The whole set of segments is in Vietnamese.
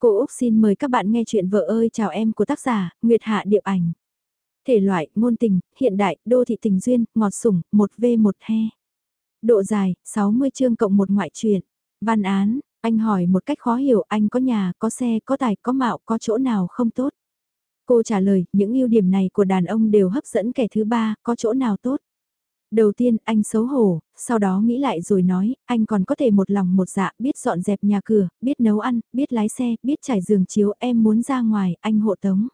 Cô Úc xin mời các bạn nghe chuyện vợ ơi chào em của tác giả Nguyệt Hạ Điệp Ảnh. Thể loại, ngôn tình, hiện đại, đô thị tình duyên, ngọt sủng, 1V1 he. Độ dài, 60 chương cộng một ngoại truyện. Văn án, anh hỏi một cách khó hiểu anh có nhà, có xe, có tài, có mạo, có chỗ nào không tốt. Cô trả lời, những ưu điểm này của đàn ông đều hấp dẫn kẻ thứ ba, có chỗ nào tốt. Đầu tiên anh xấu hổ, sau đó nghĩ lại rồi nói, anh còn có thể một lòng một dạ biết dọn dẹp nhà cửa, biết nấu ăn, biết lái xe, biết trải giường chiếu em muốn ra ngoài, anh hộ tống.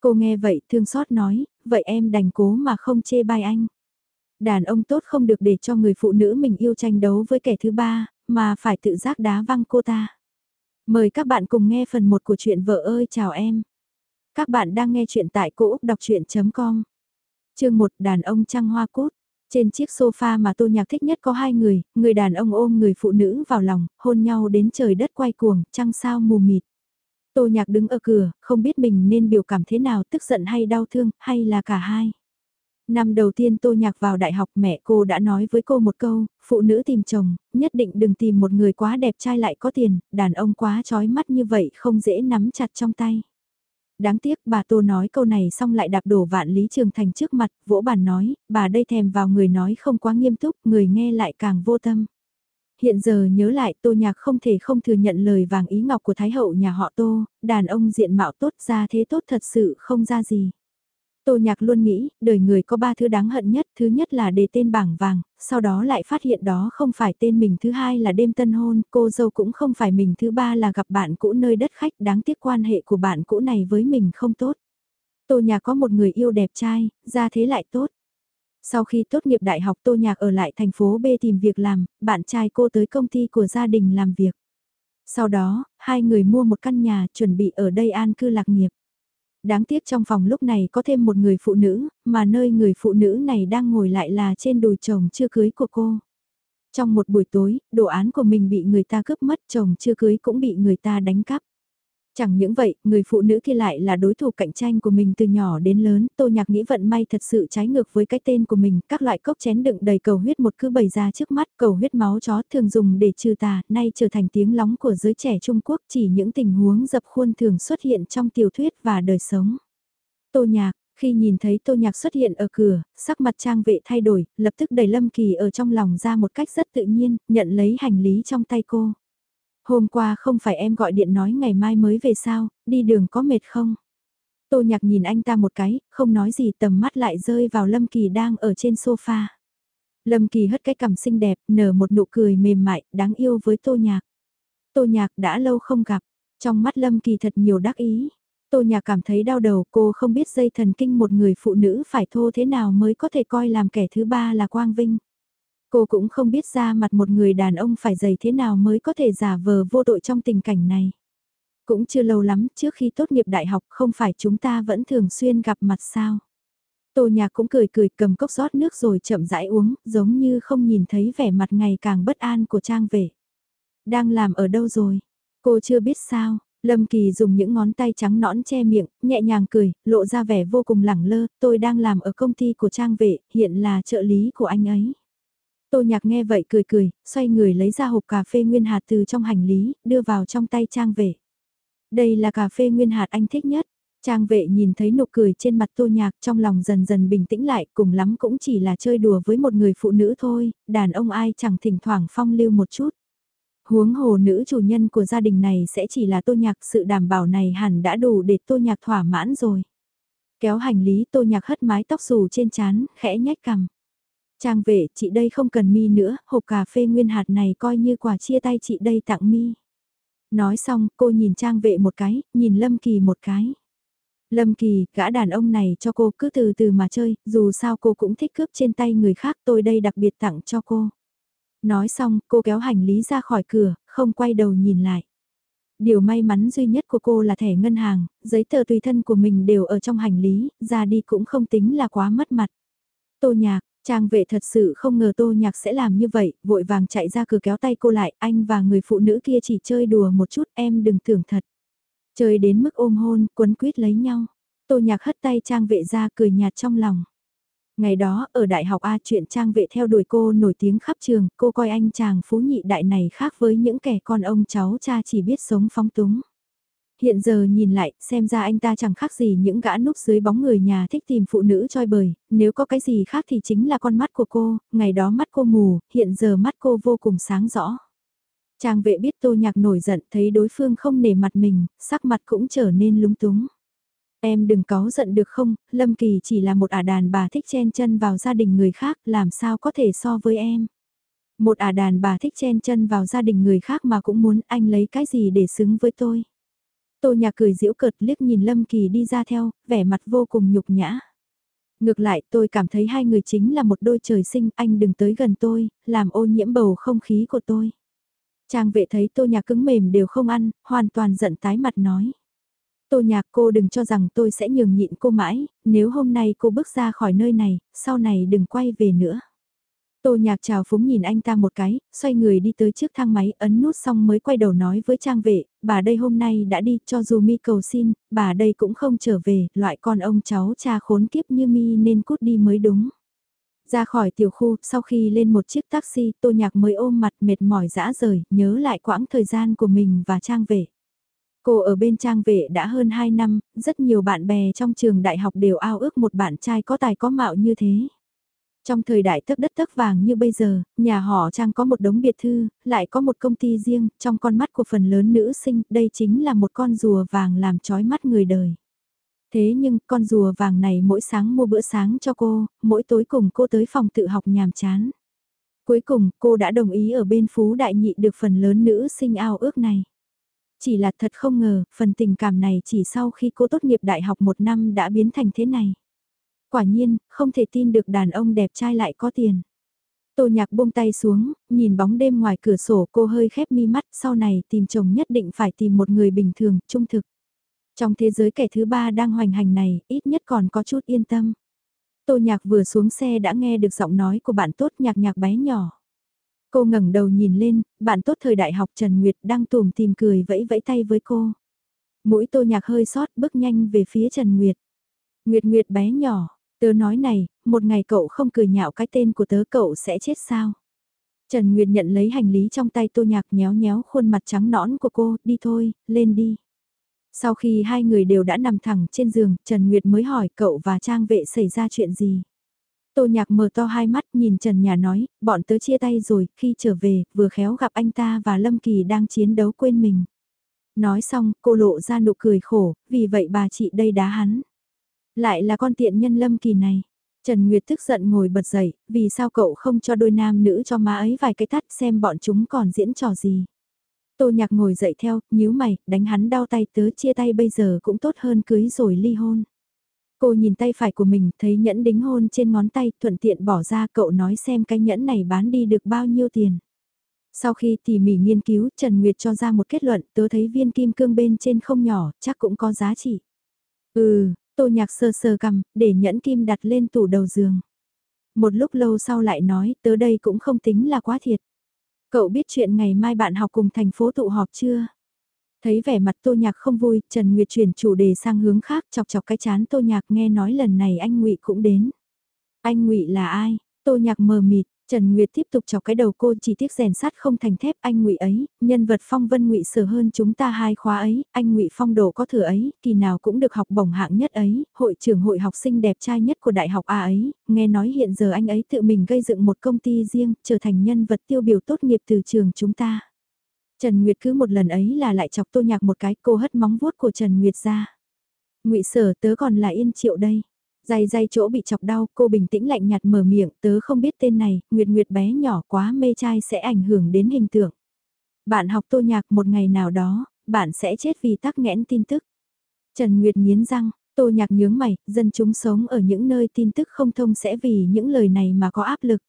Cô nghe vậy thương xót nói, vậy em đành cố mà không chê bai anh. Đàn ông tốt không được để cho người phụ nữ mình yêu tranh đấu với kẻ thứ ba, mà phải tự giác đá văng cô ta. Mời các bạn cùng nghe phần 1 của chuyện vợ ơi chào em. Các bạn đang nghe chuyện tại cỗ Đọc Chuyện.com Chương 1 Đàn ông trăng hoa cốt trên chiếc sofa mà tô nhạc thích nhất có hai người, người đàn ông ôm người phụ nữ vào lòng, hôn nhau đến trời đất quay cuồng, trăng sao mù mịt. Tô nhạc đứng ở cửa, không biết mình nên biểu cảm thế nào, tức giận hay đau thương, hay là cả hai. Năm đầu tiên Tô Nhạc vào đại học mẹ cô đã nói với cô một câu, phụ nữ tìm chồng, nhất định đừng tìm một người quá đẹp trai lại có tiền, đàn ông quá trói mắt như vậy không dễ nắm chặt trong tay. Đáng tiếc bà Tô nói câu này xong lại đạp đổ vạn Lý Trường Thành trước mặt, vỗ bàn nói, bà đây thèm vào người nói không quá nghiêm túc, người nghe lại càng vô tâm. Hiện giờ nhớ lại Tô Nhạc không thể không thừa nhận lời vàng ý ngọc của Thái Hậu nhà họ Tô, đàn ông diện mạo tốt ra thế tốt thật sự không ra gì. Tô Nhạc luôn nghĩ, đời người có ba thứ đáng hận nhất, thứ nhất là đề tên bảng vàng, sau đó lại phát hiện đó không phải tên mình, thứ hai là đêm tân hôn, cô dâu cũng không phải mình, thứ ba là gặp bạn cũ nơi đất khách, đáng tiếc quan hệ của bạn cũ này với mình không tốt. Tô Nhạc có một người yêu đẹp trai, ra thế lại tốt. Sau khi tốt nghiệp đại học Tô Nhạc ở lại thành phố B tìm việc làm, bạn trai cô tới công ty của gia đình làm việc. Sau đó, hai người mua một căn nhà chuẩn bị ở đây an cư lạc nghiệp. Đáng tiếc trong phòng lúc này có thêm một người phụ nữ, mà nơi người phụ nữ này đang ngồi lại là trên đùi chồng chưa cưới của cô. Trong một buổi tối, đồ án của mình bị người ta cướp mất, chồng chưa cưới cũng bị người ta đánh cắp. Chẳng những vậy, người phụ nữ kia lại là đối thủ cạnh tranh của mình từ nhỏ đến lớn, tô nhạc nghĩ vận may thật sự trái ngược với cái tên của mình, các loại cốc chén đựng đầy cầu huyết một cứ bày ra trước mắt, cầu huyết máu chó thường dùng để trừ tà, nay trở thành tiếng lóng của giới trẻ Trung Quốc chỉ những tình huống dập khuôn thường xuất hiện trong tiểu thuyết và đời sống. Tô nhạc, khi nhìn thấy tô nhạc xuất hiện ở cửa, sắc mặt trang vệ thay đổi, lập tức đẩy Lâm Kỳ ở trong lòng ra một cách rất tự nhiên, nhận lấy hành lý trong tay cô. Hôm qua không phải em gọi điện nói ngày mai mới về sao, đi đường có mệt không? Tô nhạc nhìn anh ta một cái, không nói gì tầm mắt lại rơi vào Lâm Kỳ đang ở trên sofa. Lâm Kỳ hất cái cằm xinh đẹp, nở một nụ cười mềm mại, đáng yêu với Tô nhạc. Tô nhạc đã lâu không gặp, trong mắt Lâm Kỳ thật nhiều đắc ý. Tô nhạc cảm thấy đau đầu cô không biết dây thần kinh một người phụ nữ phải thô thế nào mới có thể coi làm kẻ thứ ba là Quang Vinh. Cô cũng không biết ra mặt một người đàn ông phải dày thế nào mới có thể giả vờ vô tội trong tình cảnh này. Cũng chưa lâu lắm trước khi tốt nghiệp đại học không phải chúng ta vẫn thường xuyên gặp mặt sao. Tô nhạc cũng cười cười cầm cốc rót nước rồi chậm rãi uống, giống như không nhìn thấy vẻ mặt ngày càng bất an của Trang vệ Đang làm ở đâu rồi? Cô chưa biết sao, Lâm Kỳ dùng những ngón tay trắng nõn che miệng, nhẹ nhàng cười, lộ ra vẻ vô cùng lẳng lơ, tôi đang làm ở công ty của Trang vệ, hiện là trợ lý của anh ấy. Tô nhạc nghe vậy cười cười, xoay người lấy ra hộp cà phê nguyên hạt từ trong hành lý, đưa vào trong tay Trang vệ. Đây là cà phê nguyên hạt anh thích nhất. Trang vệ nhìn thấy nụ cười trên mặt tô nhạc trong lòng dần dần bình tĩnh lại, cùng lắm cũng chỉ là chơi đùa với một người phụ nữ thôi, đàn ông ai chẳng thỉnh thoảng phong lưu một chút. Huống hồ nữ chủ nhân của gia đình này sẽ chỉ là tô nhạc, sự đảm bảo này hẳn đã đủ để tô nhạc thỏa mãn rồi. Kéo hành lý tô nhạc hất mái tóc xù trên chán, khẽ nhách cằm. Trang vệ, chị đây không cần mi nữa, hộp cà phê nguyên hạt này coi như quà chia tay chị đây tặng mi. Nói xong, cô nhìn Trang vệ một cái, nhìn Lâm Kỳ một cái. Lâm Kỳ, gã đàn ông này cho cô cứ từ từ mà chơi, dù sao cô cũng thích cướp trên tay người khác tôi đây đặc biệt tặng cho cô. Nói xong, cô kéo hành lý ra khỏi cửa, không quay đầu nhìn lại. Điều may mắn duy nhất của cô là thẻ ngân hàng, giấy tờ tùy thân của mình đều ở trong hành lý, ra đi cũng không tính là quá mất mặt. Tô nhạc, Trang vệ thật sự không ngờ tô nhạc sẽ làm như vậy, vội vàng chạy ra cửa kéo tay cô lại, anh và người phụ nữ kia chỉ chơi đùa một chút, em đừng tưởng thật. Chơi đến mức ôm hôn, quấn quýt lấy nhau. Tô nhạc hất tay trang vệ ra cười nhạt trong lòng. Ngày đó, ở đại học A chuyện trang vệ theo đuổi cô nổi tiếng khắp trường, cô coi anh chàng phú nhị đại này khác với những kẻ con ông cháu cha chỉ biết sống phóng túng hiện giờ nhìn lại, xem ra anh ta chẳng khác gì những gã núp dưới bóng người nhà thích tìm phụ nữ choi bời, nếu có cái gì khác thì chính là con mắt của cô, ngày đó mắt cô mù, hiện giờ mắt cô vô cùng sáng rõ. Trang vệ biết tô nhạc nổi giận thấy đối phương không nể mặt mình, sắc mặt cũng trở nên lúng túng. Em đừng có giận được không, Lâm Kỳ chỉ là một ả đàn bà thích chen chân vào gia đình người khác, làm sao có thể so với em. Một ả đàn bà thích chen chân vào gia đình người khác mà cũng muốn anh lấy cái gì để xứng với tôi. Tô nhà cười giễu cợt liếc nhìn Lâm Kỳ đi ra theo, vẻ mặt vô cùng nhục nhã. Ngược lại tôi cảm thấy hai người chính là một đôi trời sinh, anh đừng tới gần tôi, làm ô nhiễm bầu không khí của tôi. Trang vệ thấy tô nhà cứng mềm đều không ăn, hoàn toàn giận tái mặt nói. Tô nhạc cô đừng cho rằng tôi sẽ nhường nhịn cô mãi, nếu hôm nay cô bước ra khỏi nơi này, sau này đừng quay về nữa. Tô nhạc chào phúng nhìn anh ta một cái, xoay người đi tới trước thang máy ấn nút xong mới quay đầu nói với trang vệ, bà đây hôm nay đã đi cho dù mi cầu xin, bà đây cũng không trở về, loại con ông cháu cha khốn kiếp như mi nên cút đi mới đúng. Ra khỏi tiểu khu, sau khi lên một chiếc taxi, tô nhạc mới ôm mặt mệt mỏi dã rời, nhớ lại quãng thời gian của mình và trang vệ. Cô ở bên trang vệ đã hơn 2 năm, rất nhiều bạn bè trong trường đại học đều ao ước một bạn trai có tài có mạo như thế. Trong thời đại thấp đất thấp vàng như bây giờ, nhà họ Trang có một đống biệt thư, lại có một công ty riêng, trong con mắt của phần lớn nữ sinh, đây chính là một con rùa vàng làm trói mắt người đời. Thế nhưng, con rùa vàng này mỗi sáng mua bữa sáng cho cô, mỗi tối cùng cô tới phòng tự học nhàm chán. Cuối cùng, cô đã đồng ý ở bên Phú Đại Nhị được phần lớn nữ sinh ao ước này. Chỉ là thật không ngờ, phần tình cảm này chỉ sau khi cô tốt nghiệp đại học một năm đã biến thành thế này. Quả nhiên, không thể tin được đàn ông đẹp trai lại có tiền. Tô nhạc buông tay xuống, nhìn bóng đêm ngoài cửa sổ cô hơi khép mi mắt sau này tìm chồng nhất định phải tìm một người bình thường, trung thực. Trong thế giới kẻ thứ ba đang hoành hành này, ít nhất còn có chút yên tâm. Tô nhạc vừa xuống xe đã nghe được giọng nói của bạn tốt nhạc nhạc bé nhỏ. Cô ngẩng đầu nhìn lên, bạn tốt thời đại học Trần Nguyệt đang tùm tìm cười vẫy vẫy tay với cô. Mũi tô nhạc hơi sót bước nhanh về phía Trần Nguyệt. Nguyệt Nguyệt bé nhỏ, tớ nói này, một ngày cậu không cười nhạo cái tên của tớ cậu sẽ chết sao? Trần Nguyệt nhận lấy hành lý trong tay tô nhạc nhéo nhéo khuôn mặt trắng nõn của cô, đi thôi, lên đi. Sau khi hai người đều đã nằm thẳng trên giường, Trần Nguyệt mới hỏi cậu và Trang vệ xảy ra chuyện gì. Tô nhạc mở to hai mắt nhìn Trần Nhà nói, bọn tớ chia tay rồi, khi trở về, vừa khéo gặp anh ta và Lâm Kỳ đang chiến đấu quên mình. Nói xong, cô lộ ra nụ cười khổ, vì vậy bà chị đây đá hắn. Lại là con tiện nhân Lâm Kỳ này. Trần Nguyệt tức giận ngồi bật dậy, vì sao cậu không cho đôi nam nữ cho má ấy vài cái tắt xem bọn chúng còn diễn trò gì. Tô nhạc ngồi dậy theo, nhíu mày, đánh hắn đau tay tớ chia tay bây giờ cũng tốt hơn cưới rồi ly hôn. Cô nhìn tay phải của mình, thấy nhẫn đính hôn trên ngón tay, thuận tiện bỏ ra cậu nói xem cái nhẫn này bán đi được bao nhiêu tiền. Sau khi tỉ mỉ nghiên cứu, Trần Nguyệt cho ra một kết luận, tớ thấy viên kim cương bên trên không nhỏ, chắc cũng có giá trị. Ừ, tô nhạc sơ sơ cầm, để nhẫn kim đặt lên tủ đầu giường. Một lúc lâu sau lại nói, tớ đây cũng không tính là quá thiệt. Cậu biết chuyện ngày mai bạn học cùng thành phố tụ họp chưa? Thấy vẻ mặt Tô Nhạc không vui, Trần Nguyệt chuyển chủ đề sang hướng khác, chọc chọc cái chán Tô Nhạc nghe nói lần này anh Ngụy cũng đến. Anh Ngụy là ai? Tô Nhạc mờ mịt, Trần Nguyệt tiếp tục chọc cái đầu cô chỉ tiếc rèn sắt không thành thép anh ngụy ấy, nhân vật phong vân ngụy sở hơn chúng ta hai khóa ấy, anh ngụy phong độ có thừa ấy, kỳ nào cũng được học bổng hạng nhất ấy, hội trưởng hội học sinh đẹp trai nhất của đại học A ấy, nghe nói hiện giờ anh ấy tự mình gây dựng một công ty riêng, trở thành nhân vật tiêu biểu tốt nghiệp từ trường chúng ta. Trần Nguyệt cứ một lần ấy là lại chọc tô nhạc một cái cô hất móng vuốt của Trần Nguyệt ra. ngụy sở tớ còn là yên triệu đây. Dày dày chỗ bị chọc đau, cô bình tĩnh lạnh nhạt mở miệng, tớ không biết tên này, Nguyệt Nguyệt bé nhỏ quá mê trai sẽ ảnh hưởng đến hình tượng. Bạn học tô nhạc một ngày nào đó, bạn sẽ chết vì tắc nghẽn tin tức. Trần Nguyệt nghiến răng, tô nhạc nhướng mày, dân chúng sống ở những nơi tin tức không thông sẽ vì những lời này mà có áp lực.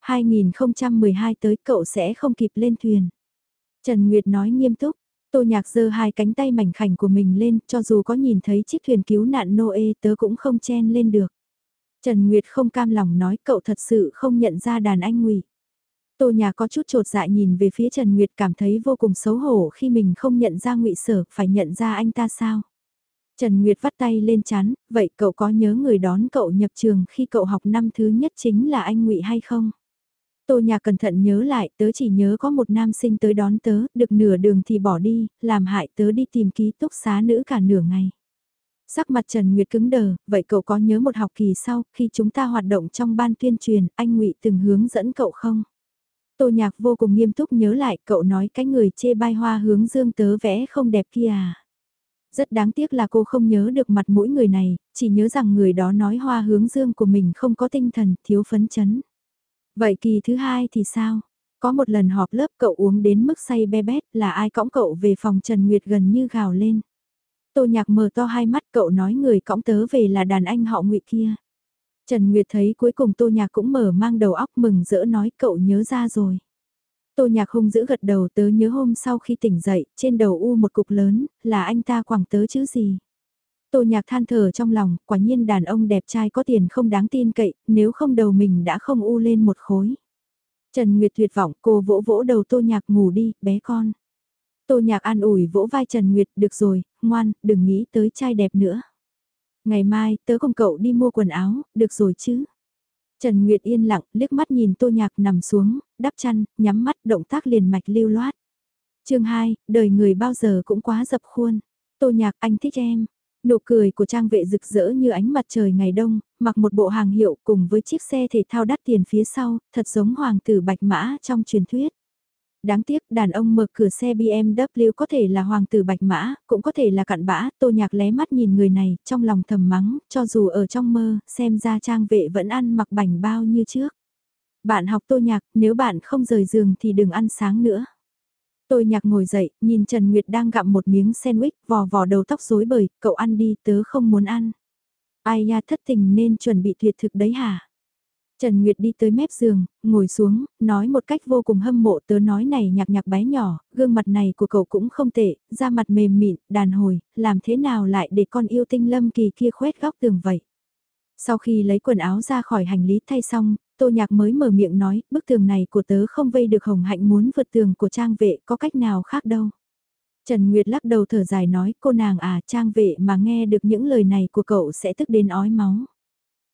2012 tới cậu sẽ không kịp lên thuyền. Trần Nguyệt nói nghiêm túc, Tô Nhạc giơ hai cánh tay mảnh khảnh của mình lên, cho dù có nhìn thấy chiếc thuyền cứu nạn Noe tớ cũng không chen lên được. Trần Nguyệt không cam lòng nói cậu thật sự không nhận ra đàn anh ngụy. Tô nhà có chút trột dạ nhìn về phía Trần Nguyệt cảm thấy vô cùng xấu hổ khi mình không nhận ra ngụy sở, phải nhận ra anh ta sao. Trần Nguyệt vắt tay lên chán, vậy cậu có nhớ người đón cậu nhập trường khi cậu học năm thứ nhất chính là anh ngụy hay không? Tô Nhạc cẩn thận nhớ lại, tớ chỉ nhớ có một nam sinh tới đón tớ, được nửa đường thì bỏ đi, làm hại tớ đi tìm ký túc xá nữ cả nửa ngày. Sắc mặt Trần Nguyệt cứng đờ, vậy cậu có nhớ một học kỳ sau, khi chúng ta hoạt động trong ban tuyên truyền, anh ngụy từng hướng dẫn cậu không? Tô Nhạc vô cùng nghiêm túc nhớ lại, cậu nói cái người chê bai hoa hướng dương tớ vẽ không đẹp kia à? Rất đáng tiếc là cô không nhớ được mặt mũi người này, chỉ nhớ rằng người đó nói hoa hướng dương của mình không có tinh thần, thiếu phấn chấn. Vậy kỳ thứ hai thì sao? Có một lần họp lớp cậu uống đến mức say be bét là ai cõng cậu về phòng Trần Nguyệt gần như gào lên. Tô nhạc mở to hai mắt cậu nói người cõng tớ về là đàn anh họ ngụy kia. Trần Nguyệt thấy cuối cùng Tô Nhạc cũng mở mang đầu óc mừng rỡ nói cậu nhớ ra rồi. Tô Nhạc hung giữ gật đầu tớ nhớ hôm sau khi tỉnh dậy, trên đầu u một cục lớn, là anh ta quẳng tớ chứ gì. Tô Nhạc than thở trong lòng, quả nhiên đàn ông đẹp trai có tiền không đáng tin cậy, nếu không đầu mình đã không u lên một khối. Trần Nguyệt tuyệt vọng, cô vỗ vỗ đầu Tô Nhạc ngủ đi, bé con. Tô Nhạc an ủi vỗ vai Trần Nguyệt, được rồi, ngoan, đừng nghĩ tới trai đẹp nữa. Ngày mai, tớ cùng cậu đi mua quần áo, được rồi chứ. Trần Nguyệt yên lặng, liếc mắt nhìn Tô Nhạc nằm xuống, đắp chăn, nhắm mắt, động tác liền mạch lưu loát. chương 2, đời người bao giờ cũng quá dập khuôn. Tô Nhạc anh thích em. Nụ cười của trang vệ rực rỡ như ánh mặt trời ngày đông, mặc một bộ hàng hiệu cùng với chiếc xe thể thao đắt tiền phía sau, thật giống hoàng tử bạch mã trong truyền thuyết. Đáng tiếc đàn ông mở cửa xe BMW có thể là hoàng tử bạch mã, cũng có thể là cặn bã, tô nhạc lé mắt nhìn người này, trong lòng thầm mắng, cho dù ở trong mơ, xem ra trang vệ vẫn ăn mặc bảnh bao như trước. Bạn học tô nhạc, nếu bạn không rời giường thì đừng ăn sáng nữa. Tôi nhạc ngồi dậy, nhìn Trần Nguyệt đang gặm một miếng sandwich, vò vò đầu tóc rối bời, cậu ăn đi, tớ không muốn ăn. Ai ya thất tình nên chuẩn bị tuyệt thực đấy hả? Trần Nguyệt đi tới mép giường, ngồi xuống, nói một cách vô cùng hâm mộ tớ nói này nhạc nhạc bé nhỏ, gương mặt này của cậu cũng không tệ, da mặt mềm mịn, đàn hồi, làm thế nào lại để con yêu tinh lâm kỳ kia khoét góc tường vậy. Sau khi lấy quần áo ra khỏi hành lý thay xong, tô nhạc mới mở miệng nói, bức tường này của tớ không vây được hồng hạnh muốn vượt tường của trang vệ, có cách nào khác đâu. Trần Nguyệt lắc đầu thở dài nói, cô nàng à, trang vệ mà nghe được những lời này của cậu sẽ tức đến ói máu.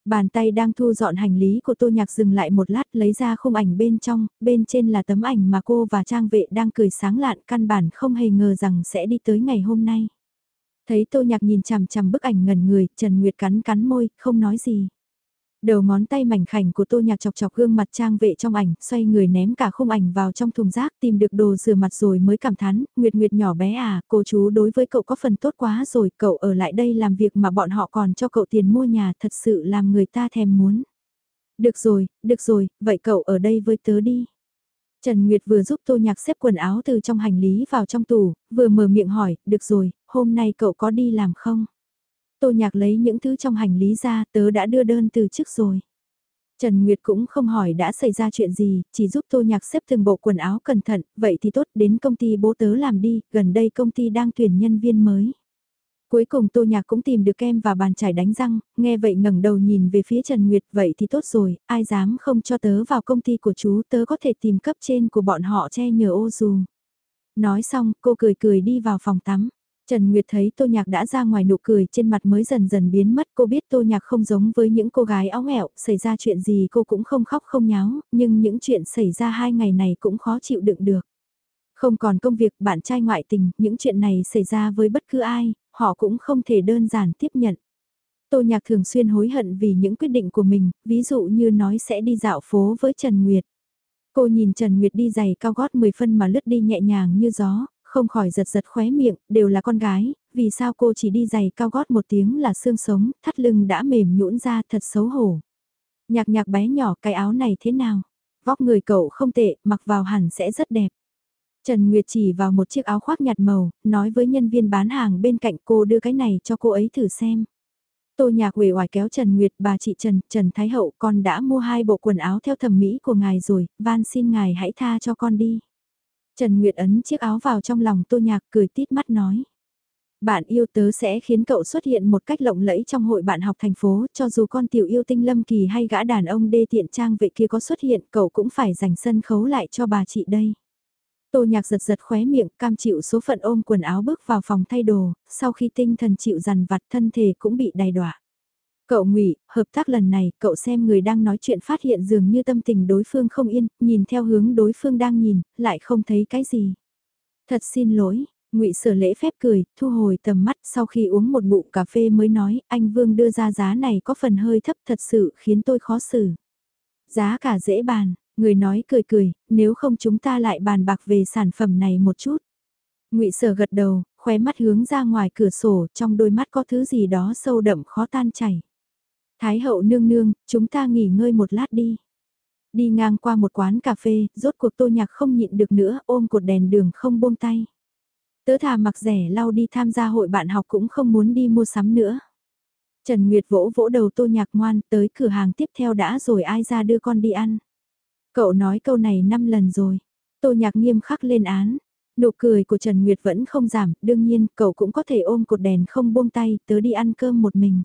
Bàn tay đang thu dọn hành lý của tô nhạc dừng lại một lát lấy ra khung ảnh bên trong, bên trên là tấm ảnh mà cô và trang vệ đang cười sáng lạn căn bản không hề ngờ rằng sẽ đi tới ngày hôm nay. Thấy tô nhạc nhìn chằm chằm bức ảnh ngần người, Trần Nguyệt cắn cắn môi, không nói gì. Đầu ngón tay mảnh khảnh của tô nhạc chọc chọc gương mặt trang vệ trong ảnh, xoay người ném cả khung ảnh vào trong thùng rác tìm được đồ rửa mặt rồi mới cảm thán, Nguyệt Nguyệt nhỏ bé à, cô chú đối với cậu có phần tốt quá rồi, cậu ở lại đây làm việc mà bọn họ còn cho cậu tiền mua nhà thật sự làm người ta thèm muốn. Được rồi, được rồi, vậy cậu ở đây với tớ đi. Trần Nguyệt vừa giúp Tô Nhạc xếp quần áo từ trong hành lý vào trong tủ, vừa mở miệng hỏi, được rồi, hôm nay cậu có đi làm không? Tô Nhạc lấy những thứ trong hành lý ra, tớ đã đưa đơn từ trước rồi. Trần Nguyệt cũng không hỏi đã xảy ra chuyện gì, chỉ giúp Tô Nhạc xếp từng bộ quần áo cẩn thận, vậy thì tốt, đến công ty bố tớ làm đi, gần đây công ty đang tuyển nhân viên mới. Cuối cùng Tô Nhạc cũng tìm được kem và bàn chải đánh răng, nghe vậy ngẩng đầu nhìn về phía Trần Nguyệt, vậy thì tốt rồi, ai dám không cho tớ vào công ty của chú, tớ có thể tìm cấp trên của bọn họ che nhờ ô dù. Nói xong, cô cười cười đi vào phòng tắm. Trần Nguyệt thấy Tô Nhạc đã ra ngoài nụ cười trên mặt mới dần dần biến mất cô biết Tô Nhạc không giống với những cô gái áo nghẹo, xảy ra chuyện gì cô cũng không khóc không nháo, nhưng những chuyện xảy ra hai ngày này cũng khó chịu đựng được. Không còn công việc bạn trai ngoại tình, những chuyện này xảy ra với bất cứ ai, họ cũng không thể đơn giản tiếp nhận. Tô Nhạc thường xuyên hối hận vì những quyết định của mình, ví dụ như nói sẽ đi dạo phố với Trần Nguyệt. Cô nhìn Trần Nguyệt đi giày cao gót 10 phân mà lướt đi nhẹ nhàng như gió, không khỏi giật giật khóe miệng, đều là con gái, vì sao cô chỉ đi giày cao gót một tiếng là xương sống, thắt lưng đã mềm nhũn ra thật xấu hổ. Nhạc nhạc bé nhỏ cái áo này thế nào? Vóc người cậu không tệ, mặc vào hẳn sẽ rất đẹp. Trần Nguyệt chỉ vào một chiếc áo khoác nhạt màu, nói với nhân viên bán hàng bên cạnh cô đưa cái này cho cô ấy thử xem. Tô nhạc quể hoài kéo Trần Nguyệt, bà chị Trần, Trần Thái Hậu con đã mua hai bộ quần áo theo thẩm mỹ của ngài rồi, van xin ngài hãy tha cho con đi. Trần Nguyệt ấn chiếc áo vào trong lòng tô nhạc cười tít mắt nói. Bạn yêu tớ sẽ khiến cậu xuất hiện một cách lộng lẫy trong hội bạn học thành phố, cho dù con tiểu yêu tinh lâm kỳ hay gã đàn ông đê tiện trang vệ kia có xuất hiện, cậu cũng phải dành sân khấu lại cho bà chị đây. Tô nhạc giật giật khóe miệng, cam chịu số phận ôm quần áo bước vào phòng thay đồ, sau khi tinh thần chịu dằn vặt thân thể cũng bị đầy đọa. Cậu ngụy hợp tác lần này, cậu xem người đang nói chuyện phát hiện dường như tâm tình đối phương không yên, nhìn theo hướng đối phương đang nhìn, lại không thấy cái gì. Thật xin lỗi, ngụy sở lễ phép cười, thu hồi tầm mắt sau khi uống một bụng cà phê mới nói, anh Vương đưa ra giá này có phần hơi thấp thật sự khiến tôi khó xử. Giá cả dễ bàn, người nói cười cười, nếu không chúng ta lại bàn bạc về sản phẩm này một chút. ngụy sở gật đầu, khóe mắt hướng ra ngoài cửa sổ, trong đôi mắt có thứ gì đó sâu đậm khó tan chảy. Thái hậu nương nương, chúng ta nghỉ ngơi một lát đi. Đi ngang qua một quán cà phê, rốt cuộc tô nhạc không nhịn được nữa, ôm cột đèn đường không buông tay. Tớ thà mặc rẻ lau đi tham gia hội bạn học cũng không muốn đi mua sắm nữa. Trần Nguyệt vỗ vỗ đầu tô nhạc ngoan tới cửa hàng tiếp theo đã rồi ai ra đưa con đi ăn. Cậu nói câu này 5 lần rồi. Tô nhạc nghiêm khắc lên án. Nụ cười của Trần Nguyệt vẫn không giảm, đương nhiên cậu cũng có thể ôm cột đèn không buông tay, tớ đi ăn cơm một mình.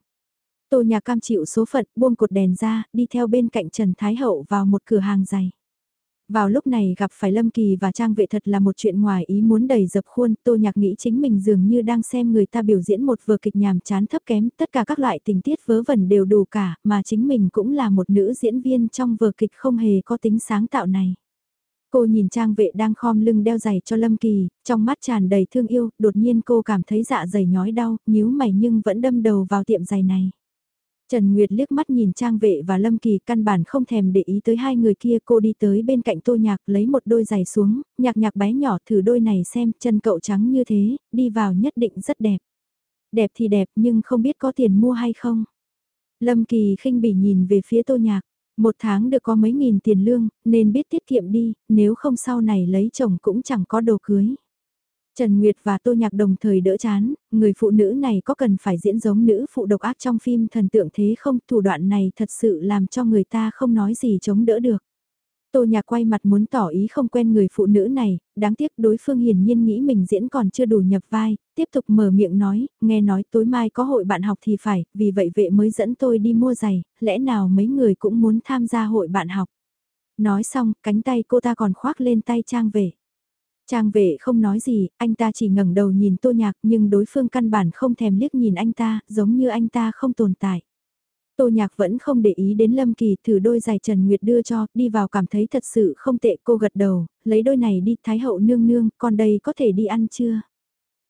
Tô nhà cam chịu số phận, buông cột đèn ra, đi theo bên cạnh Trần Thái Hậu vào một cửa hàng giày. Vào lúc này gặp phải Lâm Kỳ và Trang Vệ thật là một chuyện ngoài ý muốn đầy dập khuôn, Tô Nhạc nghĩ chính mình dường như đang xem người ta biểu diễn một vở kịch nhàm chán thấp kém, tất cả các loại tình tiết vớ vẩn đều đủ cả, mà chính mình cũng là một nữ diễn viên trong vở kịch không hề có tính sáng tạo này. Cô nhìn Trang Vệ đang khom lưng đeo giày cho Lâm Kỳ, trong mắt tràn đầy thương yêu, đột nhiên cô cảm thấy dạ dày nhói đau, nhíu mày nhưng vẫn đâm đầu vào tiệm giày này. Trần Nguyệt liếc mắt nhìn Trang Vệ và Lâm Kỳ căn bản không thèm để ý tới hai người kia cô đi tới bên cạnh tô nhạc lấy một đôi giày xuống, nhạc nhạc bé nhỏ thử đôi này xem chân cậu trắng như thế, đi vào nhất định rất đẹp. Đẹp thì đẹp nhưng không biết có tiền mua hay không. Lâm Kỳ khinh bỉ nhìn về phía tô nhạc, một tháng được có mấy nghìn tiền lương, nên biết tiết kiệm đi, nếu không sau này lấy chồng cũng chẳng có đồ cưới. Trần Nguyệt và Tô Nhạc đồng thời đỡ chán, người phụ nữ này có cần phải diễn giống nữ phụ độc ác trong phim thần tượng thế không? Thủ đoạn này thật sự làm cho người ta không nói gì chống đỡ được. Tô Nhạc quay mặt muốn tỏ ý không quen người phụ nữ này, đáng tiếc đối phương hiển nhiên nghĩ mình diễn còn chưa đủ nhập vai, tiếp tục mở miệng nói, nghe nói tối mai có hội bạn học thì phải, vì vậy vệ mới dẫn tôi đi mua giày, lẽ nào mấy người cũng muốn tham gia hội bạn học. Nói xong, cánh tay cô ta còn khoác lên tay Trang về. Trang vệ không nói gì, anh ta chỉ ngẩng đầu nhìn tô nhạc nhưng đối phương căn bản không thèm liếc nhìn anh ta, giống như anh ta không tồn tại. Tô nhạc vẫn không để ý đến Lâm Kỳ thử đôi giày Trần Nguyệt đưa cho, đi vào cảm thấy thật sự không tệ cô gật đầu, lấy đôi này đi Thái hậu nương nương, còn đây có thể đi ăn chưa?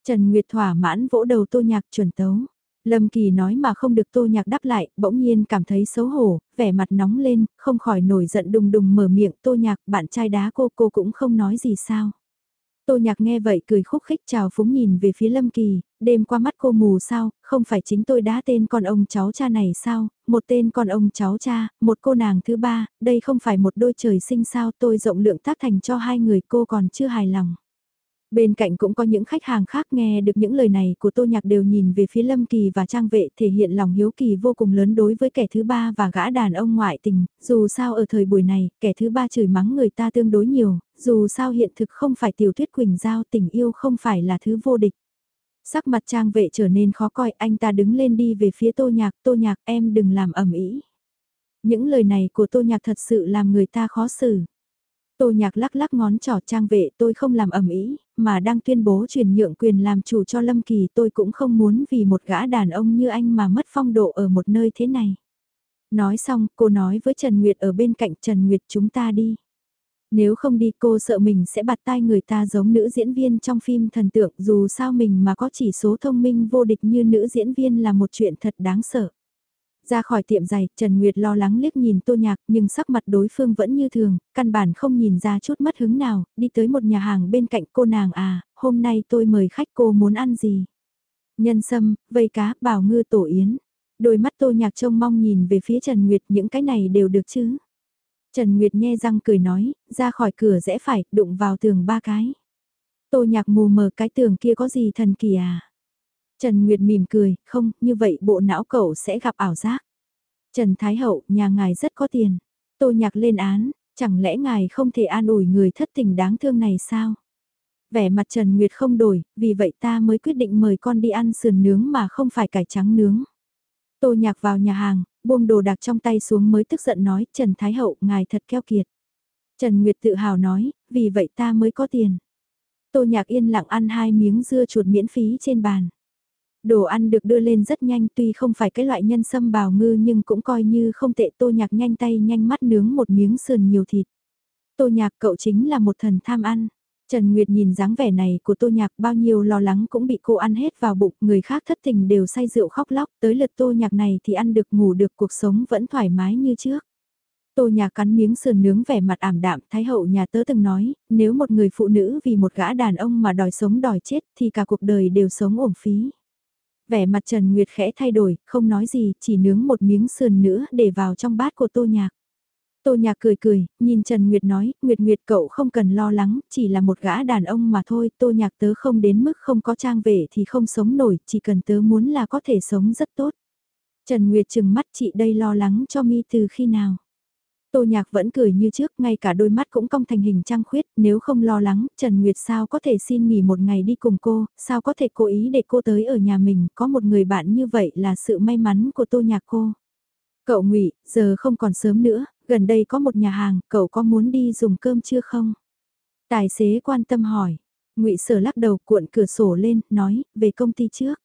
Trần Nguyệt thỏa mãn vỗ đầu tô nhạc chuẩn tấu. Lâm Kỳ nói mà không được tô nhạc đáp lại, bỗng nhiên cảm thấy xấu hổ, vẻ mặt nóng lên, không khỏi nổi giận đùng đùng mở miệng tô nhạc, bạn trai đá cô cô cũng không nói gì sao. Tô nhạc nghe vậy cười khúc khích chào phúng nhìn về phía Lâm Kỳ, đêm qua mắt cô mù sao, không phải chính tôi đã tên con ông cháu cha này sao, một tên con ông cháu cha, một cô nàng thứ ba, đây không phải một đôi trời sinh sao? Tôi rộng lượng tác thành cho hai người cô còn chưa hài lòng. Bên cạnh cũng có những khách hàng khác nghe được những lời này của Tô Nhạc đều nhìn về phía Lâm Kỳ và Trang Vệ thể hiện lòng hiếu kỳ vô cùng lớn đối với kẻ thứ ba và gã đàn ông ngoại tình, dù sao ở thời buổi này, kẻ thứ ba chửi mắng người ta tương đối nhiều, dù sao hiện thực không phải tiểu thuyết Quỳnh Giao tình yêu không phải là thứ vô địch. Sắc mặt Trang Vệ trở nên khó coi anh ta đứng lên đi về phía Tô Nhạc, Tô Nhạc em đừng làm ẩm ý. Những lời này của Tô Nhạc thật sự làm người ta khó xử. Tô nhạc lắc lắc ngón trỏ trang vệ tôi không làm ẩm ý, mà đang tuyên bố chuyển nhượng quyền làm chủ cho Lâm Kỳ tôi cũng không muốn vì một gã đàn ông như anh mà mất phong độ ở một nơi thế này. Nói xong, cô nói với Trần Nguyệt ở bên cạnh Trần Nguyệt chúng ta đi. Nếu không đi cô sợ mình sẽ bạt tai người ta giống nữ diễn viên trong phim thần tượng dù sao mình mà có chỉ số thông minh vô địch như nữ diễn viên là một chuyện thật đáng sợ. Ra khỏi tiệm giày, Trần Nguyệt lo lắng liếc nhìn tô nhạc nhưng sắc mặt đối phương vẫn như thường, căn bản không nhìn ra chút mất hứng nào, đi tới một nhà hàng bên cạnh cô nàng à, hôm nay tôi mời khách cô muốn ăn gì? Nhân sâm, vây cá, bảo ngư tổ yến. Đôi mắt tô nhạc trông mong nhìn về phía Trần Nguyệt những cái này đều được chứ? Trần Nguyệt nhe răng cười nói, ra khỏi cửa rẽ phải, đụng vào tường ba cái. Tô nhạc mù mờ cái tường kia có gì thần kỳ à? Trần Nguyệt mỉm cười, không, như vậy bộ não cậu sẽ gặp ảo giác. Trần Thái Hậu, nhà ngài rất có tiền. Tô nhạc lên án, chẳng lẽ ngài không thể an ủi người thất tình đáng thương này sao? Vẻ mặt Trần Nguyệt không đổi, vì vậy ta mới quyết định mời con đi ăn sườn nướng mà không phải cải trắng nướng. Tô nhạc vào nhà hàng, buông đồ đạc trong tay xuống mới tức giận nói, Trần Thái Hậu, ngài thật keo kiệt. Trần Nguyệt tự hào nói, vì vậy ta mới có tiền. Tô nhạc yên lặng ăn hai miếng dưa chuột miễn phí trên bàn. Đồ ăn được đưa lên rất nhanh tuy không phải cái loại nhân sâm bào ngư nhưng cũng coi như không tệ tô nhạc nhanh tay nhanh mắt nướng một miếng sườn nhiều thịt. Tô nhạc cậu chính là một thần tham ăn. Trần Nguyệt nhìn dáng vẻ này của tô nhạc bao nhiêu lo lắng cũng bị cô ăn hết vào bụng, người khác thất tình đều say rượu khóc lóc, tới lượt tô nhạc này thì ăn được ngủ được cuộc sống vẫn thoải mái như trước. Tô nhạc cắn miếng sườn nướng vẻ mặt ảm đạm, Thái hậu nhà tớ từng nói, nếu một người phụ nữ vì một gã đàn ông mà đòi sống đòi chết thì cả cuộc đời đều sống uổng phí. Vẻ mặt Trần Nguyệt khẽ thay đổi, không nói gì, chỉ nướng một miếng sườn nữa để vào trong bát của tô nhạc. Tô Nhạc cười cười, nhìn Trần Nguyệt nói, Nguyệt Nguyệt cậu không cần lo lắng, chỉ là một gã đàn ông mà thôi, Tô Nhạc tớ không đến mức không có trang vệ thì không sống nổi, chỉ cần tớ muốn là có thể sống rất tốt. Trần Nguyệt chừng mắt chị đây lo lắng cho mi từ khi nào. Tô Nhạc vẫn cười như trước, ngay cả đôi mắt cũng cong thành hình trăng khuyết, nếu không lo lắng, Trần Nguyệt sao có thể xin nghỉ một ngày đi cùng cô, sao có thể cố ý để cô tới ở nhà mình, có một người bạn như vậy là sự may mắn của Tô Nhạc cô. Cậu ngụy giờ không còn sớm nữa, gần đây có một nhà hàng, cậu có muốn đi dùng cơm chưa không? Tài xế quan tâm hỏi. ngụy Sở lắc đầu cuộn cửa sổ lên, nói, về công ty trước.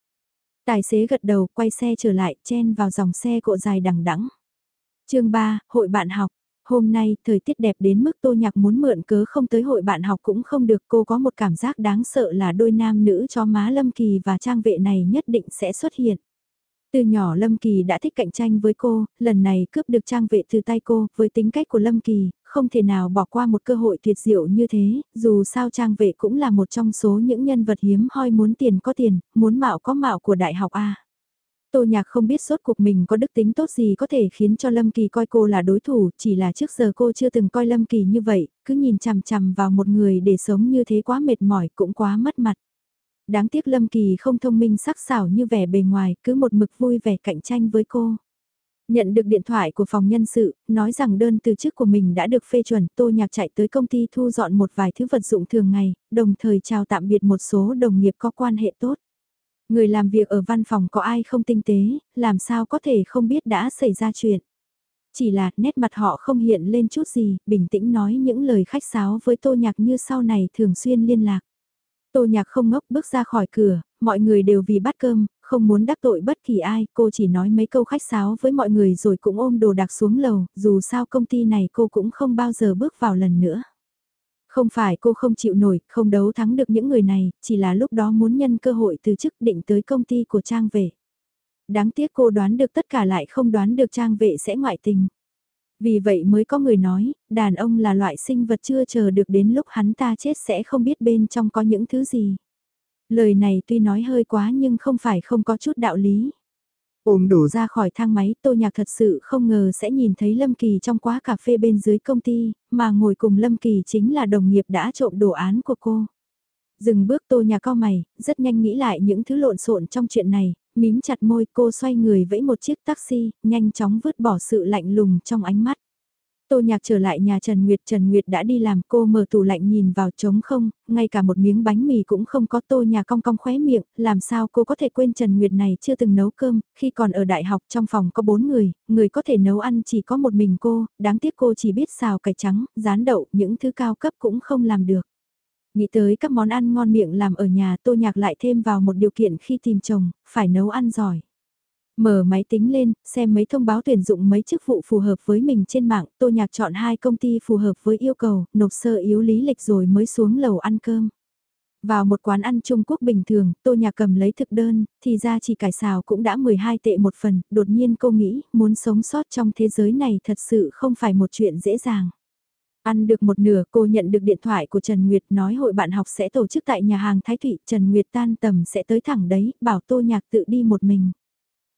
Tài xế gật đầu, quay xe trở lại, chen vào dòng xe cộ dài đằng đẵng. chương 3, hội bạn học. Hôm nay, thời tiết đẹp đến mức tô nhạc muốn mượn cớ không tới hội bạn học cũng không được cô có một cảm giác đáng sợ là đôi nam nữ cho má Lâm Kỳ và trang vệ này nhất định sẽ xuất hiện. Từ nhỏ Lâm Kỳ đã thích cạnh tranh với cô, lần này cướp được trang vệ từ tay cô, với tính cách của Lâm Kỳ, không thể nào bỏ qua một cơ hội tuyệt diệu như thế, dù sao trang vệ cũng là một trong số những nhân vật hiếm hoi muốn tiền có tiền, muốn mạo có mạo của đại học A. Tô Nhạc không biết sốt cuộc mình có đức tính tốt gì có thể khiến cho Lâm Kỳ coi cô là đối thủ, chỉ là trước giờ cô chưa từng coi Lâm Kỳ như vậy, cứ nhìn chằm chằm vào một người để sống như thế quá mệt mỏi cũng quá mất mặt. Đáng tiếc Lâm Kỳ không thông minh sắc sảo như vẻ bề ngoài, cứ một mực vui vẻ cạnh tranh với cô. Nhận được điện thoại của phòng nhân sự, nói rằng đơn từ chức của mình đã được phê chuẩn, Tô Nhạc chạy tới công ty thu dọn một vài thứ vật dụng thường ngày, đồng thời chào tạm biệt một số đồng nghiệp có quan hệ tốt. Người làm việc ở văn phòng có ai không tinh tế, làm sao có thể không biết đã xảy ra chuyện. Chỉ là nét mặt họ không hiện lên chút gì, bình tĩnh nói những lời khách sáo với Tô Nhạc như sau này thường xuyên liên lạc. Tô nhạc không ngốc bước ra khỏi cửa, mọi người đều vì bắt cơm, không muốn đắc tội bất kỳ ai, cô chỉ nói mấy câu khách sáo với mọi người rồi cũng ôm đồ đạc xuống lầu, dù sao công ty này cô cũng không bao giờ bước vào lần nữa. Không phải cô không chịu nổi, không đấu thắng được những người này, chỉ là lúc đó muốn nhân cơ hội từ chức định tới công ty của Trang về. Đáng tiếc cô đoán được tất cả lại không đoán được Trang vệ sẽ ngoại tình. Vì vậy mới có người nói, đàn ông là loại sinh vật chưa chờ được đến lúc hắn ta chết sẽ không biết bên trong có những thứ gì. Lời này tuy nói hơi quá nhưng không phải không có chút đạo lý. Ôm đổ ra khỏi thang máy, Tô Nhạc thật sự không ngờ sẽ nhìn thấy Lâm Kỳ trong quá cà phê bên dưới công ty, mà ngồi cùng Lâm Kỳ chính là đồng nghiệp đã trộm đồ án của cô. Dừng bước Tô Nhạc cao mày, rất nhanh nghĩ lại những thứ lộn xộn trong chuyện này, mím chặt môi cô xoay người vẫy một chiếc taxi, nhanh chóng vứt bỏ sự lạnh lùng trong ánh mắt. Tô Nhạc trở lại nhà Trần Nguyệt, Trần Nguyệt đã đi làm cô mở tủ lạnh nhìn vào trống không, ngay cả một miếng bánh mì cũng không có Tô Nhạc cong cong khóe miệng, làm sao cô có thể quên Trần Nguyệt này chưa từng nấu cơm, khi còn ở đại học trong phòng có bốn người, người có thể nấu ăn chỉ có một mình cô, đáng tiếc cô chỉ biết xào cải trắng, rán đậu, những thứ cao cấp cũng không làm được. Nghĩ tới các món ăn ngon miệng làm ở nhà tô nhạc lại thêm vào một điều kiện khi tìm chồng, phải nấu ăn giỏi. Mở máy tính lên, xem mấy thông báo tuyển dụng mấy chức vụ phù hợp với mình trên mạng, tô nhạc chọn hai công ty phù hợp với yêu cầu, nộp sơ yếu lý lịch rồi mới xuống lầu ăn cơm. Vào một quán ăn Trung Quốc bình thường, tô nhạc cầm lấy thực đơn, thì ra chỉ cải xào cũng đã 12 tệ một phần, đột nhiên cô nghĩ, muốn sống sót trong thế giới này thật sự không phải một chuyện dễ dàng. Ăn được một nửa cô nhận được điện thoại của Trần Nguyệt nói hội bạn học sẽ tổ chức tại nhà hàng Thái Thụy. Trần Nguyệt tan tầm sẽ tới thẳng đấy, bảo Tô Nhạc tự đi một mình.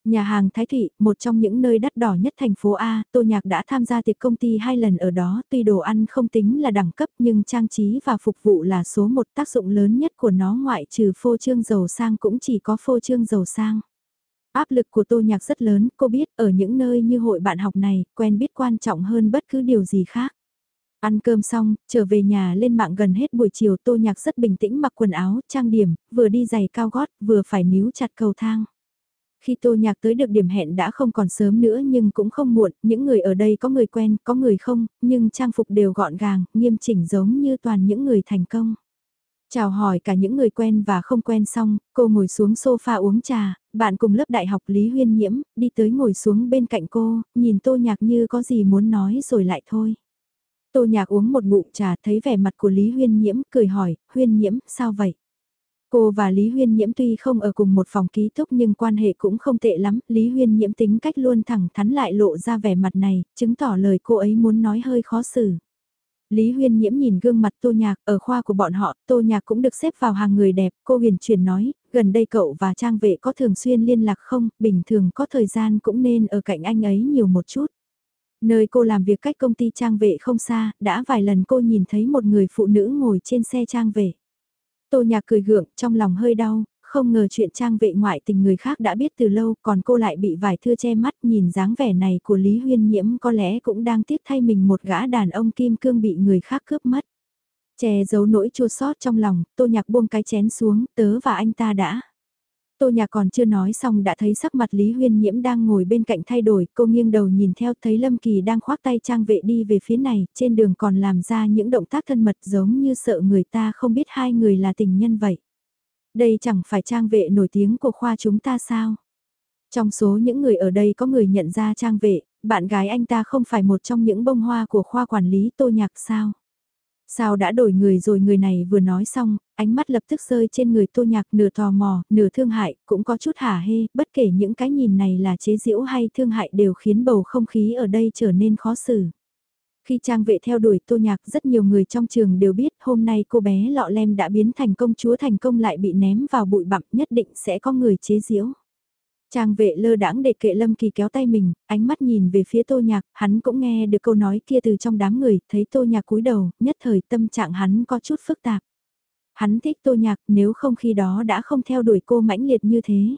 Nhà hàng Thái Thụy, một trong những nơi đắt đỏ nhất thành phố A, Tô Nhạc đã tham gia tiệc công ty hai lần ở đó, tuy đồ ăn không tính là đẳng cấp nhưng trang trí và phục vụ là số một tác dụng lớn nhất của nó ngoại trừ phô trương giàu sang cũng chỉ có phô trương giàu sang. Áp lực của Tô Nhạc rất lớn, cô biết ở những nơi như hội bạn học này, quen biết quan trọng hơn bất cứ điều gì khác. Ăn cơm xong, trở về nhà lên mạng gần hết buổi chiều tô nhạc rất bình tĩnh mặc quần áo, trang điểm, vừa đi giày cao gót, vừa phải níu chặt cầu thang. Khi tô nhạc tới được điểm hẹn đã không còn sớm nữa nhưng cũng không muộn, những người ở đây có người quen, có người không, nhưng trang phục đều gọn gàng, nghiêm chỉnh giống như toàn những người thành công. Chào hỏi cả những người quen và không quen xong, cô ngồi xuống sofa uống trà, bạn cùng lớp đại học Lý Huyên Nhiễm, đi tới ngồi xuống bên cạnh cô, nhìn tô nhạc như có gì muốn nói rồi lại thôi. Tô nhạc uống một ngụm trà thấy vẻ mặt của Lý Huyên Nhiễm, cười hỏi, Huyên Nhiễm, sao vậy? Cô và Lý Huyên Nhiễm tuy không ở cùng một phòng ký túc nhưng quan hệ cũng không tệ lắm, Lý Huyên Nhiễm tính cách luôn thẳng thắn lại lộ ra vẻ mặt này, chứng tỏ lời cô ấy muốn nói hơi khó xử. Lý Huyên Nhiễm nhìn gương mặt Tô Nhạc, ở khoa của bọn họ, Tô Nhạc cũng được xếp vào hàng người đẹp, cô huyền chuyển nói, gần đây cậu và Trang Vệ có thường xuyên liên lạc không, bình thường có thời gian cũng nên ở cạnh anh ấy nhiều một chút. Nơi cô làm việc cách công ty Trang Vệ không xa, đã vài lần cô nhìn thấy một người phụ nữ ngồi trên xe Trang Vệ. Tô Nhạc cười gượng, trong lòng hơi đau, không ngờ chuyện trang vệ ngoại tình người khác đã biết từ lâu còn cô lại bị vải thưa che mắt nhìn dáng vẻ này của Lý Huyên Nhiễm có lẽ cũng đang tiếc thay mình một gã đàn ông kim cương bị người khác cướp mất. Che giấu nỗi chua sót trong lòng, tô nhạc buông cái chén xuống, tớ và anh ta đã. Tô nhạc còn chưa nói xong đã thấy sắc mặt Lý Huyên Nhiễm đang ngồi bên cạnh thay đổi, cô nghiêng đầu nhìn theo thấy Lâm Kỳ đang khoác tay trang vệ đi về phía này, trên đường còn làm ra những động tác thân mật giống như sợ người ta không biết hai người là tình nhân vậy. Đây chẳng phải trang vệ nổi tiếng của khoa chúng ta sao? Trong số những người ở đây có người nhận ra trang vệ, bạn gái anh ta không phải một trong những bông hoa của khoa quản lý tô nhạc sao? Sao đã đổi người rồi người này vừa nói xong, ánh mắt lập tức rơi trên người tô nhạc nửa tò mò, nửa thương hại, cũng có chút hả hê, bất kể những cái nhìn này là chế giễu hay thương hại đều khiến bầu không khí ở đây trở nên khó xử. Khi trang vệ theo đuổi tô nhạc rất nhiều người trong trường đều biết hôm nay cô bé lọ lem đã biến thành công chúa thành công lại bị ném vào bụi bặm nhất định sẽ có người chế giễu. Trang vệ lơ đãng để kệ Lâm Kỳ kéo tay mình, ánh mắt nhìn về phía tô nhạc, hắn cũng nghe được câu nói kia từ trong đám người, thấy tô nhạc cúi đầu, nhất thời tâm trạng hắn có chút phức tạp. Hắn thích tô nhạc nếu không khi đó đã không theo đuổi cô mãnh liệt như thế.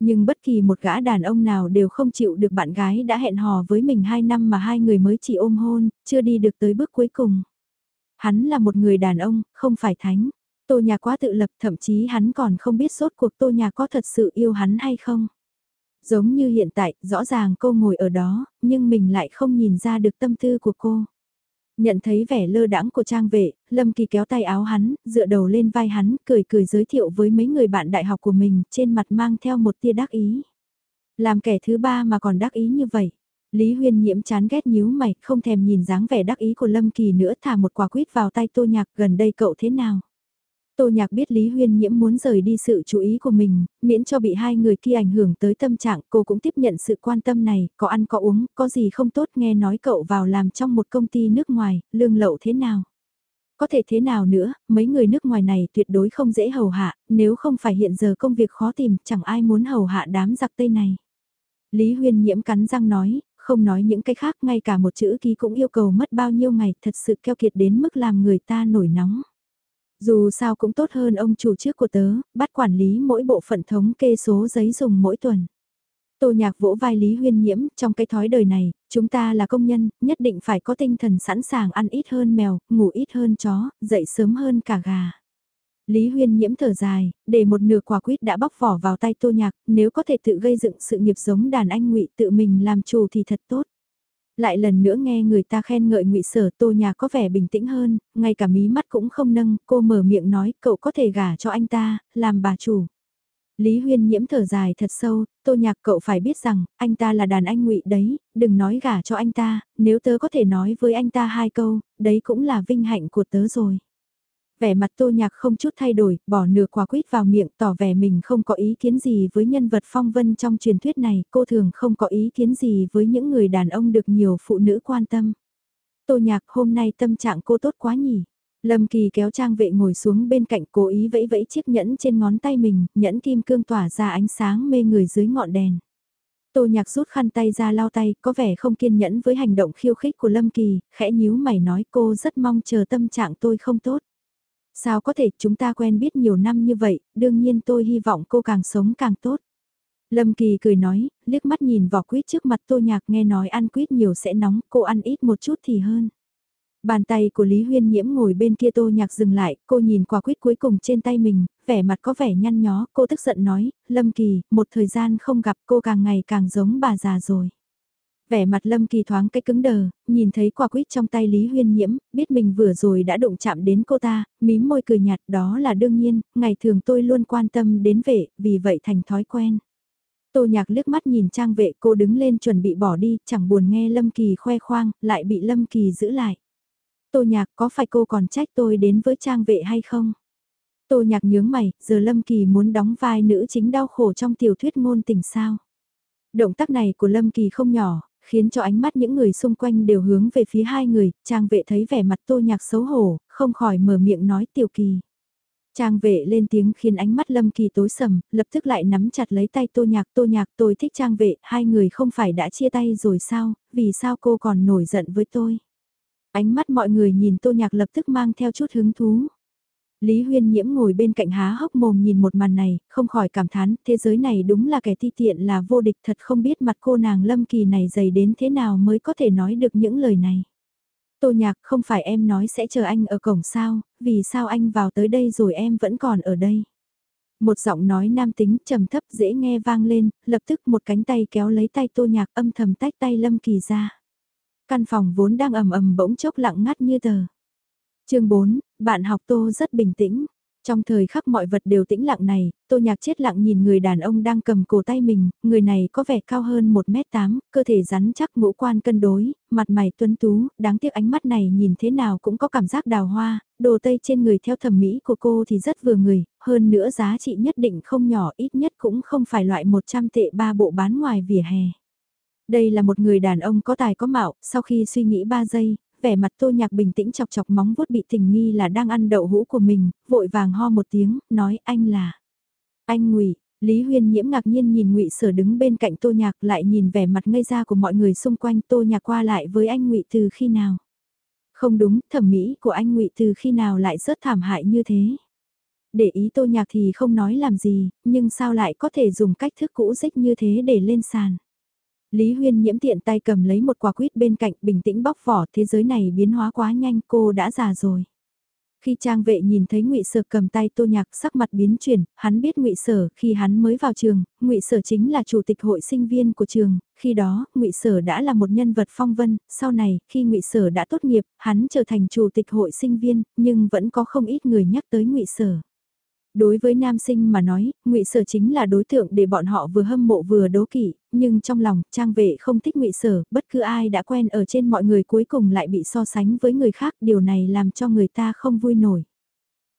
Nhưng bất kỳ một gã đàn ông nào đều không chịu được bạn gái đã hẹn hò với mình 2 năm mà hai người mới chỉ ôm hôn, chưa đi được tới bước cuối cùng. Hắn là một người đàn ông, không phải thánh. Tô nhà quá tự lập thậm chí hắn còn không biết sốt cuộc tô nhà có thật sự yêu hắn hay không. Giống như hiện tại, rõ ràng cô ngồi ở đó, nhưng mình lại không nhìn ra được tâm tư của cô. Nhận thấy vẻ lơ đãng của trang vệ, Lâm Kỳ kéo tay áo hắn, dựa đầu lên vai hắn, cười cười giới thiệu với mấy người bạn đại học của mình, trên mặt mang theo một tia đắc ý. Làm kẻ thứ ba mà còn đắc ý như vậy. Lý Huyên nhiễm chán ghét nhíu mày, không thèm nhìn dáng vẻ đắc ý của Lâm Kỳ nữa thả một quả quýt vào tay tô nhạc gần đây cậu thế nào. Tô Nhạc biết Lý Huyên Nhiễm muốn rời đi sự chú ý của mình, miễn cho bị hai người kia ảnh hưởng tới tâm trạng, cô cũng tiếp nhận sự quan tâm này, có ăn có uống, có gì không tốt nghe nói cậu vào làm trong một công ty nước ngoài, lương lậu thế nào. Có thể thế nào nữa, mấy người nước ngoài này tuyệt đối không dễ hầu hạ, nếu không phải hiện giờ công việc khó tìm, chẳng ai muốn hầu hạ đám giặc tây này. Lý Huyên Nhiễm cắn răng nói, không nói những cái khác, ngay cả một chữ ký cũng yêu cầu mất bao nhiêu ngày, thật sự keo kiệt đến mức làm người ta nổi nóng. Dù sao cũng tốt hơn ông chủ trước của tớ, bắt quản lý mỗi bộ phận thống kê số giấy dùng mỗi tuần. Tô nhạc vỗ vai Lý Huyên Nhiễm, trong cái thói đời này, chúng ta là công nhân, nhất định phải có tinh thần sẵn sàng ăn ít hơn mèo, ngủ ít hơn chó, dậy sớm hơn cả gà. Lý Huyên Nhiễm thở dài, để một nửa quả quýt đã bóc vỏ vào tay tô nhạc, nếu có thể tự gây dựng sự nghiệp giống đàn anh ngụy tự mình làm chủ thì thật tốt. Lại lần nữa nghe người ta khen ngợi ngụy sở tô nhà có vẻ bình tĩnh hơn, ngay cả mí mắt cũng không nâng, cô mở miệng nói cậu có thể gả cho anh ta, làm bà chủ. Lý Huyên nhiễm thở dài thật sâu, tô nhạc cậu phải biết rằng, anh ta là đàn anh ngụy đấy, đừng nói gả cho anh ta, nếu tớ có thể nói với anh ta hai câu, đấy cũng là vinh hạnh của tớ rồi. Vẻ mặt tô nhạc không chút thay đổi, bỏ nửa quả quýt vào miệng tỏ vẻ mình không có ý kiến gì với nhân vật phong vân trong truyền thuyết này, cô thường không có ý kiến gì với những người đàn ông được nhiều phụ nữ quan tâm. Tô nhạc hôm nay tâm trạng cô tốt quá nhỉ. Lâm Kỳ kéo trang vệ ngồi xuống bên cạnh cố ý vẫy vẫy chiếc nhẫn trên ngón tay mình, nhẫn kim cương tỏa ra ánh sáng mê người dưới ngọn đèn. Tô nhạc rút khăn tay ra lau tay, có vẻ không kiên nhẫn với hành động khiêu khích của Lâm Kỳ, khẽ nhíu mày nói cô rất mong chờ tâm trạng tôi không tốt. Sao có thể chúng ta quen biết nhiều năm như vậy, đương nhiên tôi hy vọng cô càng sống càng tốt. Lâm Kỳ cười nói, liếc mắt nhìn vỏ quýt trước mặt tô nhạc nghe nói ăn quýt nhiều sẽ nóng, cô ăn ít một chút thì hơn. Bàn tay của Lý Huyên Nhiễm ngồi bên kia tô nhạc dừng lại, cô nhìn quả quýt cuối cùng trên tay mình, vẻ mặt có vẻ nhăn nhó, cô tức giận nói, Lâm Kỳ, một thời gian không gặp cô càng ngày càng giống bà già rồi. Vẻ mặt Lâm Kỳ thoáng cái cứng đờ, nhìn thấy quả quýt trong tay Lý Huyên Nhiễm, biết mình vừa rồi đã đụng chạm đến cô ta, mím môi cười nhạt đó là đương nhiên, ngày thường tôi luôn quan tâm đến vệ, vì vậy thành thói quen. Tô nhạc liếc mắt nhìn trang vệ cô đứng lên chuẩn bị bỏ đi, chẳng buồn nghe Lâm Kỳ khoe khoang, lại bị Lâm Kỳ giữ lại. Tô nhạc có phải cô còn trách tôi đến với trang vệ hay không? Tô nhạc nhướng mày, giờ Lâm Kỳ muốn đóng vai nữ chính đau khổ trong tiểu thuyết ngôn tình sao? Động tác này của Lâm Kỳ không nhỏ, khiến cho ánh mắt những người xung quanh đều hướng về phía hai người, trang vệ thấy vẻ mặt tô nhạc xấu hổ, không khỏi mở miệng nói tiểu kỳ. Trang vệ lên tiếng khiến ánh mắt Lâm Kỳ tối sầm, lập tức lại nắm chặt lấy tay tô nhạc tô nhạc tôi thích trang vệ, hai người không phải đã chia tay rồi sao, vì sao cô còn nổi giận với tôi. Ánh mắt mọi người nhìn tô nhạc lập tức mang theo chút hứng thú. Lý Huyên Nhiễm ngồi bên cạnh há hốc mồm nhìn một màn này, không khỏi cảm thán, thế giới này đúng là kẻ ti tiện là vô địch thật không biết mặt cô nàng Lâm Kỳ này dày đến thế nào mới có thể nói được những lời này. Tô Nhạc không phải em nói sẽ chờ anh ở cổng sao, vì sao anh vào tới đây rồi em vẫn còn ở đây. Một giọng nói nam tính trầm thấp dễ nghe vang lên, lập tức một cánh tay kéo lấy tay Tô Nhạc âm thầm tách tay Lâm Kỳ ra. Căn phòng vốn đang ầm ầm bỗng chốc lặng ngắt như tờ chương 4, bạn học Tô rất bình tĩnh. Trong thời khắc mọi vật đều tĩnh lặng này, Tô Nhạc chết lặng nhìn người đàn ông đang cầm cổ tay mình, người này có vẻ cao hơn 1m8, cơ thể rắn chắc ngũ quan cân đối, mặt mày tuấn tú, đáng tiếc ánh mắt này nhìn thế nào cũng có cảm giác đào hoa, đồ tây trên người theo thẩm mỹ của cô thì rất vừa người, hơn nữa giá trị nhất định không nhỏ ít nhất cũng không phải loại 100 tệ ba bộ bán ngoài vỉa hè. Đây là một người đàn ông có tài có mạo, sau khi suy nghĩ 3 giây, vẻ mặt tô nhạc bình tĩnh chọc chọc móng vuốt bị tình nghi là đang ăn đậu hũ của mình, vội vàng ho một tiếng, nói anh là. Anh ngụy Lý Huyên nhiễm ngạc nhiên nhìn ngụy Sở đứng bên cạnh Tô Nhạc lại nhìn vẻ mặt ngây ra của mọi người xung quanh Tô Nhạc qua lại với anh ngụy từ khi nào. Không đúng, thẩm mỹ của anh ngụy từ khi nào lại rất thảm hại như thế. Để ý Tô Nhạc thì không nói làm gì, nhưng sao lại có thể dùng cách thức cũ dích như thế để lên sàn. Lý Huyên nhiễm tiện tay cầm lấy một quả quýt bên cạnh bình tĩnh bóc vỏ thế giới này biến hóa quá nhanh cô đã già rồi. Khi trang vệ nhìn thấy ngụy Sở cầm tay Tô Nhạc sắc mặt biến chuyển, hắn biết ngụy Sở khi hắn mới vào trường, ngụy Sở chính là chủ tịch hội sinh viên của trường, khi đó ngụy Sở đã là một nhân vật phong vân, sau này khi ngụy Sở đã tốt nghiệp, hắn trở thành chủ tịch hội sinh viên, nhưng vẫn có không ít người nhắc tới ngụy Sở. Đối với nam sinh mà nói, ngụy Sở chính là đối tượng để bọn họ vừa hâm mộ vừa đố kỵ, nhưng trong lòng, trang vệ không thích ngụy Sở, bất cứ ai đã quen ở trên mọi người cuối cùng lại bị so sánh với người khác, điều này làm cho người ta không vui nổi.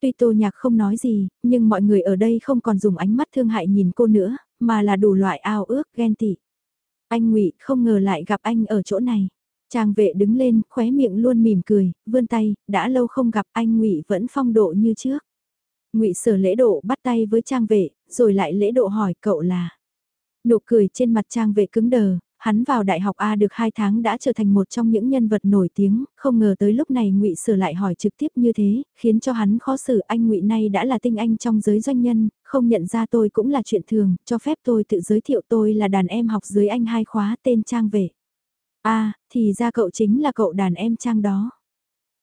Tuy Tô Nhạc không nói gì, nhưng mọi người ở đây không còn dùng ánh mắt thương hại nhìn cô nữa, mà là đủ loại ao ước, ghen tị. Anh ngụy không ngờ lại gặp anh ở chỗ này. Trang vệ đứng lên, khóe miệng luôn mỉm cười, vươn tay, đã lâu không gặp anh ngụy vẫn phong độ như trước ngụy sở lễ độ bắt tay với trang vệ, rồi lại lễ độ hỏi cậu là. Nụ cười trên mặt trang vệ cứng đờ, hắn vào đại học A được 2 tháng đã trở thành một trong những nhân vật nổi tiếng, không ngờ tới lúc này ngụy Sở lại hỏi trực tiếp như thế, khiến cho hắn khó xử anh ngụy nay đã là tinh anh trong giới doanh nhân, không nhận ra tôi cũng là chuyện thường, cho phép tôi tự giới thiệu tôi là đàn em học dưới anh hai khóa tên Trang Vệ. A, thì ra cậu chính là cậu đàn em Trang đó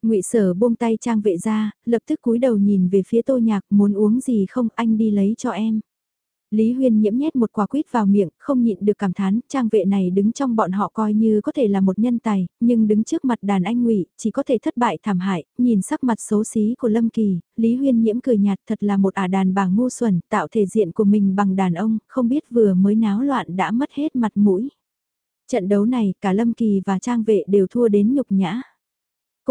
ngụy Sở buông tay trang vệ ra, lập tức cúi đầu nhìn về phía Tô Nhạc, muốn uống gì không, anh đi lấy cho em. Lý Huyên nhiễm nhét một quả quýt vào miệng, không nhịn được cảm thán, trang vệ này đứng trong bọn họ coi như có thể là một nhân tài, nhưng đứng trước mặt đàn anh ngụy chỉ có thể thất bại thảm hại, nhìn sắc mặt xấu xí của Lâm Kỳ, Lý Huyên nhiễm cười nhạt thật là một ả đàn bà ngu xuẩn, tạo thể diện của mình bằng đàn ông, không biết vừa mới náo loạn đã mất hết mặt mũi. Trận đấu này, cả Lâm Kỳ và trang vệ đều thua đến nhục nhã.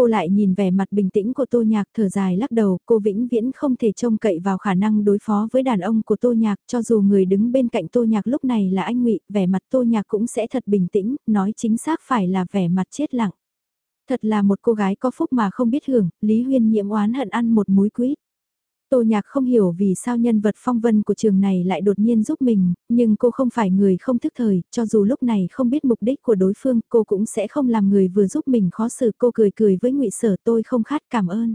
Cô lại nhìn vẻ mặt bình tĩnh của Tô Nhạc thở dài lắc đầu, cô vĩnh viễn không thể trông cậy vào khả năng đối phó với đàn ông của Tô Nhạc, cho dù người đứng bên cạnh Tô Nhạc lúc này là anh ngụy vẻ mặt Tô Nhạc cũng sẽ thật bình tĩnh, nói chính xác phải là vẻ mặt chết lặng. Thật là một cô gái có phúc mà không biết hưởng, Lý Huyên nhiễm oán hận ăn một múi quýt. Tô Nhạc không hiểu vì sao nhân vật phong vân của trường này lại đột nhiên giúp mình, nhưng cô không phải người không thức thời, cho dù lúc này không biết mục đích của đối phương, cô cũng sẽ không làm người vừa giúp mình khó xử. Cô cười cười với ngụy Sở tôi không khát cảm ơn.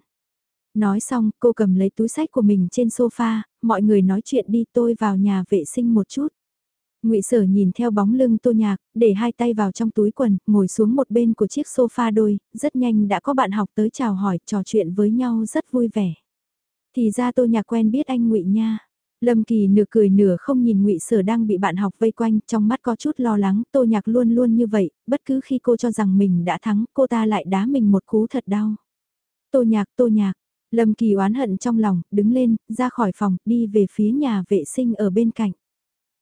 Nói xong, cô cầm lấy túi sách của mình trên sofa, mọi người nói chuyện đi tôi vào nhà vệ sinh một chút. ngụy Sở nhìn theo bóng lưng Tô Nhạc, để hai tay vào trong túi quần, ngồi xuống một bên của chiếc sofa đôi, rất nhanh đã có bạn học tới chào hỏi, trò chuyện với nhau rất vui vẻ. Thì ra tô nhạc quen biết anh ngụy nha. Lâm Kỳ nửa cười nửa không nhìn ngụy Sở đang bị bạn học vây quanh, trong mắt có chút lo lắng, Tô Nhạc luôn luôn như vậy, bất cứ khi cô cho rằng mình đã thắng, cô ta lại đá mình một cú thật đau. Tô Nhạc, Tô Nhạc, Lâm Kỳ oán hận trong lòng, đứng lên, ra khỏi phòng, đi về phía nhà vệ sinh ở bên cạnh.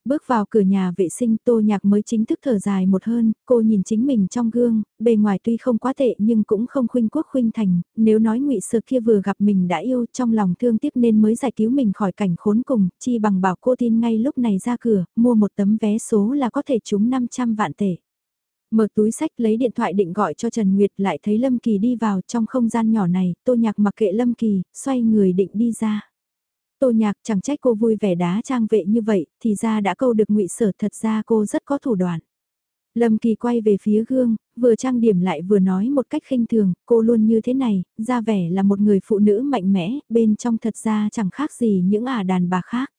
Bước vào cửa nhà vệ sinh tô nhạc mới chính thức thở dài một hơn, cô nhìn chính mình trong gương, bề ngoài tuy không quá tệ nhưng cũng không khuynh quốc khuynh thành, nếu nói ngụy sơ kia vừa gặp mình đã yêu trong lòng thương tiếc nên mới giải cứu mình khỏi cảnh khốn cùng, chi bằng bảo cô tin ngay lúc này ra cửa, mua một tấm vé số là có thể trúng 500 vạn tệ. Mở túi sách lấy điện thoại định gọi cho Trần Nguyệt lại thấy Lâm Kỳ đi vào trong không gian nhỏ này, tô nhạc mặc kệ Lâm Kỳ, xoay người định đi ra. Tô nhạc chẳng trách cô vui vẻ đá trang vệ như vậy, thì ra đã câu được ngụy sở thật ra cô rất có thủ đoạn. Lâm Kỳ quay về phía gương, vừa trang điểm lại vừa nói một cách khinh thường, cô luôn như thế này, ra vẻ là một người phụ nữ mạnh mẽ, bên trong thật ra chẳng khác gì những ả đàn bà khác.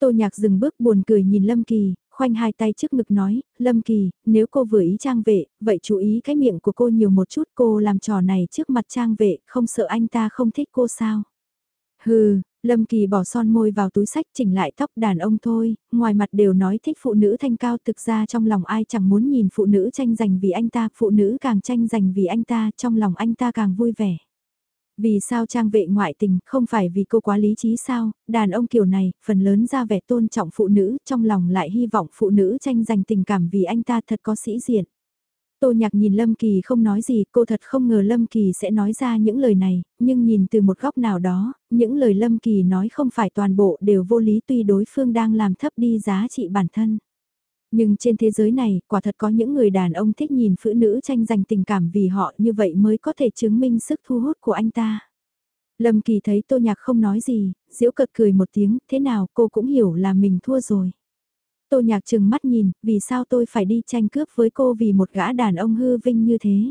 Tô nhạc dừng bước buồn cười nhìn Lâm Kỳ, khoanh hai tay trước ngực nói, Lâm Kỳ, nếu cô vừa ý trang vệ, vậy chú ý cái miệng của cô nhiều một chút cô làm trò này trước mặt trang vệ, không sợ anh ta không thích cô sao. Hừ, Lâm Kỳ bỏ son môi vào túi sách chỉnh lại tóc đàn ông thôi, ngoài mặt đều nói thích phụ nữ thanh cao thực ra trong lòng ai chẳng muốn nhìn phụ nữ tranh giành vì anh ta, phụ nữ càng tranh giành vì anh ta, trong lòng anh ta càng vui vẻ. Vì sao trang vệ ngoại tình, không phải vì cô quá lý trí sao, đàn ông kiểu này, phần lớn ra vẻ tôn trọng phụ nữ, trong lòng lại hy vọng phụ nữ tranh giành tình cảm vì anh ta thật có sĩ diện. Tô nhạc nhìn Lâm Kỳ không nói gì, cô thật không ngờ Lâm Kỳ sẽ nói ra những lời này, nhưng nhìn từ một góc nào đó, những lời Lâm Kỳ nói không phải toàn bộ đều vô lý tuy đối phương đang làm thấp đi giá trị bản thân. Nhưng trên thế giới này, quả thật có những người đàn ông thích nhìn phụ nữ tranh giành tình cảm vì họ như vậy mới có thể chứng minh sức thu hút của anh ta. Lâm Kỳ thấy Tô Nhạc không nói gì, diễu cợt cười một tiếng, thế nào cô cũng hiểu là mình thua rồi. Tô Nhạc chừng mắt nhìn, vì sao tôi phải đi tranh cướp với cô vì một gã đàn ông hư vinh như thế.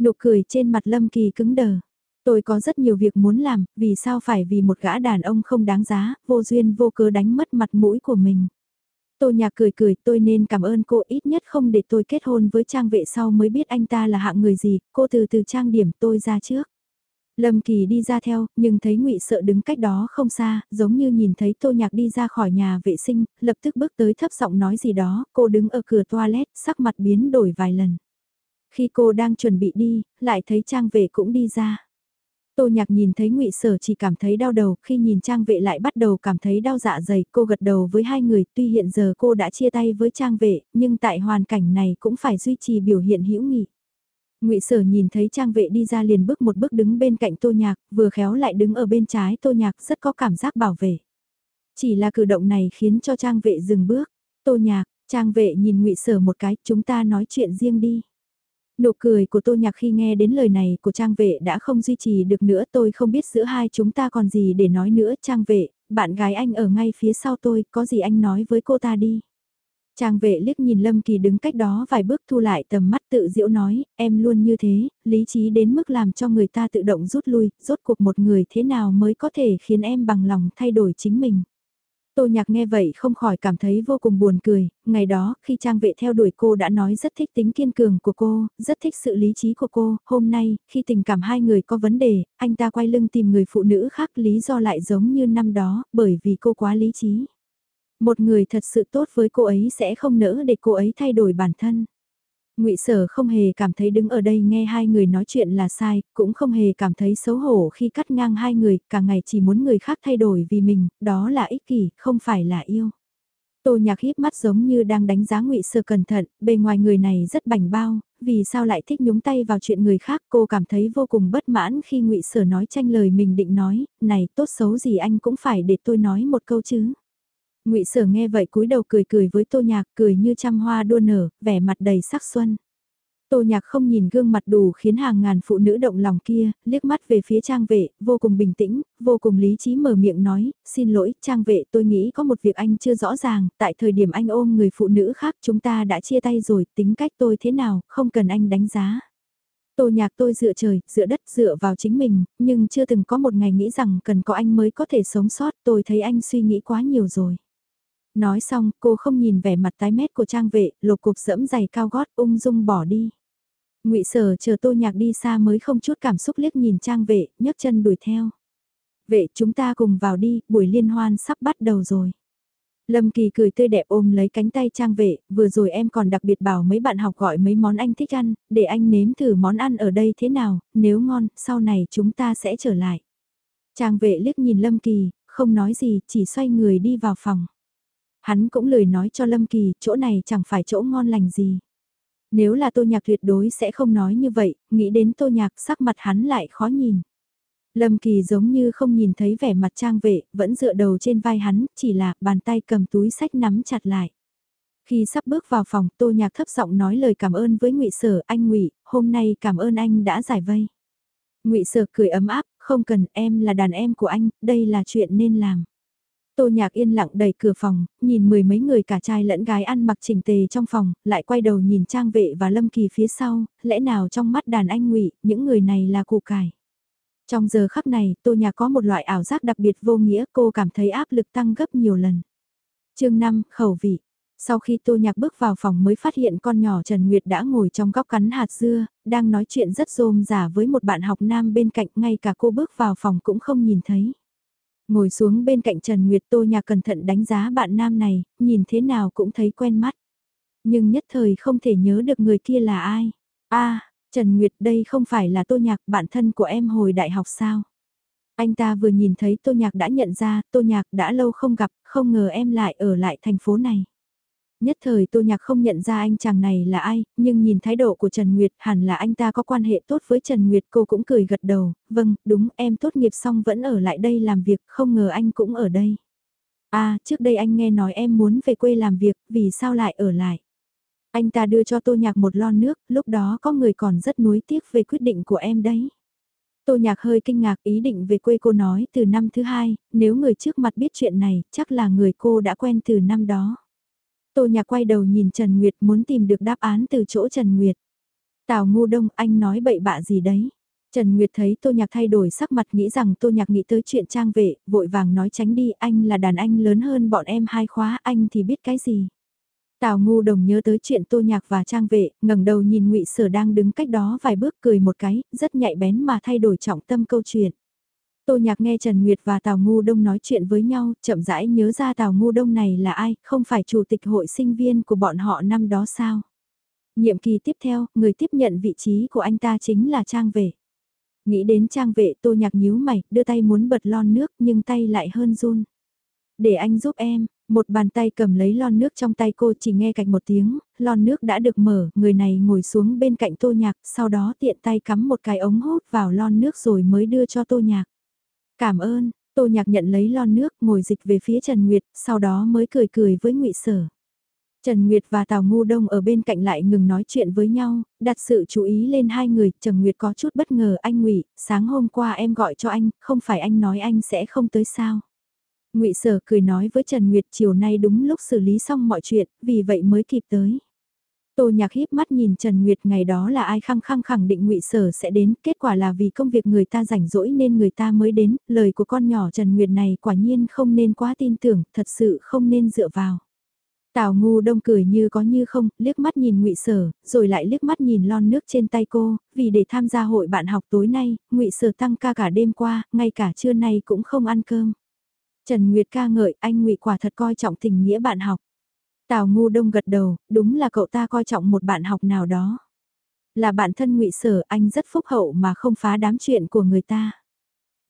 Nụ cười trên mặt Lâm Kỳ cứng đờ. Tôi có rất nhiều việc muốn làm, vì sao phải vì một gã đàn ông không đáng giá, vô duyên vô cớ đánh mất mặt mũi của mình. Tô Nhạc cười cười, tôi nên cảm ơn cô ít nhất không để tôi kết hôn với trang vệ sau mới biết anh ta là hạng người gì, cô từ từ trang điểm tôi ra trước. Lâm Kỳ đi ra theo, nhưng thấy Ngụy Sợ đứng cách đó không xa, giống như nhìn thấy Tô Nhạc đi ra khỏi nhà vệ sinh, lập tức bước tới thấp giọng nói gì đó, cô đứng ở cửa toilet, sắc mặt biến đổi vài lần. Khi cô đang chuẩn bị đi, lại thấy Trang vệ cũng đi ra. Tô Nhạc nhìn thấy Ngụy Sở chỉ cảm thấy đau đầu, khi nhìn Trang vệ lại bắt đầu cảm thấy đau dạ dày, cô gật đầu với hai người, tuy hiện giờ cô đã chia tay với Trang vệ, nhưng tại hoàn cảnh này cũng phải duy trì biểu hiện hữu nghị. Ngụy Sở nhìn thấy Trang vệ đi ra liền bước một bước đứng bên cạnh Tô Nhạc, vừa khéo lại đứng ở bên trái Tô Nhạc rất có cảm giác bảo vệ. Chỉ là cử động này khiến cho Trang vệ dừng bước. Tô Nhạc, Trang vệ nhìn Ngụy Sở một cái, chúng ta nói chuyện riêng đi. Nụ cười của Tô Nhạc khi nghe đến lời này của Trang vệ đã không duy trì được nữa tôi không biết giữa hai chúng ta còn gì để nói nữa Trang vệ, bạn gái anh ở ngay phía sau tôi, có gì anh nói với cô ta đi. Trang vệ liếc nhìn Lâm Kỳ đứng cách đó vài bước thu lại tầm mắt tự diễu nói, em luôn như thế, lý trí đến mức làm cho người ta tự động rút lui, rốt cuộc một người thế nào mới có thể khiến em bằng lòng thay đổi chính mình. Tô nhạc nghe vậy không khỏi cảm thấy vô cùng buồn cười, ngày đó khi trang vệ theo đuổi cô đã nói rất thích tính kiên cường của cô, rất thích sự lý trí của cô, hôm nay, khi tình cảm hai người có vấn đề, anh ta quay lưng tìm người phụ nữ khác lý do lại giống như năm đó, bởi vì cô quá lý trí. Một người thật sự tốt với cô ấy sẽ không nỡ để cô ấy thay đổi bản thân. Ngụy Sở không hề cảm thấy đứng ở đây nghe hai người nói chuyện là sai, cũng không hề cảm thấy xấu hổ khi cắt ngang hai người, cả ngày chỉ muốn người khác thay đổi vì mình, đó là ích kỷ, không phải là yêu. Tô Nhạc híp mắt giống như đang đánh giá Ngụy Sở cẩn thận, bề ngoài người này rất bảnh bao, vì sao lại thích nhúng tay vào chuyện người khác, cô cảm thấy vô cùng bất mãn khi Ngụy Sở nói tranh lời mình định nói, này tốt xấu gì anh cũng phải để tôi nói một câu chứ. Ngụy Sở nghe vậy cúi đầu cười cười với Tô Nhạc, cười như trăm hoa đua nở, vẻ mặt đầy sắc xuân. Tô Nhạc không nhìn gương mặt đủ khiến hàng ngàn phụ nữ động lòng kia, liếc mắt về phía trang vệ, vô cùng bình tĩnh, vô cùng lý trí mở miệng nói, xin lỗi, trang vệ tôi nghĩ có một việc anh chưa rõ ràng, tại thời điểm anh ôm người phụ nữ khác chúng ta đã chia tay rồi, tính cách tôi thế nào, không cần anh đánh giá. Tô nhạc tôi dựa trời, dựa đất, dựa vào chính mình, nhưng chưa từng có một ngày nghĩ rằng cần có anh mới có thể sống sót, tôi thấy anh suy nghĩ quá nhiều rồi. Nói xong, cô không nhìn vẻ mặt tái mét của trang vệ, lột cục dẫm giày cao gót ung dung bỏ đi. ngụy sở chờ tô nhạc đi xa mới không chút cảm xúc liếc nhìn trang vệ, nhấc chân đuổi theo. Vệ chúng ta cùng vào đi, buổi liên hoan sắp bắt đầu rồi. Lâm Kỳ cười tươi đẹp ôm lấy cánh tay Trang vệ, vừa rồi em còn đặc biệt bảo mấy bạn học gọi mấy món anh thích ăn, để anh nếm thử món ăn ở đây thế nào, nếu ngon, sau này chúng ta sẽ trở lại. Trang vệ liếc nhìn Lâm Kỳ, không nói gì, chỉ xoay người đi vào phòng. Hắn cũng lười nói cho Lâm Kỳ, chỗ này chẳng phải chỗ ngon lành gì. Nếu là tô nhạc tuyệt đối sẽ không nói như vậy, nghĩ đến tô nhạc sắc mặt hắn lại khó nhìn. Lâm Kỳ giống như không nhìn thấy vẻ mặt trang vệ, vẫn dựa đầu trên vai hắn, chỉ là bàn tay cầm túi sách nắm chặt lại. Khi sắp bước vào phòng, Tô Nhạc thấp giọng nói lời cảm ơn với Ngụy Sở, anh Ngụy, hôm nay cảm ơn anh đã giải vây. Ngụy Sở cười ấm áp, không cần, em là đàn em của anh, đây là chuyện nên làm. Tô Nhạc yên lặng đẩy cửa phòng, nhìn mười mấy người cả trai lẫn gái ăn mặc chỉnh tề trong phòng, lại quay đầu nhìn Trang Vệ và Lâm Kỳ phía sau, lẽ nào trong mắt đàn anh Ngụy, những người này là củ cải. Trong giờ khắc này, Tô Nhạc có một loại ảo giác đặc biệt vô nghĩa, cô cảm thấy áp lực tăng gấp nhiều lần. chương 5, khẩu vị. Sau khi Tô Nhạc bước vào phòng mới phát hiện con nhỏ Trần Nguyệt đã ngồi trong góc cắn hạt dưa, đang nói chuyện rất rôm rả với một bạn học nam bên cạnh, ngay cả cô bước vào phòng cũng không nhìn thấy. Ngồi xuống bên cạnh Trần Nguyệt Tô Nhạc cẩn thận đánh giá bạn nam này, nhìn thế nào cũng thấy quen mắt. Nhưng nhất thời không thể nhớ được người kia là ai. a Trần Nguyệt đây không phải là Tô Nhạc bạn thân của em hồi đại học sao? Anh ta vừa nhìn thấy Tô Nhạc đã nhận ra Tô Nhạc đã lâu không gặp, không ngờ em lại ở lại thành phố này. Nhất thời Tô Nhạc không nhận ra anh chàng này là ai, nhưng nhìn thái độ của Trần Nguyệt hẳn là anh ta có quan hệ tốt với Trần Nguyệt cô cũng cười gật đầu, vâng, đúng em tốt nghiệp xong vẫn ở lại đây làm việc, không ngờ anh cũng ở đây. À, trước đây anh nghe nói em muốn về quê làm việc, vì sao lại ở lại? Anh ta đưa cho Tô Nhạc một lon nước, lúc đó có người còn rất nuối tiếc về quyết định của em đấy. Tô Nhạc hơi kinh ngạc ý định về quê cô nói từ năm thứ hai, nếu người trước mặt biết chuyện này, chắc là người cô đã quen từ năm đó. Tô Nhạc quay đầu nhìn Trần Nguyệt muốn tìm được đáp án từ chỗ Trần Nguyệt. Tào ngu đông anh nói bậy bạ gì đấy. Trần Nguyệt thấy Tô Nhạc thay đổi sắc mặt nghĩ rằng Tô Nhạc nghĩ tới chuyện trang vệ, vội vàng nói tránh đi, anh là đàn anh lớn hơn bọn em hai khóa, anh thì biết cái gì. Tào ngu đồng nhớ tới chuyện tô nhạc và trang vệ, ngẩng đầu nhìn ngụy Sở đang đứng cách đó vài bước cười một cái, rất nhạy bén mà thay đổi trọng tâm câu chuyện. Tô nhạc nghe Trần Nguyệt và Tào ngu đông nói chuyện với nhau, chậm rãi nhớ ra Tào ngu đông này là ai, không phải chủ tịch hội sinh viên của bọn họ năm đó sao. Nhiệm kỳ tiếp theo, người tiếp nhận vị trí của anh ta chính là Trang Vệ. Nghĩ đến Trang Vệ tô nhạc nhíu mày, đưa tay muốn bật lon nước nhưng tay lại hơn run. Để anh giúp em, một bàn tay cầm lấy lon nước trong tay cô chỉ nghe cạch một tiếng, lon nước đã được mở, người này ngồi xuống bên cạnh tô nhạc, sau đó tiện tay cắm một cái ống hút vào lon nước rồi mới đưa cho tô nhạc. Cảm ơn, tô nhạc nhận lấy lon nước, ngồi dịch về phía Trần Nguyệt, sau đó mới cười cười với ngụy Sở. Trần Nguyệt và Tào Ngu Đông ở bên cạnh lại ngừng nói chuyện với nhau, đặt sự chú ý lên hai người, Trần Nguyệt có chút bất ngờ anh ngụy sáng hôm qua em gọi cho anh, không phải anh nói anh sẽ không tới sao. Ngụy Sở cười nói với Trần Nguyệt chiều nay đúng lúc xử lý xong mọi chuyện, vì vậy mới kịp tới. Tô Nhạc híp mắt nhìn Trần Nguyệt ngày đó là ai khăng khăng khẳng định Ngụy Sở sẽ đến, kết quả là vì công việc người ta rảnh rỗi nên người ta mới đến, lời của con nhỏ Trần Nguyệt này quả nhiên không nên quá tin tưởng, thật sự không nên dựa vào. Tào ngu đông cười như có như không, liếc mắt nhìn ngụy Sở, rồi lại liếc mắt nhìn lon nước trên tay cô, vì để tham gia hội bạn học tối nay, ngụy Sở tăng ca cả đêm qua, ngay cả trưa nay cũng không ăn cơm. Trần Nguyệt ca ngợi anh ngụy quả thật coi trọng tình nghĩa bạn học. Tào ngu đông gật đầu, đúng là cậu ta coi trọng một bạn học nào đó. Là bạn thân ngụy sở anh rất phúc hậu mà không phá đám chuyện của người ta.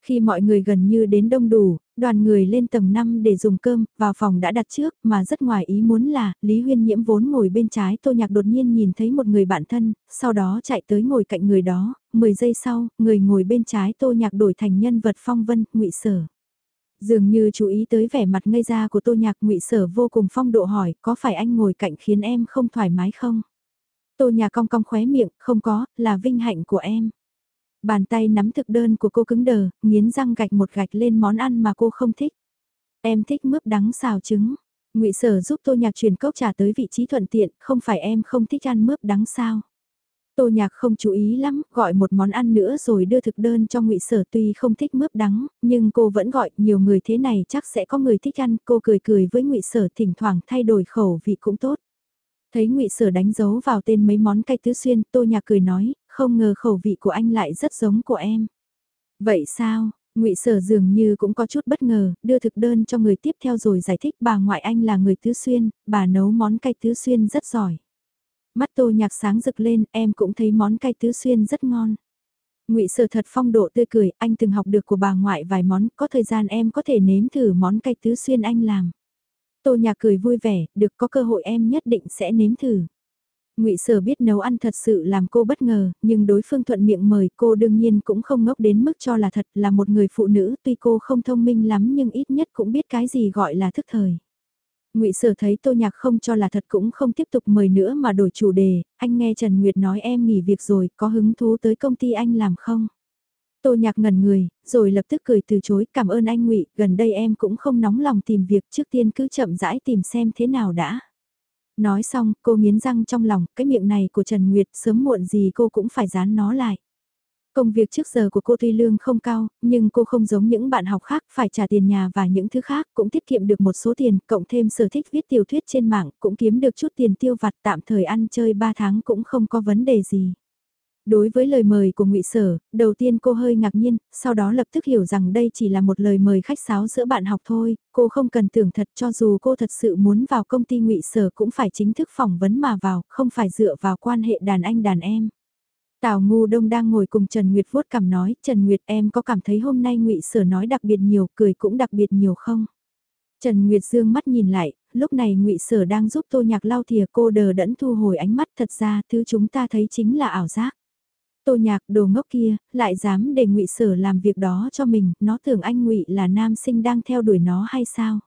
Khi mọi người gần như đến đông đủ, đoàn người lên tầng 5 để dùng cơm, vào phòng đã đặt trước, mà rất ngoài ý muốn là, Lý Huyên Nhiễm vốn ngồi bên trái Tô Nhạc đột nhiên nhìn thấy một người bạn thân, sau đó chạy tới ngồi cạnh người đó, 10 giây sau, người ngồi bên trái Tô Nhạc đổi thành nhân vật phong vân, ngụy sở. Dường như chú ý tới vẻ mặt ngây ra của tô nhạc ngụy sở vô cùng phong độ hỏi có phải anh ngồi cạnh khiến em không thoải mái không? Tô nhạc cong cong khóe miệng, không có, là vinh hạnh của em. Bàn tay nắm thực đơn của cô cứng đờ, nghiến răng gạch một gạch lên món ăn mà cô không thích. Em thích mướp đắng xào trứng. ngụy sở giúp tô nhạc truyền cốc trà tới vị trí thuận tiện, không phải em không thích ăn mướp đắng sao. Tô Nhạc không chú ý lắm, gọi một món ăn nữa rồi đưa thực đơn cho Ngụy Sở tuy không thích mướp đắng, nhưng cô vẫn gọi nhiều người thế này chắc sẽ có người thích ăn, cô cười cười với Ngụy Sở thỉnh thoảng thay đổi khẩu vị cũng tốt. Thấy Ngụy Sở đánh dấu vào tên mấy món cay tứ xuyên, Tô Nhạc cười nói, không ngờ khẩu vị của anh lại rất giống của em. Vậy sao, ngụy Sở dường như cũng có chút bất ngờ, đưa thực đơn cho người tiếp theo rồi giải thích bà ngoại anh là người tứ xuyên, bà nấu món cay tứ xuyên rất giỏi. Mắt Tô Nhạc sáng rực lên, em cũng thấy món cay tứ xuyên rất ngon. Ngụy Sở thật phong độ tươi cười, anh từng học được của bà ngoại vài món, có thời gian em có thể nếm thử món cay tứ xuyên anh làm. Tô Nhạc cười vui vẻ, được có cơ hội em nhất định sẽ nếm thử. Ngụy Sở biết nấu ăn thật sự làm cô bất ngờ, nhưng đối phương thuận miệng mời cô đương nhiên cũng không ngốc đến mức cho là thật là một người phụ nữ, tuy cô không thông minh lắm nhưng ít nhất cũng biết cái gì gọi là thức thời. Ngụy Sở thấy Tô Nhạc không cho là thật cũng không tiếp tục mời nữa mà đổi chủ đề, anh nghe Trần Nguyệt nói em nghỉ việc rồi, có hứng thú tới công ty anh làm không? Tô Nhạc ngẩn người, rồi lập tức cười từ chối, cảm ơn anh Ngụy, gần đây em cũng không nóng lòng tìm việc, trước tiên cứ chậm rãi tìm xem thế nào đã. Nói xong, cô nghiến răng trong lòng, cái miệng này của Trần Nguyệt sớm muộn gì cô cũng phải dán nó lại. Công việc trước giờ của cô tuy lương không cao, nhưng cô không giống những bạn học khác phải trả tiền nhà và những thứ khác cũng tiết kiệm được một số tiền, cộng thêm sở thích viết tiểu thuyết trên mạng cũng kiếm được chút tiền tiêu vặt tạm thời ăn chơi 3 tháng cũng không có vấn đề gì. Đối với lời mời của ngụy Sở, đầu tiên cô hơi ngạc nhiên, sau đó lập tức hiểu rằng đây chỉ là một lời mời khách sáo giữa bạn học thôi, cô không cần tưởng thật cho dù cô thật sự muốn vào công ty ngụy Sở cũng phải chính thức phỏng vấn mà vào, không phải dựa vào quan hệ đàn anh đàn em. Tào Ngu Đông đang ngồi cùng Trần Nguyệt vuốt cằm nói, Trần Nguyệt em có cảm thấy hôm nay ngụy Sở nói đặc biệt nhiều, cười cũng đặc biệt nhiều không? Trần Nguyệt dương mắt nhìn lại, lúc này ngụy Sở đang giúp Tô Nhạc lau thìa cô đờ đẫn thu hồi ánh mắt thật ra thứ chúng ta thấy chính là ảo giác. Tô nhạc đồ ngốc kia, lại dám để ngụy Sở làm việc đó cho mình, nó tưởng anh ngụy là nam sinh đang theo đuổi nó hay sao?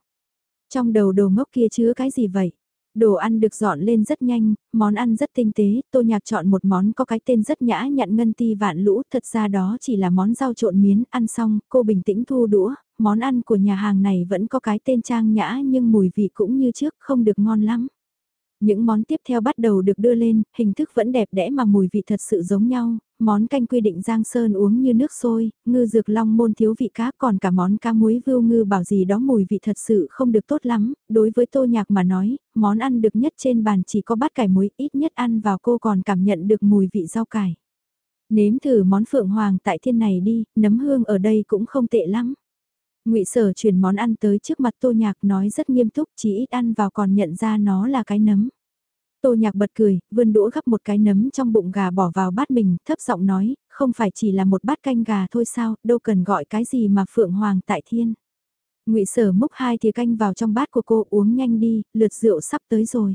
Trong đầu đồ ngốc kia chứa cái gì vậy? Đồ ăn được dọn lên rất nhanh, món ăn rất tinh tế, tô nhạc chọn một món có cái tên rất nhã nhặn ngân ti vạn lũ, thật ra đó chỉ là món rau trộn miến, ăn xong, cô bình tĩnh thu đũa, món ăn của nhà hàng này vẫn có cái tên trang nhã nhưng mùi vị cũng như trước, không được ngon lắm. Những món tiếp theo bắt đầu được đưa lên, hình thức vẫn đẹp đẽ mà mùi vị thật sự giống nhau, món canh quy định Giang Sơn uống như nước sôi, ngư dược long môn thiếu vị cá còn cả món cá muối vưu ngư bảo gì đó mùi vị thật sự không được tốt lắm, đối với tô nhạc mà nói, món ăn được nhất trên bàn chỉ có bát cải muối, ít nhất ăn vào cô còn cảm nhận được mùi vị rau cải. Nếm thử món phượng hoàng tại thiên này đi, nấm hương ở đây cũng không tệ lắm ngụy Sở chuyển món ăn tới trước mặt Tô Nhạc nói rất nghiêm túc chỉ ít ăn vào còn nhận ra nó là cái nấm. Tô nhạc bật cười, vươn đũa gắp một cái nấm trong bụng gà bỏ vào bát mình, thấp giọng nói, không phải chỉ là một bát canh gà thôi sao, đâu cần gọi cái gì mà phượng hoàng tại thiên. ngụy sở múc hai thìa canh vào trong bát của cô uống nhanh đi, lượt rượu sắp tới rồi.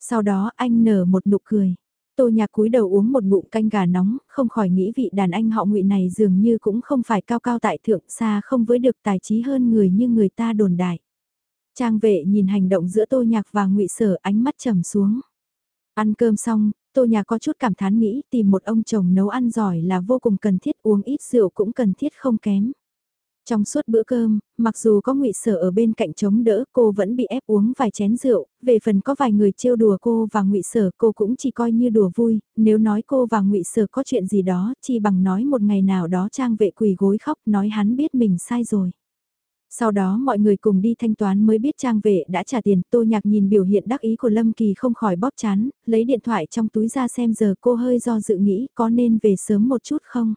Sau đó anh nở một nụ cười. Tô nhạc cúi đầu uống một ngụm canh gà nóng, không khỏi nghĩ vị đàn anh họ ngụy này dường như cũng không phải cao cao tại thượng xa không với được tài trí hơn người như người ta đồn đại. Trang vệ nhìn hành động giữa tô nhạc và ngụy sở ánh mắt trầm xuống. Ăn cơm xong, tô nhạc có chút cảm thán nghĩ tìm một ông chồng nấu ăn giỏi là vô cùng cần thiết uống ít rượu cũng cần thiết không kém. Trong suốt bữa cơm, mặc dù có ngụy sở ở bên cạnh chống đỡ cô vẫn bị ép uống vài chén rượu, về phần có vài người trêu đùa cô và ngụy sở cô cũng chỉ coi như đùa vui, nếu nói cô và ngụy sở có chuyện gì đó chỉ bằng nói một ngày nào đó trang vệ quỳ gối khóc nói hắn biết mình sai rồi. Sau đó mọi người cùng đi thanh toán mới biết trang vệ đã trả tiền, tô nhạc nhìn biểu hiện đắc ý của Lâm Kỳ không khỏi bóp chán, lấy điện thoại trong túi ra xem giờ cô hơi do dự nghĩ có nên về sớm một chút không.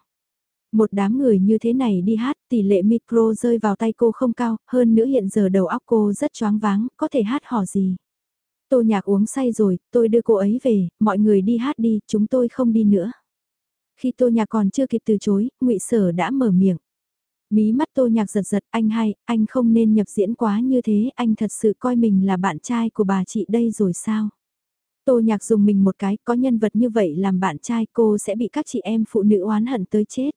Một đám người như thế này đi hát, tỷ lệ micro rơi vào tay cô không cao, hơn nữa hiện giờ đầu óc cô rất choáng váng, có thể hát hò gì. Tô nhạc uống say rồi, tôi đưa cô ấy về, mọi người đi hát đi, chúng tôi không đi nữa. Khi tô nhạc còn chưa kịp từ chối, ngụy Sở đã mở miệng. Mí mắt tô nhạc giật giật, anh hay, anh không nên nhập diễn quá như thế, anh thật sự coi mình là bạn trai của bà chị đây rồi sao? Tô nhạc dùng mình một cái, có nhân vật như vậy làm bạn trai cô sẽ bị các chị em phụ nữ oán hận tới chết.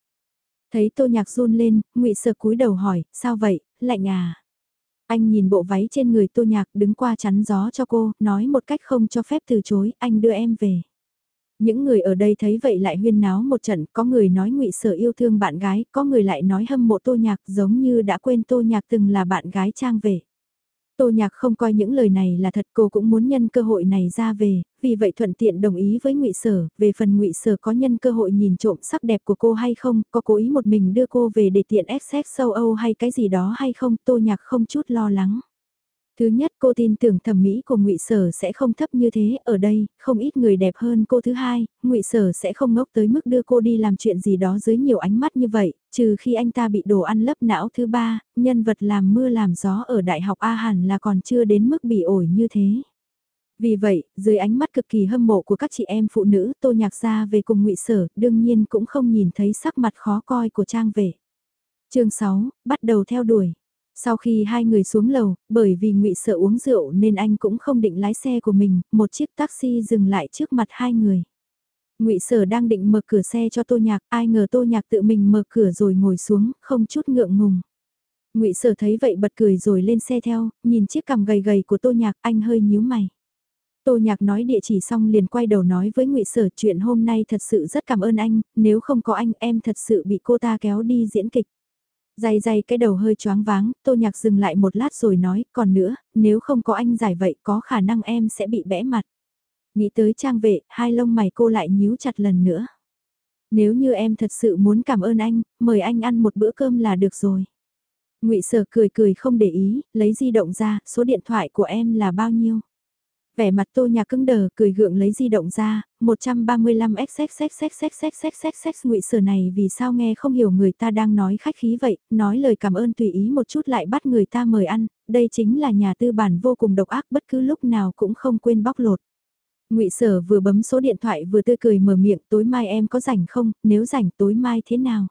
Thấy tô nhạc run lên, ngụy sơ cúi đầu hỏi, sao vậy, lạnh à? Anh nhìn bộ váy trên người tô nhạc đứng qua chắn gió cho cô, nói một cách không cho phép từ chối, anh đưa em về. Những người ở đây thấy vậy lại huyên náo một trận, có người nói ngụy sở yêu thương bạn gái, có người lại nói hâm mộ tô nhạc giống như đã quên tô nhạc từng là bạn gái trang về. Tô nhạc không coi những lời này là thật cô cũng muốn nhân cơ hội này ra về, vì vậy thuận tiện đồng ý với ngụy Sở, về phần ngụy Sở có nhân cơ hội nhìn trộm sắc đẹp của cô hay không, có cố ý một mình đưa cô về để tiện ép xét sâu Âu hay cái gì đó hay không, Tô nhạc không chút lo lắng. Thứ nhất cô tin tưởng thẩm mỹ của ngụy Sở sẽ không thấp như thế, ở đây, không ít người đẹp hơn cô thứ hai, ngụy Sở sẽ không ngốc tới mức đưa cô đi làm chuyện gì đó dưới nhiều ánh mắt như vậy, trừ khi anh ta bị đồ ăn lấp não thứ ba, nhân vật làm mưa làm gió ở Đại học A hẳn là còn chưa đến mức bị ổi như thế. Vì vậy, dưới ánh mắt cực kỳ hâm mộ của các chị em phụ nữ tô nhạc ra về cùng ngụy Sở, đương nhiên cũng không nhìn thấy sắc mặt khó coi của Trang về. chương 6, bắt đầu theo đuổi. Sau khi hai người xuống lầu, bởi vì ngụy sợ uống rượu nên anh cũng không định lái xe của mình, một chiếc taxi dừng lại trước mặt hai người. ngụy sở đang định mở cửa xe cho tô nhạc, ai ngờ tô nhạc tự mình mở cửa rồi ngồi xuống, không chút ngượng ngùng. ngụy sở thấy vậy bật cười rồi lên xe theo, nhìn chiếc cằm gầy gầy của tô nhạc, anh hơi nhíu mày. Tô Nhạc nói địa chỉ xong liền quay đầu nói với Ngụy Sở chuyện hôm nay thật sự rất cảm ơn anh, nếu không có anh em thật sự bị cô ta kéo đi diễn kịch. Dày dày cái đầu hơi choáng váng, tô nhạc dừng lại một lát rồi nói, còn nữa, nếu không có anh giải vậy có khả năng em sẽ bị bẽ mặt. Nghĩ tới trang vệ, hai lông mày cô lại nhíu chặt lần nữa. Nếu như em thật sự muốn cảm ơn anh, mời anh ăn một bữa cơm là được rồi. ngụy Sở cười cười không để ý, lấy di động ra, số điện thoại của em là bao nhiêu? Vẻ mặt tô nhà cứng đờ, cười gượng lấy di động ra, 135 xxxxxxxxxxx ngụy sở này vì sao nghe không hiểu người ta đang nói khách khí vậy, nói lời cảm ơn tùy ý một chút lại bắt người ta mời ăn, đây chính là nhà tư bản vô cùng độc ác bất cứ lúc nào cũng không quên bóc lột. Ngụy Sở vừa bấm số điện thoại vừa tươi cười mở miệng, tối mai em có rảnh không, nếu rảnh tối mai thế nào?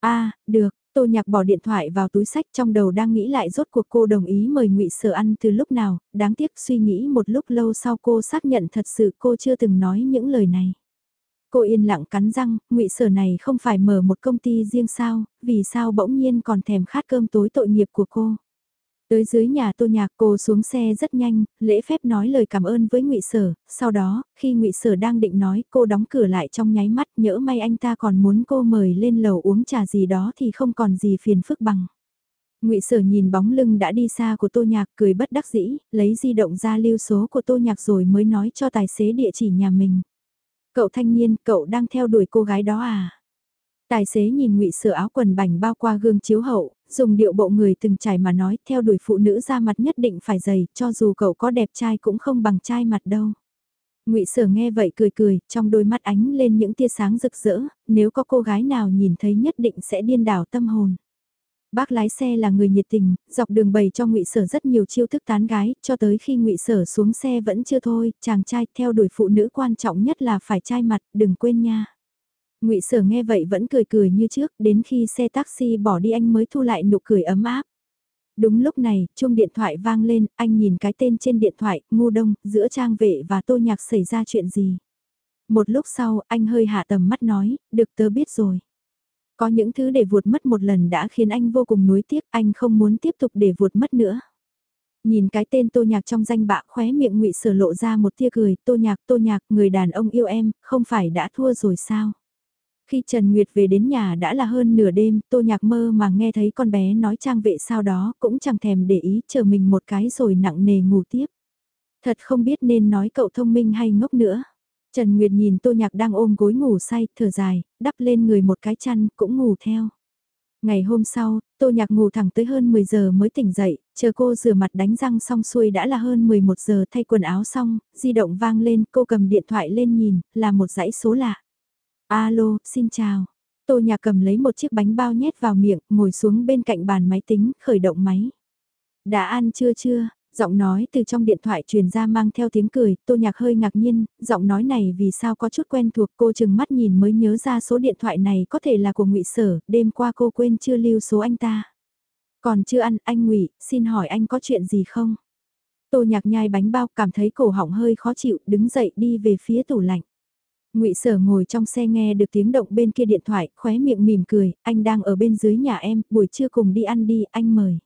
A, được, Tô Nhạc bỏ điện thoại vào túi sách trong đầu đang nghĩ lại rốt cuộc cô đồng ý mời ngụy Sở ăn từ lúc nào, đáng tiếc suy nghĩ một lúc lâu sau cô xác nhận thật sự cô chưa từng nói những lời này. Cô yên lặng cắn răng, ngụy Sở này không phải mở một công ty riêng sao, vì sao bỗng nhiên còn thèm khát cơm tối tội nghiệp của cô. Tới dưới nhà tô nhạc cô xuống xe rất nhanh, lễ phép nói lời cảm ơn với ngụy Sở, sau đó, khi ngụy Sở đang định nói cô đóng cửa lại trong nháy mắt nhỡ may anh ta còn muốn cô mời lên lầu uống trà gì đó thì không còn gì phiền phức bằng. ngụy Sở nhìn bóng lưng đã đi xa của tô nhạc cười bất đắc dĩ, lấy di động ra lưu số của tô nhạc rồi mới nói cho tài xế địa chỉ nhà mình. Cậu thanh niên, cậu đang theo đuổi cô gái đó à? Tài xế nhìn ngụy Sở áo quần bành bao qua gương chiếu hậu, dùng điệu bộ người từng trải mà nói theo đuổi phụ nữ ra mặt nhất định phải dày, cho dù cậu có đẹp trai cũng không bằng trai mặt đâu. ngụy Sở nghe vậy cười cười, trong đôi mắt ánh lên những tia sáng rực rỡ, nếu có cô gái nào nhìn thấy nhất định sẽ điên đảo tâm hồn. Bác lái xe là người nhiệt tình, dọc đường bày cho ngụy Sở rất nhiều chiêu thức tán gái, cho tới khi ngụy Sở xuống xe vẫn chưa thôi, chàng trai theo đuổi phụ nữ quan trọng nhất là phải trai mặt, đừng quên nha ngụy Sở nghe vậy vẫn cười cười như trước, đến khi xe taxi bỏ đi anh mới thu lại nụ cười ấm áp. Đúng lúc này, chuông điện thoại vang lên, anh nhìn cái tên trên điện thoại, ngu đông, giữa trang vệ và tô nhạc xảy ra chuyện gì. Một lúc sau, anh hơi hạ tầm mắt nói, được tớ biết rồi. Có những thứ để vụt mất một lần đã khiến anh vô cùng nuối tiếc, anh không muốn tiếp tục để vụt mất nữa. Nhìn cái tên tô nhạc trong danh bạ khóe miệng ngụy sở lộ ra một tia cười, tô nhạc, tô nhạc, người đàn ông yêu em, không phải đã thua rồi sao? Khi Trần Nguyệt về đến nhà đã là hơn nửa đêm, tô nhạc mơ mà nghe thấy con bé nói trang vệ sau đó cũng chẳng thèm để ý chờ mình một cái rồi nặng nề ngủ tiếp. Thật không biết nên nói cậu thông minh hay ngốc nữa. Trần Nguyệt nhìn tô nhạc đang ôm gối ngủ say, thở dài, đắp lên người một cái chăn, cũng ngủ theo. Ngày hôm sau, tô nhạc ngủ thẳng tới hơn 10 giờ mới tỉnh dậy, chờ cô rửa mặt đánh răng xong xuôi đã là hơn 11 giờ thay quần áo xong, di động vang lên, cô cầm điện thoại lên nhìn, là một dãy số lạ. Alo, xin chào. Tô nhà cầm lấy một chiếc bánh bao nhét vào miệng, ngồi xuống bên cạnh bàn máy tính, khởi động máy. Đã ăn chưa chưa? Giọng nói từ trong điện thoại truyền ra mang theo tiếng cười, tô nhạc hơi ngạc nhiên, giọng nói này vì sao có chút quen thuộc cô chừng mắt nhìn mới nhớ ra số điện thoại này có thể là của ngụy Sở, đêm qua cô quên chưa lưu số anh ta. Còn chưa ăn, anh ngụy xin hỏi anh có chuyện gì không? Tô nhạc nhai bánh bao cảm thấy cổ họng hơi khó chịu, đứng dậy đi về phía tủ lạnh ngụy Sở ngồi trong xe nghe được tiếng động bên kia điện thoại, khóe miệng mỉm cười, anh đang ở bên dưới nhà em, buổi trưa cùng đi ăn đi, anh mời.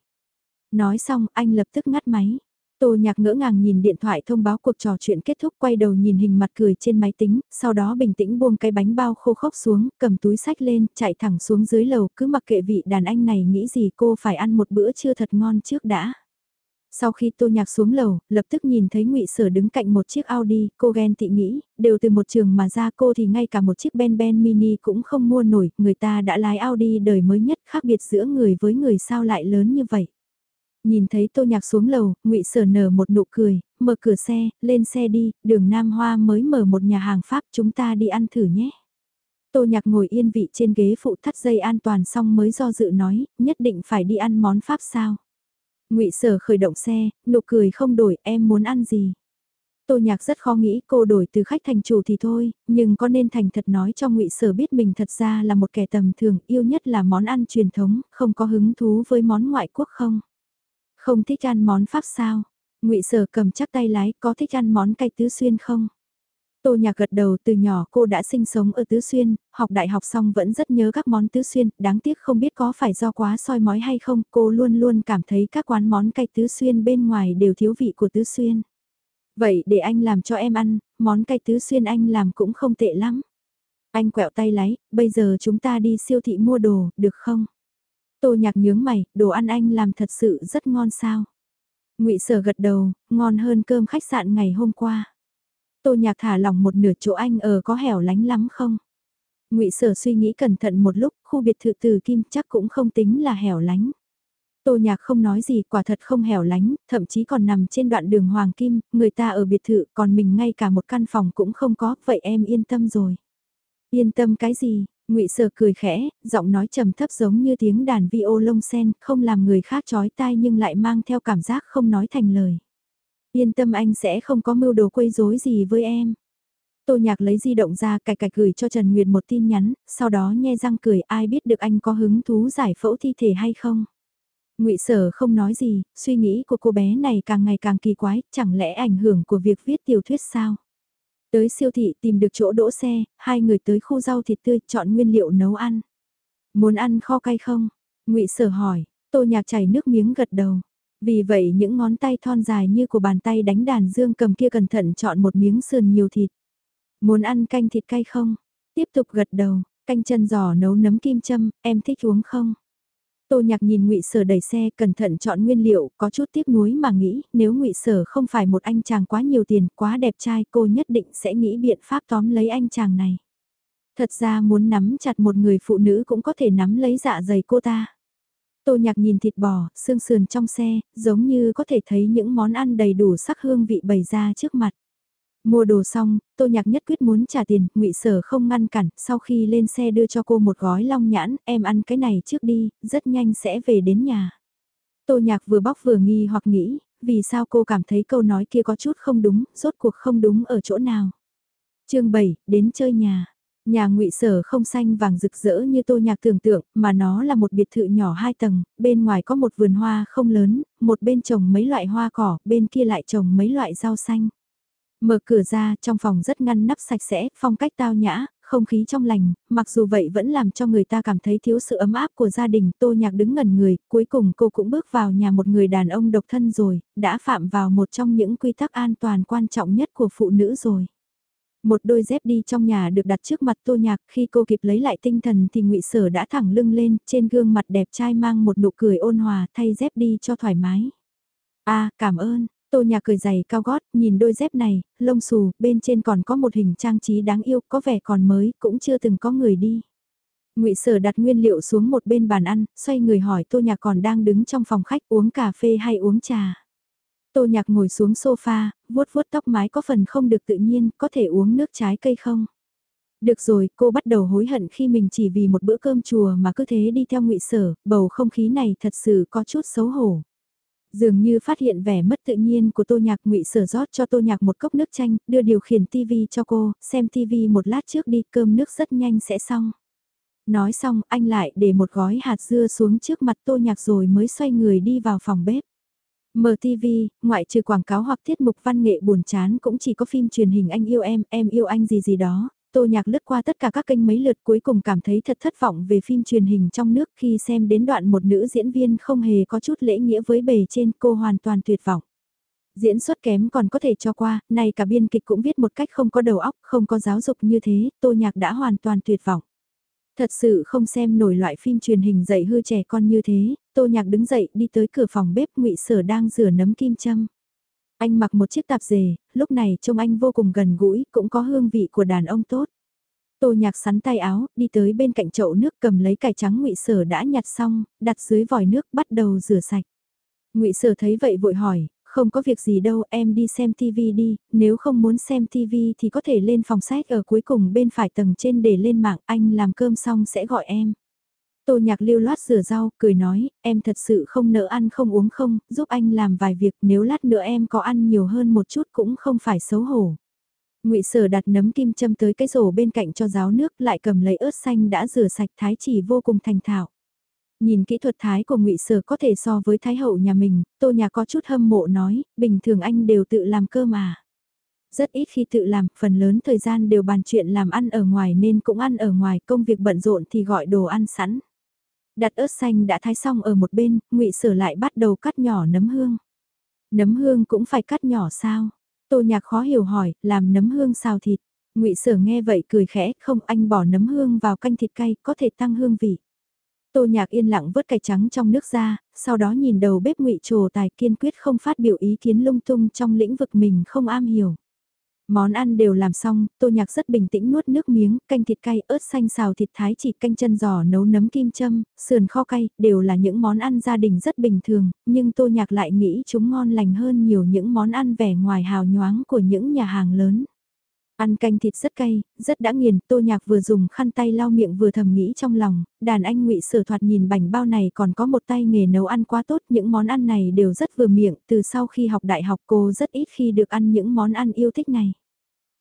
Nói xong, anh lập tức ngắt máy. Tô nhạc ngỡ ngàng nhìn điện thoại thông báo cuộc trò chuyện kết thúc quay đầu nhìn hình mặt cười trên máy tính, sau đó bình tĩnh buông cái bánh bao khô khốc xuống, cầm túi sách lên, chạy thẳng xuống dưới lầu, cứ mặc kệ vị đàn anh này nghĩ gì cô phải ăn một bữa trưa thật ngon trước đã. Sau khi tô nhạc xuống lầu, lập tức nhìn thấy ngụy Sở đứng cạnh một chiếc Audi, cô ghen tị nghĩ, đều từ một trường mà ra cô thì ngay cả một chiếc Ben Ben Mini cũng không mua nổi, người ta đã lái Audi đời mới nhất khác biệt giữa người với người sao lại lớn như vậy. Nhìn thấy tô nhạc xuống lầu, ngụy Sở nở một nụ cười, mở cửa xe, lên xe đi, đường Nam Hoa mới mở một nhà hàng Pháp chúng ta đi ăn thử nhé. Tô nhạc ngồi yên vị trên ghế phụ thắt dây an toàn xong mới do dự nói, nhất định phải đi ăn món Pháp sao ngụy Sở khởi động xe, nụ cười không đổi, em muốn ăn gì. Tô Nhạc rất khó nghĩ cô đổi từ khách thành chủ thì thôi, nhưng có nên thành thật nói cho ngụy Sở biết mình thật ra là một kẻ tầm thường, yêu nhất là món ăn truyền thống, không có hứng thú với món ngoại quốc không? Không thích ăn món Pháp sao? ngụy Sở cầm chắc tay lái, có thích ăn món cay tứ xuyên không? Tô Nhạc gật đầu từ nhỏ cô đã sinh sống ở Tứ Xuyên, học đại học xong vẫn rất nhớ các món Tứ Xuyên, đáng tiếc không biết có phải do quá soi mói hay không, cô luôn luôn cảm thấy các quán món cay Tứ Xuyên bên ngoài đều thiếu vị của Tứ Xuyên. Vậy để anh làm cho em ăn, món cay tứ xuyên anh làm cũng không tệ lắm. Anh quẹo tay lái, bây giờ chúng ta đi siêu thị mua đồ, được không? Tô nhạc nhướng mày, đồ ăn anh làm thật sự rất ngon sao? ngụy sở gật đầu, ngon hơn cơm khách sạn ngày hôm qua. Tô nhạc thả lỏng một nửa chỗ anh ở có hẻo lánh lắm không? ngụy sở suy nghĩ cẩn thận một lúc, khu biệt thự từ kim chắc cũng không tính là hẻo lánh. Tô Nhạc không nói gì, quả thật không hẻo lánh, thậm chí còn nằm trên đoạn đường Hoàng Kim, người ta ở biệt thự, còn mình ngay cả một căn phòng cũng không có, vậy em yên tâm rồi. Yên tâm cái gì? Ngụy Sở cười khẽ, giọng nói trầm thấp giống như tiếng đàn vi ô lông sen, không làm người khác chói tai nhưng lại mang theo cảm giác không nói thành lời. Yên tâm anh sẽ không có mưu đồ quấy rối gì với em. Tô Nhạc lấy di động ra cạch cạch gửi cho Trần Nguyệt một tin nhắn, sau đó nhe răng cười ai biết được anh có hứng thú giải phẫu thi thể hay không ngụy Sở không nói gì, suy nghĩ của cô bé này càng ngày càng kỳ quái, chẳng lẽ ảnh hưởng của việc viết tiểu thuyết sao? Tới siêu thị tìm được chỗ đỗ xe, hai người tới khu rau thịt tươi chọn nguyên liệu nấu ăn. Muốn ăn kho cay không? ngụy Sở hỏi, Tô Nhạc chảy nước miếng gật đầu. Vì vậy những ngón tay thon dài như của bàn tay đánh đàn dương cầm kia cẩn thận chọn một miếng sườn nhiều thịt. Muốn ăn canh thịt cay không? Tiếp tục gật đầu, canh chân giò nấu nấm kim châm, em thích uống không? Tô Nhạc nhìn Ngụy Sở đẩy xe, cẩn thận chọn nguyên liệu, có chút tiếc nuối mà nghĩ, nếu Ngụy Sở không phải một anh chàng quá nhiều tiền, quá đẹp trai, cô nhất định sẽ nghĩ biện pháp tóm lấy anh chàng này. Thật ra muốn nắm chặt một người phụ nữ cũng có thể nắm lấy dạ dày cô ta. Tô Nhạc nhìn thịt bò, xương sườn trong xe, giống như có thể thấy những món ăn đầy đủ sắc hương vị bày ra trước mặt. Mua đồ xong, Tô Nhạc nhất quyết muốn trả tiền, ngụy Sở không ngăn cản, sau khi lên xe đưa cho cô một gói long nhãn, em ăn cái này trước đi, rất nhanh sẽ về đến nhà. Tô Nhạc vừa bóc vừa nghi hoặc nghĩ, vì sao cô cảm thấy câu nói kia có chút không đúng, rốt cuộc không đúng ở chỗ nào. chương 7, đến chơi nhà. Nhà ngụy Sở không xanh vàng rực rỡ như Tô Nhạc tưởng tượng, mà nó là một biệt thự nhỏ hai tầng, bên ngoài có một vườn hoa không lớn, một bên trồng mấy loại hoa cỏ, bên kia lại trồng mấy loại rau xanh. Mở cửa ra, trong phòng rất ngăn nắp sạch sẽ, phong cách tao nhã, không khí trong lành, mặc dù vậy vẫn làm cho người ta cảm thấy thiếu sự ấm áp của gia đình. Tô Nhạc đứng ngẩn người, cuối cùng cô cũng bước vào nhà một người đàn ông độc thân rồi, đã phạm vào một trong những quy tắc an toàn quan trọng nhất của phụ nữ rồi. Một đôi dép đi trong nhà được đặt trước mặt Tô Nhạc, khi cô kịp lấy lại tinh thần thì ngụy Sở đã thẳng lưng lên, trên gương mặt đẹp trai mang một nụ cười ôn hòa thay dép đi cho thoải mái. a cảm ơn, Tô nhà cười dày cao gót, nhìn đôi dép này, lông xù, bên trên còn có một hình trang trí đáng yêu, có vẻ còn mới, cũng chưa từng có người đi. ngụy Sở đặt nguyên liệu xuống một bên bàn ăn, xoay người hỏi Tô Nhạc còn đang đứng trong phòng khách uống cà phê hay uống trà. Tô Nhạc ngồi xuống sofa, vuốt vuốt tóc mái có phần không được tự nhiên, có thể uống nước trái cây không? Được rồi, cô bắt đầu hối hận khi mình chỉ vì một bữa cơm chùa mà cứ thế đi theo ngụy Sở, bầu không khí này thật sự có chút xấu hổ. Dường như phát hiện vẻ mất tự nhiên của tô nhạc ngụy sở rót cho tô nhạc một cốc nước chanh, đưa điều khiển TV cho cô, xem TV một lát trước đi, cơm nước rất nhanh sẽ xong. Nói xong, anh lại để một gói hạt dưa xuống trước mặt tô nhạc rồi mới xoay người đi vào phòng bếp. Mở TV, ngoại trừ quảng cáo hoặc tiết mục văn nghệ buồn chán cũng chỉ có phim truyền hình anh yêu em, em yêu anh gì gì đó, Tô Nhạc lướt qua tất cả các kênh mấy lượt cuối cùng cảm thấy thật thất vọng về phim truyền hình trong nước khi xem đến đoạn một nữ diễn viên không hề có chút lễ nghĩa với bề trên cô hoàn toàn tuyệt vọng. Diễn xuất kém còn có thể cho qua, này cả biên kịch cũng viết một cách không có đầu óc, không có giáo dục như thế, Tô Nhạc đã hoàn toàn tuyệt vọng. Thật sự không xem nổi loại phim truyền hình dạy hư trẻ con như thế, Tô Nhạc đứng dậy đi tới cửa phòng bếp ngụy Sở đang rửa nấm kim châm. Anh mặc một chiếc tạp dề, lúc này trông anh vô cùng gần gũi, cũng có hương vị của đàn ông tốt. Tô nhạc sắn tay áo, đi tới bên cạnh chậu nước cầm lấy cải trắng ngụy sở đã nhặt xong, đặt dưới vòi nước bắt đầu rửa sạch. ngụy Sở thấy vậy vội hỏi, không có việc gì đâu em đi xem TV đi, nếu không muốn xem TV thì có thể lên phòng sách ở cuối cùng bên phải tầng trên để lên mạng anh làm cơm xong sẽ gọi em. Tô nhạc lưu loát rửa rau, cười nói, em thật sự không nỡ ăn không uống không, giúp anh làm vài việc nếu lát nữa em có ăn nhiều hơn một chút cũng không phải xấu hổ. ngụy Sở đặt nấm kim châm tới cái rổ bên cạnh cho ráo nước lại cầm lấy ớt xanh đã rửa sạch thái chỉ vô cùng thành thạo. Nhìn kỹ thuật thái của ngụy Sở có thể so với thái hậu nhà mình, tô nhà có chút hâm mộ nói, bình thường anh đều tự làm cơ mà. Rất ít khi tự làm, phần lớn thời gian đều bàn chuyện làm ăn ở ngoài nên cũng ăn ở ngoài, công việc bận rộn thì gọi đồ ăn sẵn. Đặt ớt xanh đã thái xong ở một bên, ngụy Sở lại bắt đầu cắt nhỏ nấm hương. Nấm hương cũng phải cắt nhỏ sao? Tô Nhạc khó hiểu hỏi, làm nấm hương xào thịt. Ngụy Sở nghe vậy cười khẽ, không anh bỏ nấm hương vào canh thịt cay, có thể tăng hương vị. Tô Nhạc yên lặng vớt cải trắng trong nước ra, sau đó nhìn đầu bếp Ngụy Trồ Tài kiên quyết không phát biểu ý kiến lung tung trong lĩnh vực mình không am hiểu. Món ăn đều làm xong, tô nhạc rất bình tĩnh nuốt nước miếng, canh thịt cay, ớt xanh xào thịt thái chỉ canh chân giò nấu nấm kim châm, sườn kho cay, đều là những món ăn gia đình rất bình thường, nhưng tô nhạc lại nghĩ chúng ngon lành hơn nhiều những món ăn vẻ ngoài hào nhoáng của những nhà hàng lớn. Ăn canh thịt rất cay, rất đã nghiền, tô nhạc vừa dùng khăn tay lau miệng vừa thầm nghĩ trong lòng, đàn anh ngụy sở thoạt nhìn bảnh bao này còn có một tay nghề nấu ăn quá tốt, những món ăn này đều rất vừa miệng, từ sau khi học đại học cô rất ít khi được ăn những món ăn yêu thích này.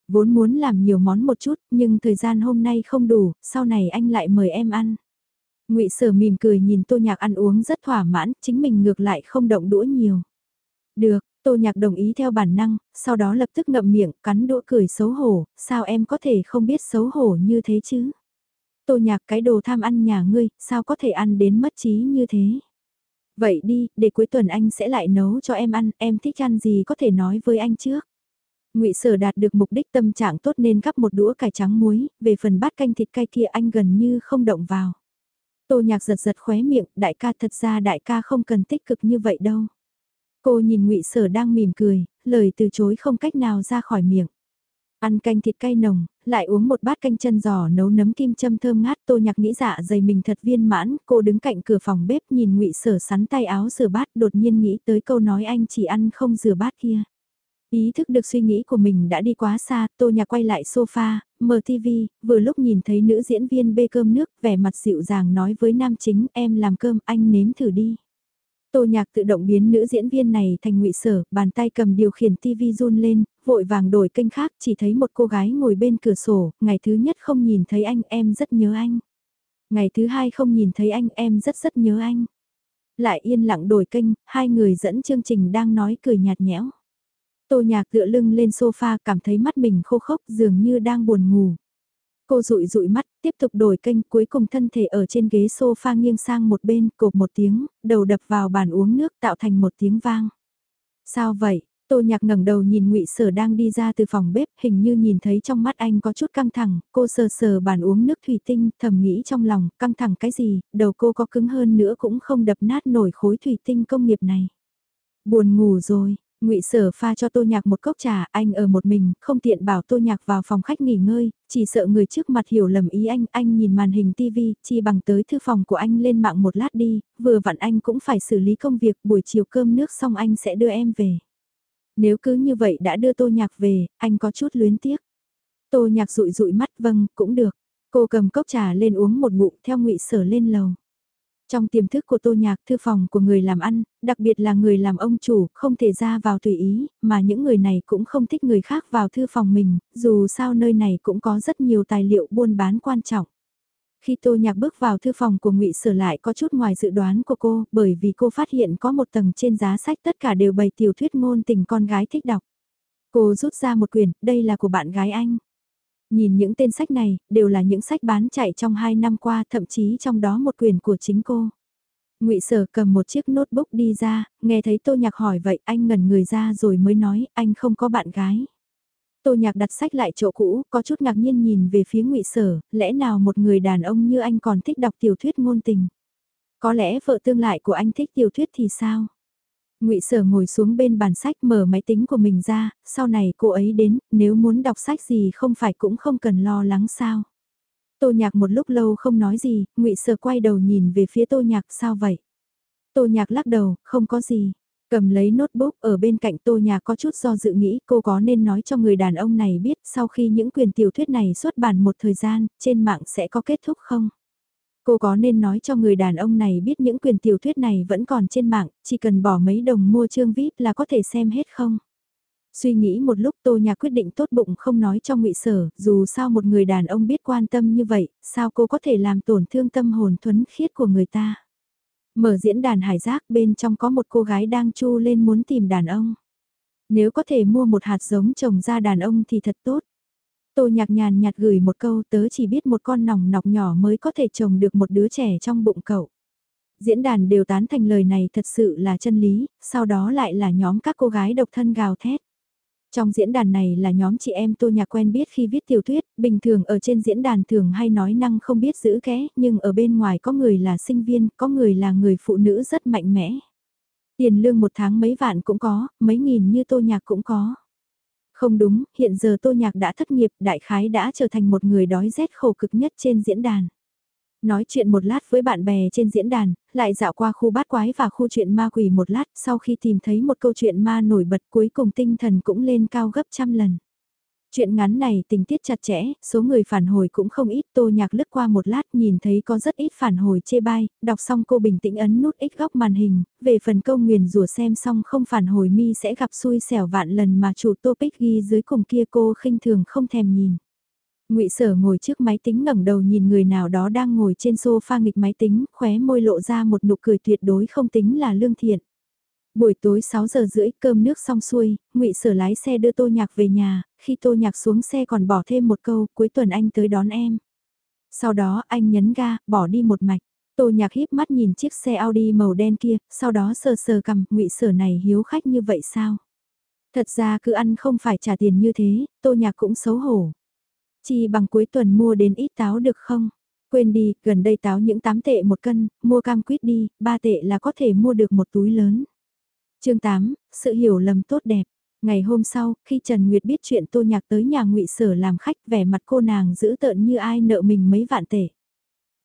Vốn muốn làm nhiều món một chút, nhưng thời gian hôm nay không đủ, sau này anh lại mời em ăn. ngụy sở mỉm cười nhìn tô nhạc ăn uống rất thỏa mãn, chính mình ngược lại không động đũa nhiều. Được, Tô Nhạc đồng ý theo bản năng, sau đó lập tức ngậm miệng, cắn đũa cười xấu hổ, sao em có thể không biết xấu hổ như thế chứ? Tô Nhạc cái đồ tham ăn nhà ngươi, sao có thể ăn đến mất trí như thế? Vậy đi, để cuối tuần anh sẽ lại nấu cho em ăn, em thích ăn gì có thể nói với anh trước. Ngụy Sở đạt được mục đích tâm trạng tốt nên gắp một đũa cải trắng muối, về phần bát canh thịt cay kia anh gần như không động vào. Tô Nhạc giật giật khóe miệng, đại ca thật ra đại ca không cần tích cực như vậy đâu. Cô nhìn ngụy Sở đang mỉm cười, lời từ chối không cách nào ra khỏi miệng. Ăn canh thịt cay nồng, lại uống một bát canh chân giò nấu nấm kim châm thơm ngát tô nhạc nghĩ dạ dày mình thật viên mãn, cô đứng cạnh cửa phòng bếp nhìn ngụy Sở sắn tay áo rửa bát đột nhiên nghĩ tới câu nói anh chỉ ăn không rửa bát kia. Ý thức được suy nghĩ của mình đã đi quá xa, tô nhạc quay lại sofa, mở TV, vừa lúc nhìn thấy nữ diễn viên bê cơm nước, vẻ mặt dịu dàng nói với nam chính em làm cơm anh nếm thử đi. Tô nhạc tự động biến nữ diễn viên này thành ngụy sở, bàn tay cầm điều khiển TV run lên, vội vàng đổi kênh khác, chỉ thấy một cô gái ngồi bên cửa sổ, ngày thứ nhất không nhìn thấy anh em rất nhớ anh. Ngày thứ hai không nhìn thấy anh em rất rất nhớ anh. Lại yên lặng đổi kênh, hai người dẫn chương trình đang nói cười nhạt nhẽo. Tô nhạc tựa lưng lên sofa cảm thấy mắt mình khô khốc dường như đang buồn ngủ. Cô rụi rụi mắt, tiếp tục đổi kênh cuối cùng thân thể ở trên ghế sofa nghiêng sang một bên, cột một tiếng, đầu đập vào bàn uống nước tạo thành một tiếng vang. Sao vậy? Tô nhạc ngẩng đầu nhìn ngụy Sở đang đi ra từ phòng bếp, hình như nhìn thấy trong mắt anh có chút căng thẳng, cô sờ sờ bàn uống nước thủy tinh, thầm nghĩ trong lòng, căng thẳng cái gì, đầu cô có cứng hơn nữa cũng không đập nát nổi khối thủy tinh công nghiệp này. Buồn ngủ rồi, ngụy Sở pha cho Tô Nhạc một cốc trà, anh ở một mình, không tiện bảo Tô Nhạc vào phòng khách nghỉ ngơi, chỉ sợ người trước mặt hiểu lầm ý anh, anh nhìn màn hình TV, chi bằng tới thư phòng của anh lên mạng một lát đi, vừa vặn anh cũng phải xử lý công việc, buổi chiều cơm nước xong anh sẽ đưa em về. Nếu cứ như vậy đã đưa Tô Nhạc về, anh có chút luyến tiếc. Tô Nhạc rụi rụi mắt vâng, cũng được. Cô cầm cốc trà lên uống một ngụm theo ngụy Sở lên lầu. Trong tiềm thức của tô nhạc thư phòng của người làm ăn, đặc biệt là người làm ông chủ, không thể ra vào tùy ý, mà những người này cũng không thích người khác vào thư phòng mình, dù sao nơi này cũng có rất nhiều tài liệu buôn bán quan trọng. Khi tô nhạc bước vào thư phòng của ngụy Sở lại có chút ngoài dự đoán của cô, bởi vì cô phát hiện có một tầng trên giá sách tất cả đều bày tiểu thuyết ngôn tình con gái thích đọc. Cô rút ra một quyển, đây là của bạn gái anh. Nhìn những tên sách này, đều là những sách bán chạy trong 2 năm qua, thậm chí trong đó một quyển của chính cô. ngụy Sở cầm một chiếc notebook đi ra, nghe thấy Tô Nhạc hỏi vậy anh ngẩn người ra rồi mới nói anh không có bạn gái. Tô Nhạc đặt sách lại chỗ cũ, có chút ngạc nhiên nhìn về phía ngụy Sở, lẽ nào một người đàn ông như anh còn thích đọc tiểu thuyết ngôn tình? Có lẽ vợ tương lại của anh thích tiểu thuyết thì sao? Ngụy Sở ngồi xuống bên bàn sách mở máy tính của mình ra, sau này cô ấy đến, nếu muốn đọc sách gì không phải cũng không cần lo lắng sao. Tô Nhạc một lúc lâu không nói gì, ngụy Sở quay đầu nhìn về phía Tô Nhạc sao vậy? Tô Nhạc lắc đầu, không có gì. Cầm lấy notebook ở bên cạnh Tô Nhạc có chút do dự nghĩ cô có nên nói cho người đàn ông này biết sau khi những quyền tiểu thuyết này xuất bản một thời gian, trên mạng sẽ có kết thúc không? Cô có nên nói cho người đàn ông này biết những quyền tiểu thuyết này vẫn còn trên mạng, chỉ cần bỏ mấy đồng mua chương VIP là có thể xem hết không? Suy nghĩ một lúc Tô Nhạc quyết định tốt bụng không nói cho ngụy Sở, dù sao một người đàn ông biết quan tâm như vậy, sao cô có thể làm tổn thương tâm hồn thuấn khiết của người ta? Mở diễn đàn hải giác bên trong có một cô gái đang chu lên muốn tìm đàn ông. Nếu có thể mua một hạt giống trồng ra đàn ông thì thật tốt. Tô nhạc nhàn nhạt gửi một câu tớ chỉ biết một con nòng nọc nhỏ mới có thể trồng được một đứa trẻ trong bụng cậu. Diễn đàn đều tán thành lời này thật sự là chân lý, sau đó lại là nhóm các cô gái độc thân gào thét. Trong diễn đàn này là nhóm chị em Tô Nhạc quen biết khi viết tiểu thuyết, bình thường ở trên diễn đàn thường hay nói năng không biết giữ ké, nhưng ở bên ngoài có người là sinh viên, có người là người phụ nữ rất mạnh mẽ. Tiền lương một tháng mấy vạn cũng có, mấy nghìn như Tô Nhạc cũng có. Không đúng, hiện giờ Tô Nhạc đã thất nghiệp, đại khái đã trở thành một người đói rét khổ cực nhất trên diễn đàn. Nói chuyện một lát với bạn bè trên diễn đàn, lại dạo qua khu bát quái và khu chuyện ma quỷ một lát sau khi tìm thấy một câu chuyện ma nổi bật cuối cùng tinh thần cũng lên cao gấp trăm lần. Chuyện ngắn này tình tiết chặt chẽ, số người phản hồi cũng không ít tô nhạc lướt qua một lát nhìn thấy có rất ít phản hồi chê bai, đọc xong cô bình tĩnh ấn nút ít góc màn hình, về phần câu nguyền rủa xem xong không phản hồi mi sẽ gặp xui xẻo vạn lần mà chủ topic ghi dưới cùng kia cô khinh thường không thèm nhìn ngụy Sở ngồi trước máy tính ngẩng đầu nhìn người nào đó đang ngồi trên sofa nghịch máy tính, khóe môi lộ ra một nụ cười tuyệt đối không tính là lương thiện. Buổi tối 6 giờ rưỡi cơm nước xong xuôi, ngụy Sở lái xe đưa Tô Nhạc về nhà, khi Tô Nhạc xuống xe còn bỏ thêm một câu, cuối tuần anh tới đón em. Sau đó anh nhấn ga, bỏ đi một mạch. Tô Nhạc híp mắt nhìn chiếc xe Audi màu đen kia, sau đó sờ sờ cầm, ngụy Sở này hiếu khách như vậy sao? Thật ra cứ ăn không phải trả tiền như thế, Tô Nhạc cũng xấu hổ. Chi bằng cuối tuần mua đến ít táo được không? Quên đi, gần đây táo những 8 tệ một cân, mua cam quýt đi, 3 tệ là có thể mua được một túi lớn chương 8, sự hiểu lầm tốt đẹp. Ngày hôm sau, khi Trần Nguyệt biết chuyện Tô Nhạc tới nhà ngụy Sở làm khách vẻ mặt cô nàng giữ tợn như ai nợ mình mấy vạn tệ.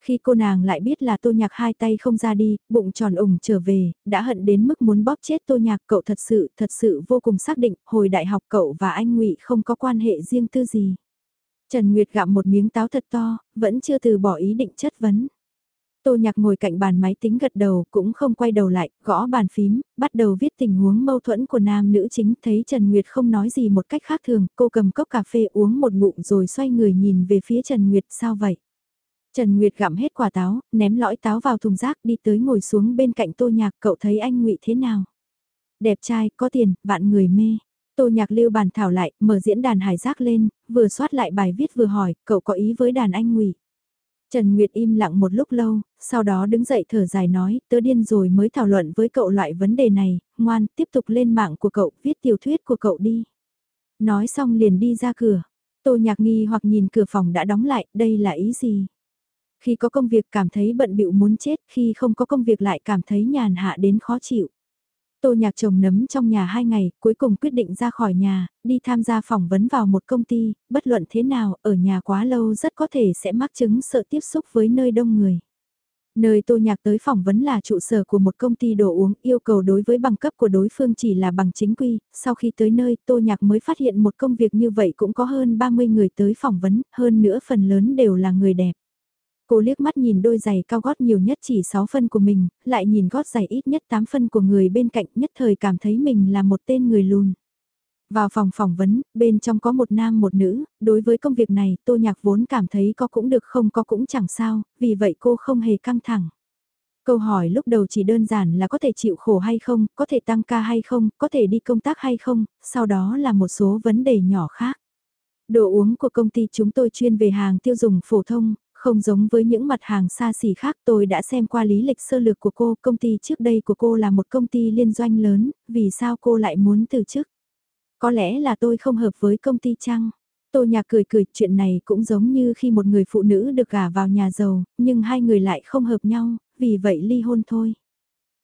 Khi cô nàng lại biết là Tô Nhạc hai tay không ra đi, bụng tròn ủng trở về, đã hận đến mức muốn bóp chết Tô Nhạc cậu thật sự, thật sự vô cùng xác định, hồi đại học cậu và anh ngụy không có quan hệ riêng tư gì. Trần Nguyệt gặm một miếng táo thật to, vẫn chưa từ bỏ ý định chất vấn. Tô Nhạc ngồi cạnh bàn máy tính gật đầu cũng không quay đầu lại, gõ bàn phím, bắt đầu viết tình huống mâu thuẫn của nam nữ chính, thấy Trần Nguyệt không nói gì một cách khác thường, cô cầm cốc cà phê uống một ngụm rồi xoay người nhìn về phía Trần Nguyệt, sao vậy? Trần Nguyệt gặm hết quả táo, ném lõi táo vào thùng rác đi tới ngồi xuống bên cạnh Tô Nhạc, cậu thấy anh ngụy thế nào? Đẹp trai, có tiền, vạn người mê. Tô nhạc lưu bàn thảo lại, mở diễn đàn hải giác lên, vừa soát lại bài viết vừa hỏi, cậu có ý với đàn anh ngụy Trần Nguyệt im lặng một lúc lâu, sau đó đứng dậy thở dài nói, tớ điên rồi mới thảo luận với cậu loại vấn đề này, ngoan, tiếp tục lên mạng của cậu, viết tiểu thuyết của cậu đi. Nói xong liền đi ra cửa, tô nhạc nghi hoặc nhìn cửa phòng đã đóng lại, đây là ý gì? Khi có công việc cảm thấy bận bịu muốn chết, khi không có công việc lại cảm thấy nhàn hạ đến khó chịu. Tô nhạc trồng nấm trong nhà hai ngày, cuối cùng quyết định ra khỏi nhà, đi tham gia phỏng vấn vào một công ty, bất luận thế nào, ở nhà quá lâu rất có thể sẽ mắc chứng sợ tiếp xúc với nơi đông người. Nơi tô nhạc tới phỏng vấn là trụ sở của một công ty đồ uống, yêu cầu đối với bằng cấp của đối phương chỉ là bằng chính quy, sau khi tới nơi tô nhạc mới phát hiện một công việc như vậy cũng có hơn 30 người tới phỏng vấn, hơn nữa phần lớn đều là người đẹp. Cô liếc mắt nhìn đôi giày cao gót nhiều nhất chỉ 6 phân của mình, lại nhìn gót giày ít nhất 8 phân của người bên cạnh nhất thời cảm thấy mình là một tên người lùn. Vào phòng phỏng vấn, bên trong có một nam một nữ, đối với công việc này tô nhạc vốn cảm thấy có cũng được không có cũng chẳng sao, vì vậy cô không hề căng thẳng. Câu hỏi lúc đầu chỉ đơn giản là có thể chịu khổ hay không, có thể tăng ca hay không, có thể đi công tác hay không, sau đó là một số vấn đề nhỏ khác. Đồ uống của công ty chúng tôi chuyên về hàng tiêu dùng phổ thông, không giống với những mặt hàng xa xỉ khác tôi đã xem qua lý lịch sơ lược của cô, công ty trước đây của cô là một công ty liên doanh lớn, vì sao cô lại muốn từ chức? Có lẽ là tôi không hợp với công ty chăng? Tô Nhạc cười cười, chuyện này cũng giống như khi một người phụ nữ được gả vào nhà giàu, nhưng hai người lại không hợp nhau, vì vậy ly hôn thôi.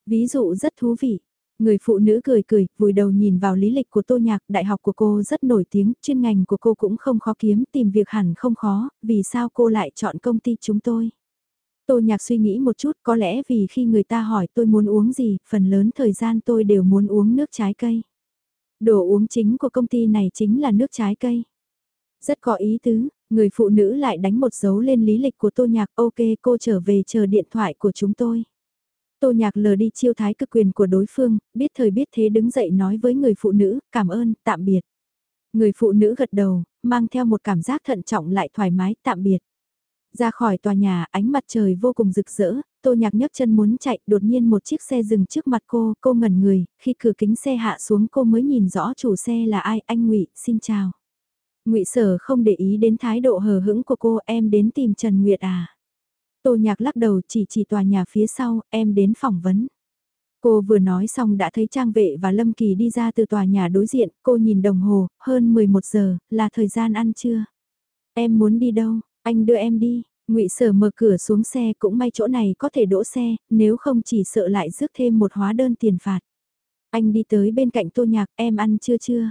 Ví dụ rất thú vị, Người phụ nữ cười cười, vùi đầu nhìn vào lý lịch của tô nhạc, đại học của cô rất nổi tiếng, chuyên ngành của cô cũng không khó kiếm, tìm việc hẳn không khó, vì sao cô lại chọn công ty chúng tôi? Tô nhạc suy nghĩ một chút có lẽ vì khi người ta hỏi tôi muốn uống gì, phần lớn thời gian tôi đều muốn uống nước trái cây. Đồ uống chính của công ty này chính là nước trái cây. Rất có ý tứ, người phụ nữ lại đánh một dấu lên lý lịch của tô nhạc ok cô trở về chờ điện thoại của chúng tôi. Tô nhạc lờ đi chiêu thái cực quyền của đối phương, biết thời biết thế đứng dậy nói với người phụ nữ, cảm ơn, tạm biệt. Người phụ nữ gật đầu, mang theo một cảm giác thận trọng lại thoải mái, tạm biệt. Ra khỏi tòa nhà, ánh mặt trời vô cùng rực rỡ, tô nhạc nhấc chân muốn chạy, đột nhiên một chiếc xe dừng trước mặt cô, cô ngẩn người, khi cửa kính xe hạ xuống cô mới nhìn rõ chủ xe là ai, anh ngụy xin chào. ngụy sở không để ý đến thái độ hờ hững của cô, em đến tìm Trần Nguyệt à. Tô nhạc lắc đầu chỉ chỉ tòa nhà phía sau, em đến phỏng vấn. Cô vừa nói xong đã thấy Trang Vệ và Lâm Kỳ đi ra từ tòa nhà đối diện, cô nhìn đồng hồ, hơn 11 giờ, là thời gian ăn trưa. Em muốn đi đâu, anh đưa em đi, ngụy Sở mở cửa xuống xe cũng may chỗ này có thể đỗ xe, nếu không chỉ sợ lại rước thêm một hóa đơn tiền phạt. Anh đi tới bên cạnh Tô Nhạc, em ăn chưa chưa?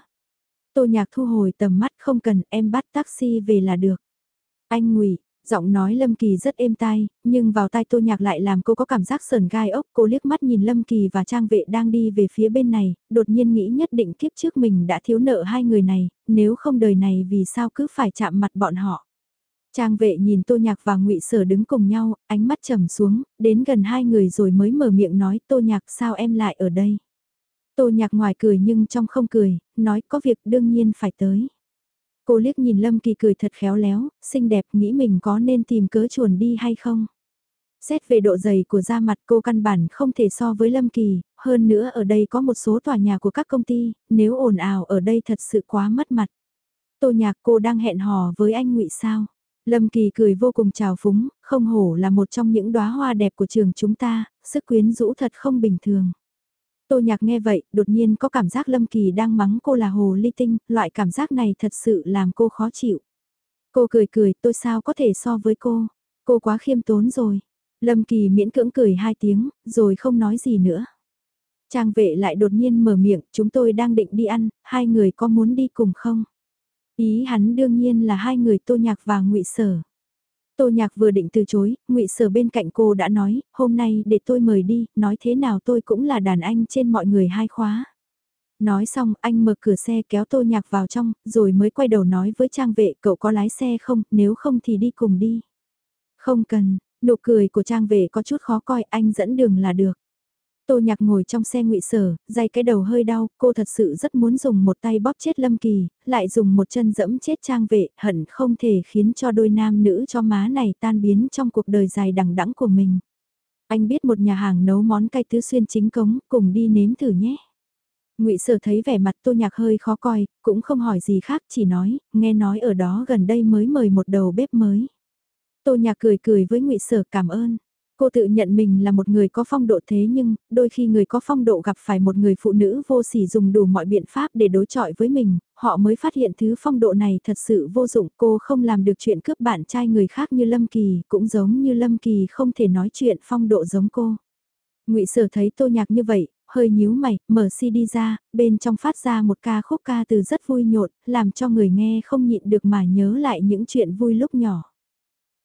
Tô Nhạc thu hồi tầm mắt không cần, em bắt taxi về là được. Anh ngụy Giọng nói Lâm Kỳ rất êm tai, nhưng vào tai Tô Nhạc lại làm cô có cảm giác sờn gai ốc. Cô liếc mắt nhìn Lâm Kỳ và Trang Vệ đang đi về phía bên này, đột nhiên nghĩ nhất định kiếp trước mình đã thiếu nợ hai người này, nếu không đời này vì sao cứ phải chạm mặt bọn họ. Trang vệ nhìn Tô Nhạc và Ngụy Sở đứng cùng nhau, ánh mắt trầm xuống, đến gần hai người rồi mới mở miệng nói Tô Nhạc sao em lại ở đây. Tô Nhạc ngoài cười nhưng trong không cười, nói có việc đương nhiên phải tới. Cô liếc nhìn Lâm Kỳ cười thật khéo léo, xinh đẹp nghĩ mình có nên tìm cớ chuồn đi hay không. Xét về độ dày của da mặt cô căn bản không thể so với Lâm Kỳ, hơn nữa ở đây có một số tòa nhà của các công ty, nếu ồn ào ở đây thật sự quá mất mặt. Tô nhạc cô đang hẹn hò với anh ngụy sao? Lâm Kỳ cười vô cùng trào phúng, không hổ là một trong những đóa hoa đẹp của trường chúng ta, sức quyến rũ thật không bình thường. Tô nhạc nghe vậy, đột nhiên có cảm giác Lâm Kỳ đang mắng cô là hồ ly tinh, loại cảm giác này thật sự làm cô khó chịu. Cô cười cười, tôi sao có thể so với cô, cô quá khiêm tốn rồi. Lâm Kỳ miễn cưỡng cười hai tiếng, rồi không nói gì nữa. Trang vệ lại đột nhiên mở miệng, chúng tôi đang định đi ăn, hai người có muốn đi cùng không? Ý hắn đương nhiên là hai người Tô Nhạc và ngụy Sở. Tô Nhạc vừa định từ chối, ngụy Sở bên cạnh cô đã nói, hôm nay để tôi mời đi, nói thế nào tôi cũng là đàn anh trên mọi người hai khóa. Nói xong anh mở cửa xe kéo Tô Nhạc vào trong, rồi mới quay đầu nói với trang vệ cậu có lái xe không, nếu không thì đi cùng đi. Không cần, nụ cười của trang vệ có chút khó coi, anh dẫn đường là được. Tô Nhạc ngồi trong xe ngụy sở, dây cái đầu hơi đau, cô thật sự rất muốn dùng một tay bóp chết Lâm Kỳ, lại dùng một chân dẫm chết trang vệ, hận không thể khiến cho đôi nam nữ cho má này tan biến trong cuộc đời dài đằng đẵng của mình. Anh biết một nhà hàng nấu món cay tứ xuyên chính cống, cùng đi nếm thử nhé. Ngụy Sở thấy vẻ mặt Tô Nhạc hơi khó coi, cũng không hỏi gì khác, chỉ nói, nghe nói ở đó gần đây mới mời một đầu bếp mới. Tô Nhạc cười cười với Ngụy Sở cảm ơn. Cô tự nhận mình là một người có phong độ thế nhưng, đôi khi người có phong độ gặp phải một người phụ nữ vô sỉ dùng đủ mọi biện pháp để đối chọi với mình, họ mới phát hiện thứ phong độ này thật sự vô dụng. Cô không làm được chuyện cướp bạn trai người khác như Lâm Kỳ, cũng giống như Lâm Kỳ không thể nói chuyện phong độ giống cô. ngụy Sở thấy tô nhạc như vậy, hơi nhíu mày, mở CD ra, bên trong phát ra một ca khúc ca từ rất vui nhộn, làm cho người nghe không nhịn được mà nhớ lại những chuyện vui lúc nhỏ.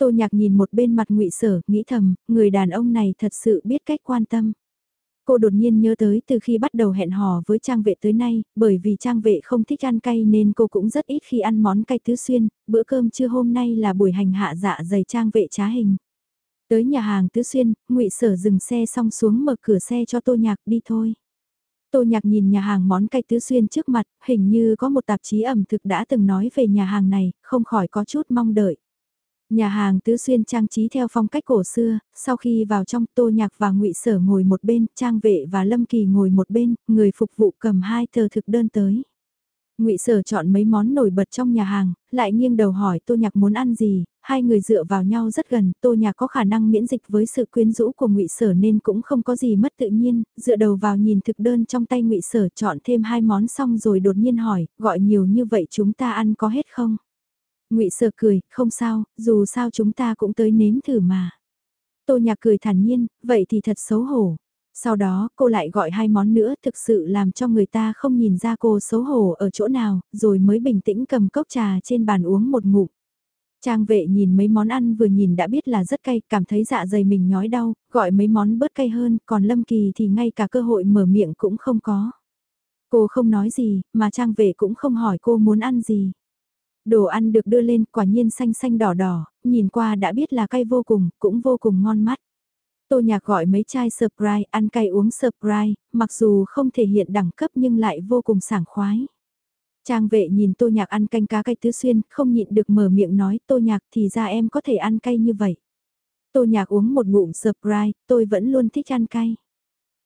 Tô Nhạc nhìn một bên mặt ngụy Sở, nghĩ thầm, người đàn ông này thật sự biết cách quan tâm. Cô đột nhiên nhớ tới từ khi bắt đầu hẹn hò với trang vệ tới nay, bởi vì trang vệ không thích ăn cay nên cô cũng rất ít khi ăn món cay tứ xuyên, bữa cơm trưa hôm nay là buổi hành hạ dạ dày trang vệ trá hình. Tới nhà hàng tứ xuyên, ngụy Sở dừng xe xong xuống mở cửa xe cho Tô Nhạc đi thôi. Tô Nhạc nhìn nhà hàng món cay tứ xuyên trước mặt, hình như có một tạp chí ẩm thực đã từng nói về nhà hàng này, không khỏi có chút mong đợi. Nhà hàng tứ xuyên trang trí theo phong cách cổ xưa, sau khi vào trong tô nhạc và ngụy sở ngồi một bên, trang vệ và lâm kỳ ngồi một bên, người phục vụ cầm hai tờ thực đơn tới. ngụy sở chọn mấy món nổi bật trong nhà hàng, lại nghiêng đầu hỏi tô nhạc muốn ăn gì, hai người dựa vào nhau rất gần, tô nhạc có khả năng miễn dịch với sự quyến rũ của ngụy sở nên cũng không có gì mất tự nhiên, dựa đầu vào nhìn thực đơn trong tay ngụy sở chọn thêm hai món xong rồi đột nhiên hỏi, gọi nhiều như vậy chúng ta ăn có hết không? Ngụy Sở cười, không sao, dù sao chúng ta cũng tới nếm thử mà. Tô Nhạc cười thản nhiên, vậy thì thật xấu hổ. Sau đó cô lại gọi hai món nữa thực sự làm cho người ta không nhìn ra cô xấu hổ ở chỗ nào, rồi mới bình tĩnh cầm cốc trà trên bàn uống một ngụm. Trang vệ nhìn mấy món ăn vừa nhìn đã biết là rất cay, cảm thấy dạ dày mình nhói đau, gọi mấy món bớt cay hơn, còn Lâm Kỳ thì ngay cả cơ hội mở miệng cũng không có. Cô không nói gì, mà Trang vệ cũng không hỏi cô muốn ăn gì. Đồ ăn được đưa lên quả nhiên xanh xanh đỏ đỏ, nhìn qua đã biết là cay vô cùng, cũng vô cùng ngon mắt. Tô Nhạc gọi mấy chai surprise, ăn cay uống surprise, mặc dù không thể hiện đẳng cấp nhưng lại vô cùng sảng khoái. Trang vệ nhìn Tô Nhạc ăn canh cá cay tứ xuyên, không nhịn được mở miệng nói Tô Nhạc thì ra em có thể ăn cay như vậy. Tô Nhạc uống một ngụm surprise, tôi vẫn luôn thích ăn cay.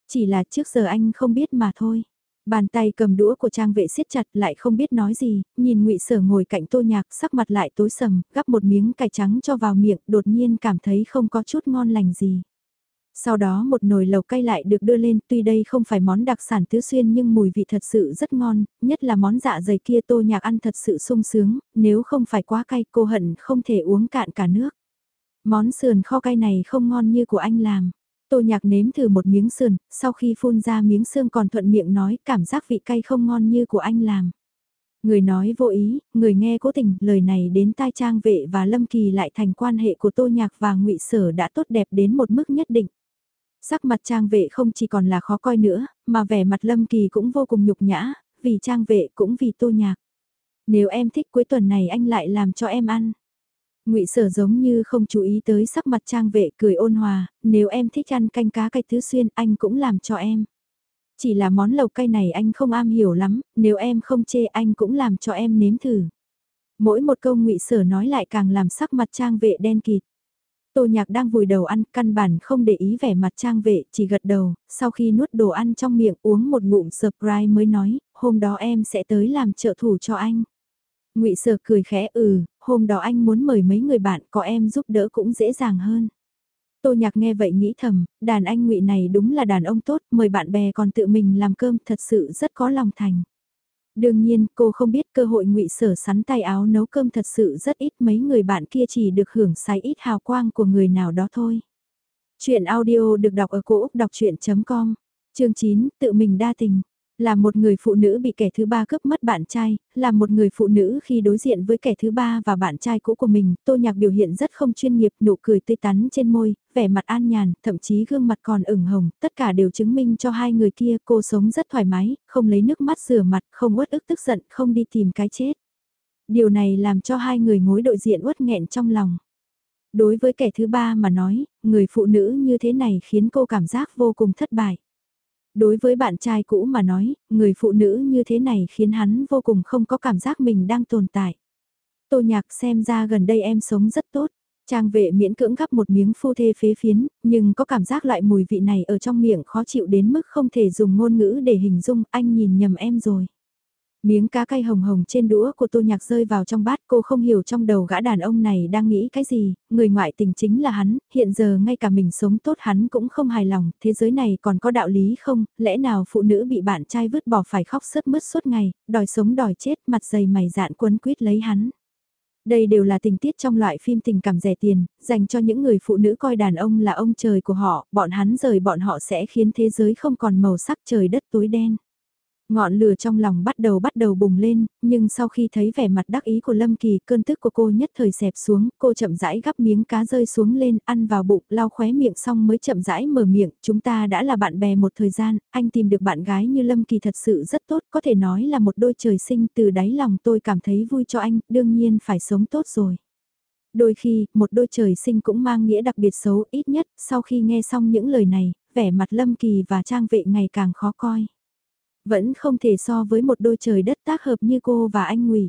Chỉ là trước giờ anh không biết mà thôi. Bàn tay cầm đũa của trang vệ siết chặt lại không biết nói gì, nhìn ngụy Sở ngồi cạnh Tô Nhạc sắc mặt lại tối sầm, gắp một miếng cải trắng cho vào miệng, đột nhiên cảm thấy không có chút ngon lành gì. Sau đó một nồi lẩu cay lại được đưa lên, tuy đây không phải món đặc sản tứ xuyên nhưng mùi vị thật sự rất ngon, nhất là món dạ dày kia tô nhạc ăn thật sự sung sướng, nếu không phải quá cay cô hận không thể uống cạn cả nước. Món sườn kho cay này không ngon như của anh làm. Tô nhạc nếm thử một miếng sườn, sau khi phun ra miếng xương còn thuận miệng nói cảm giác vị cay không ngon như của anh làm. Người nói vô ý, người nghe cố tình, lời này đến tai trang vệ và lâm kỳ lại thành quan hệ của tô nhạc và ngụy sở đã tốt đẹp đến một mức nhất định. Sắc mặt trang vệ không chỉ còn là khó coi nữa, mà vẻ mặt lâm kỳ cũng vô cùng nhục nhã, vì trang vệ cũng vì tô nhạc. Nếu em thích cuối tuần này anh lại làm cho em ăn ngụy sở giống như không chú ý tới sắc mặt trang vệ cười ôn hòa, nếu em thích ăn canh cá cay tứ xuyên anh cũng làm cho em. Chỉ là món lẩu cay này anh không am hiểu lắm, nếu em không chê anh cũng làm cho em nếm thử. Mỗi một câu ngụy sở nói lại càng làm sắc mặt trang vệ đen kịt. Tô Nhạc đang vùi đầu ăn, căn bản không để ý vẻ mặt trang vệ, chỉ gật đầu, sau khi nuốt đồ ăn trong miệng uống một ngụm surprise mới nói, hôm đó em sẽ tới làm trợ thủ cho anh ngụy Sở cười khẽ ừ, hôm đó anh muốn mời mấy người bạn có em giúp đỡ cũng dễ dàng hơn. Tô Nhạc nghe vậy nghĩ thầm, đàn anh ngụy này đúng là đàn ông tốt, mời bạn bè còn tự mình làm cơm thật sự rất có lòng thành. Đương nhiên, cô không biết cơ hội ngụy sở sắn tay áo nấu cơm thật sự rất ít mấy người bạn kia chỉ được hưởng sai ít hào quang của người nào đó thôi. Chuyện audio được đọc ở cổ Úc đọc chuyện.com, chương 9, tự mình đa tình. Là một người phụ nữ bị kẻ thứ ba cướp mất bạn trai, là một người phụ nữ khi đối diện với kẻ thứ ba và bạn trai cũ của mình, tô nhạc biểu hiện rất không chuyên nghiệp, nụ cười tươi tắn trên môi, vẻ mặt an nhàn, thậm chí gương mặt còn ửng hồng, tất cả đều chứng minh cho hai người kia cô sống rất thoải mái, không lấy nước mắt rửa mặt, không uất ức tức giận, không đi tìm cái chết. Điều này làm cho hai người ngối đội diện uất nghẹn trong lòng. Đối với kẻ thứ ba mà nói, người phụ nữ như thế này khiến cô cảm giác vô cùng thất bại đối với bạn trai cũ mà nói, người phụ nữ như thế này khiến hắn vô cùng không có cảm giác mình đang tồn tại. Tô nhạc xem ra gần đây em sống rất tốt. Trang vệ miễn cưỡng gắp một miếng phu thê phế phiến, nhưng có cảm giác loại mùi vị này ở trong miệng khó chịu đến mức không thể dùng ngôn ngữ để hình dung, anh nhìn nhầm em rồi. Miếng cá cay hồng hồng trên đũa của tô nhạc rơi vào trong bát cô không hiểu trong đầu gã đàn ông này đang nghĩ cái gì, người ngoại tình chính là hắn, hiện giờ ngay cả mình sống tốt hắn cũng không hài lòng, thế giới này còn có đạo lý không, lẽ nào phụ nữ bị bạn trai vứt bỏ phải khóc sướt mướt suốt ngày, đòi sống đòi chết mặt dày mày dạn quấn quýt lấy hắn. Đây đều là tình tiết trong loại phim tình cảm rẻ tiền, dành cho những người phụ nữ coi đàn ông là ông trời của họ, bọn hắn rời bọn họ sẽ khiến thế giới không còn màu sắc trời đất tối đen. Ngọn lửa trong lòng bắt đầu bắt đầu bùng lên, nhưng sau khi thấy vẻ mặt đắc ý của Lâm Kỳ, cơn tức của cô nhất thời xẹp xuống, cô chậm rãi gắp miếng cá rơi xuống lên, ăn vào bụng, lau khóe miệng xong mới chậm rãi mở miệng, chúng ta đã là bạn bè một thời gian, anh tìm được bạn gái như Lâm Kỳ thật sự rất tốt, có thể nói là một đôi trời sinh từ đáy lòng tôi cảm thấy vui cho anh, đương nhiên phải sống tốt rồi. Đôi khi, một đôi trời sinh cũng mang nghĩa đặc biệt xấu, ít nhất, sau khi nghe xong những lời này, vẻ mặt Lâm Kỳ và Trang Vệ ngày càng khó coi. Vẫn không thể so với một đôi trời đất tác hợp như cô và anh ngụy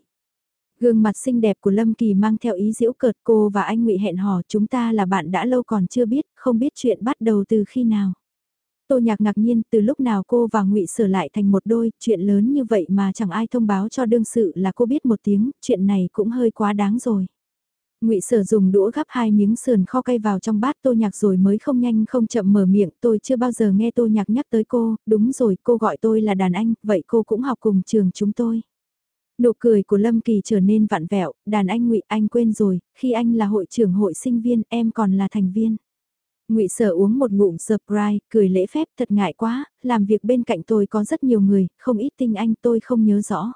Gương mặt xinh đẹp của Lâm Kỳ mang theo ý diễu cợt cô và anh ngụy hẹn hò chúng ta là bạn đã lâu còn chưa biết, không biết chuyện bắt đầu từ khi nào. Tô nhạc ngạc nhiên từ lúc nào cô và ngụy sửa lại thành một đôi, chuyện lớn như vậy mà chẳng ai thông báo cho đương sự là cô biết một tiếng, chuyện này cũng hơi quá đáng rồi ngụy Sở dùng đũa gắp hai miếng sườn kho cay vào trong bát Tô Nhạc rồi mới không nhanh không chậm mở miệng, tôi chưa bao giờ nghe Tô Nhạc nhắc tới cô, đúng rồi, cô gọi tôi là đàn anh, vậy cô cũng học cùng trường chúng tôi. Nụ cười của Lâm Kỳ trở nên vặn vẹo, đàn anh ngụy anh quên rồi, khi anh là hội trưởng hội sinh viên, em còn là thành viên. Ngụy Sở uống một ngụm surprise, cười lễ phép thật ngại quá, làm việc bên cạnh tôi có rất nhiều người, không ít tinh anh tôi không nhớ rõ.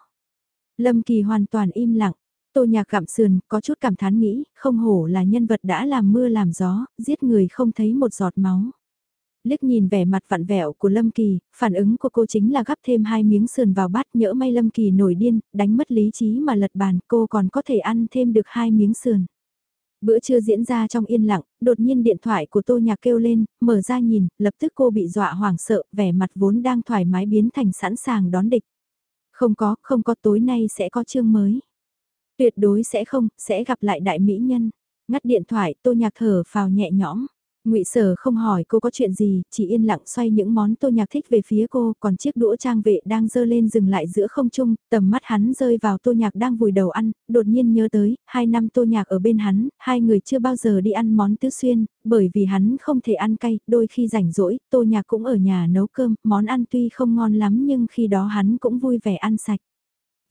Lâm Kỳ hoàn toàn im lặng, Tô nhạc gặm sườn, có chút cảm thán nghĩ, không hổ là nhân vật đã làm mưa làm gió, giết người không thấy một giọt máu. Liếc nhìn vẻ mặt vặn vẹo của Lâm Kỳ, phản ứng của cô chính là gắp thêm hai miếng sườn vào bát nhỡ may Lâm Kỳ nổi điên, đánh mất lý trí mà lật bàn cô còn có thể ăn thêm được hai miếng sườn. Bữa trưa diễn ra trong yên lặng, đột nhiên điện thoại của Tô Nhạc kêu lên, mở ra nhìn, lập tức cô bị dọa hoảng sợ, vẻ mặt vốn đang thoải mái biến thành sẵn sàng đón địch. Không có, không có tối nay sẽ có chương mới. Tuyệt đối sẽ không, sẽ gặp lại đại mỹ nhân. Ngắt điện thoại, Tô Nhạc thở phào nhẹ nhõm. Ngụy Sở không hỏi cô có chuyện gì, chỉ yên lặng xoay những món Tô Nhạc thích về phía cô, còn chiếc đũa trang vệ đang dơ lên dừng lại giữa không trung, tầm mắt hắn rơi vào Tô Nhạc đang vùi đầu ăn, đột nhiên nhớ tới, hai năm Tô Nhạc ở bên hắn, hai người chưa bao giờ đi ăn món tứ xuyên, bởi vì hắn không thể ăn cay, đôi khi rảnh rỗi, Tô Nhạc cũng ở nhà nấu cơm, món ăn tuy không ngon lắm nhưng khi đó hắn cũng vui vẻ ăn sạch.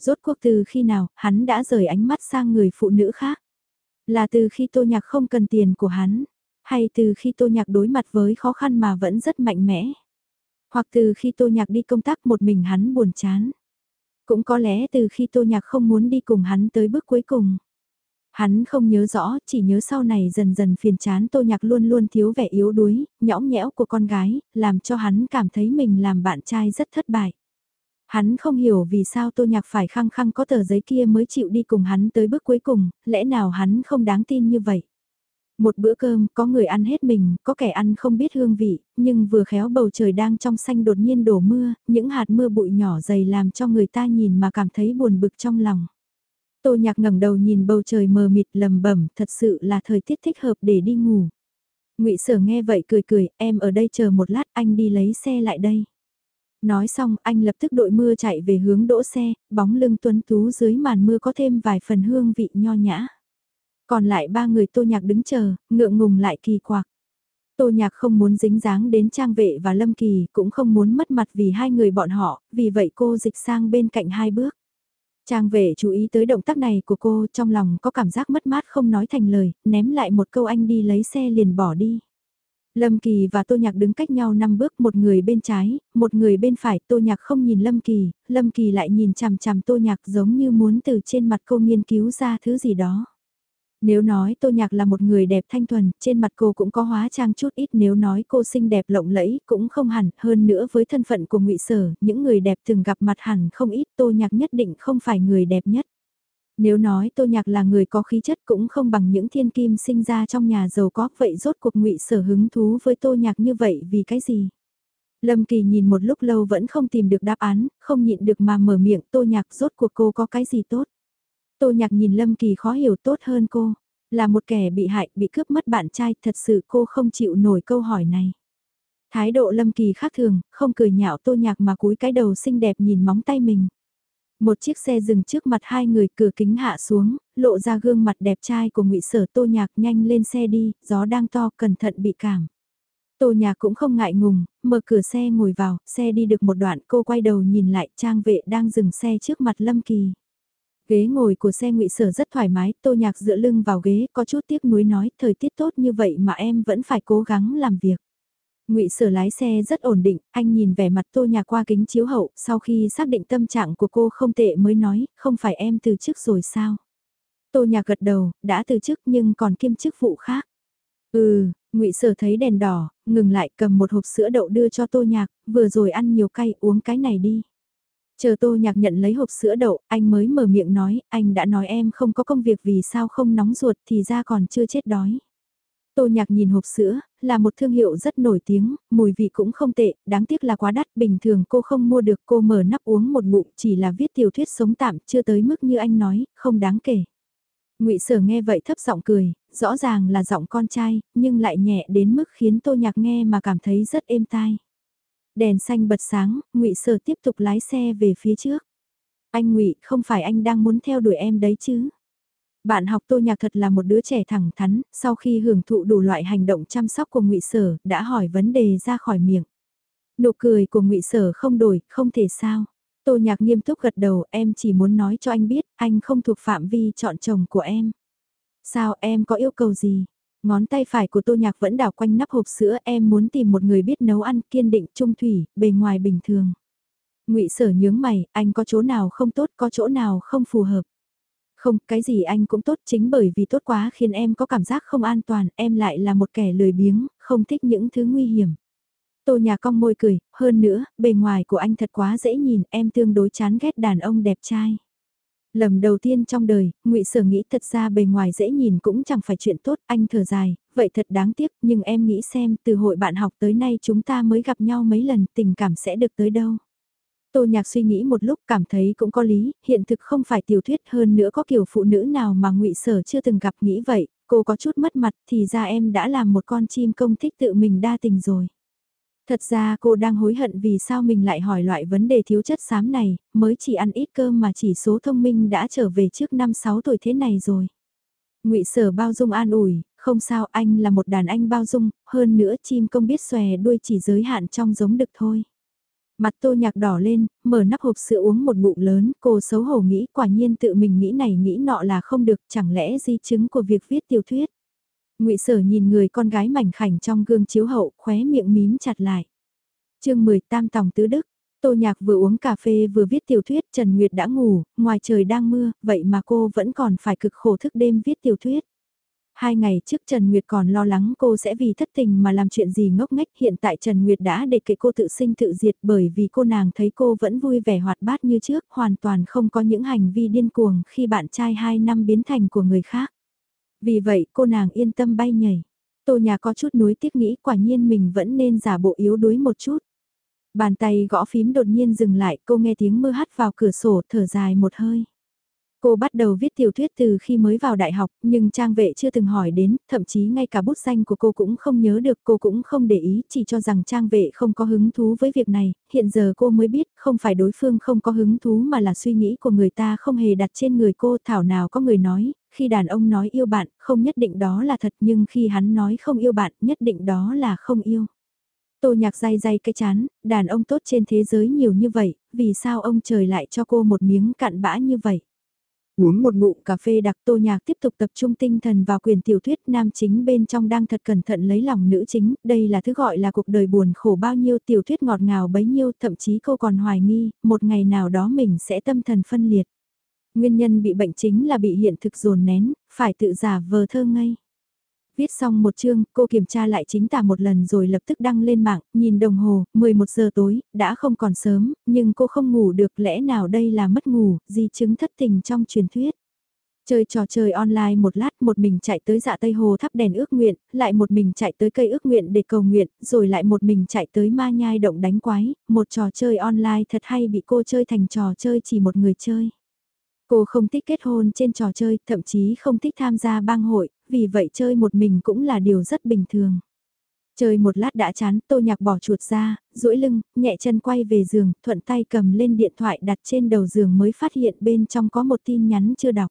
Rốt cuộc từ khi nào, hắn đã rời ánh mắt sang người phụ nữ khác. Là từ khi Tô Nhạc không cần tiền của hắn hay từ khi Tô Nhạc đối mặt với khó khăn mà vẫn rất mạnh mẽ. Hoặc từ khi Tô Nhạc đi công tác một mình hắn buồn chán. Cũng có lẽ từ khi Tô Nhạc không muốn đi cùng hắn tới bước cuối cùng. Hắn không nhớ rõ, chỉ nhớ sau này dần dần phiền chán Tô Nhạc luôn luôn thiếu vẻ yếu đuối, nhõng nhẽo của con gái, làm cho hắn cảm thấy mình làm bạn trai rất thất bại. Hắn không hiểu vì sao Tô Nhạc phải khăng khăng có tờ giấy kia mới chịu đi cùng hắn tới bước cuối cùng, lẽ nào hắn không đáng tin như vậy. Một bữa cơm, có người ăn hết mình, có kẻ ăn không biết hương vị, nhưng vừa khéo bầu trời đang trong xanh đột nhiên đổ mưa, những hạt mưa bụi nhỏ dày làm cho người ta nhìn mà cảm thấy buồn bực trong lòng. Tô nhạc ngẩng đầu nhìn bầu trời mờ mịt lầm bẩm thật sự là thời tiết thích hợp để đi ngủ. ngụy Sở nghe vậy cười cười, em ở đây chờ một lát anh đi lấy xe lại đây. Nói xong anh lập tức đội mưa chạy về hướng đỗ xe, bóng lưng tuấn tú dưới màn mưa có thêm vài phần hương vị nho nhã. Còn lại ba người tô nhạc đứng chờ, ngượng ngùng lại kỳ quặc. Tô nhạc không muốn dính dáng đến trang vệ và lâm kỳ, cũng không muốn mất mặt vì hai người bọn họ, vì vậy cô dịch sang bên cạnh hai bước. Trang vệ chú ý tới động tác này của cô trong lòng có cảm giác mất mát không nói thành lời, ném lại một câu anh đi lấy xe liền bỏ đi. Lâm Kỳ và Tô Nhạc đứng cách nhau năm bước, một người bên trái, một người bên phải, Tô Nhạc không nhìn Lâm Kỳ, Lâm Kỳ lại nhìn chằm chằm Tô Nhạc giống như muốn từ trên mặt cô nghiên cứu ra thứ gì đó. Nếu nói Tô Nhạc là một người đẹp thanh thuần, trên mặt cô cũng có hóa trang chút ít nếu nói cô xinh đẹp lộng lẫy cũng không hẳn, hơn nữa với thân phận của ngụy Sở, những người đẹp từng gặp mặt hẳn không ít Tô Nhạc nhất định không phải người đẹp nhất. Nếu nói Tô Nhạc là người có khí chất cũng không bằng những thiên kim sinh ra trong nhà giàu có, vậy rốt cuộc ngụy Sở hứng thú với Tô Nhạc như vậy vì cái gì? Lâm Kỳ nhìn một lúc lâu vẫn không tìm được đáp án, không nhịn được mà mở miệng Tô Nhạc rốt cuộc cô có cái gì tốt? Tô nhạc nhìn Lâm Kỳ khó hiểu tốt hơn cô. Là một kẻ bị hại, bị cướp mất bạn trai, thật sự cô không chịu nổi câu hỏi này. Thái độ Lâm Kỳ khác thường, không cười nhạo tô nhạc mà cúi cái đầu xinh đẹp nhìn móng tay mình. Một chiếc xe dừng trước mặt hai người cửa kính hạ xuống, lộ ra gương mặt đẹp trai của ngụy Sở Tô Nhạc nhanh lên xe đi, gió đang to, cẩn thận bị cảm. Tô Nhạc cũng không ngại ngùng, mở cửa xe ngồi vào, xe đi được một đoạn cô quay đầu nhìn lại trang vệ đang dừng xe trước mặt Lâm Kỳ. Ghế ngồi của xe ngụy sở rất thoải mái, tô nhạc dựa lưng vào ghế có chút tiếc nuối nói thời tiết tốt như vậy mà em vẫn phải cố gắng làm việc. Ngụy Sở lái xe rất ổn định, anh nhìn vẻ mặt Tô Nhạc qua kính chiếu hậu, sau khi xác định tâm trạng của cô không tệ mới nói, không phải em từ chức rồi sao? Tô Nhạc gật đầu, đã từ chức nhưng còn kiêm chức vụ khác. Ừ, Ngụy Sở thấy đèn đỏ, ngừng lại cầm một hộp sữa đậu đưa cho Tô Nhạc, vừa rồi ăn nhiều cay uống cái này đi. Chờ tô nhạc nhận lấy hộp sữa đậu, anh mới mở miệng nói, anh đã nói em không có công việc vì sao không nóng ruột thì ra còn chưa chết đói. Tô nhạc nhìn hộp sữa, là một thương hiệu rất nổi tiếng, mùi vị cũng không tệ, đáng tiếc là quá đắt, bình thường cô không mua được cô mở nắp uống một ngụm chỉ là viết tiểu thuyết sống tạm, chưa tới mức như anh nói, không đáng kể. ngụy Sở nghe vậy thấp giọng cười, rõ ràng là giọng con trai, nhưng lại nhẹ đến mức khiến Tô Nhạc nghe mà cảm thấy rất êm tai. Đèn xanh bật sáng, ngụy Sở tiếp tục lái xe về phía trước. Anh ngụy không phải anh đang muốn theo đuổi em đấy chứ? Bạn học Tô Nhạc thật là một đứa trẻ thẳng thắn, sau khi hưởng thụ đủ loại hành động chăm sóc của ngụy Sở, đã hỏi vấn đề ra khỏi miệng. Nụ cười của ngụy Sở không đổi, không thể sao. Tô Nhạc nghiêm túc gật đầu, em chỉ muốn nói cho anh biết, anh không thuộc phạm vi chọn chồng của em. Sao em có yêu cầu gì? Ngón tay phải của tô nhạc vẫn đảo quanh nắp hộp sữa em muốn tìm một người biết nấu ăn kiên định trung thủy, bề ngoài bình thường. ngụy sở nhướng mày, anh có chỗ nào không tốt có chỗ nào không phù hợp. Không, cái gì anh cũng tốt chính bởi vì tốt quá khiến em có cảm giác không an toàn, em lại là một kẻ lười biếng, không thích những thứ nguy hiểm. Tô nhà cong môi cười, hơn nữa, bề ngoài của anh thật quá dễ nhìn, em tương đối chán ghét đàn ông đẹp trai. Lầm đầu tiên trong đời, ngụy Sở nghĩ thật ra bề ngoài dễ nhìn cũng chẳng phải chuyện tốt, anh thở dài, vậy thật đáng tiếc, nhưng em nghĩ xem từ hội bạn học tới nay chúng ta mới gặp nhau mấy lần, tình cảm sẽ được tới đâu. Tô Nhạc suy nghĩ một lúc cảm thấy cũng có lý, hiện thực không phải tiểu thuyết hơn nữa có kiểu phụ nữ nào mà ngụy Sở chưa từng gặp nghĩ vậy, cô có chút mất mặt thì ra em đã làm một con chim công thích tự mình đa tình rồi. Thật ra cô đang hối hận vì sao mình lại hỏi loại vấn đề thiếu chất xám này, mới chỉ ăn ít cơm mà chỉ số thông minh đã trở về trước năm 6 tuổi thế này rồi. ngụy Sở bao dung an ủi, không sao anh là một đàn anh bao dung, hơn nữa chim công biết xòe đuôi chỉ giới hạn trong giống đực thôi. Mặt tô nhạc đỏ lên, mở nắp hộp sữa uống một bụng lớn, cô xấu hổ nghĩ quả nhiên tự mình nghĩ này nghĩ nọ là không được, chẳng lẽ di chứng của việc viết tiểu thuyết. ngụy Sở nhìn người con gái mảnh khảnh trong gương chiếu hậu, khóe miệng mím chặt lại. chương 10 Tam Tòng Tứ Đức Tô Nhạc vừa uống cà phê vừa viết tiểu thuyết, Trần Nguyệt đã ngủ, ngoài trời đang mưa, vậy mà cô vẫn còn phải cực khổ thức đêm viết tiểu thuyết. Hai ngày trước Trần Nguyệt còn lo lắng cô sẽ vì thất tình mà làm chuyện gì ngốc nghếch, hiện tại Trần Nguyệt đã để kệ cô tự sinh tự diệt bởi vì cô nàng thấy cô vẫn vui vẻ hoạt bát như trước, hoàn toàn không có những hành vi điên cuồng khi bạn trai hai năm biến thành của người khác. Vì vậy, cô nàng yên tâm bay nhảy. Tô nhà có chút nuối tiếc nghĩ quả nhiên mình vẫn nên giả bộ yếu đuối một chút. Bàn tay gõ phím đột nhiên dừng lại, cô nghe tiếng mưa hắt vào cửa sổ thở dài một hơi. Cô bắt đầu viết tiểu thuyết từ khi mới vào đại học, nhưng trang vệ chưa từng hỏi đến, thậm chí ngay cả bút danh của cô cũng không nhớ được, cô cũng không để ý, chỉ cho rằng trang vệ không có hứng thú với việc này, hiện giờ cô mới biết, không phải đối phương không có hứng thú mà là suy nghĩ của người ta không hề đặt trên người cô, thảo nào có người nói, khi đàn ông nói yêu bạn, không nhất định đó là thật nhưng khi hắn nói không yêu bạn, nhất định đó là không yêu. Tô nhạc day day cái chán, đàn ông tốt trên thế giới nhiều như vậy, vì sao ông trời lại cho cô một miếng cặn bã như vậy? Uống một ngụm cà phê đặc tô nhạc tiếp tục tập trung tinh thần vào quyền tiểu thuyết nam chính bên trong đang thật cẩn thận lấy lòng nữ chính, đây là thứ gọi là cuộc đời buồn khổ bao nhiêu tiểu thuyết ngọt ngào bấy nhiêu, thậm chí cô còn hoài nghi, một ngày nào đó mình sẽ tâm thần phân liệt. Nguyên nhân bị bệnh chính là bị hiện thực dồn nén, phải tự giả vờ thơ ngây. Viết xong một chương, cô kiểm tra lại chính tả một lần rồi lập tức đăng lên mạng, nhìn đồng hồ, 11 giờ tối, đã không còn sớm, nhưng cô không ngủ được lẽ nào đây là mất ngủ, di chứng thất tình trong truyền thuyết. Chơi trò chơi online một lát một mình chạy tới dạ Tây Hồ thắp đèn ước nguyện, lại một mình chạy tới cây ước nguyện để cầu nguyện, rồi lại một mình chạy tới ma nhai động đánh quái, một trò chơi online thật hay bị cô chơi thành trò chơi chỉ một người chơi. Cô không thích kết hôn trên trò chơi, thậm chí không thích tham gia bang hội, vì vậy chơi một mình cũng là điều rất bình thường. Chơi một lát đã chán, tô nhạc bỏ chuột ra, duỗi lưng, nhẹ chân quay về giường, thuận tay cầm lên điện thoại đặt trên đầu giường mới phát hiện bên trong có một tin nhắn chưa đọc.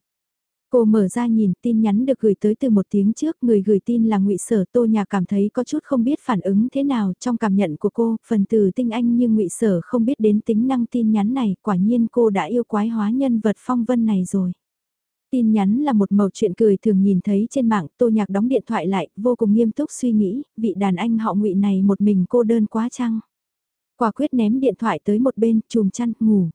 Cô mở ra nhìn tin nhắn được gửi tới từ một tiếng trước, người gửi tin là ngụy Sở, Tô Nhạc cảm thấy có chút không biết phản ứng thế nào trong cảm nhận của cô, phần từ tinh anh nhưng ngụy Sở không biết đến tính năng tin nhắn này, quả nhiên cô đã yêu quái hóa nhân vật phong vân này rồi. Tin nhắn là một màu chuyện cười thường nhìn thấy trên mạng, Tô Nhạc đóng điện thoại lại, vô cùng nghiêm túc suy nghĩ, vị đàn anh họ ngụy này một mình cô đơn quá chăng? Quả quyết ném điện thoại tới một bên, chùm chăn, ngủ.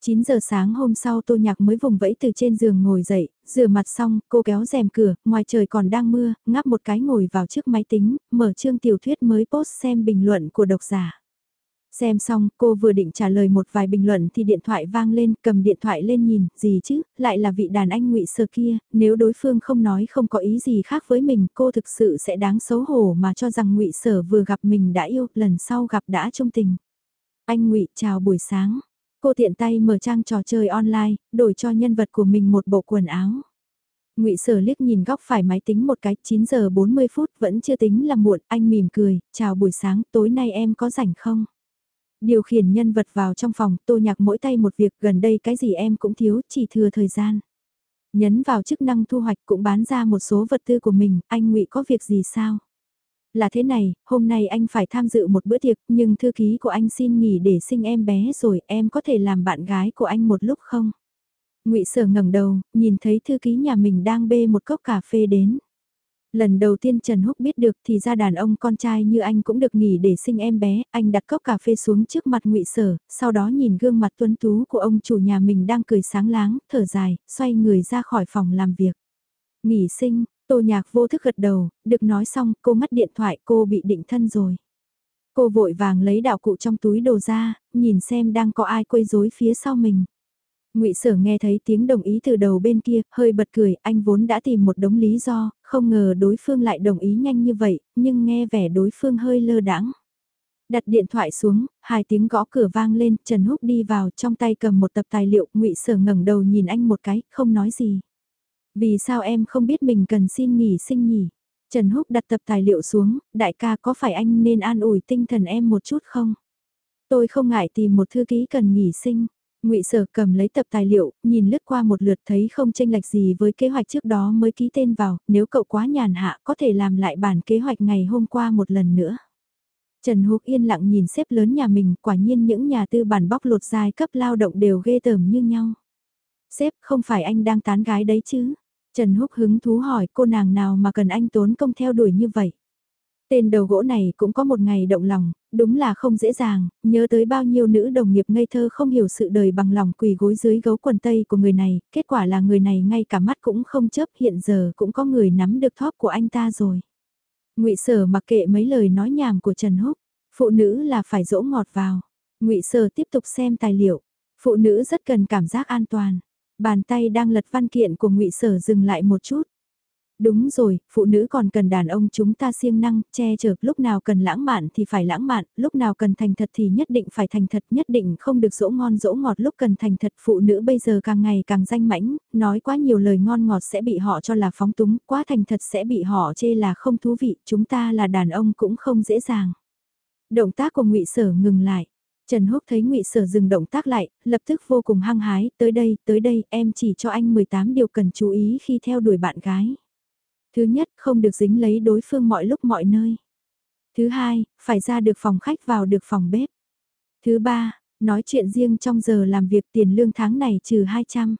9 giờ sáng hôm sau Tô Nhạc mới vùng vẫy từ trên giường ngồi dậy, rửa mặt xong, cô kéo rèm cửa, ngoài trời còn đang mưa, ngáp một cái ngồi vào trước máy tính, mở chương tiểu thuyết mới post xem bình luận của độc giả. Xem xong, cô vừa định trả lời một vài bình luận thì điện thoại vang lên, cầm điện thoại lên nhìn, gì chứ, lại là vị đàn anh ngụy sơ kia, nếu đối phương không nói không có ý gì khác với mình, cô thực sự sẽ đáng xấu hổ mà cho rằng ngụy sở vừa gặp mình đã yêu, lần sau gặp đã trung tình. Anh ngụy chào buổi sáng. Cô tiện tay mở trang trò chơi online, đổi cho nhân vật của mình một bộ quần áo. Ngụy Sở liếc nhìn góc phải máy tính một cái, 9 giờ 40 phút vẫn chưa tính là muộn, anh mỉm cười, chào buổi sáng, tối nay em có rảnh không? Điều khiển nhân vật vào trong phòng, tô nhạc mỗi tay một việc, gần đây cái gì em cũng thiếu, chỉ thừa thời gian. Nhấn vào chức năng thu hoạch cũng bán ra một số vật tư của mình, anh ngụy có việc gì sao? Là thế này, hôm nay anh phải tham dự một bữa tiệc, nhưng thư ký của anh xin nghỉ để sinh em bé rồi, em có thể làm bạn gái của anh một lúc không? ngụy Sở ngẩng đầu, nhìn thấy thư ký nhà mình đang bê một cốc cà phê đến. Lần đầu tiên Trần Húc biết được thì ra đàn ông con trai như anh cũng được nghỉ để sinh em bé, anh đặt cốc cà phê xuống trước mặt ngụy Sở, sau đó nhìn gương mặt tuấn tú của ông chủ nhà mình đang cười sáng láng, thở dài, xoay người ra khỏi phòng làm việc. Nghỉ sinh, Tô Nhạc vô thức gật đầu, được nói xong, cô ngắt điện thoại, cô bị định thân rồi. Cô vội vàng lấy đạo cụ trong túi đồ ra, nhìn xem đang có ai quấy rối phía sau mình. Ngụy Sở nghe thấy tiếng đồng ý từ đầu bên kia, hơi bật cười, anh vốn đã tìm một đống lý do, không ngờ đối phương lại đồng ý nhanh như vậy, nhưng nghe vẻ đối phương hơi lơ đãng. Đặt điện thoại xuống, hai tiếng gõ cửa vang lên, Trần Húc đi vào, trong tay cầm một tập tài liệu, Ngụy Sở ngẩng đầu nhìn anh một cái, không nói gì. Vì sao em không biết mình cần xin nghỉ sinh nhỉ? Trần Húc đặt tập tài liệu xuống, đại ca có phải anh nên an ủi tinh thần em một chút không? Tôi không ngại tìm một thư ký cần nghỉ sinh. Ngụy Sở cầm lấy tập tài liệu, nhìn lướt qua một lượt thấy không chênh lệch gì với kế hoạch trước đó mới ký tên vào, nếu cậu quá nhàn hạ có thể làm lại bản kế hoạch ngày hôm qua một lần nữa. Trần Húc yên lặng nhìn xếp lớn nhà mình, quả nhiên những nhà tư bản bóc lột giai cấp lao động đều ghê tởm như nhau. Xếp không phải anh đang tán gái đấy chứ? Trần Húc hứng thú hỏi cô nàng nào mà cần anh tốn công theo đuổi như vậy. Tên đầu gỗ này cũng có một ngày động lòng, đúng là không dễ dàng, nhớ tới bao nhiêu nữ đồng nghiệp ngây thơ không hiểu sự đời bằng lòng quỳ gối dưới gấu quần tây của người này, kết quả là người này ngay cả mắt cũng không chấp hiện giờ cũng có người nắm được thóp của anh ta rồi. ngụy Sở mặc kệ mấy lời nói nhảm của Trần Húc, phụ nữ là phải dỗ ngọt vào. ngụy Sở tiếp tục xem tài liệu, phụ nữ rất cần cảm giác an toàn. Bàn tay đang lật văn kiện của ngụy Sở dừng lại một chút. Đúng rồi, phụ nữ còn cần đàn ông chúng ta siêng năng, che chở, lúc nào cần lãng mạn thì phải lãng mạn, lúc nào cần thành thật thì nhất định phải thành thật, nhất định không được dỗ ngon dỗ ngọt lúc cần thành thật. Phụ nữ bây giờ càng ngày càng danh mãnh, nói quá nhiều lời ngon ngọt sẽ bị họ cho là phóng túng, quá thành thật sẽ bị họ chê là không thú vị, chúng ta là đàn ông cũng không dễ dàng. Động tác của ngụy Sở ngừng lại. Trần Húc thấy ngụy Sở dừng động tác lại, lập tức vô cùng hăng hái, tới đây, tới đây, em chỉ cho anh 18 điều cần chú ý khi theo đuổi bạn gái. Thứ nhất, không được dính lấy đối phương mọi lúc mọi nơi. Thứ hai, phải ra được phòng khách vào được phòng bếp. Thứ ba, nói chuyện riêng trong giờ làm việc tiền lương tháng này trừ 200.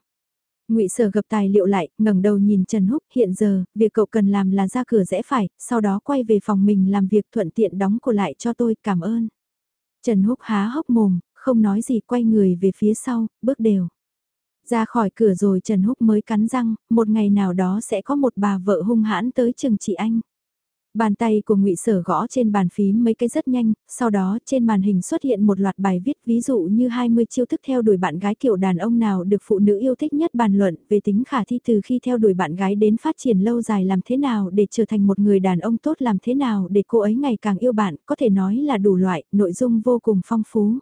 Ngụy Sở gập tài liệu lại, ngẩng đầu nhìn Trần Húc, hiện giờ, việc cậu cần làm là ra cửa rẽ phải, sau đó quay về phòng mình làm việc thuận tiện đóng cửa lại cho tôi, cảm ơn. Trần Húc há hốc mồm, không nói gì quay người về phía sau, bước đều. Ra khỏi cửa rồi Trần Húc mới cắn răng, một ngày nào đó sẽ có một bà vợ hung hãn tới chừng chị anh. Bàn tay của ngụy Sở gõ trên bàn phím mấy cái rất nhanh, sau đó trên màn hình xuất hiện một loạt bài viết ví dụ như 20 chiêu thức theo đuổi bạn gái kiểu đàn ông nào được phụ nữ yêu thích nhất bàn luận về tính khả thi từ khi theo đuổi bạn gái đến phát triển lâu dài làm thế nào để trở thành một người đàn ông tốt làm thế nào để cô ấy ngày càng yêu bạn, có thể nói là đủ loại, nội dung vô cùng phong phú.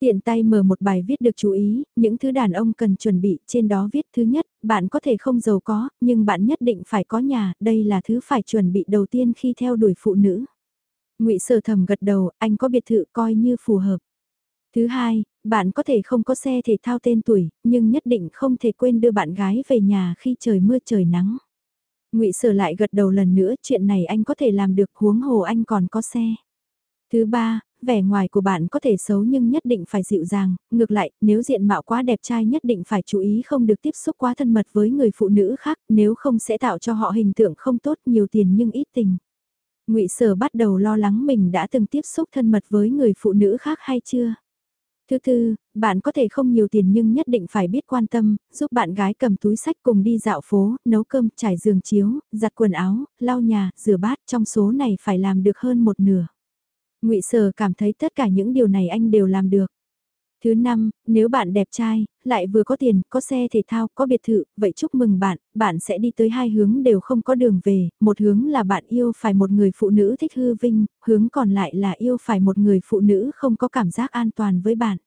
Tiện tay mở một bài viết được chú ý, những thứ đàn ông cần chuẩn bị, trên đó viết thứ nhất, bạn có thể không giàu có, nhưng bạn nhất định phải có nhà, đây là thứ phải chuẩn bị đầu tiên khi theo đuổi phụ nữ. ngụy Sở Thầm gật đầu, anh có biệt thự coi như phù hợp. Thứ hai, bạn có thể không có xe thể thao tên tuổi, nhưng nhất định không thể quên đưa bạn gái về nhà khi trời mưa trời nắng. ngụy Sở lại gật đầu lần nữa, chuyện này anh có thể làm được huống hồ anh còn có xe. Thứ ba, vẻ ngoài của bạn có thể xấu nhưng nhất định phải dịu dàng, ngược lại, nếu diện mạo quá đẹp trai nhất định phải chú ý không được tiếp xúc quá thân mật với người phụ nữ khác, nếu không sẽ tạo cho họ hình tượng không tốt nhiều tiền nhưng ít tình. ngụy Sở bắt đầu lo lắng mình đã từng tiếp xúc thân mật với người phụ nữ khác hay chưa. Thứ tư, bạn có thể không nhiều tiền nhưng nhất định phải biết quan tâm, giúp bạn gái cầm túi sách cùng đi dạo phố, nấu cơm, trải giường chiếu, giặt quần áo, lau nhà, rửa bát, trong số này phải làm được hơn một nửa ngụy Sở cảm thấy tất cả những điều này anh đều làm được. Thứ năm, nếu bạn đẹp trai, lại vừa có tiền, có xe thể thao, có biệt thự, vậy chúc mừng bạn, bạn sẽ đi tới hai hướng đều không có đường về, một hướng là bạn yêu phải một người phụ nữ thích hư vinh, hướng còn lại là yêu phải một người phụ nữ không có cảm giác an toàn với bạn.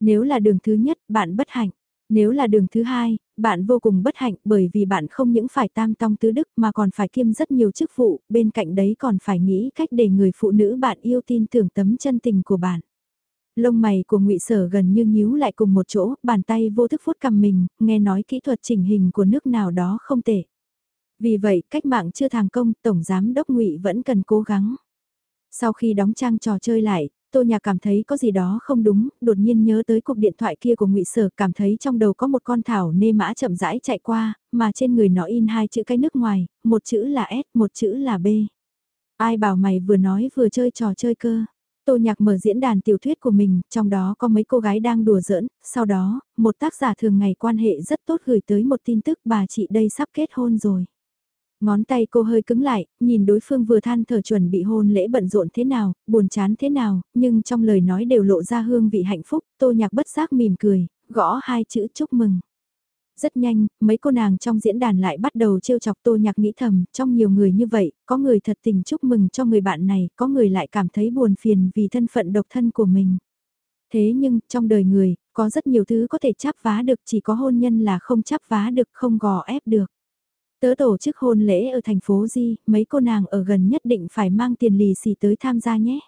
Nếu là đường thứ nhất, bạn bất hạnh. Nếu là đường thứ hai, bạn vô cùng bất hạnh bởi vì bạn không những phải tam tong tứ đức mà còn phải kiêm rất nhiều chức vụ, bên cạnh đấy còn phải nghĩ cách để người phụ nữ bạn yêu tin tưởng tấm chân tình của bạn. Lông mày của ngụy Sở gần như nhíu lại cùng một chỗ, bàn tay vô thức phút cầm mình, nghe nói kỹ thuật chỉnh hình của nước nào đó không tệ. Vì vậy, cách mạng chưa thành công, Tổng Giám Đốc ngụy vẫn cần cố gắng. Sau khi đóng trang trò chơi lại, Tô Nhạc cảm thấy có gì đó không đúng, đột nhiên nhớ tới cuộc điện thoại kia của ngụy Sở, cảm thấy trong đầu có một con thảo nê mã chậm rãi chạy qua, mà trên người nó in hai chữ cái nước ngoài, một chữ là S, một chữ là B. Ai bảo mày vừa nói vừa chơi trò chơi cơ. Tô Nhạc mở diễn đàn tiểu thuyết của mình, trong đó có mấy cô gái đang đùa giỡn, sau đó, một tác giả thường ngày quan hệ rất tốt gửi tới một tin tức bà chị đây sắp kết hôn rồi. Ngón tay cô hơi cứng lại, nhìn đối phương vừa than thở chuẩn bị hôn lễ bận rộn thế nào, buồn chán thế nào, nhưng trong lời nói đều lộ ra hương vị hạnh phúc, tô nhạc bất giác mỉm cười, gõ hai chữ chúc mừng. Rất nhanh, mấy cô nàng trong diễn đàn lại bắt đầu trêu chọc tô nhạc nghĩ thầm, trong nhiều người như vậy, có người thật tình chúc mừng cho người bạn này, có người lại cảm thấy buồn phiền vì thân phận độc thân của mình. Thế nhưng, trong đời người, có rất nhiều thứ có thể chắp vá được, chỉ có hôn nhân là không chắp vá được, không gò ép được. Tớ tổ chức hôn lễ ở thành phố Di, mấy cô nàng ở gần nhất định phải mang tiền lì xì tới tham gia nhé.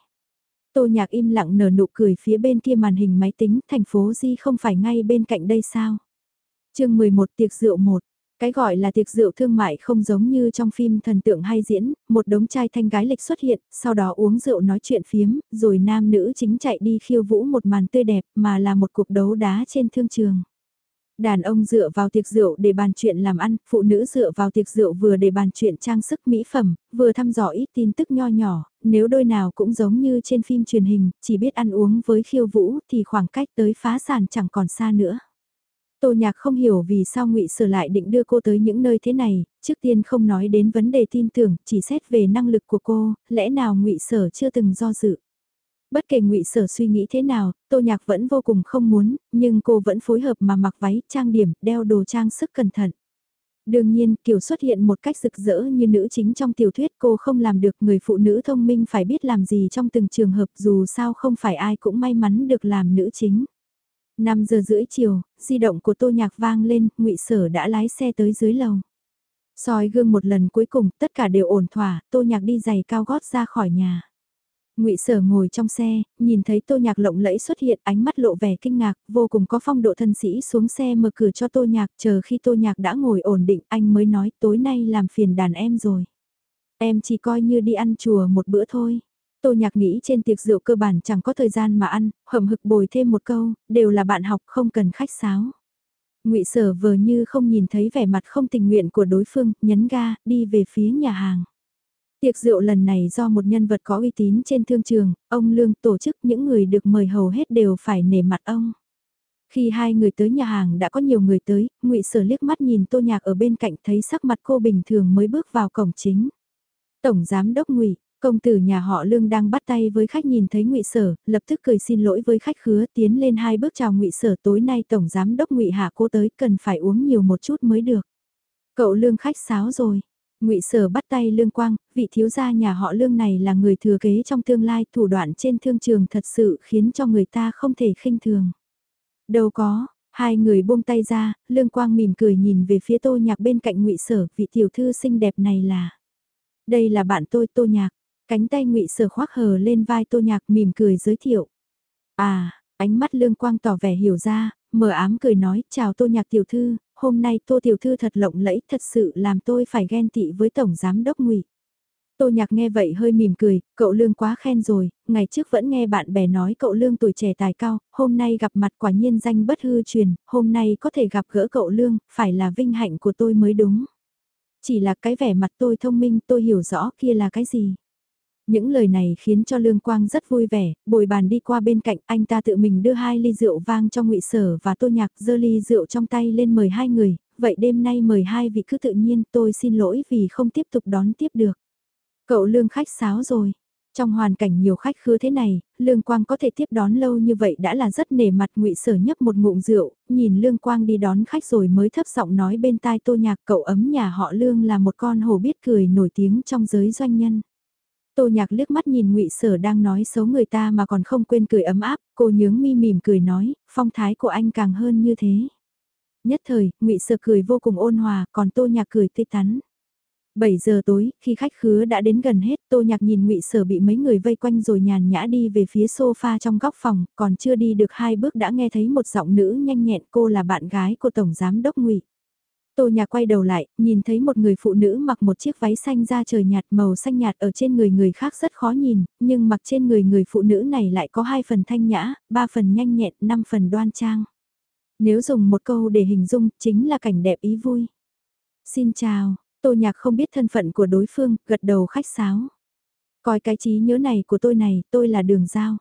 Tô nhạc im lặng nở nụ cười phía bên kia màn hình máy tính, thành phố Di không phải ngay bên cạnh đây sao? chương 11 tiệc rượu 1 cái gọi là tiệc rượu thương mại không giống như trong phim thần tượng hay diễn, một đống trai thanh gái lịch xuất hiện, sau đó uống rượu nói chuyện phiếm, rồi nam nữ chính chạy đi khiêu vũ một màn tươi đẹp mà là một cuộc đấu đá trên thương trường. Đàn ông dựa vào tiệc rượu để bàn chuyện làm ăn, phụ nữ dựa vào tiệc rượu vừa để bàn chuyện trang sức mỹ phẩm, vừa thăm dò ít tin tức nho nhỏ, nếu đôi nào cũng giống như trên phim truyền hình, chỉ biết ăn uống với khiêu vũ thì khoảng cách tới phá sản chẳng còn xa nữa. Tô Nhạc không hiểu vì sao Ngụy Sở lại định đưa cô tới những nơi thế này, trước tiên không nói đến vấn đề tin tưởng, chỉ xét về năng lực của cô, lẽ nào Ngụy Sở chưa từng do dự. Bất kể ngụy Sở suy nghĩ thế nào, Tô Nhạc vẫn vô cùng không muốn, nhưng cô vẫn phối hợp mà mặc váy, trang điểm, đeo đồ trang sức cẩn thận. Đương nhiên, Kiều xuất hiện một cách rực rỡ như nữ chính trong tiểu thuyết cô không làm được người phụ nữ thông minh phải biết làm gì trong từng trường hợp dù sao không phải ai cũng may mắn được làm nữ chính. 5 giờ rưỡi chiều, di động của Tô Nhạc vang lên, ngụy Sở đã lái xe tới dưới lầu. soi gương một lần cuối cùng, tất cả đều ổn thỏa, Tô Nhạc đi giày cao gót ra khỏi nhà. Ngụy Sở ngồi trong xe, nhìn thấy Tô Nhạc lộng lẫy xuất hiện, ánh mắt lộ vẻ kinh ngạc, vô cùng có phong độ thân sĩ xuống xe mở cửa cho Tô Nhạc, chờ khi Tô Nhạc đã ngồi ổn định, anh mới nói tối nay làm phiền đàn em rồi. Em chỉ coi như đi ăn chùa một bữa thôi. Tô Nhạc nghĩ trên tiệc rượu cơ bản chẳng có thời gian mà ăn, hậm hực bồi thêm một câu, đều là bạn học không cần khách sáo. Ngụy Sở vờ như không nhìn thấy vẻ mặt không tình nguyện của đối phương, nhấn ga, đi về phía nhà hàng. Tiệc rượu lần này do một nhân vật có uy tín trên thương trường, ông Lương tổ chức những người được mời hầu hết đều phải nể mặt ông. Khi hai người tới nhà hàng đã có nhiều người tới, ngụy Sở liếc mắt nhìn Tô Nhạc ở bên cạnh thấy sắc mặt cô bình thường mới bước vào cổng chính. Tổng Giám Đốc ngụy công tử nhà họ Lương đang bắt tay với khách nhìn thấy ngụy Sở, lập tức cười xin lỗi với khách khứa tiến lên hai bước chào ngụy Sở tối nay Tổng Giám Đốc ngụy Hạ cô tới cần phải uống nhiều một chút mới được. Cậu Lương khách sáo rồi, ngụy Sở bắt tay Lương Quang, vị thiếu gia nhà họ Lương này là người thừa kế trong tương lai thủ đoạn trên thương trường thật sự khiến cho người ta không thể khinh thường. Đâu có, hai người buông tay ra, Lương Quang mỉm cười nhìn về phía tô nhạc bên cạnh ngụy Sở, vị tiểu thư xinh đẹp này là... Đây là bạn tôi tô nhạc, cánh tay ngụy Sở khoác hờ lên vai tô nhạc mỉm cười giới thiệu. À, ánh mắt Lương Quang tỏ vẻ hiểu ra, mờ ám cười nói, chào tô nhạc tiểu thư, hôm nay tô tiểu thư thật lộng lẫy thật sự làm tôi phải ghen tị với tổng giám đốc ngụy. Tô nhạc nghe vậy hơi mỉm cười, cậu Lương quá khen rồi, ngày trước vẫn nghe bạn bè nói cậu Lương tuổi trẻ tài cao, hôm nay gặp mặt quả nhiên danh bất hư truyền, hôm nay có thể gặp gỡ cậu Lương, phải là vinh hạnh của tôi mới đúng. Chỉ là cái vẻ mặt tôi thông minh tôi hiểu rõ kia là cái gì. Những lời này khiến cho Lương Quang rất vui vẻ, bồi bàn đi qua bên cạnh anh ta tự mình đưa hai ly rượu vang cho ngụy Sở và Tô Nhạc dơ ly rượu trong tay lên mời hai người, vậy đêm nay mời hai vị cứ tự nhiên tôi xin lỗi vì không tiếp tục đón tiếp được. Cậu Lương khách sáo rồi. Trong hoàn cảnh nhiều khách khứa thế này, Lương Quang có thể tiếp đón lâu như vậy đã là rất nể mặt ngụy Sở nhấp một ngụm rượu, nhìn Lương Quang đi đón khách rồi mới thấp giọng nói bên tai Tô Nhạc cậu ấm nhà họ Lương là một con hồ biết cười nổi tiếng trong giới doanh nhân. Tô Nhạc liếc mắt nhìn Ngụy Sở đang nói xấu người ta mà còn không quên cười ấm áp, cô nhướng mi mỉm cười nói, phong thái của anh càng hơn như thế. Nhất thời, Ngụy Sở cười vô cùng ôn hòa, còn Tô Nhạc cười tươi tắn. 7 giờ tối, khi khách khứa đã đến gần hết, Tô Nhạc nhìn Ngụy Sở bị mấy người vây quanh rồi nhàn nhã đi về phía sofa trong góc phòng, còn chưa đi được hai bước đã nghe thấy một giọng nữ nhanh nhẹn cô là bạn gái của tổng giám đốc Ngụy. Tô nhà quay đầu lại, nhìn thấy một người phụ nữ mặc một chiếc váy xanh da trời nhạt màu xanh nhạt ở trên người người khác rất khó nhìn, nhưng mặc trên người người phụ nữ này lại có hai phần thanh nhã, ba phần nhanh nhẹn, năm phần đoan trang. Nếu dùng một câu để hình dung, chính là cảnh đẹp ý vui. Xin chào, Tô Nhạc không biết thân phận của đối phương, gật đầu khách sáo. Coi cái trí nhớ này của tôi này, tôi là đường giao.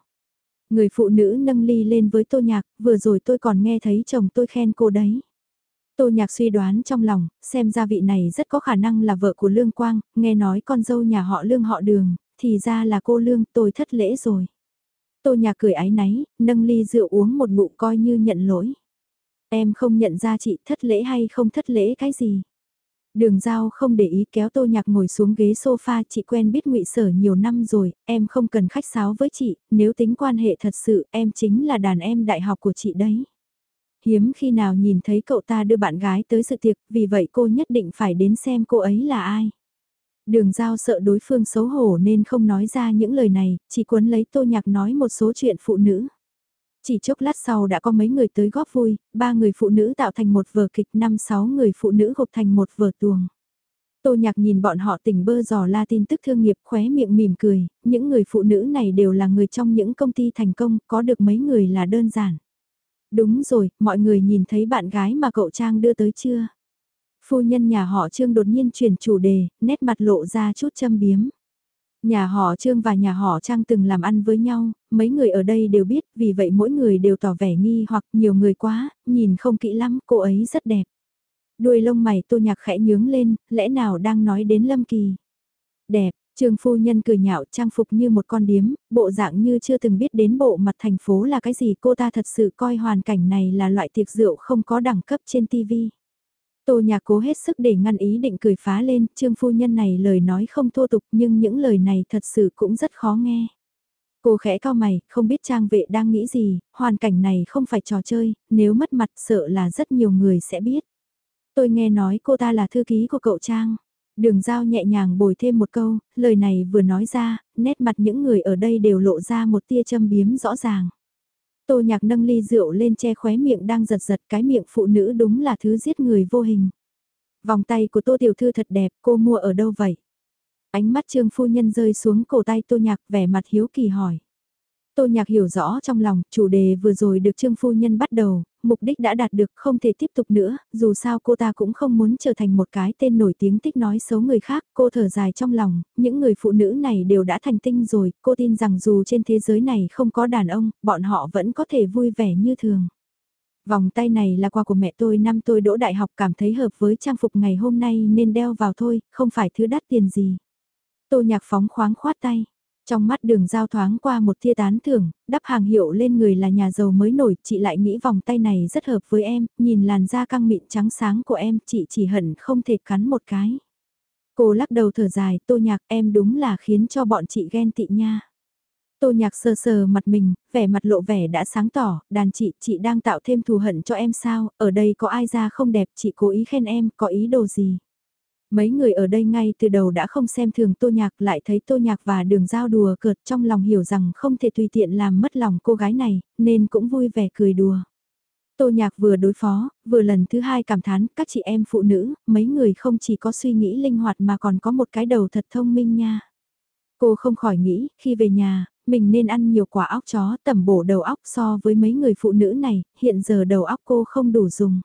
Người phụ nữ nâng ly lên với Tô Nhạc, vừa rồi tôi còn nghe thấy chồng tôi khen cô đấy. Tô Nhạc suy đoán trong lòng, xem ra vị này rất có khả năng là vợ của Lương Quang, nghe nói con dâu nhà họ Lương họ đường, thì ra là cô Lương tôi thất lễ rồi. Tô Nhạc cười ái náy, nâng ly rượu uống một ngụm coi như nhận lỗi. Em không nhận ra chị thất lễ hay không thất lễ cái gì. Đường giao không để ý kéo tô nhạc ngồi xuống ghế sofa chị quen biết ngụy sở nhiều năm rồi, em không cần khách sáo với chị, nếu tính quan hệ thật sự em chính là đàn em đại học của chị đấy. Hiếm khi nào nhìn thấy cậu ta đưa bạn gái tới sự tiệc, vì vậy cô nhất định phải đến xem cô ấy là ai. Đường giao sợ đối phương xấu hổ nên không nói ra những lời này, chỉ cuốn lấy tô nhạc nói một số chuyện phụ nữ. Chỉ chốc lát sau đã có mấy người tới góp vui, ba người phụ nữ tạo thành một vở kịch, năm sáu người phụ nữ gộp thành một vở tuồng. Tô nhạc nhìn bọn họ tỉnh bơ giò la tin tức thương nghiệp khóe miệng mỉm cười, những người phụ nữ này đều là người trong những công ty thành công, có được mấy người là đơn giản. Đúng rồi, mọi người nhìn thấy bạn gái mà cậu Trang đưa tới chưa? Phu nhân nhà họ Trương đột nhiên chuyển chủ đề, nét mặt lộ ra chút châm biếm. Nhà họ Trương và nhà họ Trang từng làm ăn với nhau, mấy người ở đây đều biết, vì vậy mỗi người đều tỏ vẻ nghi hoặc nhiều người quá, nhìn không kỹ lắm, cô ấy rất đẹp. Đuôi lông mày tô nhạc khẽ nhướng lên, lẽ nào đang nói đến Lâm Kỳ. Đẹp, Trương phu nhân cười nhạo trang phục như một con điếm, bộ dạng như chưa từng biết đến bộ mặt thành phố là cái gì cô ta thật sự coi hoàn cảnh này là loại tiệc rượu không có đẳng cấp trên TV. Tô nhạc cố hết sức để ngăn ý định cười phá lên, trương phu nhân này lời nói không thô tục nhưng những lời này thật sự cũng rất khó nghe. Cô khẽ cao mày, không biết trang vệ đang nghĩ gì, hoàn cảnh này không phải trò chơi, nếu mất mặt sợ là rất nhiều người sẽ biết. Tôi nghe nói cô ta là thư ký của cậu Trang. Đường giao nhẹ nhàng bồi thêm một câu, lời này vừa nói ra, nét mặt những người ở đây đều lộ ra một tia châm biếm rõ ràng. Tô nhạc nâng ly rượu lên che khóe miệng đang giật giật cái miệng phụ nữ đúng là thứ giết người vô hình. Vòng tay của tô tiểu thư thật đẹp, cô mua ở đâu vậy? Ánh mắt trương phu nhân rơi xuống cổ tay tô nhạc vẻ mặt hiếu kỳ hỏi. Tô Nhạc hiểu rõ trong lòng, chủ đề vừa rồi được Trương Phu Nhân bắt đầu, mục đích đã đạt được không thể tiếp tục nữa, dù sao cô ta cũng không muốn trở thành một cái tên nổi tiếng tích nói xấu người khác, cô thở dài trong lòng, những người phụ nữ này đều đã thành tinh rồi, cô tin rằng dù trên thế giới này không có đàn ông, bọn họ vẫn có thể vui vẻ như thường. Vòng tay này là quà của mẹ tôi năm tôi đỗ đại học cảm thấy hợp với trang phục ngày hôm nay nên đeo vào thôi, không phải thứ đắt tiền gì. Tô nhạc phóng khoáng khoát tay. Trong mắt đường giao thoáng qua một tia tán thưởng, đắp hàng hiệu lên người là nhà giàu mới nổi, chị lại nghĩ vòng tay này rất hợp với em, nhìn làn da căng mịn trắng sáng của em, chị chỉ hận không thể cắn một cái. Cô lắc đầu thở dài, tô nhạc em đúng là khiến cho bọn chị ghen tị nha. Tô nhạc sờ sờ mặt mình, vẻ mặt lộ vẻ đã sáng tỏ, đàn chị, chị đang tạo thêm thù hận cho em sao, ở đây có ai ra không đẹp, chị cố ý khen em, có ý đồ gì. Mấy người ở đây ngay từ đầu đã không xem thường tô nhạc lại thấy tô nhạc và đường giao đùa cợt trong lòng hiểu rằng không thể tùy tiện làm mất lòng cô gái này, nên cũng vui vẻ cười đùa. Tô nhạc vừa đối phó, vừa lần thứ hai cảm thán các chị em phụ nữ, mấy người không chỉ có suy nghĩ linh hoạt mà còn có một cái đầu thật thông minh nha. Cô không khỏi nghĩ, khi về nhà, mình nên ăn nhiều quả óc chó tẩm bổ đầu óc so với mấy người phụ nữ này, hiện giờ đầu óc cô không đủ dùng.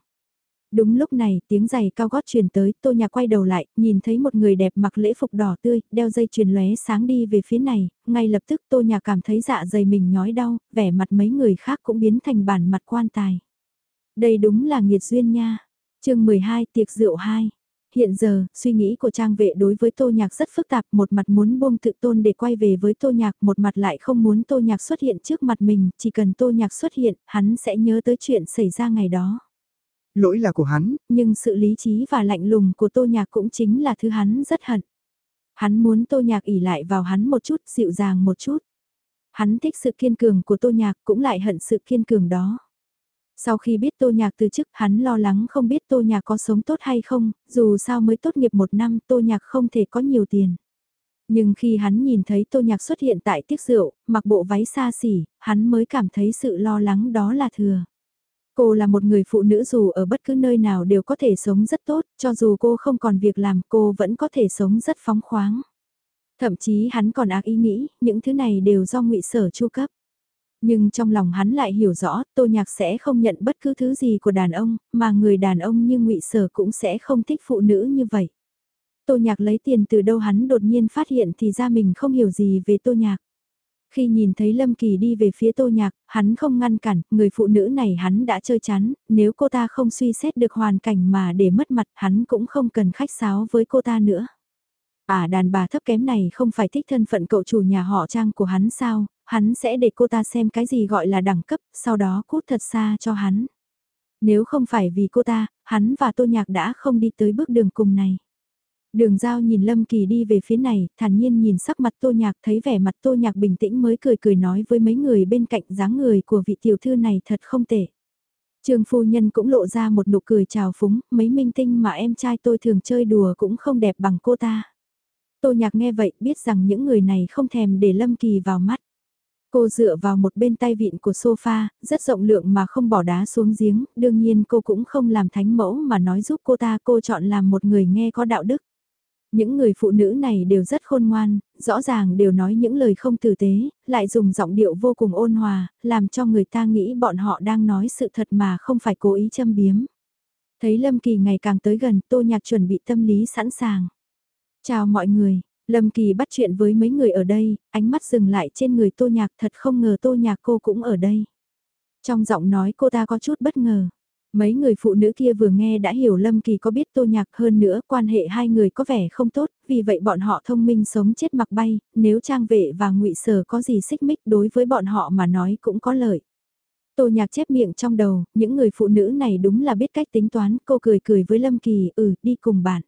Đúng lúc này, tiếng giày cao gót truyền tới, tô nhạc quay đầu lại, nhìn thấy một người đẹp mặc lễ phục đỏ tươi, đeo dây chuyền lóe sáng đi về phía này, ngay lập tức tô nhạc cảm thấy dạ dày mình nhói đau, vẻ mặt mấy người khác cũng biến thành bản mặt quan tài. Đây đúng là nghiệt duyên nha. chương 12 tiệc rượu 2. Hiện giờ, suy nghĩ của trang vệ đối với tô nhạc rất phức tạp, một mặt muốn buông tự tôn để quay về với tô nhạc, một mặt lại không muốn tô nhạc xuất hiện trước mặt mình, chỉ cần tô nhạc xuất hiện, hắn sẽ nhớ tới chuyện xảy ra ngày đó. Lỗi là của hắn, nhưng sự lý trí và lạnh lùng của Tô Nhạc cũng chính là thứ hắn rất hận. Hắn muốn Tô Nhạc ỉ lại vào hắn một chút, dịu dàng một chút. Hắn thích sự kiên cường của Tô Nhạc cũng lại hận sự kiên cường đó. Sau khi biết Tô Nhạc từ chức, hắn lo lắng không biết Tô Nhạc có sống tốt hay không, dù sao mới tốt nghiệp một năm Tô Nhạc không thể có nhiều tiền. Nhưng khi hắn nhìn thấy Tô Nhạc xuất hiện tại tiệc rượu, mặc bộ váy xa xỉ, hắn mới cảm thấy sự lo lắng đó là thừa. Cô là một người phụ nữ dù ở bất cứ nơi nào đều có thể sống rất tốt, cho dù cô không còn việc làm cô vẫn có thể sống rất phóng khoáng. Thậm chí hắn còn ác ý nghĩ, những thứ này đều do ngụy sở chu cấp. Nhưng trong lòng hắn lại hiểu rõ, Tô Nhạc sẽ không nhận bất cứ thứ gì của đàn ông, mà người đàn ông như ngụy Sở cũng sẽ không thích phụ nữ như vậy. Tô Nhạc lấy tiền từ đâu hắn đột nhiên phát hiện thì ra mình không hiểu gì về Tô Nhạc. Khi nhìn thấy Lâm Kỳ đi về phía Tô Nhạc, hắn không ngăn cản, người phụ nữ này hắn đã chơi chán, nếu cô ta không suy xét được hoàn cảnh mà để mất mặt hắn cũng không cần khách sáo với cô ta nữa. À đàn bà thấp kém này không phải thích thân phận cậu chủ nhà họ trang của hắn sao, hắn sẽ để cô ta xem cái gì gọi là đẳng cấp, sau đó cút thật xa cho hắn. Nếu không phải vì cô ta, hắn và Tô Nhạc đã không đi tới bước đường cùng này. Đường giao nhìn Lâm Kỳ đi về phía này, thản nhiên nhìn sắc mặt Tô Nhạc thấy vẻ mặt Tô Nhạc bình tĩnh mới cười cười nói với mấy người bên cạnh dáng người của vị tiểu thư này thật không tệ. Trương phu nhân cũng lộ ra một nụ cười chào phúng, mấy minh tinh mà em trai tôi thường chơi đùa cũng không đẹp bằng cô ta. Tô Nhạc nghe vậy biết rằng những người này không thèm để Lâm Kỳ vào mắt. Cô dựa vào một bên tay vịn của sofa, rất rộng lượng mà không bỏ đá xuống giếng, đương nhiên cô cũng không làm thánh mẫu mà nói giúp cô ta cô chọn làm một người nghe có đạo đức. Những người phụ nữ này đều rất khôn ngoan, rõ ràng đều nói những lời không tử tế, lại dùng giọng điệu vô cùng ôn hòa, làm cho người ta nghĩ bọn họ đang nói sự thật mà không phải cố ý châm biếm. Thấy Lâm Kỳ ngày càng tới gần, Tô Nhạc chuẩn bị tâm lý sẵn sàng. Chào mọi người, Lâm Kỳ bắt chuyện với mấy người ở đây, ánh mắt dừng lại trên người Tô Nhạc thật không ngờ Tô Nhạc cô cũng ở đây. Trong giọng nói cô ta có chút bất ngờ. Mấy người phụ nữ kia vừa nghe đã hiểu Lâm Kỳ có biết Tô Nhạc hơn nữa quan hệ hai người có vẻ không tốt, vì vậy bọn họ thông minh sống chết mặc bay, nếu Trang Vệ và ngụy Sở có gì xích mích đối với bọn họ mà nói cũng có lợi. Tô Nhạc chép miệng trong đầu, những người phụ nữ này đúng là biết cách tính toán, cô cười cười với Lâm Kỳ, ừ, đi cùng bạn.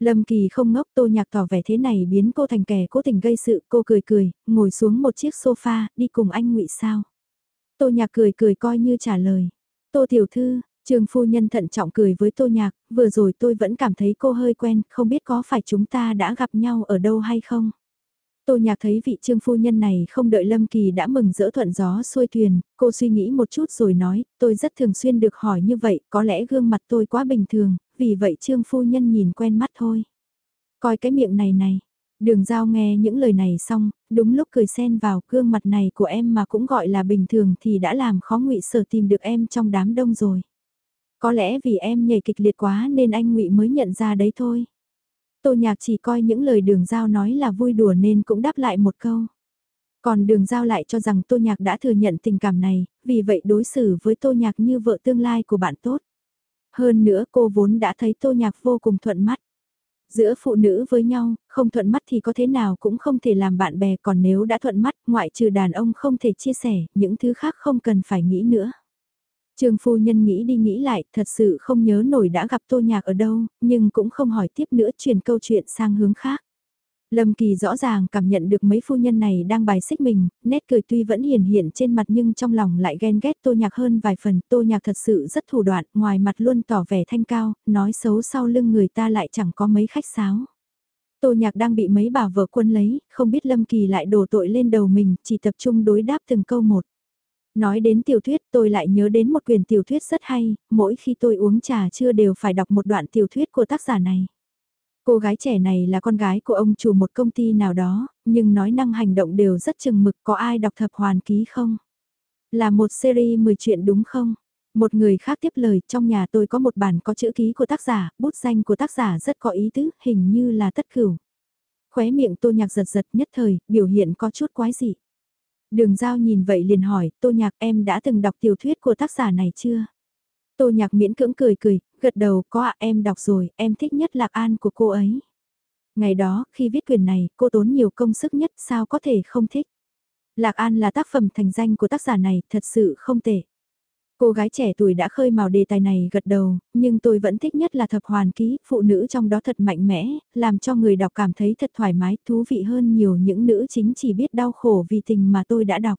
Lâm Kỳ không ngốc tô nhạc tỏ vẻ thế này biến cô thành kẻ cố tình gây sự, cô cười cười, ngồi xuống một chiếc sofa, đi cùng anh ngụy sao. Tô nhạc cười cười coi như trả lời. Tô tiểu thư, trường phu nhân thận trọng cười với tô nhạc, vừa rồi tôi vẫn cảm thấy cô hơi quen, không biết có phải chúng ta đã gặp nhau ở đâu hay không. Tô nhạc thấy vị trương phu nhân này không đợi Lâm Kỳ đã mừng rỡ thuận gió xuôi thuyền, cô suy nghĩ một chút rồi nói, tôi rất thường xuyên được hỏi như vậy, có lẽ gương mặt tôi quá bình thường, vì vậy trương phu nhân nhìn quen mắt thôi. Coi cái miệng này này, đường giao nghe những lời này xong, đúng lúc cười xen vào gương mặt này của em mà cũng gọi là bình thường thì đã làm khó ngụy sở tìm được em trong đám đông rồi. Có lẽ vì em nhảy kịch liệt quá nên anh ngụy mới nhận ra đấy thôi. Tô Nhạc chỉ coi những lời đường giao nói là vui đùa nên cũng đáp lại một câu. Còn đường giao lại cho rằng Tô Nhạc đã thừa nhận tình cảm này, vì vậy đối xử với Tô Nhạc như vợ tương lai của bạn tốt. Hơn nữa cô vốn đã thấy Tô Nhạc vô cùng thuận mắt. Giữa phụ nữ với nhau, không thuận mắt thì có thế nào cũng không thể làm bạn bè còn nếu đã thuận mắt, ngoại trừ đàn ông không thể chia sẻ, những thứ khác không cần phải nghĩ nữa. Trương phu nhân nghĩ đi nghĩ lại, thật sự không nhớ nổi đã gặp Tô Nhạc ở đâu, nhưng cũng không hỏi tiếp nữa chuyển câu chuyện sang hướng khác. Lâm Kỳ rõ ràng cảm nhận được mấy phu nhân này đang bài xích mình, nét cười tuy vẫn hiền hiện trên mặt nhưng trong lòng lại ghen ghét Tô Nhạc hơn vài phần. Tô Nhạc thật sự rất thủ đoạn, ngoài mặt luôn tỏ vẻ thanh cao, nói xấu sau lưng người ta lại chẳng có mấy khách sáo. Tô Nhạc đang bị mấy bà vợ quân lấy, không biết Lâm Kỳ lại đổ tội lên đầu mình, chỉ tập trung đối đáp từng câu một. Nói đến tiểu thuyết tôi lại nhớ đến một quyển tiểu thuyết rất hay, mỗi khi tôi uống trà chưa đều phải đọc một đoạn tiểu thuyết của tác giả này. Cô gái trẻ này là con gái của ông chủ một công ty nào đó, nhưng nói năng hành động đều rất chừng mực có ai đọc thập hoàn ký không? Là một series 10 chuyện đúng không? Một người khác tiếp lời trong nhà tôi có một bản có chữ ký của tác giả, bút danh của tác giả rất có ý tứ, hình như là tất cửu. Khóe miệng tô nhạc giật giật nhất thời, biểu hiện có chút quái dị. Đường giao nhìn vậy liền hỏi, tô nhạc em đã từng đọc tiểu thuyết của tác giả này chưa? Tô nhạc miễn cưỡng cười cười, gật đầu có ạ em đọc rồi, em thích nhất lạc an của cô ấy. Ngày đó, khi viết quyền này, cô tốn nhiều công sức nhất sao có thể không thích. Lạc An là tác phẩm thành danh của tác giả này, thật sự không tệ. Cô gái trẻ tuổi đã khơi mào đề tài này gật đầu, nhưng tôi vẫn thích nhất là thập hoàn ký, phụ nữ trong đó thật mạnh mẽ, làm cho người đọc cảm thấy thật thoải mái, thú vị hơn nhiều những nữ chính chỉ biết đau khổ vì tình mà tôi đã đọc.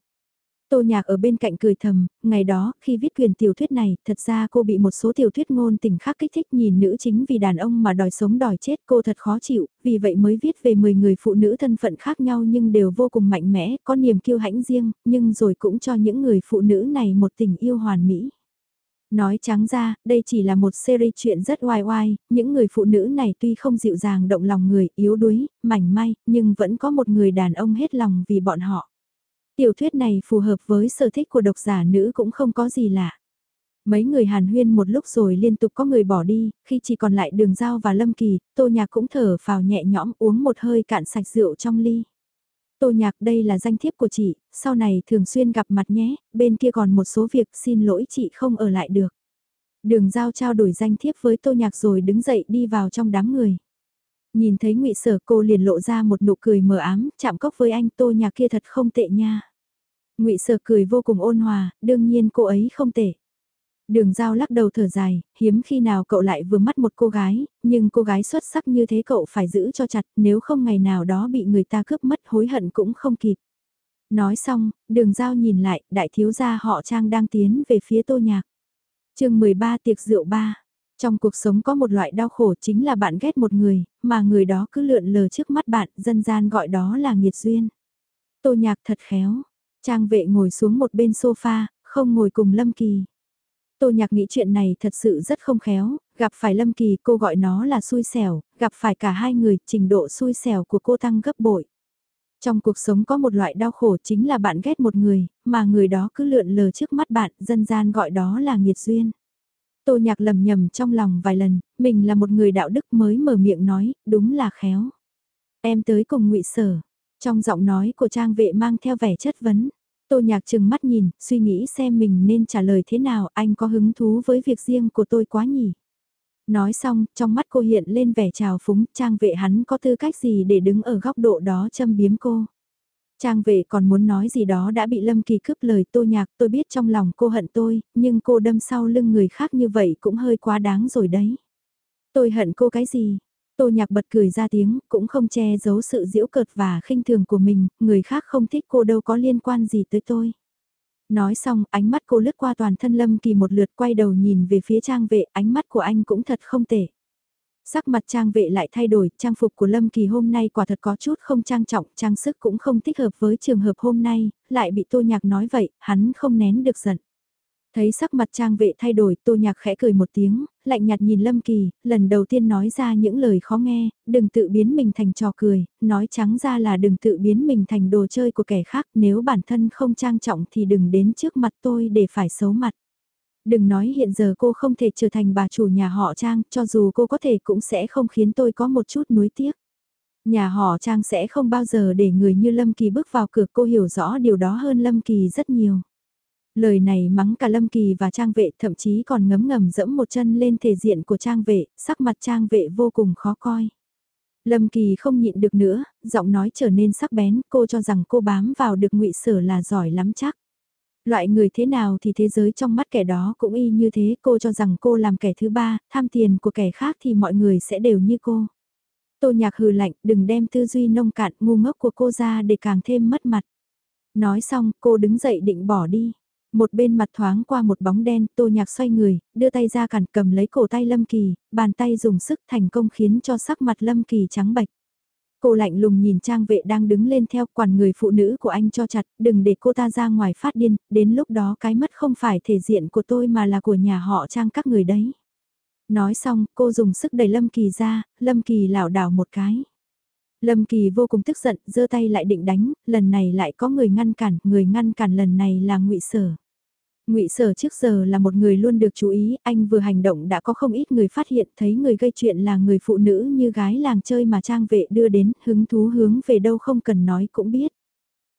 Tô Nhạc ở bên cạnh cười thầm, ngày đó, khi viết quyền tiểu thuyết này, thật ra cô bị một số tiểu thuyết ngôn tình khác kích thích nhìn nữ chính vì đàn ông mà đòi sống đòi chết cô thật khó chịu, vì vậy mới viết về 10 người phụ nữ thân phận khác nhau nhưng đều vô cùng mạnh mẽ, có niềm kiêu hãnh riêng, nhưng rồi cũng cho những người phụ nữ này một tình yêu hoàn mỹ. Nói trắng ra, đây chỉ là một series chuyện rất oai oai, những người phụ nữ này tuy không dịu dàng động lòng người, yếu đuối, mảnh may, nhưng vẫn có một người đàn ông hết lòng vì bọn họ. Tiểu thuyết này phù hợp với sở thích của độc giả nữ cũng không có gì lạ. Mấy người hàn huyên một lúc rồi liên tục có người bỏ đi, khi chỉ còn lại đường giao và lâm kỳ, tô nhạc cũng thở vào nhẹ nhõm uống một hơi cạn sạch rượu trong ly. Tô nhạc đây là danh thiếp của chị, sau này thường xuyên gặp mặt nhé, bên kia còn một số việc xin lỗi chị không ở lại được. Đường giao trao đổi danh thiếp với tô nhạc rồi đứng dậy đi vào trong đám người. Nhìn thấy ngụy Sở cô liền lộ ra một nụ cười mờ ám, chạm cốc với anh Tô nhạc kia thật không tệ nha. ngụy Sở cười vô cùng ôn hòa, đương nhiên cô ấy không tệ. Đường Giao lắc đầu thở dài, hiếm khi nào cậu lại vừa mắt một cô gái, nhưng cô gái xuất sắc như thế cậu phải giữ cho chặt, nếu không ngày nào đó bị người ta cướp mất hối hận cũng không kịp. Nói xong, đường Giao nhìn lại, đại thiếu gia họ Trang đang tiến về phía tô nhạc. chương 13 tiệc rượu ba. Trong cuộc sống có một loại đau khổ chính là bạn ghét một người, mà người đó cứ lượn lờ trước mắt bạn, dân gian gọi đó là nghiệt duyên. Tô nhạc thật khéo. Trang vệ ngồi xuống một bên sofa, không ngồi cùng Lâm Kỳ. Tô nhạc nghĩ chuyện này thật sự rất không khéo, gặp phải Lâm Kỳ cô gọi nó là xui xẻo, gặp phải cả hai người trình độ xui xẻo của cô tăng gấp bội. Trong cuộc sống có một loại đau khổ chính là bạn ghét một người, mà người đó cứ lượn lờ trước mắt bạn, dân gian gọi đó là nghiệt duyên. Tô nhạc lầm nhầm trong lòng vài lần, mình là một người đạo đức mới mở miệng nói, đúng là khéo. Em tới cùng ngụy sở, trong giọng nói của trang vệ mang theo vẻ chất vấn. Tô nhạc chừng mắt nhìn, suy nghĩ xem mình nên trả lời thế nào, anh có hứng thú với việc riêng của tôi quá nhỉ. Nói xong, trong mắt cô hiện lên vẻ trào phúng, trang vệ hắn có tư cách gì để đứng ở góc độ đó châm biếm cô. Trang vệ còn muốn nói gì đó đã bị Lâm Kỳ cướp lời tô nhạc tôi biết trong lòng cô hận tôi, nhưng cô đâm sau lưng người khác như vậy cũng hơi quá đáng rồi đấy. Tôi hận cô cái gì? Tô nhạc bật cười ra tiếng, cũng không che giấu sự diễu cợt và khinh thường của mình, người khác không thích cô đâu có liên quan gì tới tôi. Nói xong, ánh mắt cô lướt qua toàn thân Lâm Kỳ một lượt quay đầu nhìn về phía trang vệ, ánh mắt của anh cũng thật không tệ. Sắc mặt trang vệ lại thay đổi, trang phục của Lâm Kỳ hôm nay quả thật có chút không trang trọng, trang sức cũng không thích hợp với trường hợp hôm nay, lại bị tô nhạc nói vậy, hắn không nén được giận. Thấy sắc mặt trang vệ thay đổi, tô nhạc khẽ cười một tiếng, lạnh nhạt nhìn Lâm Kỳ, lần đầu tiên nói ra những lời khó nghe, đừng tự biến mình thành trò cười, nói trắng ra là đừng tự biến mình thành đồ chơi của kẻ khác, nếu bản thân không trang trọng thì đừng đến trước mặt tôi để phải xấu mặt. Đừng nói hiện giờ cô không thể trở thành bà chủ nhà họ Trang, cho dù cô có thể cũng sẽ không khiến tôi có một chút nuối tiếc. Nhà họ Trang sẽ không bao giờ để người như Lâm Kỳ bước vào cửa cô hiểu rõ điều đó hơn Lâm Kỳ rất nhiều. Lời này mắng cả Lâm Kỳ và Trang vệ thậm chí còn ngấm ngầm dẫm một chân lên thể diện của Trang vệ, sắc mặt Trang vệ vô cùng khó coi. Lâm Kỳ không nhịn được nữa, giọng nói trở nên sắc bén, cô cho rằng cô bám vào được ngụy sở là giỏi lắm chắc. Loại người thế nào thì thế giới trong mắt kẻ đó cũng y như thế, cô cho rằng cô làm kẻ thứ ba, tham tiền của kẻ khác thì mọi người sẽ đều như cô. Tô nhạc hừ lạnh, đừng đem tư duy nông cạn ngu ngốc của cô ra để càng thêm mất mặt. Nói xong, cô đứng dậy định bỏ đi. Một bên mặt thoáng qua một bóng đen, tô nhạc xoay người, đưa tay ra cản cầm lấy cổ tay Lâm Kỳ, bàn tay dùng sức thành công khiến cho sắc mặt Lâm Kỳ trắng bạch. Cô lạnh lùng nhìn trang vệ đang đứng lên theo quản người phụ nữ của anh cho chặt, đừng để cô ta ra ngoài phát điên, đến lúc đó cái mất không phải thể diện của tôi mà là của nhà họ trang các người đấy. Nói xong, cô dùng sức đẩy Lâm Kỳ ra, Lâm Kỳ lảo đảo một cái. Lâm Kỳ vô cùng tức giận, giơ tay lại định đánh, lần này lại có người ngăn cản, người ngăn cản lần này là ngụy Sở. Ngụy Sở trước giờ là một người luôn được chú ý, anh vừa hành động đã có không ít người phát hiện thấy người gây chuyện là người phụ nữ như gái làng chơi mà trang vệ đưa đến, hứng thú hướng về đâu không cần nói cũng biết.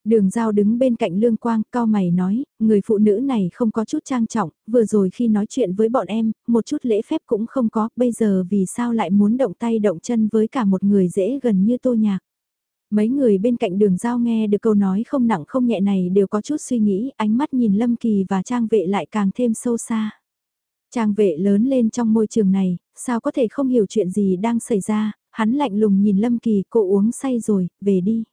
Đường Giao đứng bên cạnh Lương Quang, cao mày nói, người phụ nữ này không có chút trang trọng, vừa rồi khi nói chuyện với bọn em, một chút lễ phép cũng không có, bây giờ vì sao lại muốn động tay động chân với cả một người dễ gần như tô nhạc. Mấy người bên cạnh đường giao nghe được câu nói không nặng không nhẹ này đều có chút suy nghĩ, ánh mắt nhìn Lâm Kỳ và Trang vệ lại càng thêm sâu xa. Trang vệ lớn lên trong môi trường này, sao có thể không hiểu chuyện gì đang xảy ra, hắn lạnh lùng nhìn Lâm Kỳ cô uống say rồi, về đi.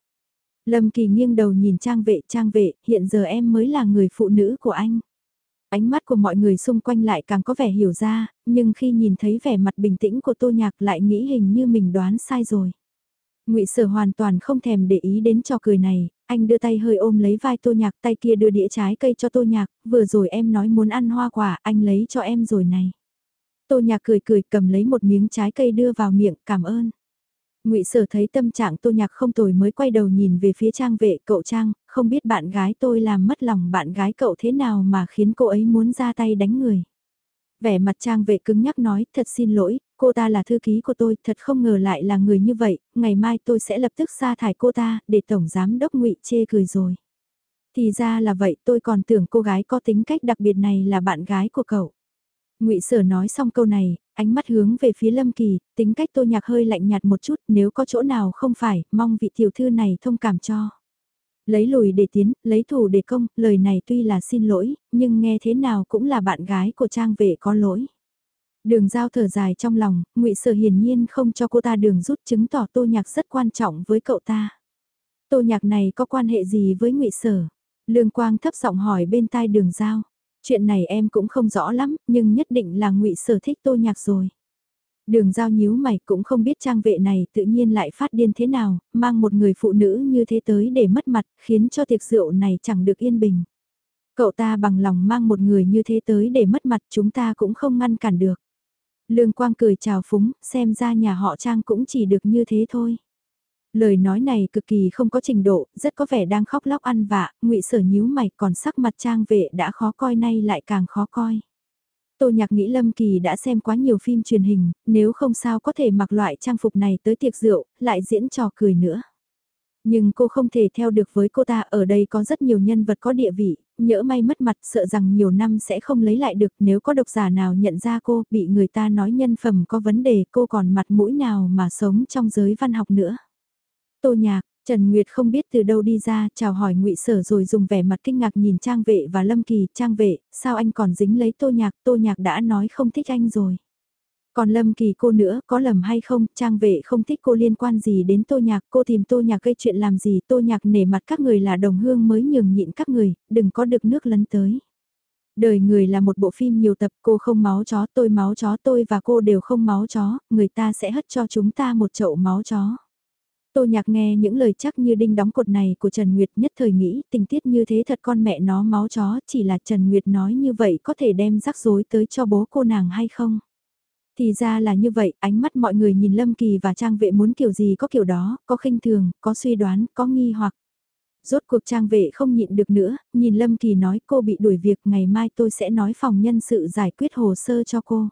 Lâm Kỳ nghiêng đầu nhìn Trang vệ, Trang vệ, hiện giờ em mới là người phụ nữ của anh. Ánh mắt của mọi người xung quanh lại càng có vẻ hiểu ra, nhưng khi nhìn thấy vẻ mặt bình tĩnh của Tô Nhạc lại nghĩ hình như mình đoán sai rồi. Ngụy Sở hoàn toàn không thèm để ý đến trò cười này, Anh đưa tay hơi ôm lấy vai tô nhạc tay kia đưa đĩa trái cây cho tô nhạc, vừa rồi em nói muốn ăn hoa quả, anh lấy cho em rồi này. Tô nhạc cười cười cầm lấy một miếng trái cây đưa vào miệng, cảm ơn. ngụy Sở thấy tâm trạng Tô Nhạc không tồi mới quay đầu nhìn về phía Trang vệ cậu Trang, không biết bạn gái tôi làm mất lòng bạn gái cậu thế nào mà khiến cô ấy muốn ra tay đánh người. Vẻ mặt Trang vệ cứng nhắc nói, thật xin lỗi, cô ta là thư ký của tôi, thật không ngờ lại là người như vậy, ngày mai tôi sẽ lập tức sa thải cô ta, để Tổng Giám Đốc ngụy chê cười rồi. Thì ra là vậy, tôi còn tưởng cô gái có tính cách đặc biệt này là bạn gái của cậu. Ngụy Sở nói xong câu này, ánh mắt hướng về phía Lâm Kỳ, tính cách Tô Nhạc hơi lạnh nhạt một chút, nếu có chỗ nào không phải, mong vị tiểu thư này thông cảm cho. Lấy lùi để tiến, lấy thủ để công, lời này tuy là xin lỗi, nhưng nghe thế nào cũng là bạn gái của Trang vệ có lỗi. Đường giao thở dài trong lòng, ngụy Sở hiển nhiên không cho cô ta đường rút chứng tỏ Tô Nhạc rất quan trọng với cậu ta. Tô Nhạc này có quan hệ gì với ngụy Sở? Lương Quang thấp giọng hỏi bên tai đường giao. Chuyện này em cũng không rõ lắm, nhưng nhất định là ngụy sở thích tô nhạc rồi. Đường giao nhíu mày cũng không biết trang vệ này tự nhiên lại phát điên thế nào, mang một người phụ nữ như thế tới để mất mặt, khiến cho tiệc rượu này chẳng được yên bình. Cậu ta bằng lòng mang một người như thế tới để mất mặt chúng ta cũng không ngăn cản được. Lương Quang cười chào phúng, xem ra nhà họ Trang cũng chỉ được như thế thôi. Lời nói này cực kỳ không có trình độ, rất có vẻ đang khóc lóc ăn vạ, ngụy sở nhíu mày còn sắc mặt trang vệ đã khó coi nay lại càng khó coi. Tô nhạc nghĩ Lâm Kỳ đã xem quá nhiều phim truyền hình, nếu không sao có thể mặc loại trang phục này tới tiệc rượu, lại diễn trò cười nữa. Nhưng cô không thể theo được với cô ta, ở đây có rất nhiều nhân vật có địa vị, nhỡ may mất mặt sợ rằng nhiều năm sẽ không lấy lại được nếu có độc giả nào nhận ra cô bị người ta nói nhân phẩm có vấn đề cô còn mặt mũi nào mà sống trong giới văn học nữa. Tô Nhạc, Trần Nguyệt không biết từ đâu đi ra, chào hỏi ngụy Sở rồi dùng vẻ mặt kinh ngạc nhìn Trang Vệ và Lâm Kỳ, Trang Vệ, sao anh còn dính lấy Tô Nhạc, Tô Nhạc đã nói không thích anh rồi. Còn Lâm Kỳ cô nữa, có lầm hay không, Trang Vệ không thích cô liên quan gì đến Tô Nhạc, cô tìm Tô Nhạc gây chuyện làm gì, Tô Nhạc nể mặt các người là đồng hương mới nhường nhịn các người, đừng có được nước lấn tới. Đời người là một bộ phim nhiều tập, cô không máu chó, tôi máu chó, tôi và cô đều không máu chó, người ta sẽ hất cho chúng ta một chậu máu chó. Tô Nhạc nghe những lời chắc như đinh đóng cột này của Trần Nguyệt nhất thời nghĩ tình tiết như thế thật con mẹ nó máu chó chỉ là Trần Nguyệt nói như vậy có thể đem rắc rối tới cho bố cô nàng hay không. Thì ra là như vậy, ánh mắt mọi người nhìn Lâm Kỳ và Trang vệ muốn kiểu gì có kiểu đó, có khinh thường, có suy đoán, có nghi hoặc. Rốt cuộc Trang vệ không nhịn được nữa, nhìn Lâm Kỳ nói cô bị đuổi việc ngày mai tôi sẽ nói phòng nhân sự giải quyết hồ sơ cho cô.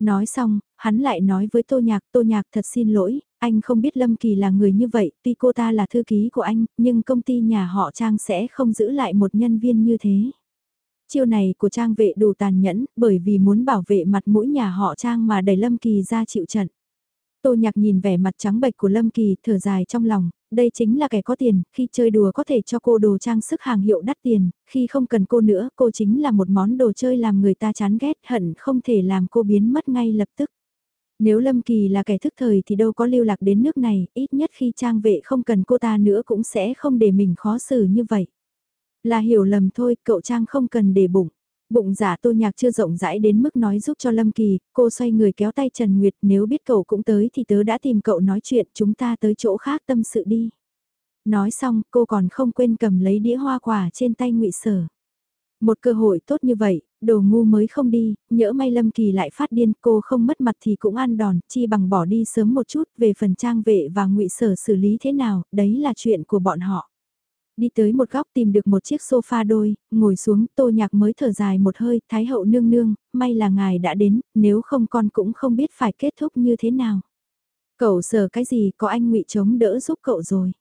Nói xong, hắn lại nói với Tô Nhạc, Tô Nhạc thật xin lỗi, anh không biết Lâm Kỳ là người như vậy, tuy cô ta là thư ký của anh, nhưng công ty nhà họ Trang sẽ không giữ lại một nhân viên như thế. Chiêu này của Trang vệ đủ tàn nhẫn, bởi vì muốn bảo vệ mặt mũi nhà họ Trang mà đẩy Lâm Kỳ ra chịu trận. Tô nhạc nhìn vẻ mặt trắng bệch của Lâm Kỳ, thở dài trong lòng, đây chính là kẻ có tiền, khi chơi đùa có thể cho cô đồ trang sức hàng hiệu đắt tiền, khi không cần cô nữa, cô chính là một món đồ chơi làm người ta chán ghét, hận không thể làm cô biến mất ngay lập tức. Nếu Lâm Kỳ là kẻ thức thời thì đâu có lưu lạc đến nước này, ít nhất khi trang vệ không cần cô ta nữa cũng sẽ không để mình khó xử như vậy. Là hiểu lầm thôi, cậu trang không cần để bụng. Bụng giả tô nhạc chưa rộng rãi đến mức nói giúp cho Lâm Kỳ, cô xoay người kéo tay Trần Nguyệt nếu biết cậu cũng tới thì tớ đã tìm cậu nói chuyện chúng ta tới chỗ khác tâm sự đi. Nói xong cô còn không quên cầm lấy đĩa hoa quả trên tay ngụy Sở. Một cơ hội tốt như vậy, đồ ngu mới không đi, nhỡ may Lâm Kỳ lại phát điên cô không mất mặt thì cũng ăn đòn, chi bằng bỏ đi sớm một chút về phần trang vệ và ngụy Sở xử lý thế nào, đấy là chuyện của bọn họ. Đi tới một góc tìm được một chiếc sofa đôi, ngồi xuống tô nhạc mới thở dài một hơi, thái hậu nương nương, may là ngài đã đến, nếu không con cũng không biết phải kết thúc như thế nào. Cậu sợ cái gì có anh ngụy chống đỡ giúp cậu rồi.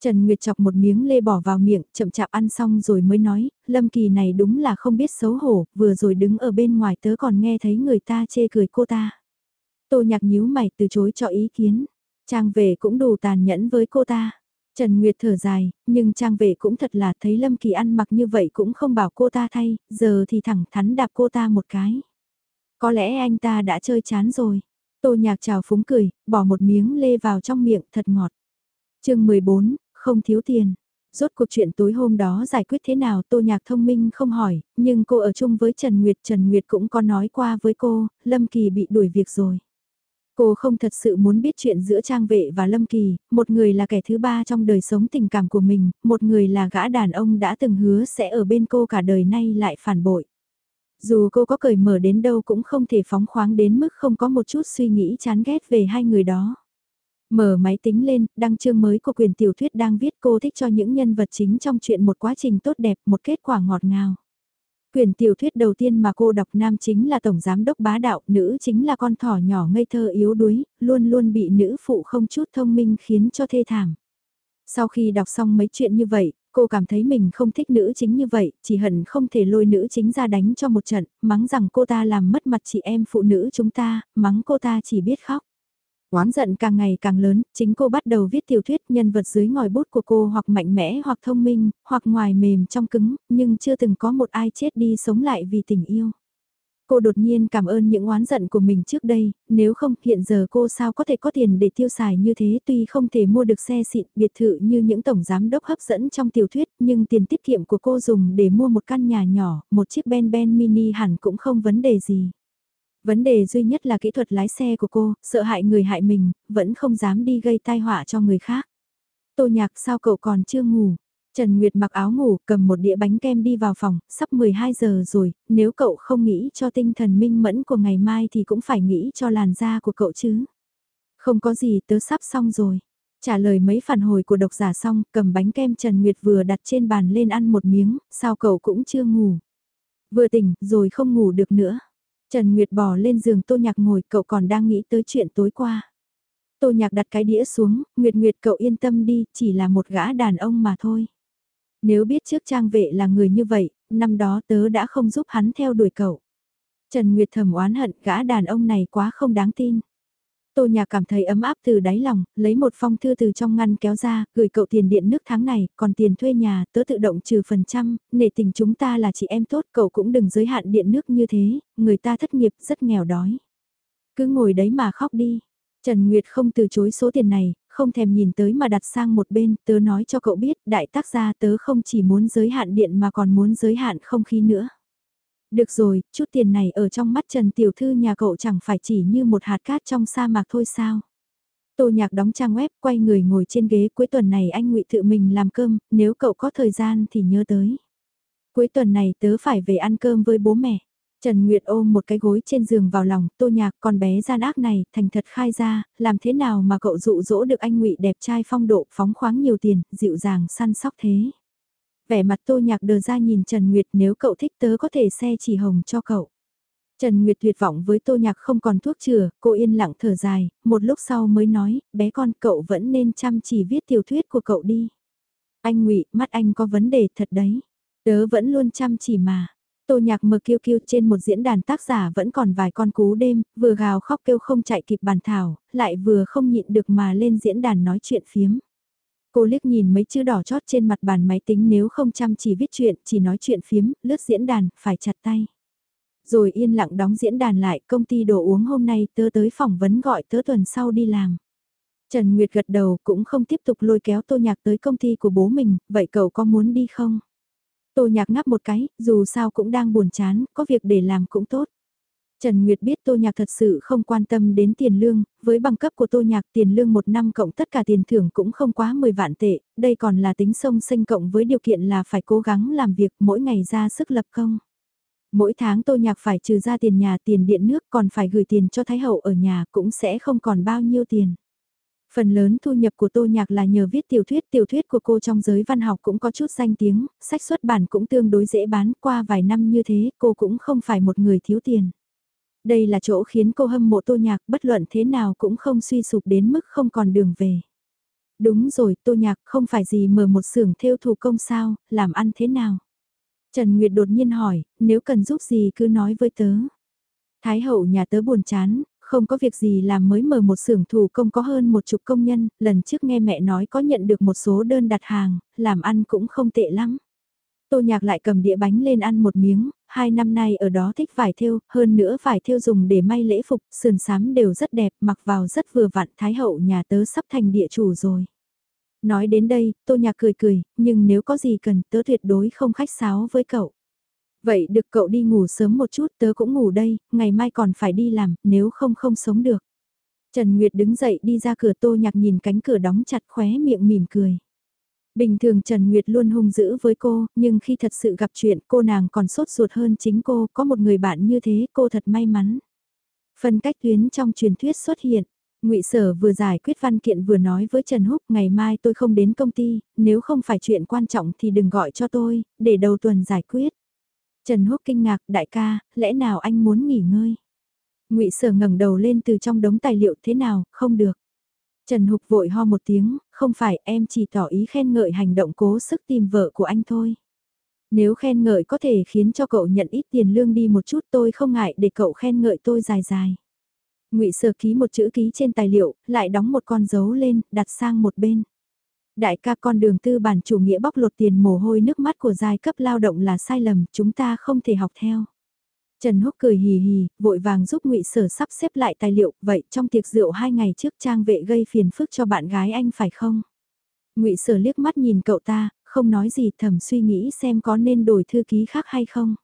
Trần Nguyệt chọc một miếng lê bỏ vào miệng, chậm chạp ăn xong rồi mới nói, Lâm Kỳ này đúng là không biết xấu hổ, vừa rồi đứng ở bên ngoài tớ còn nghe thấy người ta chê cười cô ta. Tô nhạc nhíu mày từ chối cho ý kiến, Trang về cũng đủ tàn nhẫn với cô ta. Trần Nguyệt thở dài, nhưng Trang vệ cũng thật là thấy Lâm Kỳ ăn mặc như vậy cũng không bảo cô ta thay, giờ thì thẳng thắn đạp cô ta một cái. Có lẽ anh ta đã chơi chán rồi. Tô nhạc chào phúng cười, bỏ một miếng lê vào trong miệng thật ngọt. chương 14, không thiếu tiền. Rốt cuộc chuyện tối hôm đó giải quyết thế nào Tô Nhạc thông minh không hỏi, nhưng cô ở chung với Trần Nguyệt. Trần Nguyệt cũng có nói qua với cô, Lâm Kỳ bị đuổi việc rồi. Cô không thật sự muốn biết chuyện giữa Trang Vệ và Lâm Kỳ, một người là kẻ thứ ba trong đời sống tình cảm của mình, một người là gã đàn ông đã từng hứa sẽ ở bên cô cả đời nay lại phản bội. Dù cô có cởi mở đến đâu cũng không thể phóng khoáng đến mức không có một chút suy nghĩ chán ghét về hai người đó. Mở máy tính lên, đăng chương mới của quyền tiểu thuyết đang viết cô thích cho những nhân vật chính trong chuyện một quá trình tốt đẹp, một kết quả ngọt ngào. Quyền tiểu thuyết đầu tiên mà cô đọc nam chính là tổng giám đốc bá đạo, nữ chính là con thỏ nhỏ ngây thơ yếu đuối, luôn luôn bị nữ phụ không chút thông minh khiến cho thê thảm. Sau khi đọc xong mấy chuyện như vậy, cô cảm thấy mình không thích nữ chính như vậy, chỉ hận không thể lôi nữ chính ra đánh cho một trận, mắng rằng cô ta làm mất mặt chị em phụ nữ chúng ta, mắng cô ta chỉ biết khóc. Oán giận càng ngày càng lớn, chính cô bắt đầu viết tiểu thuyết nhân vật dưới ngòi bút của cô hoặc mạnh mẽ hoặc thông minh, hoặc ngoài mềm trong cứng, nhưng chưa từng có một ai chết đi sống lại vì tình yêu. Cô đột nhiên cảm ơn những oán giận của mình trước đây, nếu không hiện giờ cô sao có thể có tiền để tiêu xài như thế tuy không thể mua được xe xịn biệt thự như những tổng giám đốc hấp dẫn trong tiểu thuyết nhưng tiền tiết kiệm của cô dùng để mua một căn nhà nhỏ, một chiếc Ben Ben mini hẳn cũng không vấn đề gì. Vấn đề duy nhất là kỹ thuật lái xe của cô, sợ hại người hại mình, vẫn không dám đi gây tai họa cho người khác. Tô nhạc sao cậu còn chưa ngủ? Trần Nguyệt mặc áo ngủ, cầm một đĩa bánh kem đi vào phòng, sắp 12 giờ rồi, nếu cậu không nghĩ cho tinh thần minh mẫn của ngày mai thì cũng phải nghĩ cho làn da của cậu chứ. Không có gì, tớ sắp xong rồi. Trả lời mấy phản hồi của độc giả xong, cầm bánh kem Trần Nguyệt vừa đặt trên bàn lên ăn một miếng, sao cậu cũng chưa ngủ. Vừa tỉnh, rồi không ngủ được nữa. Trần Nguyệt bỏ lên giường Tô Nhạc ngồi, cậu còn đang nghĩ tới chuyện tối qua. Tô Nhạc đặt cái đĩa xuống, Nguyệt Nguyệt cậu yên tâm đi, chỉ là một gã đàn ông mà thôi. Nếu biết trước trang vệ là người như vậy, năm đó tớ đã không giúp hắn theo đuổi cậu. Trần Nguyệt thầm oán hận gã đàn ông này quá không đáng tin. Tô nhà cảm thấy ấm áp từ đáy lòng, lấy một phong thư từ trong ngăn kéo ra, gửi cậu tiền điện nước tháng này, còn tiền thuê nhà, tớ tự động trừ phần trăm, nể tình chúng ta là chị em tốt, cậu cũng đừng giới hạn điện nước như thế, người ta thất nghiệp rất nghèo đói. Cứ ngồi đấy mà khóc đi. Trần Nguyệt không từ chối số tiền này, không thèm nhìn tới mà đặt sang một bên, tớ nói cho cậu biết, đại tác gia tớ không chỉ muốn giới hạn điện mà còn muốn giới hạn không khí nữa. Được rồi, chút tiền này ở trong mắt Trần Tiểu Thư nhà cậu chẳng phải chỉ như một hạt cát trong sa mạc thôi sao. Tô nhạc đóng trang web, quay người ngồi trên ghế cuối tuần này anh ngụy tự mình làm cơm, nếu cậu có thời gian thì nhớ tới. Cuối tuần này tớ phải về ăn cơm với bố mẹ. Trần Nguyệt ôm một cái gối trên giường vào lòng, tô nhạc con bé gian ác này, thành thật khai ra, làm thế nào mà cậu dụ dỗ được anh ngụy đẹp trai phong độ, phóng khoáng nhiều tiền, dịu dàng săn sóc thế. Vẻ mặt tô nhạc đờ ra nhìn Trần Nguyệt nếu cậu thích tớ có thể xe chỉ hồng cho cậu. Trần Nguyệt tuyệt vọng với tô nhạc không còn thuốc chữa, cô yên lặng thở dài, một lúc sau mới nói, bé con cậu vẫn nên chăm chỉ viết tiểu thuyết của cậu đi. Anh ngụy mắt anh có vấn đề thật đấy. Tớ vẫn luôn chăm chỉ mà. Tô nhạc mờ kêu kêu trên một diễn đàn tác giả vẫn còn vài con cú đêm, vừa gào khóc kêu không chạy kịp bàn thảo, lại vừa không nhịn được mà lên diễn đàn nói chuyện phiếm. Cô liếc nhìn mấy chữ đỏ chót trên mặt bàn máy tính nếu không chăm chỉ viết chuyện, chỉ nói chuyện phiếm, lướt diễn đàn, phải chặt tay. Rồi yên lặng đóng diễn đàn lại, công ty đồ uống hôm nay tớ tới phỏng vấn gọi tớ tuần sau đi làm. Trần Nguyệt gật đầu cũng không tiếp tục lôi kéo tô nhạc tới công ty của bố mình, vậy cậu có muốn đi không? Tô nhạc ngáp một cái, dù sao cũng đang buồn chán, có việc để làm cũng tốt. Trần Nguyệt biết Tô Nhạc thật sự không quan tâm đến tiền lương, với bằng cấp của Tô Nhạc tiền lương một năm cộng tất cả tiền thưởng cũng không quá 10 vạn tệ, đây còn là tính sông sinh cộng với điều kiện là phải cố gắng làm việc mỗi ngày ra sức lập công. Mỗi tháng Tô Nhạc phải trừ ra tiền nhà tiền điện nước còn phải gửi tiền cho Thái Hậu ở nhà cũng sẽ không còn bao nhiêu tiền. Phần lớn thu nhập của Tô Nhạc là nhờ viết tiểu thuyết, tiểu thuyết của cô trong giới văn học cũng có chút danh tiếng, sách xuất bản cũng tương đối dễ bán, qua vài năm như thế cô cũng không phải một người thiếu tiền. Đây là chỗ khiến cô hâm mộ tô nhạc bất luận thế nào cũng không suy sụp đến mức không còn đường về. Đúng rồi, tô nhạc không phải gì mở một xưởng theo thủ công sao, làm ăn thế nào? Trần Nguyệt đột nhiên hỏi, nếu cần giúp gì cứ nói với tớ. Thái hậu nhà tớ buồn chán, không có việc gì làm mới mở một xưởng thủ công có hơn một chục công nhân, lần trước nghe mẹ nói có nhận được một số đơn đặt hàng, làm ăn cũng không tệ lắm. Tô nhạc lại cầm đĩa bánh lên ăn một miếng, hai năm nay ở đó thích vải thêu, hơn nữa vải thêu dùng để may lễ phục, sườn sám đều rất đẹp, mặc vào rất vừa vặn, thái hậu nhà tớ sắp thành địa chủ rồi. Nói đến đây, tô nhạc cười cười, nhưng nếu có gì cần tớ tuyệt đối không khách sáo với cậu. Vậy được cậu đi ngủ sớm một chút tớ cũng ngủ đây, ngày mai còn phải đi làm, nếu không không sống được. Trần Nguyệt đứng dậy đi ra cửa tô nhạc nhìn cánh cửa đóng chặt khóe miệng mỉm cười. Bình thường Trần Nguyệt luôn hung dữ với cô, nhưng khi thật sự gặp chuyện cô nàng còn sốt ruột hơn chính cô, có một người bạn như thế cô thật may mắn. Phân cách tuyến trong truyền thuyết xuất hiện, ngụy Sở vừa giải quyết văn kiện vừa nói với Trần Húc ngày mai tôi không đến công ty, nếu không phải chuyện quan trọng thì đừng gọi cho tôi, để đầu tuần giải quyết. Trần Húc kinh ngạc, đại ca, lẽ nào anh muốn nghỉ ngơi? ngụy Sở ngẩng đầu lên từ trong đống tài liệu thế nào, không được. Trần Hục vội ho một tiếng, không phải em chỉ tỏ ý khen ngợi hành động cố sức tìm vợ của anh thôi. Nếu khen ngợi có thể khiến cho cậu nhận ít tiền lương đi một chút tôi không ngại để cậu khen ngợi tôi dài dài. ngụy Sở ký một chữ ký trên tài liệu, lại đóng một con dấu lên, đặt sang một bên. Đại ca con đường tư bản chủ nghĩa bóc lột tiền mồ hôi nước mắt của giai cấp lao động là sai lầm, chúng ta không thể học theo. Trần Húc cười hì hì, vội vàng giúp ngụy Sở sắp xếp lại tài liệu, vậy trong tiệc rượu hai ngày trước trang vệ gây phiền phức cho bạn gái anh phải không? ngụy Sở liếc mắt nhìn cậu ta, không nói gì thầm suy nghĩ xem có nên đổi thư ký khác hay không.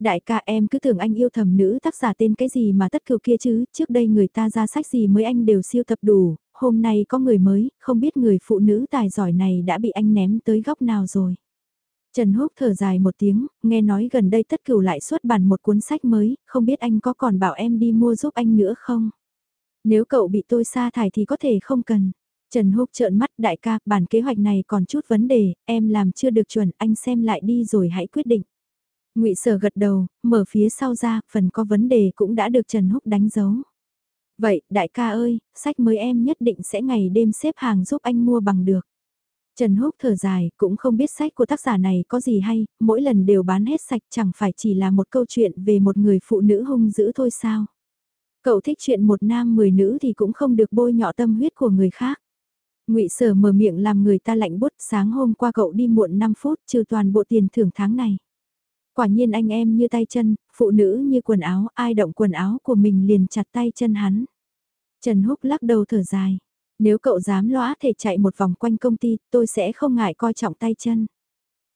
Đại ca em cứ tưởng anh yêu thầm nữ tác giả tên cái gì mà tất cừu kia chứ, trước đây người ta ra sách gì mới anh đều siêu tập đủ, hôm nay có người mới, không biết người phụ nữ tài giỏi này đã bị anh ném tới góc nào rồi. Trần Húc thở dài một tiếng, nghe nói gần đây tất cửu lại xuất bản một cuốn sách mới, không biết anh có còn bảo em đi mua giúp anh nữa không? Nếu cậu bị tôi sa thải thì có thể không cần. Trần Húc trợn mắt đại ca, bản kế hoạch này còn chút vấn đề, em làm chưa được chuẩn, anh xem lại đi rồi hãy quyết định. Ngụy Sở gật đầu, mở phía sau ra, phần có vấn đề cũng đã được Trần Húc đánh dấu. Vậy, đại ca ơi, sách mới em nhất định sẽ ngày đêm xếp hàng giúp anh mua bằng được. Trần Húc thở dài, cũng không biết sách của tác giả này có gì hay, mỗi lần đều bán hết sạch chẳng phải chỉ là một câu chuyện về một người phụ nữ hung dữ thôi sao. Cậu thích chuyện một nam mười nữ thì cũng không được bôi nhọ tâm huyết của người khác. ngụy Sở mở miệng làm người ta lạnh bút sáng hôm qua cậu đi muộn 5 phút trừ toàn bộ tiền thưởng tháng này. Quả nhiên anh em như tay chân, phụ nữ như quần áo, ai động quần áo của mình liền chặt tay chân hắn. Trần Húc lắc đầu thở dài. Nếu cậu dám lõa thể chạy một vòng quanh công ty, tôi sẽ không ngại coi trọng tay chân.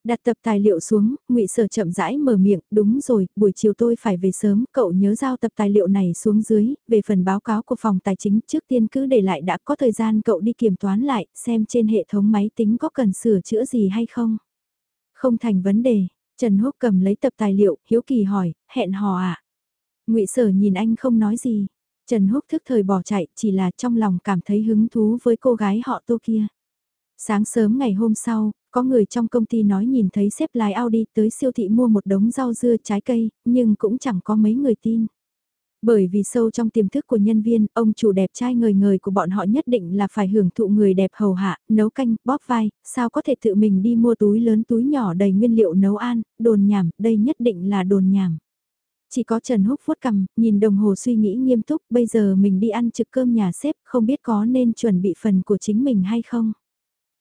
Đặt tập tài liệu xuống, ngụy Sở chậm rãi mở miệng, đúng rồi, buổi chiều tôi phải về sớm, cậu nhớ giao tập tài liệu này xuống dưới, về phần báo cáo của phòng tài chính trước tiên cứ để lại đã có thời gian cậu đi kiểm toán lại, xem trên hệ thống máy tính có cần sửa chữa gì hay không. Không thành vấn đề, Trần Húc cầm lấy tập tài liệu, hiếu kỳ hỏi, hẹn hò à? ngụy Sở nhìn anh không nói gì. Trần Húc thức thời bỏ chạy, chỉ là trong lòng cảm thấy hứng thú với cô gái họ tô kia. Sáng sớm ngày hôm sau, có người trong công ty nói nhìn thấy xếp lái Audi tới siêu thị mua một đống rau dưa trái cây, nhưng cũng chẳng có mấy người tin. Bởi vì sâu trong tiềm thức của nhân viên, ông chủ đẹp trai người người của bọn họ nhất định là phải hưởng thụ người đẹp hầu hạ, nấu canh, bóp vai, sao có thể tự mình đi mua túi lớn túi nhỏ đầy nguyên liệu nấu ăn, đồn nhảm, đây nhất định là đồn nhảm. Chỉ có Trần Húc vuốt cầm, nhìn đồng hồ suy nghĩ nghiêm túc, bây giờ mình đi ăn trực cơm nhà xếp, không biết có nên chuẩn bị phần của chính mình hay không.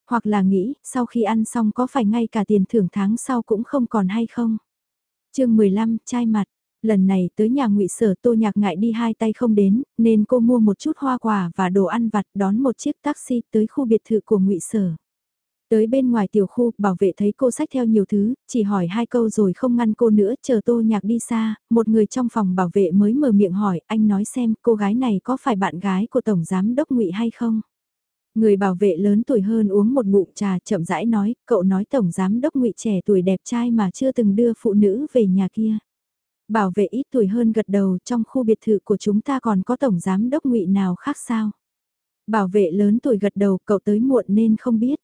Hoặc là nghĩ, sau khi ăn xong có phải ngay cả tiền thưởng tháng sau cũng không còn hay không. chương 15, chai mặt. Lần này tới nhà ngụy Sở Tô Nhạc ngại đi hai tay không đến, nên cô mua một chút hoa quả và đồ ăn vặt đón một chiếc taxi tới khu biệt thự của ngụy Sở. Tới bên ngoài tiểu khu, bảo vệ thấy cô sách theo nhiều thứ, chỉ hỏi hai câu rồi không ngăn cô nữa, chờ tô nhạc đi xa, một người trong phòng bảo vệ mới mở miệng hỏi, anh nói xem cô gái này có phải bạn gái của Tổng Giám Đốc ngụy hay không? Người bảo vệ lớn tuổi hơn uống một ngụm trà chậm rãi nói, cậu nói Tổng Giám Đốc ngụy trẻ tuổi đẹp trai mà chưa từng đưa phụ nữ về nhà kia. Bảo vệ ít tuổi hơn gật đầu trong khu biệt thự của chúng ta còn có Tổng Giám Đốc ngụy nào khác sao? Bảo vệ lớn tuổi gật đầu cậu tới muộn nên không biết.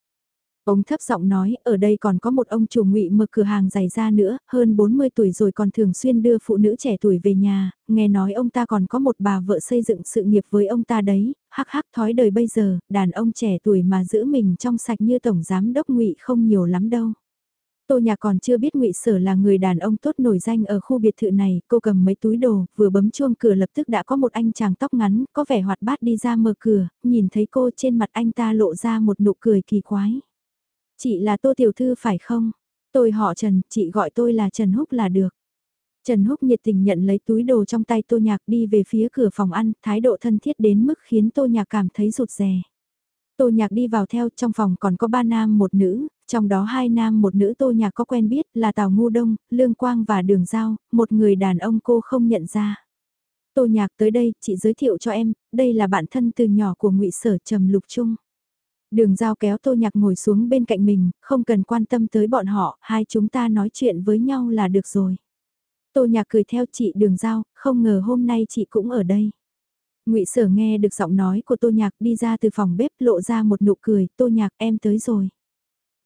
Ông thấp giọng nói, ở đây còn có một ông chủ ngụy mở cửa hàng giày da nữa, hơn 40 tuổi rồi còn thường xuyên đưa phụ nữ trẻ tuổi về nhà, nghe nói ông ta còn có một bà vợ xây dựng sự nghiệp với ông ta đấy, hắc hắc thói đời bây giờ, đàn ông trẻ tuổi mà giữ mình trong sạch như tổng giám đốc ngụy không nhiều lắm đâu. Tô nhà còn chưa biết ngụy Sở là người đàn ông tốt nổi danh ở khu biệt thự này, cô cầm mấy túi đồ, vừa bấm chuông cửa lập tức đã có một anh chàng tóc ngắn, có vẻ hoạt bát đi ra mở cửa, nhìn thấy cô trên mặt anh ta lộ ra một nụ cười kỳ quái. Chị là Tô Tiểu Thư phải không? Tôi họ Trần, chị gọi tôi là Trần Húc là được. Trần Húc nhiệt tình nhận lấy túi đồ trong tay Tô Nhạc đi về phía cửa phòng ăn, thái độ thân thiết đến mức khiến Tô Nhạc cảm thấy rụt rè. Tô Nhạc đi vào theo, trong phòng còn có ba nam một nữ, trong đó hai nam một nữ Tô Nhạc có quen biết là Tào Ngu Đông, Lương Quang và Đường Giao, một người đàn ông cô không nhận ra. Tô Nhạc tới đây, chị giới thiệu cho em, đây là bạn thân từ nhỏ của ngụy Sở Trầm Lục Trung. Đường Giao kéo Tô Nhạc ngồi xuống bên cạnh mình, không cần quan tâm tới bọn họ, hai chúng ta nói chuyện với nhau là được rồi. Tô Nhạc cười theo chị Đường Giao, không ngờ hôm nay chị cũng ở đây. Ngụy Sở nghe được giọng nói của Tô Nhạc đi ra từ phòng bếp lộ ra một nụ cười, Tô Nhạc em tới rồi.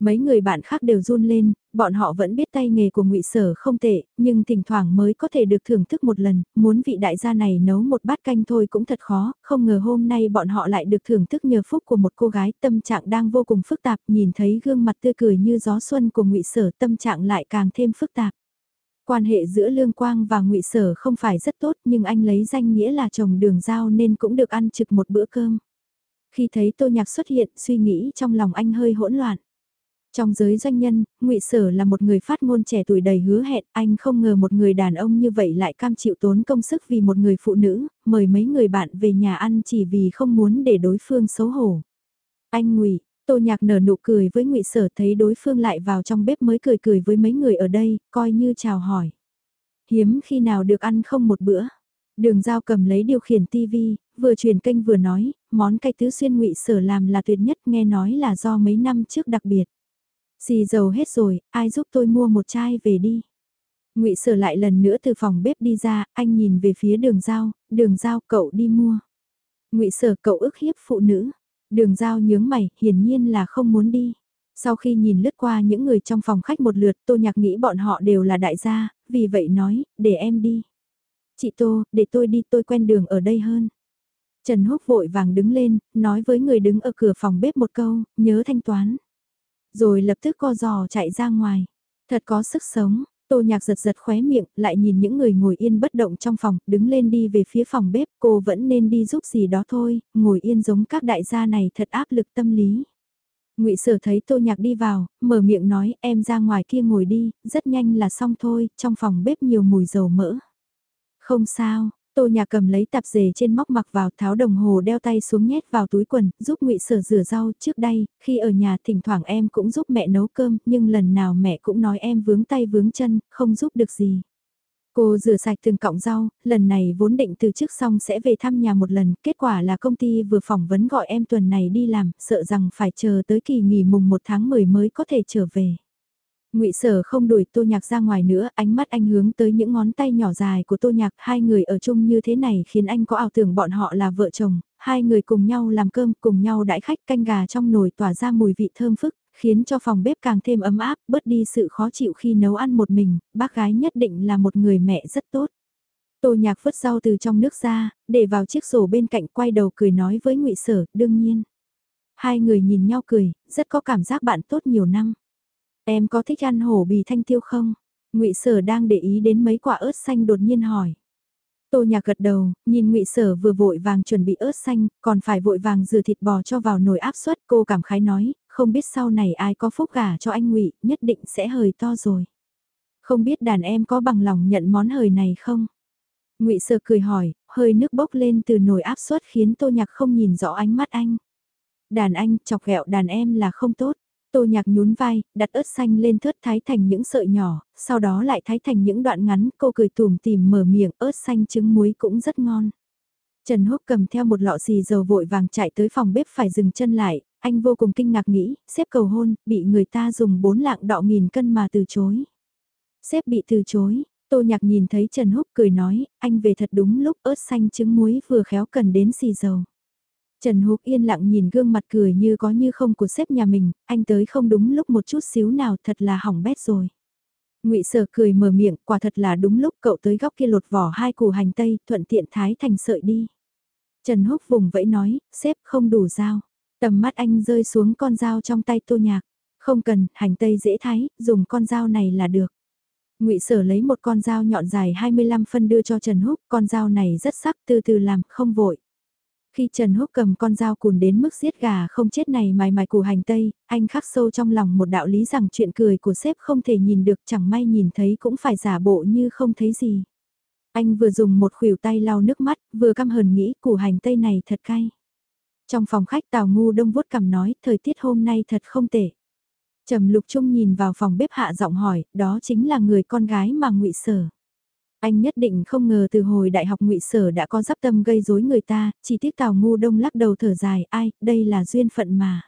Mấy người bạn khác đều run lên, bọn họ vẫn biết tay nghề của ngụy Sở không tệ, nhưng thỉnh thoảng mới có thể được thưởng thức một lần, muốn vị đại gia này nấu một bát canh thôi cũng thật khó, không ngờ hôm nay bọn họ lại được thưởng thức nhờ phúc của một cô gái tâm trạng đang vô cùng phức tạp, nhìn thấy gương mặt tươi cười như gió xuân của ngụy Sở tâm trạng lại càng thêm phức tạp. Quan hệ giữa Lương Quang và ngụy Sở không phải rất tốt nhưng anh lấy danh nghĩa là chồng đường giao nên cũng được ăn trực một bữa cơm. Khi thấy Tô Nhạc xuất hiện, suy nghĩ trong lòng anh hơi hỗn loạn. Trong giới doanh nhân, ngụy Sở là một người phát ngôn trẻ tuổi đầy hứa hẹn, anh không ngờ một người đàn ông như vậy lại cam chịu tốn công sức vì một người phụ nữ, mời mấy người bạn về nhà ăn chỉ vì không muốn để đối phương xấu hổ. Anh ngụy Tô Nhạc nở nụ cười với ngụy Sở thấy đối phương lại vào trong bếp mới cười cười với mấy người ở đây, coi như chào hỏi. Hiếm khi nào được ăn không một bữa. Đường Giao cầm lấy điều khiển tivi, vừa truyền kênh vừa nói, món cay tứ xuyên ngụy Sở làm là tuyệt nhất nghe nói là do mấy năm trước đặc biệt. Xì dầu hết rồi, ai giúp tôi mua một chai về đi. ngụy Sở lại lần nữa từ phòng bếp đi ra, anh nhìn về phía đường Giao, đường Giao cậu đi mua. ngụy Sở cậu ức hiếp phụ nữ. Đường giao nhướng mày, hiển nhiên là không muốn đi. Sau khi nhìn lướt qua những người trong phòng khách một lượt, Tô Nhạc nghĩ bọn họ đều là đại gia, vì vậy nói, để em đi. Chị Tô, để tôi đi tôi quen đường ở đây hơn. Trần Húc vội vàng đứng lên, nói với người đứng ở cửa phòng bếp một câu, nhớ thanh toán. Rồi lập tức co giò chạy ra ngoài. Thật có sức sống, Tô nhạc giật giật khóe miệng, lại nhìn những người ngồi yên bất động trong phòng, đứng lên đi về phía phòng bếp, cô vẫn nên đi giúp gì đó thôi, ngồi yên giống các đại gia này thật áp lực tâm lý. ngụy Sở thấy Tô Nhạc đi vào, mở miệng nói em ra ngoài kia ngồi đi, rất nhanh là xong thôi, trong phòng bếp nhiều mùi dầu mỡ. Không sao, Tô nhà cầm lấy tạp dề trên móc mặc vào tháo đồng hồ đeo tay xuống nhét vào túi quần, giúp ngụy Sở rửa rau trước đây, khi ở nhà thỉnh thoảng em cũng giúp mẹ nấu cơm, nhưng lần nào mẹ cũng nói em vướng tay vướng chân, không giúp được gì. Cô rửa sạch từng cọng rau, lần này vốn định từ trước xong sẽ về thăm nhà một lần, kết quả là công ty vừa phỏng vấn gọi em tuần này đi làm, sợ rằng phải chờ tới kỳ nghỉ mùng 1 tháng 10 mới có thể trở về ngụy Sở không đuổi Tô Nhạc ra ngoài nữa, ánh mắt anh hướng tới những ngón tay nhỏ dài của Tô Nhạc, hai người ở chung như thế này khiến anh có ảo tưởng bọn họ là vợ chồng, hai người cùng nhau làm cơm, cùng nhau đãi khách canh gà trong nồi tỏa ra mùi vị thơm phức, khiến cho phòng bếp càng thêm ấm áp, bớt đi sự khó chịu khi nấu ăn một mình, bác gái nhất định là một người mẹ rất tốt. Tô Nhạc vứt rau từ trong nước ra, để vào chiếc sổ bên cạnh quay đầu cười nói với ngụy Sở, đương nhiên. Hai người nhìn nhau cười, rất có cảm giác bạn tốt nhiều năm. Em có thích ăn hổ bì thanh tiêu không? ngụy Sở đang để ý đến mấy quả ớt xanh đột nhiên hỏi. Tô Nhạc gật đầu, nhìn ngụy Sở vừa vội vàng chuẩn bị ớt xanh, còn phải vội vàng rửa thịt bò cho vào nồi áp suất, cô cảm khái nói, không biết sau này ai có phúc gả cho anh ngụy, nhất định sẽ hời to rồi. Không biết đàn em có bằng lòng nhận món hời này không? ngụy Sở cười hỏi, hơi nước bốc lên từ nồi áp suất khiến Tô Nhạc không nhìn rõ ánh mắt anh. Đàn anh chọc ghẹo đàn em là không tốt. Tô nhạc nhún vai, đặt ớt xanh lên thớt thái thành những sợi nhỏ, sau đó lại thái thành những đoạn ngắn, cô cười tùm tìm mở miệng, ớt xanh trứng muối cũng rất ngon. Trần Húc cầm theo một lọ xì dầu vội vàng chạy tới phòng bếp phải dừng chân lại, anh vô cùng kinh ngạc nghĩ, xếp cầu hôn, bị người ta dùng bốn lạng đọ nghìn cân mà từ chối. Xếp bị từ chối, Tô Nhạc nhìn thấy Trần Húc cười nói, anh về thật đúng lúc ớt xanh trứng muối vừa khéo cần đến xì dầu. Trần Húc yên lặng nhìn gương mặt cười như có như không của sếp nhà mình, anh tới không đúng lúc một chút xíu nào thật là hỏng bét rồi. Ngụy Sở cười mở miệng, quả thật là đúng lúc cậu tới góc kia lột vỏ hai củ hành tây, thuận tiện thái thành sợi đi. Trần Húc vùng vẫy nói, sếp không đủ dao. Tầm mắt anh rơi xuống con dao trong tay Tô Nhạc. Không cần, hành tây dễ thái, dùng con dao này là được. Ngụy Sở lấy một con dao nhọn dài 25 phân đưa cho Trần Húc, con dao này rất sắc, từ từ làm, không vội. Khi Trần Húc cầm con dao cùn đến mức giết gà không chết này mài mài củ hành tây, anh khắc sâu trong lòng một đạo lý rằng chuyện cười của sếp không thể nhìn được chẳng may nhìn thấy cũng phải giả bộ như không thấy gì. Anh vừa dùng một khuỷu tay lau nước mắt, vừa căm hờn nghĩ củ hành tây này thật cay. Trong phòng khách Tào Ngu Đông vuốt cằm nói, thời tiết hôm nay thật không tệ. Trầm Lục Trung nhìn vào phòng bếp hạ giọng hỏi, đó chính là người con gái mà ngụy Sở. Anh nhất định không ngờ từ hồi đại học ngụy Sở đã có giáp tâm gây rối người ta, chỉ tiếc Tào Ngu Đông lắc đầu thở dài, ai, đây là duyên phận mà.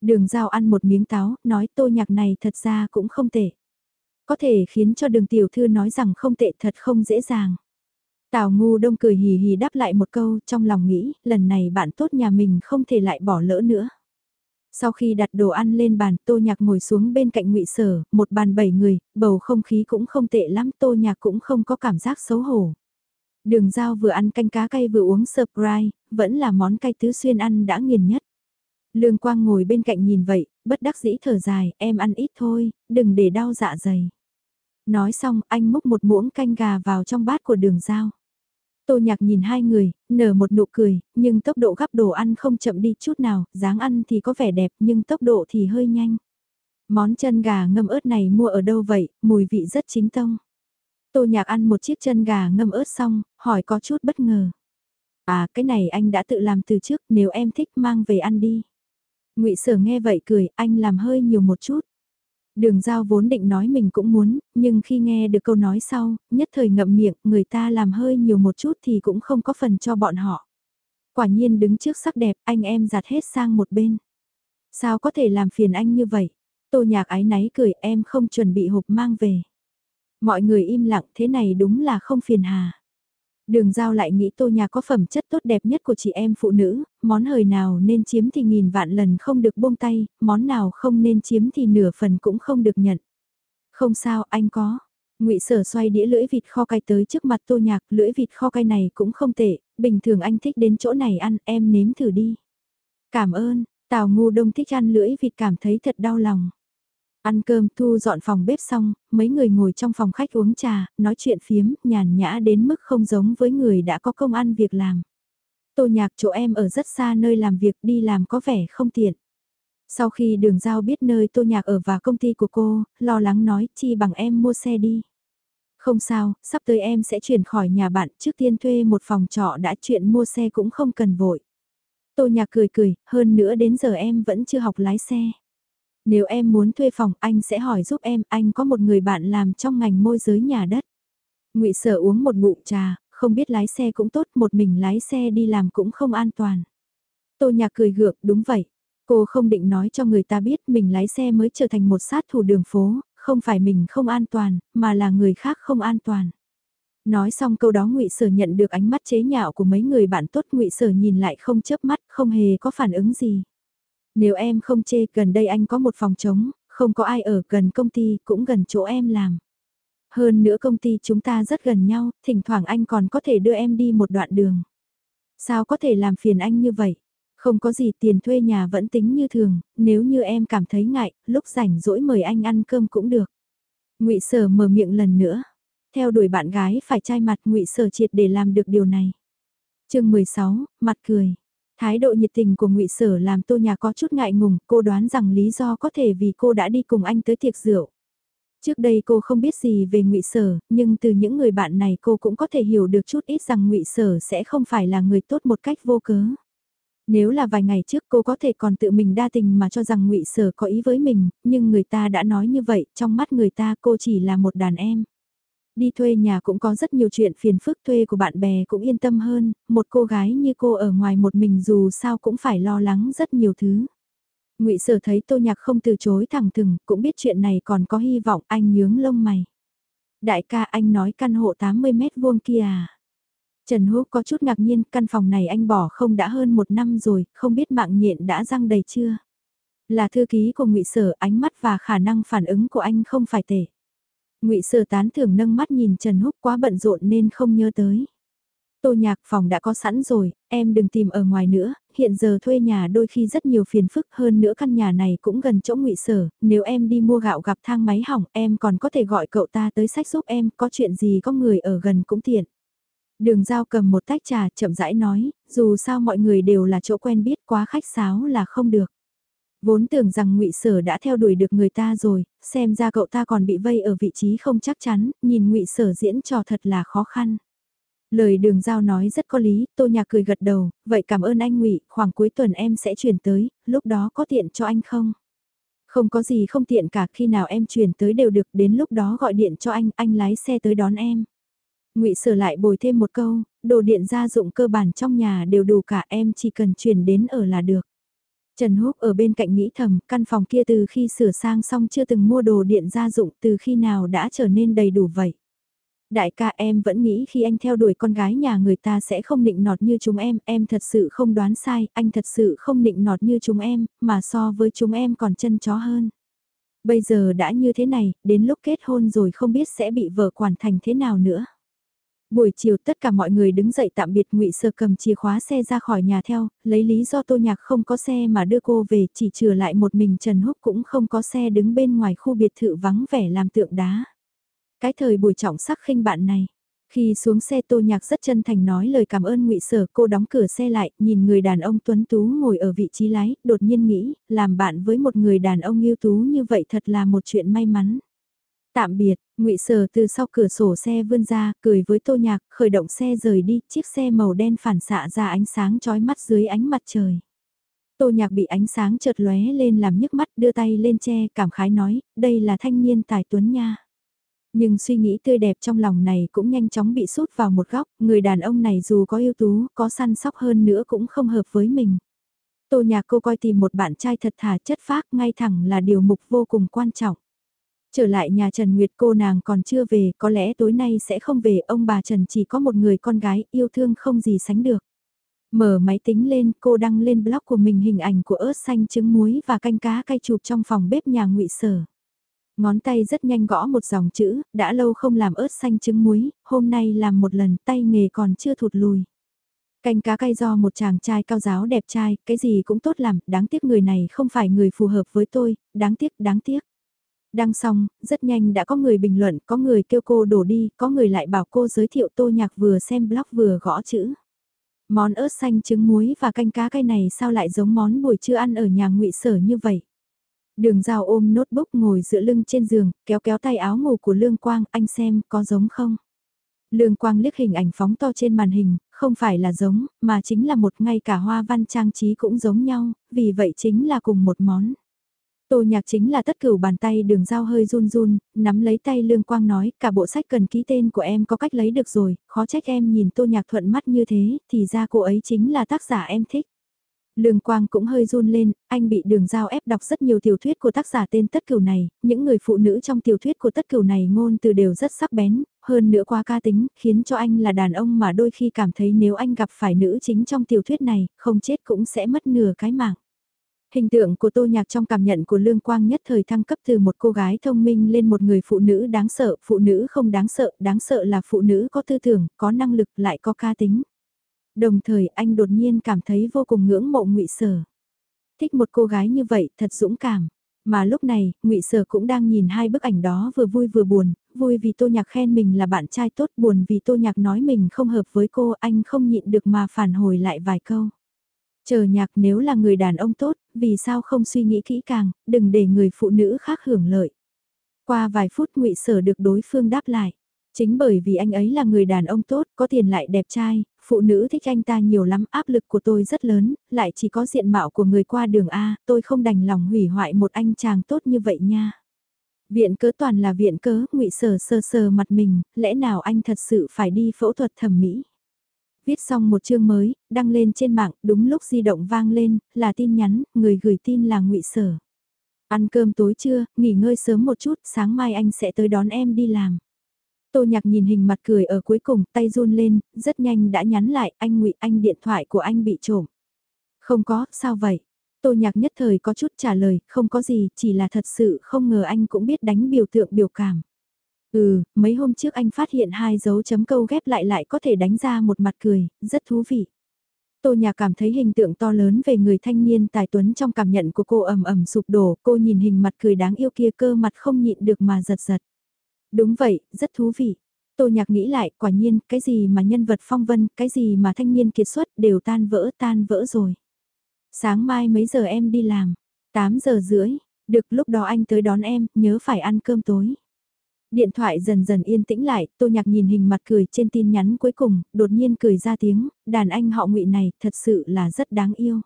Đường Giao ăn một miếng táo, nói tô nhạc này thật ra cũng không tệ. Có thể khiến cho đường tiểu thư nói rằng không tệ thật không dễ dàng. Tào Ngu Đông cười hì hì đáp lại một câu trong lòng nghĩ, lần này bạn tốt nhà mình không thể lại bỏ lỡ nữa. Sau khi đặt đồ ăn lên bàn, Tô Nhạc ngồi xuống bên cạnh Ngụy Sở, một bàn bảy người, bầu không khí cũng không tệ lắm, Tô Nhạc cũng không có cảm giác xấu hổ. Đường Giao vừa ăn canh cá cay vừa uống surprise, vẫn là món cay tứ xuyên ăn đã nghiền nhất. Lương Quang ngồi bên cạnh nhìn vậy, bất đắc dĩ thở dài, em ăn ít thôi, đừng để đau dạ dày. Nói xong, anh múc một muỗng canh gà vào trong bát của đường Giao. Tô nhạc nhìn hai người, nở một nụ cười, nhưng tốc độ gắp đồ ăn không chậm đi chút nào, dáng ăn thì có vẻ đẹp nhưng tốc độ thì hơi nhanh. Món chân gà ngâm ớt này mua ở đâu vậy, mùi vị rất chính tông. Tô nhạc ăn một chiếc chân gà ngâm ớt xong, hỏi có chút bất ngờ. À cái này anh đã tự làm từ trước, nếu em thích mang về ăn đi. ngụy Sở nghe vậy cười, anh làm hơi nhiều một chút. Đường giao vốn định nói mình cũng muốn, nhưng khi nghe được câu nói sau, nhất thời ngậm miệng, người ta làm hơi nhiều một chút thì cũng không có phần cho bọn họ. Quả nhiên đứng trước sắc đẹp, anh em giặt hết sang một bên. Sao có thể làm phiền anh như vậy? Tô nhạc ái náy cười em không chuẩn bị hộp mang về. Mọi người im lặng thế này đúng là không phiền hà. Đường giao lại nghĩ tô nhà có phẩm chất tốt đẹp nhất của chị em phụ nữ, món hời nào nên chiếm thì nghìn vạn lần không được buông tay, món nào không nên chiếm thì nửa phần cũng không được nhận. Không sao, anh có. ngụy sở xoay đĩa lưỡi vịt kho cay tới trước mặt tô nhạc, lưỡi vịt kho cay này cũng không tệ, bình thường anh thích đến chỗ này ăn, em nếm thử đi. Cảm ơn, Tào ngu đông thích ăn lưỡi vịt cảm thấy thật đau lòng. Ăn cơm thu dọn phòng bếp xong, mấy người ngồi trong phòng khách uống trà, nói chuyện phiếm, nhàn nhã đến mức không giống với người đã có công ăn việc làm. Tô nhạc chỗ em ở rất xa nơi làm việc đi làm có vẻ không tiện. Sau khi đường giao biết nơi tô nhạc ở và công ty của cô, lo lắng nói chi bằng em mua xe đi. Không sao, sắp tới em sẽ chuyển khỏi nhà bạn trước tiên thuê một phòng trọ đã chuyện mua xe cũng không cần vội. Tô nhạc cười cười, hơn nữa đến giờ em vẫn chưa học lái xe. Nếu em muốn thuê phòng anh sẽ hỏi giúp em, anh có một người bạn làm trong ngành môi giới nhà đất. ngụy Sở uống một ngụm trà, không biết lái xe cũng tốt, một mình lái xe đi làm cũng không an toàn. Tô Nhạc cười gượng, đúng vậy. Cô không định nói cho người ta biết mình lái xe mới trở thành một sát thủ đường phố, không phải mình không an toàn, mà là người khác không an toàn. Nói xong câu đó ngụy Sở nhận được ánh mắt chế nhạo của mấy người bạn tốt ngụy Sở nhìn lại không chớp mắt, không hề có phản ứng gì. Nếu em không chê gần đây anh có một phòng trống, không có ai ở gần công ty cũng gần chỗ em làm. Hơn nữa công ty chúng ta rất gần nhau, thỉnh thoảng anh còn có thể đưa em đi một đoạn đường. Sao có thể làm phiền anh như vậy? Không có gì tiền thuê nhà vẫn tính như thường, nếu như em cảm thấy ngại, lúc rảnh rỗi mời anh ăn cơm cũng được. ngụy Sở mở miệng lần nữa. Theo đuổi bạn gái phải trai mặt ngụy Sở triệt để làm được điều này. chương 16, mặt cười. Thái độ nhiệt tình của ngụy Sở làm Tô Nhà có chút ngại ngùng, cô đoán rằng lý do có thể vì cô đã đi cùng anh tới tiệc rượu. Trước đây cô không biết gì về ngụy Sở, nhưng từ những người bạn này cô cũng có thể hiểu được chút ít rằng ngụy Sở sẽ không phải là người tốt một cách vô cớ. Nếu là vài ngày trước cô có thể còn tự mình đa tình mà cho rằng ngụy Sở có ý với mình, nhưng người ta đã nói như vậy, trong mắt người ta cô chỉ là một đàn em. Đi thuê nhà cũng có rất nhiều chuyện phiền phức thuê của bạn bè cũng yên tâm hơn, một cô gái như cô ở ngoài một mình dù sao cũng phải lo lắng rất nhiều thứ. ngụy Sở thấy Tô Nhạc không từ chối thẳng thừng, cũng biết chuyện này còn có hy vọng anh nhướng lông mày. Đại ca anh nói căn hộ 80 mét vuông kia à? Trần Húc có chút ngạc nhiên, căn phòng này anh bỏ không đã hơn một năm rồi, không biết mạng nhện đã răng đầy chưa? Là thư ký của ngụy Sở, ánh mắt và khả năng phản ứng của anh không phải tệ ngụy Sở tán thưởng nâng mắt nhìn Trần Húc quá bận rộn nên không nhớ tới. Tô nhạc phòng đã có sẵn rồi, em đừng tìm ở ngoài nữa, hiện giờ thuê nhà đôi khi rất nhiều phiền phức hơn nữa căn nhà này cũng gần chỗ ngụy Sở, nếu em đi mua gạo gặp thang máy hỏng em còn có thể gọi cậu ta tới sách giúp em, có chuyện gì có người ở gần cũng tiện. Đường giao cầm một tách trà chậm rãi nói, dù sao mọi người đều là chỗ quen biết quá khách sáo là không được. Vốn tưởng rằng ngụy Sở đã theo đuổi được người ta rồi, xem ra cậu ta còn bị vây ở vị trí không chắc chắn, nhìn ngụy Sở diễn trò thật là khó khăn. Lời đường giao nói rất có lý, tô nhạc cười gật đầu, vậy cảm ơn anh ngụy khoảng cuối tuần em sẽ chuyển tới, lúc đó có tiện cho anh không? Không có gì không tiện cả khi nào em chuyển tới đều được, đến lúc đó gọi điện cho anh, anh lái xe tới đón em. ngụy Sở lại bồi thêm một câu, đồ điện gia dụng cơ bản trong nhà đều đủ cả em chỉ cần chuyển đến ở là được. Trần Húc ở bên cạnh nghĩ thầm, căn phòng kia từ khi sửa sang xong chưa từng mua đồ điện gia dụng từ khi nào đã trở nên đầy đủ vậy. Đại ca em vẫn nghĩ khi anh theo đuổi con gái nhà người ta sẽ không nịnh nọt như chúng em, em thật sự không đoán sai, anh thật sự không nịnh nọt như chúng em, mà so với chúng em còn chân chó hơn. Bây giờ đã như thế này, đến lúc kết hôn rồi không biết sẽ bị vợ quản thành thế nào nữa. Buổi chiều tất cả mọi người đứng dậy tạm biệt ngụy Sơ cầm chìa khóa xe ra khỏi nhà theo, lấy lý do tô nhạc không có xe mà đưa cô về chỉ trừ lại một mình Trần Húc cũng không có xe đứng bên ngoài khu biệt thự vắng vẻ làm tượng đá. Cái thời buổi trọng sắc khinh bạn này. Khi xuống xe tô nhạc rất chân thành nói lời cảm ơn ngụy Sở cô đóng cửa xe lại, nhìn người đàn ông tuấn tú ngồi ở vị trí lái, đột nhiên nghĩ, làm bạn với một người đàn ông ưu tú như vậy thật là một chuyện may mắn. Tạm biệt, ngụy Sở từ sau cửa sổ xe vươn ra, cười với tô nhạc, khởi động xe rời đi, chiếc xe màu đen phản xạ ra ánh sáng chói mắt dưới ánh mặt trời. Tô nhạc bị ánh sáng chợt lóe lên làm nhức mắt đưa tay lên che cảm khái nói, đây là thanh niên tài tuấn nha. Nhưng suy nghĩ tươi đẹp trong lòng này cũng nhanh chóng bị sút vào một góc, người đàn ông này dù có ưu tú, có săn sóc hơn nữa cũng không hợp với mình. Tô nhạc cô coi tìm một bạn trai thật thà chất phác ngay thẳng là điều mục vô cùng quan trọng. Trở lại nhà Trần Nguyệt cô nàng còn chưa về, có lẽ tối nay sẽ không về, ông bà Trần chỉ có một người con gái yêu thương không gì sánh được. Mở máy tính lên, cô đăng lên blog của mình hình ảnh của ớt xanh trứng muối và canh cá cay chụp trong phòng bếp nhà ngụy Sở. Ngón tay rất nhanh gõ một dòng chữ, đã lâu không làm ớt xanh trứng muối, hôm nay làm một lần tay nghề còn chưa thụt lùi. Canh cá cay do một chàng trai cao giáo đẹp trai, cái gì cũng tốt làm, đáng tiếc người này không phải người phù hợp với tôi, đáng tiếc, đáng tiếc. Đăng xong, rất nhanh đã có người bình luận, có người kêu cô đổ đi, có người lại bảo cô giới thiệu tô nhạc vừa xem blog vừa gõ chữ. Món ớt xanh trứng muối và canh cá cay này sao lại giống món buổi trưa ăn ở nhà ngụy sở như vậy? Đường giao ôm notebook ngồi dựa lưng trên giường, kéo kéo tay áo ngủ của Lương Quang, anh xem có giống không? Lương Quang liếc hình ảnh phóng to trên màn hình, không phải là giống, mà chính là một ngay cả hoa văn trang trí cũng giống nhau, vì vậy chính là cùng một món. Tô nhạc chính là tất cửu bàn tay đường giao hơi run run, nắm lấy tay Lương Quang nói, cả bộ sách cần ký tên của em có cách lấy được rồi, khó trách em nhìn tô nhạc thuận mắt như thế, thì ra cô ấy chính là tác giả em thích. Lương Quang cũng hơi run lên, anh bị đường giao ép đọc rất nhiều tiểu thuyết của tác giả tên Tất Cửu này, những người phụ nữ trong tiểu thuyết của Tất Cửu này ngôn từ đều rất sắc bén, hơn nữa qua ca tính, khiến cho anh là đàn ông mà đôi khi cảm thấy nếu anh gặp phải nữ chính trong tiểu thuyết này, không chết cũng sẽ mất nửa cái mạng. Hình tượng của Tô Nhạc trong cảm nhận của Lương Quang nhất thời thăng cấp từ một cô gái thông minh lên một người phụ nữ đáng sợ, phụ nữ không đáng sợ, đáng sợ là phụ nữ có tư tưởng, có năng lực lại có ca tính. Đồng thời anh đột nhiên cảm thấy vô cùng ngưỡng mộ ngụy Sở. Thích một cô gái như vậy thật dũng cảm. Mà lúc này, ngụy Sở cũng đang nhìn hai bức ảnh đó vừa vui vừa buồn, vui vì Tô Nhạc khen mình là bạn trai tốt, buồn vì Tô Nhạc nói mình không hợp với cô, anh không nhịn được mà phản hồi lại vài câu. Chờ nhạc nếu là người đàn ông tốt, vì sao không suy nghĩ kỹ càng, đừng để người phụ nữ khác hưởng lợi. Qua vài phút ngụy Sở được đối phương đáp lại. Chính bởi vì anh ấy là người đàn ông tốt, có tiền lại đẹp trai, phụ nữ thích anh ta nhiều lắm, áp lực của tôi rất lớn, lại chỉ có diện mạo của người qua đường A, tôi không đành lòng hủy hoại một anh chàng tốt như vậy nha. Viện cớ toàn là viện cớ, ngụy sở sờ sờ mặt mình, lẽ nào anh thật sự phải đi phẫu thuật thẩm mỹ? Viết xong một chương mới, đăng lên trên mạng, đúng lúc di động vang lên, là tin nhắn, người gửi tin là ngụy Sở. Ăn cơm tối trưa, nghỉ ngơi sớm một chút, sáng mai anh sẽ tới đón em đi làm. Tô nhạc nhìn hình mặt cười ở cuối cùng, tay run lên, rất nhanh đã nhắn lại, anh ngụy anh điện thoại của anh bị trộm. Không có, sao vậy? Tô nhạc nhất thời có chút trả lời, không có gì, chỉ là thật sự không ngờ anh cũng biết đánh biểu tượng biểu cảm. Ừ, mấy hôm trước anh phát hiện hai dấu chấm câu ghép lại lại có thể đánh ra một mặt cười, rất thú vị. Tô Nhà cảm thấy hình tượng to lớn về người thanh niên tài tuấn trong cảm nhận của cô ầm ầm sụp đổ, cô nhìn hình mặt cười đáng yêu kia cơ mặt không nhịn được mà giật giật. Đúng vậy, rất thú vị. Tô Nhạc nghĩ lại, quả nhiên, cái gì mà nhân vật phong vân, cái gì mà thanh niên kiệt xuất đều tan vỡ tan vỡ rồi. Sáng mai mấy giờ em đi làm? 8 giờ rưỡi, được lúc đó anh tới đón em, nhớ phải ăn cơm tối. Điện thoại dần dần yên tĩnh lại, Tô Nhạc nhìn hình mặt cười trên tin nhắn cuối cùng, đột nhiên cười ra tiếng, đàn anh họ ngụy này thật sự là rất đáng yêu.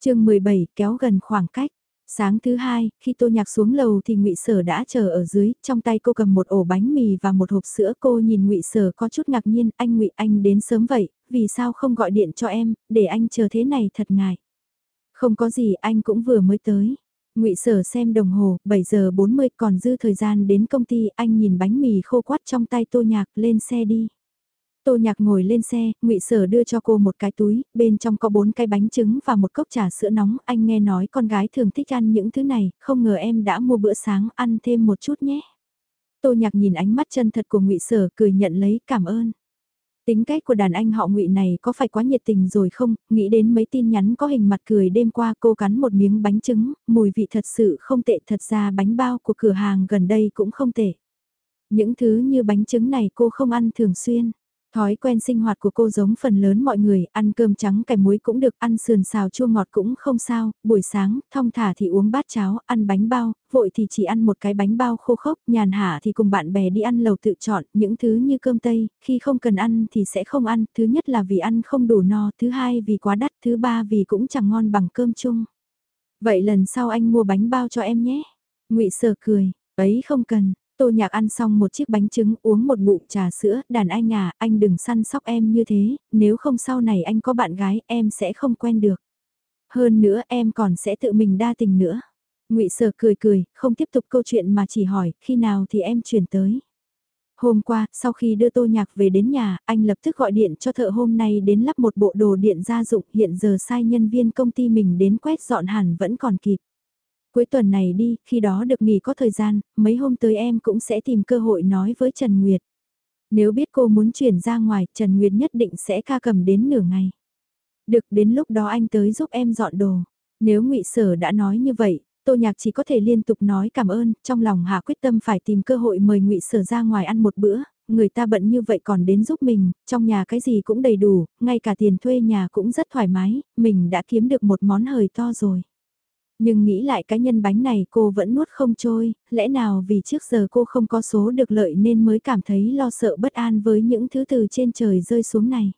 chương 17 kéo gần khoảng cách, Sáng thứ hai, khi tô nhạc xuống lầu thì ngụy Sở đã chờ ở dưới, trong tay cô cầm một ổ bánh mì và một hộp sữa. Cô nhìn ngụy Sở có chút ngạc nhiên, anh ngụy anh đến sớm vậy, vì sao không gọi điện cho em, để anh chờ thế này thật ngại. Không có gì, anh cũng vừa mới tới. Ngụy Sở xem đồng hồ, 7 giờ 40 còn dư thời gian đến công ty, anh nhìn bánh mì khô quắt trong tay Tô Nhạc, lên xe đi. Tô Nhạc ngồi lên xe, Ngụy Sở đưa cho cô một cái túi, bên trong có bốn cái bánh trứng và một cốc trà sữa nóng, anh nghe nói con gái thường thích ăn những thứ này, không ngờ em đã mua bữa sáng, ăn thêm một chút nhé. Tô Nhạc nhìn ánh mắt chân thật của Ngụy Sở, cười nhận lấy, cảm ơn. Tính cách của đàn anh họ ngụy này có phải quá nhiệt tình rồi không, nghĩ đến mấy tin nhắn có hình mặt cười đêm qua cô cắn một miếng bánh trứng, mùi vị thật sự không tệ thật ra bánh bao của cửa hàng gần đây cũng không tệ. Những thứ như bánh trứng này cô không ăn thường xuyên. Thói quen sinh hoạt của cô giống phần lớn mọi người, ăn cơm trắng cải muối cũng được, ăn sườn xào chua ngọt cũng không sao, buổi sáng, thong thả thì uống bát cháo, ăn bánh bao, vội thì chỉ ăn một cái bánh bao khô khốc, nhàn hạ thì cùng bạn bè đi ăn lầu tự chọn, những thứ như cơm tây, khi không cần ăn thì sẽ không ăn, thứ nhất là vì ăn không đủ no, thứ hai vì quá đắt, thứ ba vì cũng chẳng ngon bằng cơm chung. Vậy lần sau anh mua bánh bao cho em nhé. ngụy sờ cười, ấy không cần, Tô nhạc ăn xong một chiếc bánh trứng uống một ngụm trà sữa, đàn anh à, anh đừng săn sóc em như thế, nếu không sau này anh có bạn gái em sẽ không quen được. Hơn nữa em còn sẽ tự mình đa tình nữa. ngụy Sở cười cười, không tiếp tục câu chuyện mà chỉ hỏi, khi nào thì em chuyển tới. Hôm qua, sau khi đưa tô nhạc về đến nhà, anh lập tức gọi điện cho thợ hôm nay đến lắp một bộ đồ điện gia dụng hiện giờ sai nhân viên công ty mình đến quét dọn hẳn vẫn còn kịp. Cuối tuần này đi, khi đó được nghỉ có thời gian, mấy hôm tới em cũng sẽ tìm cơ hội nói với Trần Nguyệt. Nếu biết cô muốn chuyển ra ngoài, Trần Nguyệt nhất định sẽ ca cầm đến nửa ngày. Được đến lúc đó anh tới giúp em dọn đồ. Nếu ngụy Sở đã nói như vậy, Tô Nhạc chỉ có thể liên tục nói cảm ơn, trong lòng Hà quyết tâm phải tìm cơ hội mời ngụy Sở ra ngoài ăn một bữa, người ta bận như vậy còn đến giúp mình, trong nhà cái gì cũng đầy đủ, ngay cả tiền thuê nhà cũng rất thoải mái, mình đã kiếm được một món hời to rồi. Nhưng nghĩ lại cái nhân bánh này cô vẫn nuốt không trôi, lẽ nào vì trước giờ cô không có số được lợi nên mới cảm thấy lo sợ bất an với những thứ từ trên trời rơi xuống này.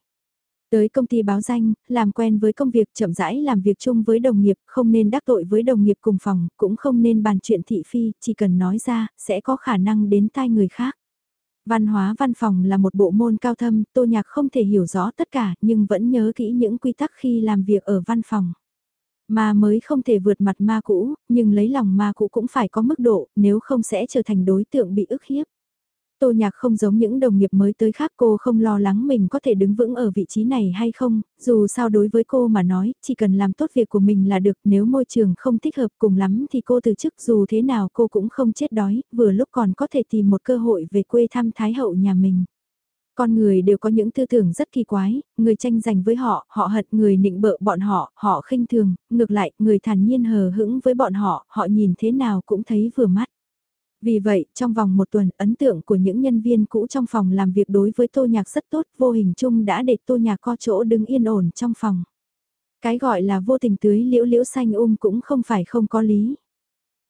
Tới công ty báo danh, làm quen với công việc chậm rãi làm việc chung với đồng nghiệp, không nên đắc tội với đồng nghiệp cùng phòng, cũng không nên bàn chuyện thị phi, chỉ cần nói ra, sẽ có khả năng đến tai người khác. Văn hóa văn phòng là một bộ môn cao thâm, tô nhạc không thể hiểu rõ tất cả nhưng vẫn nhớ kỹ những quy tắc khi làm việc ở văn phòng. Ma mới không thể vượt mặt ma cũ, nhưng lấy lòng ma cũ cũng phải có mức độ, nếu không sẽ trở thành đối tượng bị ức hiếp. Tô Nhạc không giống những đồng nghiệp mới tới khác cô không lo lắng mình có thể đứng vững ở vị trí này hay không, dù sao đối với cô mà nói, chỉ cần làm tốt việc của mình là được nếu môi trường không thích hợp cùng lắm thì cô từ chức dù thế nào cô cũng không chết đói, vừa lúc còn có thể tìm một cơ hội về quê thăm Thái Hậu nhà mình. Con người đều có những tư tưởng rất kỳ quái, người tranh giành với họ, họ hận người nịnh bợ bọn họ, họ khinh thường, ngược lại, người thản nhiên hờ hững với bọn họ, họ nhìn thế nào cũng thấy vừa mắt. Vì vậy, trong vòng một tuần, ấn tượng của những nhân viên cũ trong phòng làm việc đối với tô nhạc rất tốt, vô hình chung đã để tô nhạc có chỗ đứng yên ổn trong phòng. Cái gọi là vô tình tưới liễu liễu xanh um cũng không phải không có lý.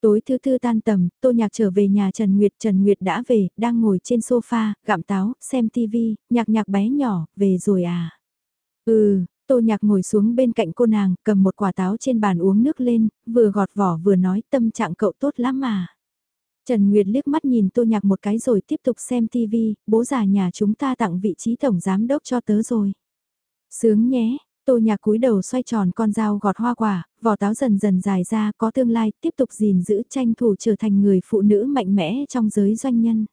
Tối thứ tư tan tầm, Tô Nhạc trở về nhà Trần Nguyệt. Trần Nguyệt đã về, đang ngồi trên sofa, gặm táo, xem tivi, nhạc nhạc bé nhỏ, về rồi à? Ừ, Tô Nhạc ngồi xuống bên cạnh cô nàng, cầm một quả táo trên bàn uống nước lên, vừa gọt vỏ vừa nói tâm trạng cậu tốt lắm mà. Trần Nguyệt liếc mắt nhìn Tô Nhạc một cái rồi tiếp tục xem tivi, bố già nhà chúng ta tặng vị trí tổng giám đốc cho tớ rồi. Sướng nhé, Tô nhạc cúi đầu xoay tròn con dao gọt hoa quả, vỏ táo dần dần dài ra có tương lai tiếp tục gìn giữ tranh thủ trở thành người phụ nữ mạnh mẽ trong giới doanh nhân.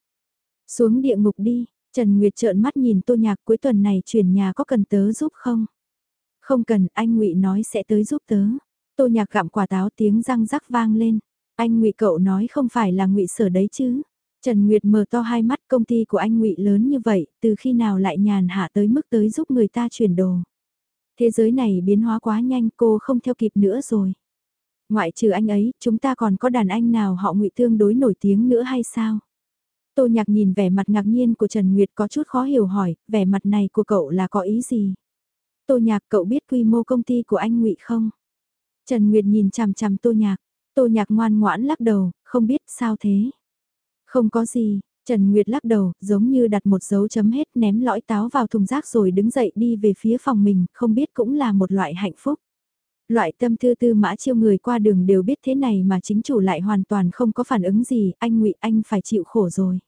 Xuống địa ngục đi, Trần Nguyệt trợn mắt nhìn tô nhạc cuối tuần này chuyển nhà có cần tớ giúp không? Không cần, anh ngụy nói sẽ tới giúp tớ. Tô nhạc gặm quả táo tiếng răng rắc vang lên. Anh ngụy cậu nói không phải là ngụy sở đấy chứ. Trần Nguyệt mở to hai mắt công ty của anh ngụy lớn như vậy, từ khi nào lại nhàn hạ tới mức tới giúp người ta chuyển đồ. Thế giới này biến hóa quá nhanh cô không theo kịp nữa rồi. Ngoại trừ anh ấy, chúng ta còn có đàn anh nào họ ngụy tương đối nổi tiếng nữa hay sao? Tô nhạc nhìn vẻ mặt ngạc nhiên của Trần Nguyệt có chút khó hiểu hỏi, vẻ mặt này của cậu là có ý gì? Tô nhạc cậu biết quy mô công ty của anh ngụy không? Trần Nguyệt nhìn chằm chằm tô nhạc, tô nhạc ngoan ngoãn lắc đầu, không biết sao thế? Không có gì, Trần Nguyệt lắc đầu, giống như đặt một dấu chấm hết ném lõi táo vào thùng rác rồi đứng dậy đi về phía phòng mình, không biết cũng là một loại hạnh phúc. Loại tâm tư tư mã chiêu người qua đường đều biết thế này mà chính chủ lại hoàn toàn không có phản ứng gì, anh ngụy anh phải chịu khổ rồi.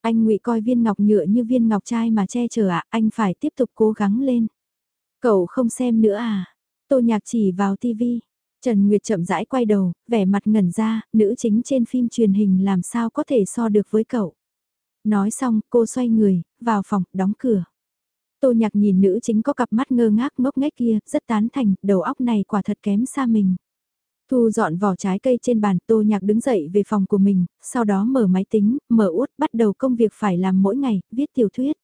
Anh ngụy coi viên ngọc nhựa như viên ngọc trai mà che chở ạ, anh phải tiếp tục cố gắng lên. Cậu không xem nữa à? Tô nhạc chỉ vào tivi. Trần Nguyệt chậm rãi quay đầu, vẻ mặt ngẩn ra, nữ chính trên phim truyền hình làm sao có thể so được với cậu. Nói xong, cô xoay người, vào phòng, đóng cửa. Tô nhạc nhìn nữ chính có cặp mắt ngơ ngác ngốc nghếch kia, rất tán thành, đầu óc này quả thật kém xa mình. Thu dọn vỏ trái cây trên bàn, Tô Nhạc đứng dậy về phòng của mình, sau đó mở máy tính, mở út, bắt đầu công việc phải làm mỗi ngày, viết tiểu thuyết.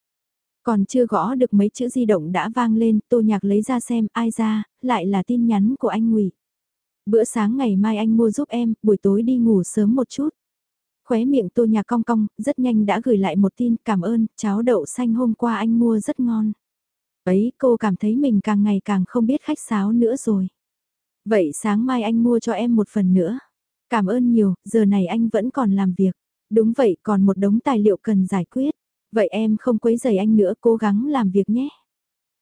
Còn chưa gõ được mấy chữ di động đã vang lên, Tô Nhạc lấy ra xem, ai ra, lại là tin nhắn của anh Ngụy. Bữa sáng ngày mai anh mua giúp em, buổi tối đi ngủ sớm một chút. Khóe miệng Tô nhà cong cong, rất nhanh đã gửi lại một tin, cảm ơn, cháo đậu xanh hôm qua anh mua rất ngon. Ấy, cô cảm thấy mình càng ngày càng không biết khách sáo nữa rồi. Vậy sáng mai anh mua cho em một phần nữa. Cảm ơn nhiều, giờ này anh vẫn còn làm việc. Đúng vậy, còn một đống tài liệu cần giải quyết. Vậy em không quấy rầy anh nữa, cố gắng làm việc nhé.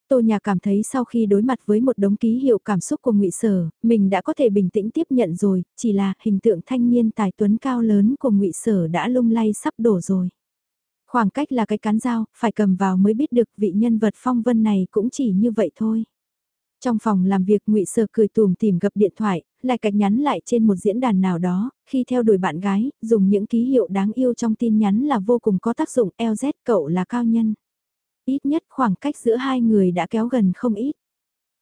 Tô nhà cảm thấy sau khi đối mặt với một đống ký hiệu cảm xúc của ngụy Sở, mình đã có thể bình tĩnh tiếp nhận rồi, chỉ là hình tượng thanh niên tài tuấn cao lớn của ngụy Sở đã lung lay sắp đổ rồi. Khoảng cách là cái cán dao, phải cầm vào mới biết được vị nhân vật phong vân này cũng chỉ như vậy thôi. Trong phòng làm việc ngụy Sở cười tùm tìm gặp điện thoại, lại cạch nhắn lại trên một diễn đàn nào đó, khi theo đuổi bạn gái, dùng những ký hiệu đáng yêu trong tin nhắn là vô cùng có tác dụng, LZ cậu là cao nhân. Ít nhất khoảng cách giữa hai người đã kéo gần không ít.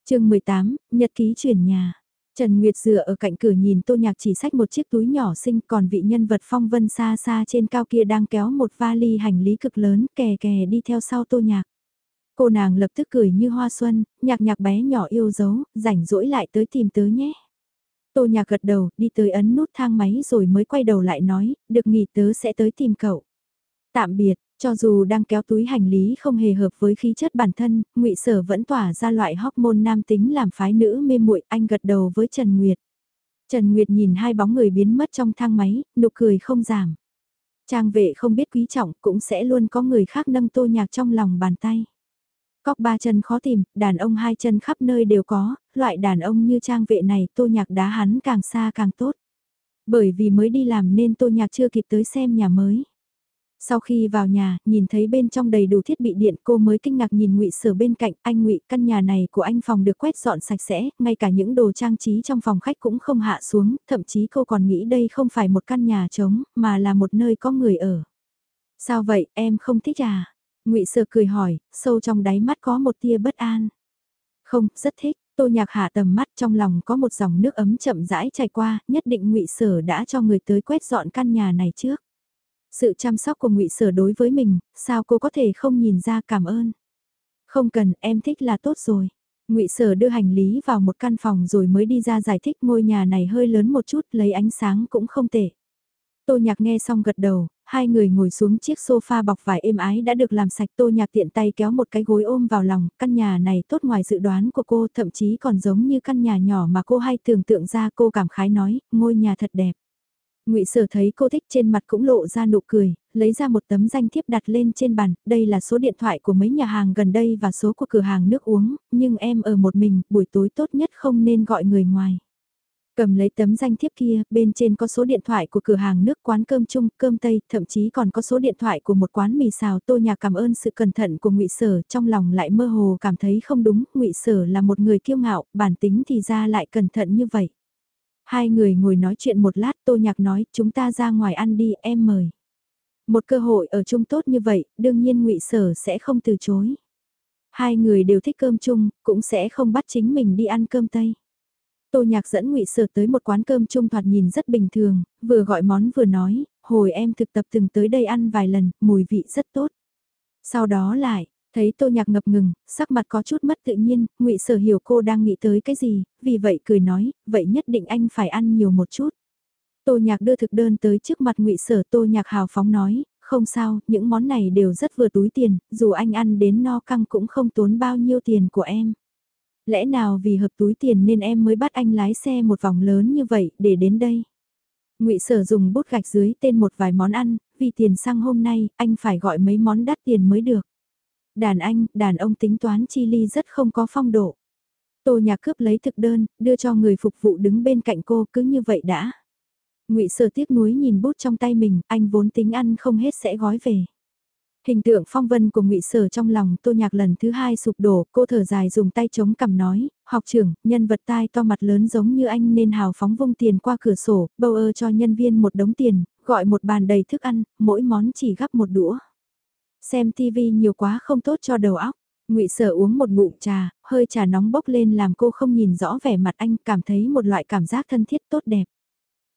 chương 18, Nhật ký chuyển nhà. Trần Nguyệt dựa ở cạnh cửa nhìn Tô Nhạc chỉ sách một chiếc túi nhỏ xinh còn vị nhân vật phong vân xa xa trên cao kia đang kéo một vali hành lý cực lớn kè kè đi theo sau Tô Nhạc. Cô nàng lập tức cười như hoa xuân, nhạc nhạc bé nhỏ yêu dấu, rảnh rỗi lại tới tìm tớ nhé. Tô nhạc gật đầu, đi tới ấn nút thang máy rồi mới quay đầu lại nói, được nghỉ tớ sẽ tới tìm cậu. Tạm biệt, cho dù đang kéo túi hành lý không hề hợp với khí chất bản thân, ngụy Sở vẫn tỏa ra loại hormone nam tính làm phái nữ mê muội, anh gật đầu với Trần Nguyệt. Trần Nguyệt nhìn hai bóng người biến mất trong thang máy, nụ cười không giảm. Trang vệ không biết quý trọng cũng sẽ luôn có người khác nâng tô nhạc trong lòng bàn tay. Cóc ba chân khó tìm, đàn ông hai chân khắp nơi đều có, loại đàn ông như trang vệ này tô nhạc đá hắn càng xa càng tốt. Bởi vì mới đi làm nên tô nhạc chưa kịp tới xem nhà mới. Sau khi vào nhà, nhìn thấy bên trong đầy đủ thiết bị điện cô mới kinh ngạc nhìn ngụy Sở bên cạnh anh ngụy căn nhà này của anh phòng được quét dọn sạch sẽ, ngay cả những đồ trang trí trong phòng khách cũng không hạ xuống, thậm chí cô còn nghĩ đây không phải một căn nhà trống, mà là một nơi có người ở. Sao vậy, em không thích à? ngụy Sở cười hỏi, sâu trong đáy mắt có một tia bất an. Không, rất thích. Tô Nhạc hạ tầm mắt trong lòng có một dòng nước ấm chậm rãi chảy qua, nhất định ngụy Sở đã cho người tới quét dọn căn nhà này trước. Sự chăm sóc của ngụy Sở đối với mình, sao cô có thể không nhìn ra cảm ơn? Không cần, em thích là tốt rồi. Ngụy Sở đưa hành lý vào một căn phòng rồi mới đi ra giải thích ngôi nhà này hơi lớn một chút, lấy ánh sáng cũng không tệ. Tô Nhạc nghe xong gật đầu, hai người ngồi xuống chiếc sofa bọc vải êm ái đã được làm sạch Tô Nhạc tiện tay kéo một cái gối ôm vào lòng, căn nhà này tốt ngoài dự đoán của cô, thậm chí còn giống như căn nhà nhỏ mà cô hay tưởng tượng ra cô cảm khái nói, ngôi nhà thật đẹp. Ngụy Sở thấy cô thích trên mặt cũng lộ ra nụ cười, lấy ra một tấm danh thiếp đặt lên trên bàn, đây là số điện thoại của mấy nhà hàng gần đây và số của cửa hàng nước uống, nhưng em ở một mình, buổi tối tốt nhất không nên gọi người ngoài. Cầm lấy tấm danh thiếp kia, bên trên có số điện thoại của cửa hàng nước quán cơm chung, cơm tây, thậm chí còn có số điện thoại của một quán mì xào. Tô nhà cảm ơn sự cẩn thận của ngụy Sở, trong lòng lại mơ hồ cảm thấy không đúng, ngụy Sở là một người kiêu ngạo, bản tính thì ra lại cẩn thận như vậy. Hai người ngồi nói chuyện một lát Tô Nhạc nói chúng ta ra ngoài ăn đi em mời. Một cơ hội ở chung tốt như vậy, đương nhiên ngụy Sở sẽ không từ chối. Hai người đều thích cơm chung, cũng sẽ không bắt chính mình đi ăn cơm Tây. Tô Nhạc dẫn Ngụy Sở tới một quán cơm chung thoạt nhìn rất bình thường, vừa gọi món vừa nói, hồi em thực tập từng tới đây ăn vài lần, mùi vị rất tốt. Sau đó lại, thấy Tô Nhạc ngập ngừng, sắc mặt có chút mất tự nhiên, Ngụy Sở hiểu cô đang nghĩ tới cái gì, vì vậy cười nói, vậy nhất định anh phải ăn nhiều một chút. Tô Nhạc đưa thực đơn tới trước mặt Ngụy Sở, Tô Nhạc hào phóng nói, không sao, những món này đều rất vừa túi tiền, dù anh ăn đến no căng cũng không tốn bao nhiêu tiền của em. Lẽ nào vì hợp túi tiền nên em mới bắt anh lái xe một vòng lớn như vậy để đến đây? ngụy Sở dùng bút gạch dưới tên một vài món ăn, vì tiền xăng hôm nay, anh phải gọi mấy món đắt tiền mới được. Đàn anh, đàn ông tính toán chi ly rất không có phong độ. Tô nhạc cướp lấy thực đơn, đưa cho người phục vụ đứng bên cạnh cô cứ như vậy đã. ngụy Sở tiếc nuối nhìn bút trong tay mình, anh vốn tính ăn không hết sẽ gói về. Hình tượng phong vân của ngụy Sở trong lòng Tô Nhạc lần thứ hai sụp đổ, cô thở dài dùng tay chống cằm nói, học trưởng, nhân vật tai to mặt lớn giống như anh nên hào phóng vung tiền qua cửa sổ, bầu ơ cho nhân viên một đống tiền, gọi một bàn đầy thức ăn, mỗi món chỉ gắp một đũa. Xem TV nhiều quá không tốt cho đầu óc. Ngụy Sở uống một ngụm trà, hơi trà nóng bốc lên làm cô không nhìn rõ vẻ mặt anh, cảm thấy một loại cảm giác thân thiết tốt đẹp.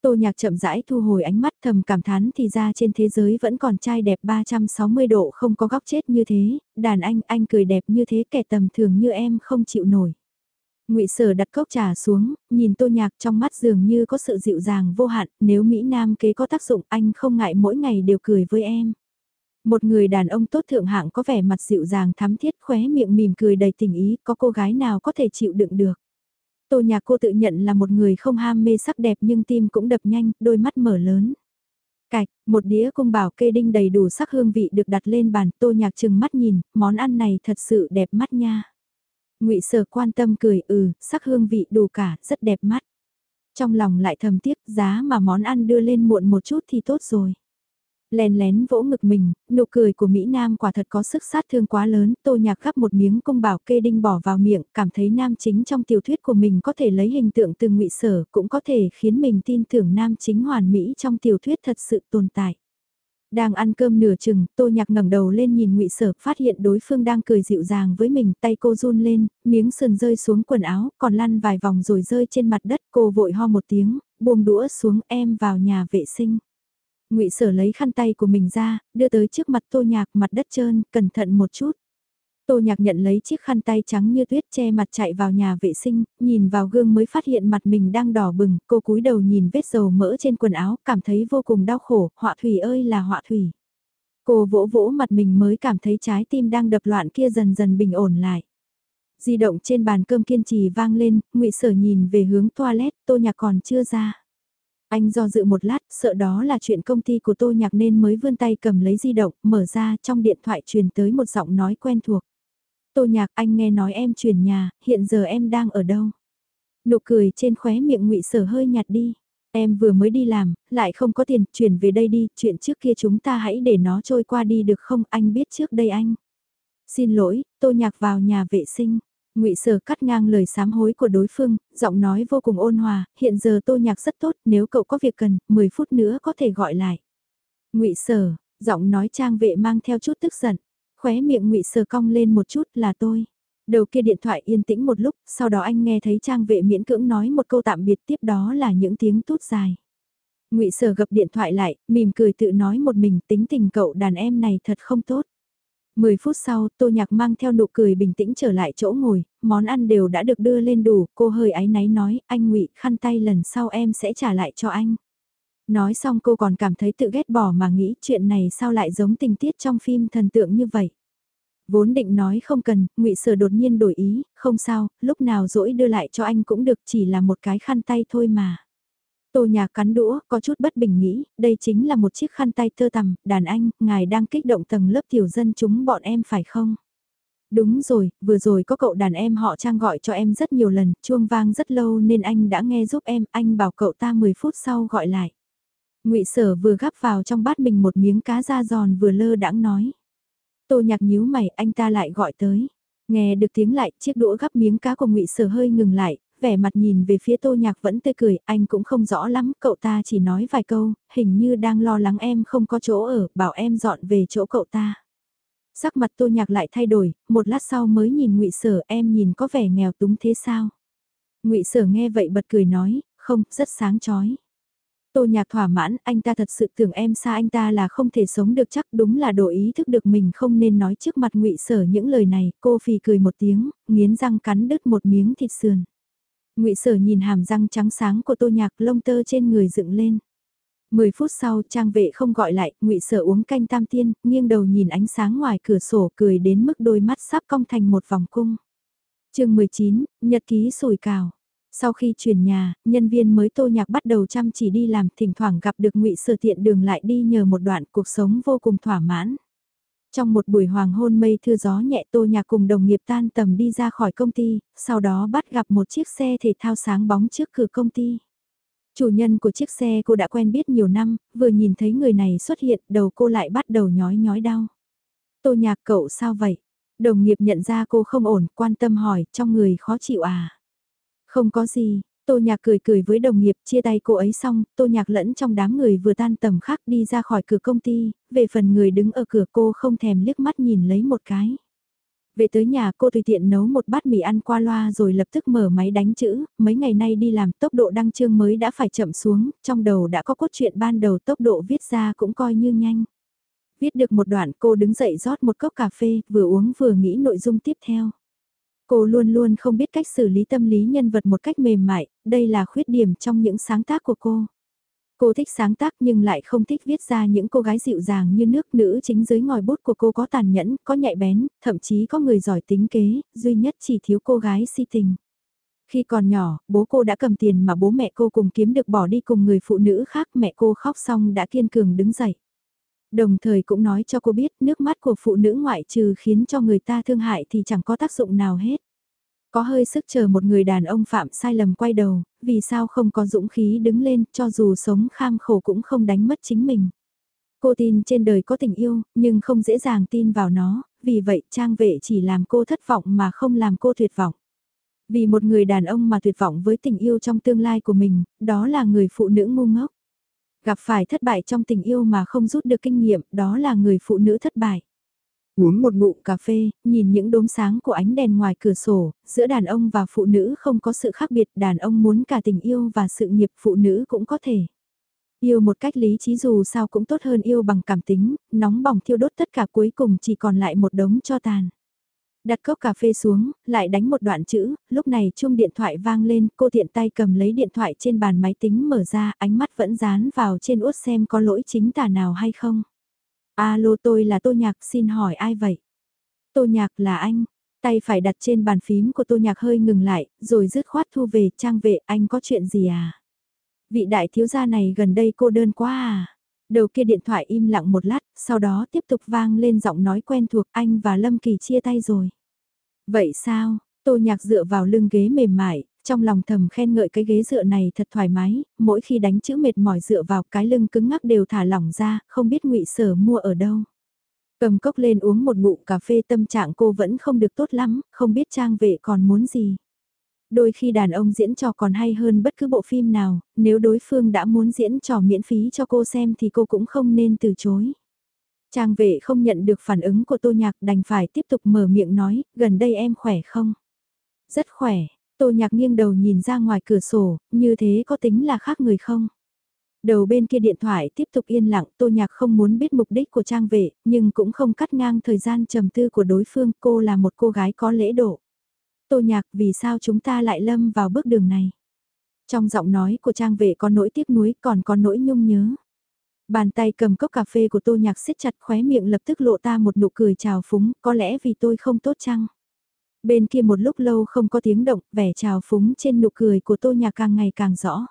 Tô nhạc chậm rãi thu hồi ánh mắt thầm cảm thán thì ra trên thế giới vẫn còn trai đẹp 360 độ không có góc chết như thế, đàn anh, anh cười đẹp như thế kẻ tầm thường như em không chịu nổi. ngụy Sở đặt cốc trà xuống, nhìn tô nhạc trong mắt dường như có sự dịu dàng vô hạn, nếu Mỹ Nam kế có tác dụng anh không ngại mỗi ngày đều cười với em. Một người đàn ông tốt thượng hạng có vẻ mặt dịu dàng thắm thiết khóe miệng mỉm cười đầy tình ý, có cô gái nào có thể chịu đựng được. Tô nhạc cô tự nhận là một người không ham mê sắc đẹp nhưng tim cũng đập nhanh, đôi mắt mở lớn. Cạch, một đĩa cung bảo kê đinh đầy đủ sắc hương vị được đặt lên bàn, tô nhạc chừng mắt nhìn, món ăn này thật sự đẹp mắt nha. ngụy sở quan tâm cười ừ, sắc hương vị đủ cả, rất đẹp mắt. Trong lòng lại thầm tiếc giá mà món ăn đưa lên muộn một chút thì tốt rồi. Lén lén vỗ ngực mình, nụ cười của Mỹ Nam quả thật có sức sát thương quá lớn, tô nhạc gắp một miếng cung bảo kê đinh bỏ vào miệng, cảm thấy nam chính trong tiểu thuyết của mình có thể lấy hình tượng từ ngụy sở, cũng có thể khiến mình tin tưởng nam chính hoàn mỹ trong tiểu thuyết thật sự tồn tại. Đang ăn cơm nửa chừng, tô nhạc ngẩng đầu lên nhìn ngụy sở, phát hiện đối phương đang cười dịu dàng với mình, tay cô run lên, miếng sườn rơi xuống quần áo, còn lăn vài vòng rồi rơi trên mặt đất, cô vội ho một tiếng, buông đũa xuống em vào nhà vệ sinh ngụy Sở lấy khăn tay của mình ra, đưa tới trước mặt Tô Nhạc mặt đất trơn, cẩn thận một chút. Tô Nhạc nhận lấy chiếc khăn tay trắng như tuyết che mặt chạy vào nhà vệ sinh, nhìn vào gương mới phát hiện mặt mình đang đỏ bừng, cô cúi đầu nhìn vết dầu mỡ trên quần áo, cảm thấy vô cùng đau khổ, họa thủy ơi là họa thủy. Cô vỗ vỗ mặt mình mới cảm thấy trái tim đang đập loạn kia dần dần bình ổn lại. Di động trên bàn cơm kiên trì vang lên, ngụy Sở nhìn về hướng toilet, Tô Nhạc còn chưa ra. Anh do dự một lát, sợ đó là chuyện công ty của Tô Nhạc nên mới vươn tay cầm lấy di động, mở ra trong điện thoại truyền tới một giọng nói quen thuộc. Tô Nhạc anh nghe nói em chuyển nhà, hiện giờ em đang ở đâu? Nụ cười trên khóe miệng ngụy Sở hơi nhạt đi. Em vừa mới đi làm, lại không có tiền, chuyển về đây đi, chuyện trước kia chúng ta hãy để nó trôi qua đi được không, anh biết trước đây anh. Xin lỗi, Tô Nhạc vào nhà vệ sinh ngụy Sở cắt ngang lời sám hối của đối phương, giọng nói vô cùng ôn hòa, hiện giờ tô nhạc rất tốt, nếu cậu có việc cần, 10 phút nữa có thể gọi lại. ngụy Sở, giọng nói trang vệ mang theo chút tức giận, khóe miệng ngụy Sở cong lên một chút là tôi. Đầu kia điện thoại yên tĩnh một lúc, sau đó anh nghe thấy trang vệ miễn cưỡng nói một câu tạm biệt tiếp đó là những tiếng tút dài. ngụy Sở gập điện thoại lại, mỉm cười tự nói một mình tính tình cậu đàn em này thật không tốt. 10 phút sau, Tô Nhạc mang theo nụ cười bình tĩnh trở lại chỗ ngồi, món ăn đều đã được đưa lên đủ, cô hơi áy náy nói, anh ngụy khăn tay lần sau em sẽ trả lại cho anh. Nói xong cô còn cảm thấy tự ghét bỏ mà nghĩ chuyện này sao lại giống tình tiết trong phim thần tượng như vậy. Vốn định nói không cần, ngụy Sở đột nhiên đổi ý, không sao, lúc nào dỗi đưa lại cho anh cũng được chỉ là một cái khăn tay thôi mà. Tô nhà cắn đũa, có chút bất bình nghĩ, đây chính là một chiếc khăn tay thơ tằm, đàn anh, ngài đang kích động tầng lớp tiểu dân chúng bọn em phải không? Đúng rồi, vừa rồi có cậu đàn em họ trang gọi cho em rất nhiều lần, chuông vang rất lâu nên anh đã nghe giúp em, anh bảo cậu ta 10 phút sau gọi lại. ngụy Sở vừa gắp vào trong bát mình một miếng cá da giòn vừa lơ đãng nói. Tô nhạc nhíu mày, anh ta lại gọi tới. Nghe được tiếng lại, chiếc đũa gắp miếng cá của ngụy Sở hơi ngừng lại, vẻ mặt nhìn về phía tô nhạc vẫn tươi cười, anh cũng không rõ lắm, cậu ta chỉ nói vài câu, hình như đang lo lắng em không có chỗ ở, bảo em dọn về chỗ cậu ta. Sắc mặt tô nhạc lại thay đổi, một lát sau mới nhìn ngụy Sở em nhìn có vẻ nghèo túng thế sao? ngụy Sở nghe vậy bật cười nói, không, rất sáng chói. Tô nhạc thỏa mãn, anh ta thật sự tưởng em xa anh ta là không thể sống được chắc đúng là đổi ý thức được mình không nên nói trước mặt ngụy Sở những lời này, cô phì cười một tiếng, nghiến răng cắn đứt một miếng thịt sườn ngụy Sở nhìn hàm răng trắng sáng của Tô Nhạc lông tơ trên người dựng lên. Mười phút sau trang vệ không gọi lại, ngụy Sở uống canh tam tiên, nghiêng đầu nhìn ánh sáng ngoài cửa sổ cười đến mức đôi mắt sắp cong thành một vòng cung. chương 19, Nhật ký sồi cào. Sau khi chuyển nhà, nhân viên mới Tô Nhạc bắt đầu chăm chỉ đi làm, thỉnh thoảng gặp được ngụy Sở tiện đường lại đi nhờ một đoạn cuộc sống vô cùng thỏa mãn. Trong một buổi hoàng hôn mây thưa gió nhẹ tô nhạc cùng đồng nghiệp tan tầm đi ra khỏi công ty, sau đó bắt gặp một chiếc xe thể thao sáng bóng trước cửa công ty. Chủ nhân của chiếc xe cô đã quen biết nhiều năm, vừa nhìn thấy người này xuất hiện đầu cô lại bắt đầu nhói nhói đau. Tô nhạc cậu sao vậy? Đồng nghiệp nhận ra cô không ổn, quan tâm hỏi, trong người khó chịu à? Không có gì, Tô Nhạc cười cười với đồng nghiệp chia tay cô ấy xong, Tô Nhạc lẫn trong đám người vừa tan tầm khác đi ra khỏi cửa công ty, về phần người đứng ở cửa cô không thèm liếc mắt nhìn lấy một cái. Về tới nhà cô tùy tiện nấu một bát mì ăn qua loa rồi lập tức mở máy đánh chữ, mấy ngày nay đi làm tốc độ đăng chương mới đã phải chậm xuống, trong đầu đã có cốt truyện ban đầu tốc độ viết ra cũng coi như nhanh. Viết được một đoạn cô đứng dậy rót một cốc cà phê, vừa uống vừa nghĩ nội dung tiếp theo. Cô luôn luôn không biết cách xử lý tâm lý nhân vật một cách mềm mại, đây là khuyết điểm trong những sáng tác của cô. Cô thích sáng tác nhưng lại không thích viết ra những cô gái dịu dàng như nước nữ chính dưới ngòi bút của cô có tàn nhẫn, có nhạy bén, thậm chí có người giỏi tính kế, duy nhất chỉ thiếu cô gái si tình. Khi còn nhỏ, bố cô đã cầm tiền mà bố mẹ cô cùng kiếm được bỏ đi cùng người phụ nữ khác mẹ cô khóc xong đã kiên cường đứng dậy. Đồng thời cũng nói cho cô biết nước mắt của phụ nữ ngoại trừ khiến cho người ta thương hại thì chẳng có tác dụng nào hết. Có hơi sức chờ một người đàn ông phạm sai lầm quay đầu, vì sao không có dũng khí đứng lên cho dù sống kham khổ cũng không đánh mất chính mình. Cô tin trên đời có tình yêu, nhưng không dễ dàng tin vào nó, vì vậy trang vệ chỉ làm cô thất vọng mà không làm cô tuyệt vọng. Vì một người đàn ông mà tuyệt vọng với tình yêu trong tương lai của mình, đó là người phụ nữ ngu ngốc. Gặp phải thất bại trong tình yêu mà không rút được kinh nghiệm, đó là người phụ nữ thất bại. Uống một ngụm cà phê, nhìn những đốm sáng của ánh đèn ngoài cửa sổ, giữa đàn ông và phụ nữ không có sự khác biệt, đàn ông muốn cả tình yêu và sự nghiệp phụ nữ cũng có thể. Yêu một cách lý trí dù sao cũng tốt hơn yêu bằng cảm tính, nóng bỏng thiêu đốt tất cả cuối cùng chỉ còn lại một đống cho tàn. Đặt cốc cà phê xuống, lại đánh một đoạn chữ, lúc này chuông điện thoại vang lên, cô tiện tay cầm lấy điện thoại trên bàn máy tính mở ra, ánh mắt vẫn dán vào trên út xem có lỗi chính tả nào hay không. Alo tôi là Tô Nhạc, xin hỏi ai vậy? Tô Nhạc là anh, tay phải đặt trên bàn phím của Tô Nhạc hơi ngừng lại, rồi dứt khoát thu về, trang vệ, anh có chuyện gì à? Vị đại thiếu gia này gần đây cô đơn quá à? Đầu kia điện thoại im lặng một lát, sau đó tiếp tục vang lên giọng nói quen thuộc anh và Lâm Kỳ chia tay rồi. Vậy sao, tô nhạc dựa vào lưng ghế mềm mại, trong lòng thầm khen ngợi cái ghế dựa này thật thoải mái, mỗi khi đánh chữ mệt mỏi dựa vào cái lưng cứng ngắc đều thả lỏng ra, không biết ngụy sở mua ở đâu. Cầm cốc lên uống một ngụm cà phê tâm trạng cô vẫn không được tốt lắm, không biết trang vệ còn muốn gì. Đôi khi đàn ông diễn trò còn hay hơn bất cứ bộ phim nào, nếu đối phương đã muốn diễn trò miễn phí cho cô xem thì cô cũng không nên từ chối. Trang vệ không nhận được phản ứng của tô nhạc đành phải tiếp tục mở miệng nói, gần đây em khỏe không? Rất khỏe, tô nhạc nghiêng đầu nhìn ra ngoài cửa sổ, như thế có tính là khác người không? Đầu bên kia điện thoại tiếp tục yên lặng, tô nhạc không muốn biết mục đích của trang vệ, nhưng cũng không cắt ngang thời gian trầm tư của đối phương, cô là một cô gái có lễ độ. Tô nhạc vì sao chúng ta lại lâm vào bước đường này? Trong giọng nói của trang vệ có nỗi tiếc nuối còn có nỗi nhung nhớ. Bàn tay cầm cốc cà phê của tô nhạc siết chặt khóe miệng lập tức lộ ta một nụ cười trào phúng, có lẽ vì tôi không tốt chăng? Bên kia một lúc lâu không có tiếng động, vẻ trào phúng trên nụ cười của tô nhạc càng ngày càng rõ.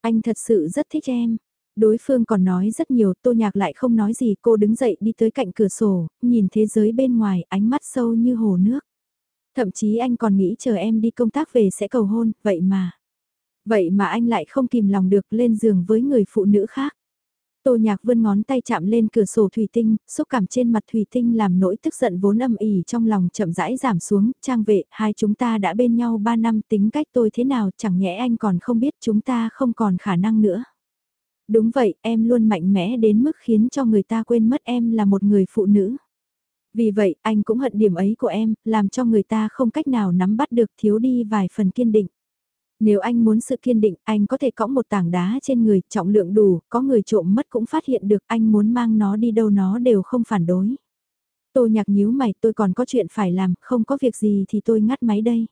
Anh thật sự rất thích em. Đối phương còn nói rất nhiều, tô nhạc lại không nói gì, cô đứng dậy đi tới cạnh cửa sổ, nhìn thế giới bên ngoài, ánh mắt sâu như hồ nước. Thậm chí anh còn nghĩ chờ em đi công tác về sẽ cầu hôn, vậy mà. Vậy mà anh lại không kìm lòng được lên giường với người phụ nữ khác. Tô nhạc vươn ngón tay chạm lên cửa sổ thủy tinh, xúc cảm trên mặt thủy tinh làm nỗi tức giận vốn âm ỉ trong lòng chậm rãi giảm xuống, trang vệ, hai chúng ta đã bên nhau ba năm tính cách tôi thế nào chẳng nhẽ anh còn không biết chúng ta không còn khả năng nữa. Đúng vậy, em luôn mạnh mẽ đến mức khiến cho người ta quên mất em là một người phụ nữ. Vì vậy, anh cũng hận điểm ấy của em, làm cho người ta không cách nào nắm bắt được thiếu đi vài phần kiên định. Nếu anh muốn sự kiên định, anh có thể cõng một tảng đá trên người, trọng lượng đủ, có người trộm mất cũng phát hiện được, anh muốn mang nó đi đâu nó đều không phản đối. Tô nhạc nhíu mày, tôi còn có chuyện phải làm, không có việc gì thì tôi ngắt máy đây.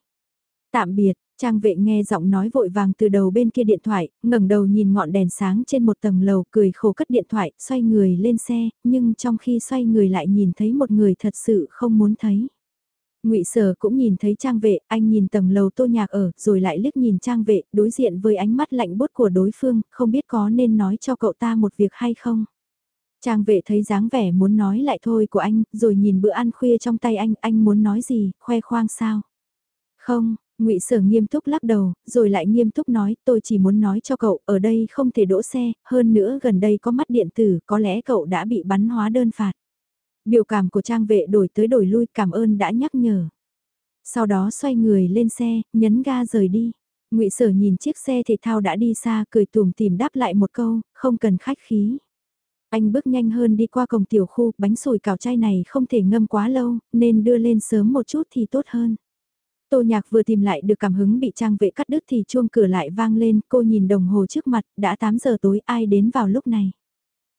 Tạm biệt, Trang vệ nghe giọng nói vội vàng từ đầu bên kia điện thoại, ngẩng đầu nhìn ngọn đèn sáng trên một tầng lầu cười khổ cất điện thoại, xoay người lên xe, nhưng trong khi xoay người lại nhìn thấy một người thật sự không muốn thấy ngụy Sở cũng nhìn thấy Trang vệ, anh nhìn tầng lầu tô nhạc ở, rồi lại liếc nhìn Trang vệ, đối diện với ánh mắt lạnh bút của đối phương, không biết có nên nói cho cậu ta một việc hay không. Trang vệ thấy dáng vẻ muốn nói lại thôi của anh, rồi nhìn bữa ăn khuya trong tay anh, anh muốn nói gì, khoe khoang sao? Không, ngụy Sở nghiêm túc lắc đầu, rồi lại nghiêm túc nói, tôi chỉ muốn nói cho cậu, ở đây không thể đỗ xe, hơn nữa gần đây có mắt điện tử, có lẽ cậu đã bị bắn hóa đơn phạt. Biểu cảm của trang vệ đổi tới đổi lui, cảm ơn đã nhắc nhở. Sau đó xoay người lên xe, nhấn ga rời đi. ngụy Sở nhìn chiếc xe thể thao đã đi xa, cười tùm tìm đáp lại một câu, không cần khách khí. Anh bước nhanh hơn đi qua cổng tiểu khu, bánh sủi cảo chay này không thể ngâm quá lâu, nên đưa lên sớm một chút thì tốt hơn. Tô nhạc vừa tìm lại được cảm hứng bị trang vệ cắt đứt thì chuông cửa lại vang lên, cô nhìn đồng hồ trước mặt, đã 8 giờ tối ai đến vào lúc này.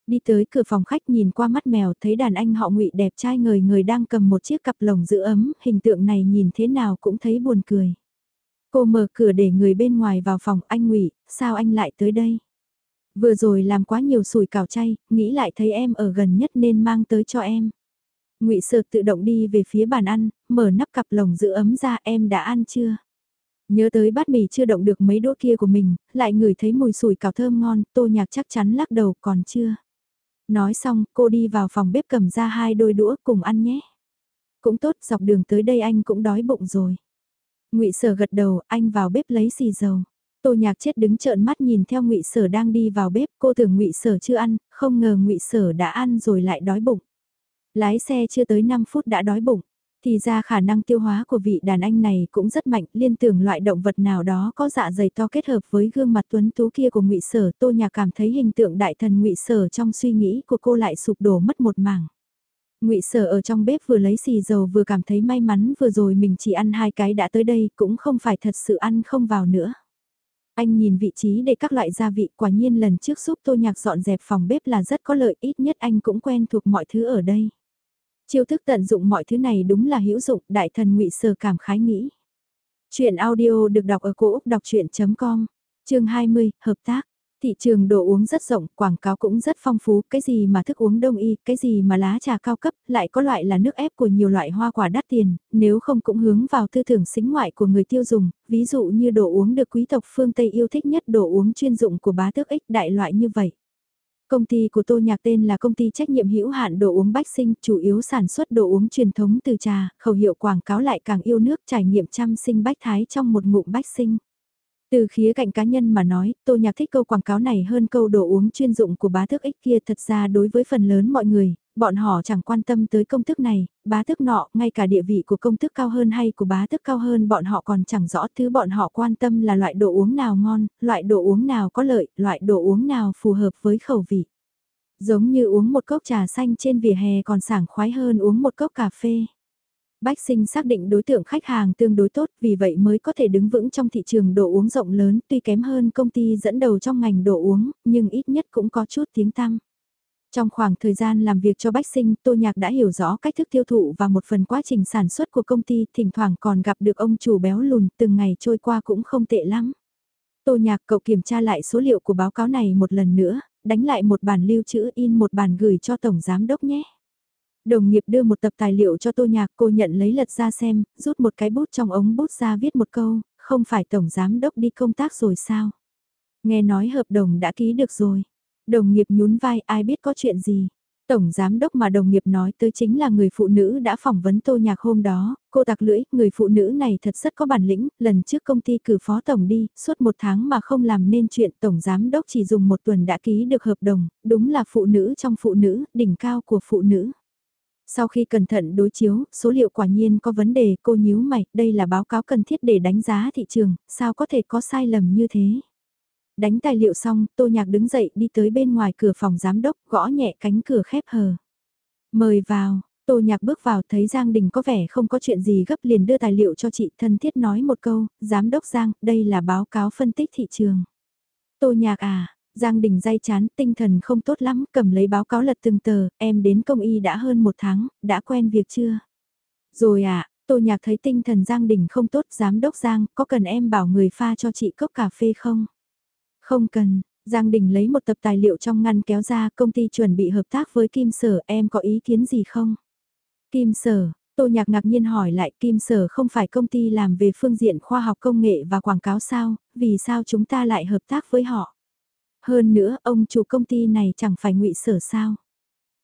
Đi tới cửa phòng khách nhìn qua mắt mèo thấy đàn anh họ ngụy đẹp trai người người đang cầm một chiếc cặp lồng giữ ấm, hình tượng này nhìn thế nào cũng thấy buồn cười. Cô mở cửa để người bên ngoài vào phòng anh ngụy sao anh lại tới đây? Vừa rồi làm quá nhiều sủi cảo chay, nghĩ lại thấy em ở gần nhất nên mang tới cho em. ngụy Sợ tự động đi về phía bàn ăn, mở nắp cặp lồng giữ ấm ra em đã ăn chưa? Nhớ tới bát mì chưa động được mấy đũa kia của mình, lại ngửi thấy mùi sủi cảo thơm ngon, tô nhạc chắc chắn lắc đầu còn chưa. Nói xong, cô đi vào phòng bếp cầm ra hai đôi đũa cùng ăn nhé. Cũng tốt, dọc đường tới đây anh cũng đói bụng rồi. ngụy Sở gật đầu, anh vào bếp lấy xì dầu. Tô Nhạc chết đứng trợn mắt nhìn theo Ngụy Sở đang đi vào bếp, cô tưởng Ngụy Sở chưa ăn, không ngờ Ngụy Sở đã ăn rồi lại đói bụng. Lái xe chưa tới 5 phút đã đói bụng, thì ra khả năng tiêu hóa của vị đàn anh này cũng rất mạnh, liên tưởng loại động vật nào đó có dạ dày to kết hợp với gương mặt tuấn tú kia của Ngụy Sở, Tô Nhạc cảm thấy hình tượng đại thần Ngụy Sở trong suy nghĩ của cô lại sụp đổ mất một mảng. Ngụy Sở ở trong bếp vừa lấy xì dầu vừa cảm thấy may mắn vừa rồi mình chỉ ăn hai cái đã tới đây, cũng không phải thật sự ăn không vào nữa. Anh nhìn vị trí để các loại gia vị quả nhiên lần trước giúp tô nhạc dọn dẹp phòng bếp là rất có lợi ít nhất anh cũng quen thuộc mọi thứ ở đây. Chiêu thức tận dụng mọi thứ này đúng là hữu dụng, đại thần ngụy Sở cảm khái nghĩ. Chuyện audio được đọc ở cổ Úc đọc chuyện.com, chương 20, hợp tác. Thị trường đồ uống rất rộng, quảng cáo cũng rất phong phú, cái gì mà thức uống đông y, cái gì mà lá trà cao cấp, lại có loại là nước ép của nhiều loại hoa quả đắt tiền, nếu không cũng hướng vào tư tưởng xính ngoại của người tiêu dùng, ví dụ như đồ uống được quý tộc phương Tây yêu thích nhất đồ uống chuyên dụng của bá tước ích đại loại như vậy. Công ty của Tô Nhạc tên là công ty trách nhiệm hữu hạn đồ uống Bách Sinh, chủ yếu sản xuất đồ uống truyền thống từ trà, khẩu hiệu quảng cáo lại càng yêu nước trải nghiệm trăm sinh bách thái trong một ngụm Bách Sinh. Từ khía cạnh cá nhân mà nói, Tô Nhạc thích câu quảng cáo này hơn câu đồ uống chuyên dụng của bá thức ích kia thật ra đối với phần lớn mọi người, bọn họ chẳng quan tâm tới công thức này, bá thức nọ, ngay cả địa vị của công thức cao hơn hay của bá thức cao hơn bọn họ còn chẳng rõ thứ bọn họ quan tâm là loại đồ uống nào ngon, loại đồ uống nào có lợi, loại đồ uống nào phù hợp với khẩu vị. Giống như uống một cốc trà xanh trên vỉa hè còn sảng khoái hơn uống một cốc cà phê. Bách sinh xác định đối tượng khách hàng tương đối tốt vì vậy mới có thể đứng vững trong thị trường đồ uống rộng lớn tuy kém hơn công ty dẫn đầu trong ngành đồ uống nhưng ít nhất cũng có chút tiếng tăng. Trong khoảng thời gian làm việc cho Bách Sinh, Tô Nhạc đã hiểu rõ cách thức tiêu thụ và một phần quá trình sản xuất của công ty, thỉnh thoảng còn gặp được ông chủ béo lùn, từng ngày trôi qua cũng không tệ lắm. Tô Nhạc cậu kiểm tra lại số liệu của báo cáo này một lần nữa, đánh lại một bản lưu trữ in một bản gửi cho Tổng Giám Đốc nhé. Đồng nghiệp đưa một tập tài liệu cho tô nhạc cô nhận lấy lật ra xem, rút một cái bút trong ống bút ra viết một câu, không phải tổng giám đốc đi công tác rồi sao? Nghe nói hợp đồng đã ký được rồi. Đồng nghiệp nhún vai ai biết có chuyện gì. Tổng giám đốc mà đồng nghiệp nói tới chính là người phụ nữ đã phỏng vấn tô nhạc hôm đó, cô tặc lưỡi, người phụ nữ này thật rất có bản lĩnh, lần trước công ty cử phó tổng đi, suốt một tháng mà không làm nên chuyện tổng giám đốc chỉ dùng một tuần đã ký được hợp đồng, đúng là phụ nữ trong phụ nữ, đỉnh cao của phụ nữ. Sau khi cẩn thận đối chiếu, số liệu quả nhiên có vấn đề, cô nhíu mày, đây là báo cáo cần thiết để đánh giá thị trường, sao có thể có sai lầm như thế? Đánh tài liệu xong, Tô Nhạc đứng dậy đi tới bên ngoài cửa phòng giám đốc, gõ nhẹ cánh cửa khép hờ. Mời vào, Tô Nhạc bước vào thấy Giang Đình có vẻ không có chuyện gì gấp liền đưa tài liệu cho chị thân thiết nói một câu, giám đốc Giang, đây là báo cáo phân tích thị trường. Tô Nhạc à, Giang Đình dây chán, tinh thần không tốt lắm, cầm lấy báo cáo lật từng tờ, em đến công y đã hơn một tháng, đã quen việc chưa? Rồi à, Tô Nhạc thấy tinh thần Giang Đình không tốt, giám đốc Giang, có cần em bảo người pha cho chị cốc cà phê không? Không cần, Giang Đình lấy một tập tài liệu trong ngăn kéo ra, công ty chuẩn bị hợp tác với Kim Sở, em có ý kiến gì không? Kim Sở, Tô Nhạc ngạc nhiên hỏi lại Kim Sở không phải công ty làm về phương diện khoa học công nghệ và quảng cáo sao, vì sao chúng ta lại hợp tác với họ? Hơn nữa, ông chủ công ty này chẳng phải ngụy sở sao.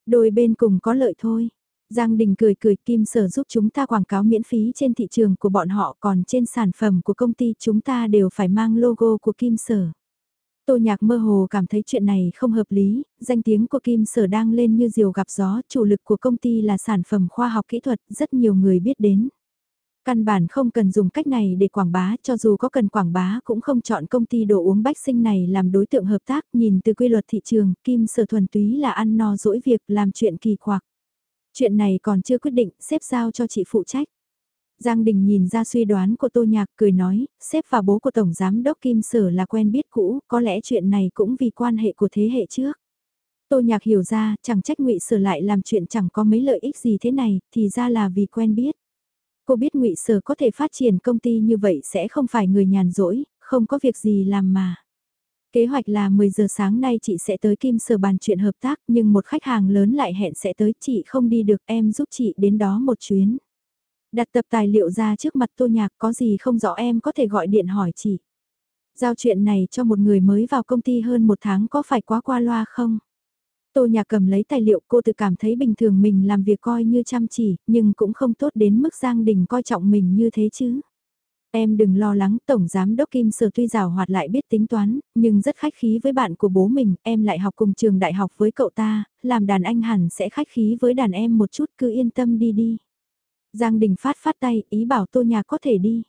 Đôi bên cùng có lợi thôi. Giang Đình cười cười Kim Sở giúp chúng ta quảng cáo miễn phí trên thị trường của bọn họ còn trên sản phẩm của công ty chúng ta đều phải mang logo của Kim Sở. Tô Nhạc mơ hồ cảm thấy chuyện này không hợp lý, danh tiếng của Kim Sở đang lên như diều gặp gió, chủ lực của công ty là sản phẩm khoa học kỹ thuật, rất nhiều người biết đến. Căn bản không cần dùng cách này để quảng bá, cho dù có cần quảng bá cũng không chọn công ty đồ uống bách sinh này làm đối tượng hợp tác, nhìn từ quy luật thị trường, Kim Sở thuần túy là ăn no dỗi việc làm chuyện kỳ quặc. Chuyện này còn chưa quyết định, xếp giao cho chị phụ trách. Giang Đình nhìn ra suy đoán của Tô Nhạc cười nói, xếp và bố của Tổng Giám Đốc Kim Sở là quen biết cũ, có lẽ chuyện này cũng vì quan hệ của thế hệ trước. Tô Nhạc hiểu ra, chẳng trách ngụy Sở lại làm chuyện chẳng có mấy lợi ích gì thế này, thì ra là vì quen biết. Cô biết ngụy Sở có thể phát triển công ty như vậy sẽ không phải người nhàn rỗi, không có việc gì làm mà. Kế hoạch là 10 giờ sáng nay chị sẽ tới Kim Sở bàn chuyện hợp tác nhưng một khách hàng lớn lại hẹn sẽ tới chị không đi được em giúp chị đến đó một chuyến. Đặt tập tài liệu ra trước mặt tô nhạc có gì không rõ em có thể gọi điện hỏi chị. Giao chuyện này cho một người mới vào công ty hơn một tháng có phải quá qua loa không? Tô nhạc cầm lấy tài liệu cô tự cảm thấy bình thường mình làm việc coi như chăm chỉ, nhưng cũng không tốt đến mức Giang Đình coi trọng mình như thế chứ. Em đừng lo lắng, Tổng Giám Đốc Kim Sở tuy rào hoạt lại biết tính toán, nhưng rất khách khí với bạn của bố mình, em lại học cùng trường đại học với cậu ta, làm đàn anh hẳn sẽ khách khí với đàn em một chút cứ yên tâm đi đi. Giang Đình phát phát tay, ý bảo Tô Nhạc có thể đi.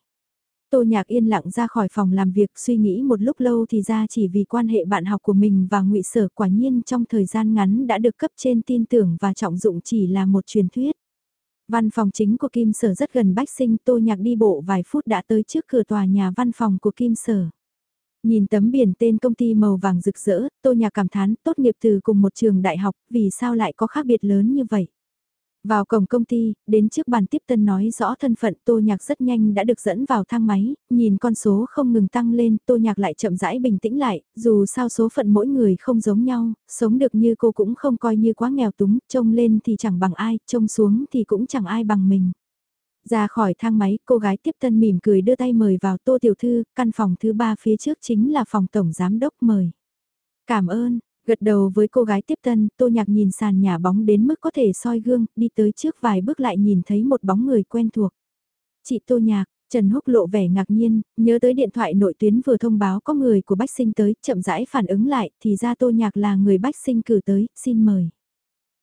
Tô Nhạc yên lặng ra khỏi phòng làm việc suy nghĩ một lúc lâu thì ra chỉ vì quan hệ bạn học của mình và ngụy Sở quả nhiên trong thời gian ngắn đã được cấp trên tin tưởng và trọng dụng chỉ là một truyền thuyết. Văn phòng chính của Kim Sở rất gần Bách Sinh, Tô Nhạc đi bộ vài phút đã tới trước cửa tòa nhà văn phòng của Kim Sở. Nhìn tấm biển tên công ty màu vàng rực rỡ, Tô Nhạc cảm thán tốt nghiệp từ cùng một trường đại học, vì sao lại có khác biệt lớn như vậy. Vào cổng công ty, đến trước bàn tiếp tân nói rõ thân phận Tô Nhạc rất nhanh đã được dẫn vào thang máy, nhìn con số không ngừng tăng lên, Tô Nhạc lại chậm rãi bình tĩnh lại, dù sao số phận mỗi người không giống nhau, sống được như cô cũng không coi như quá nghèo túng, trông lên thì chẳng bằng ai, trông xuống thì cũng chẳng ai bằng mình. Ra khỏi thang máy, cô gái tiếp tân mỉm cười đưa tay mời vào Tô Tiểu Thư, căn phòng thứ ba phía trước chính là phòng tổng giám đốc mời. Cảm ơn, Gật đầu với cô gái tiếp tân, tô nhạc nhìn sàn nhà bóng đến mức có thể soi gương, đi tới trước vài bước lại nhìn thấy một bóng người quen thuộc. Chị tô nhạc, Trần Húc lộ vẻ ngạc nhiên, nhớ tới điện thoại nội tuyến vừa thông báo có người của Bách Sinh tới, chậm rãi phản ứng lại, thì ra tô nhạc là người Bách Sinh cử tới, xin mời.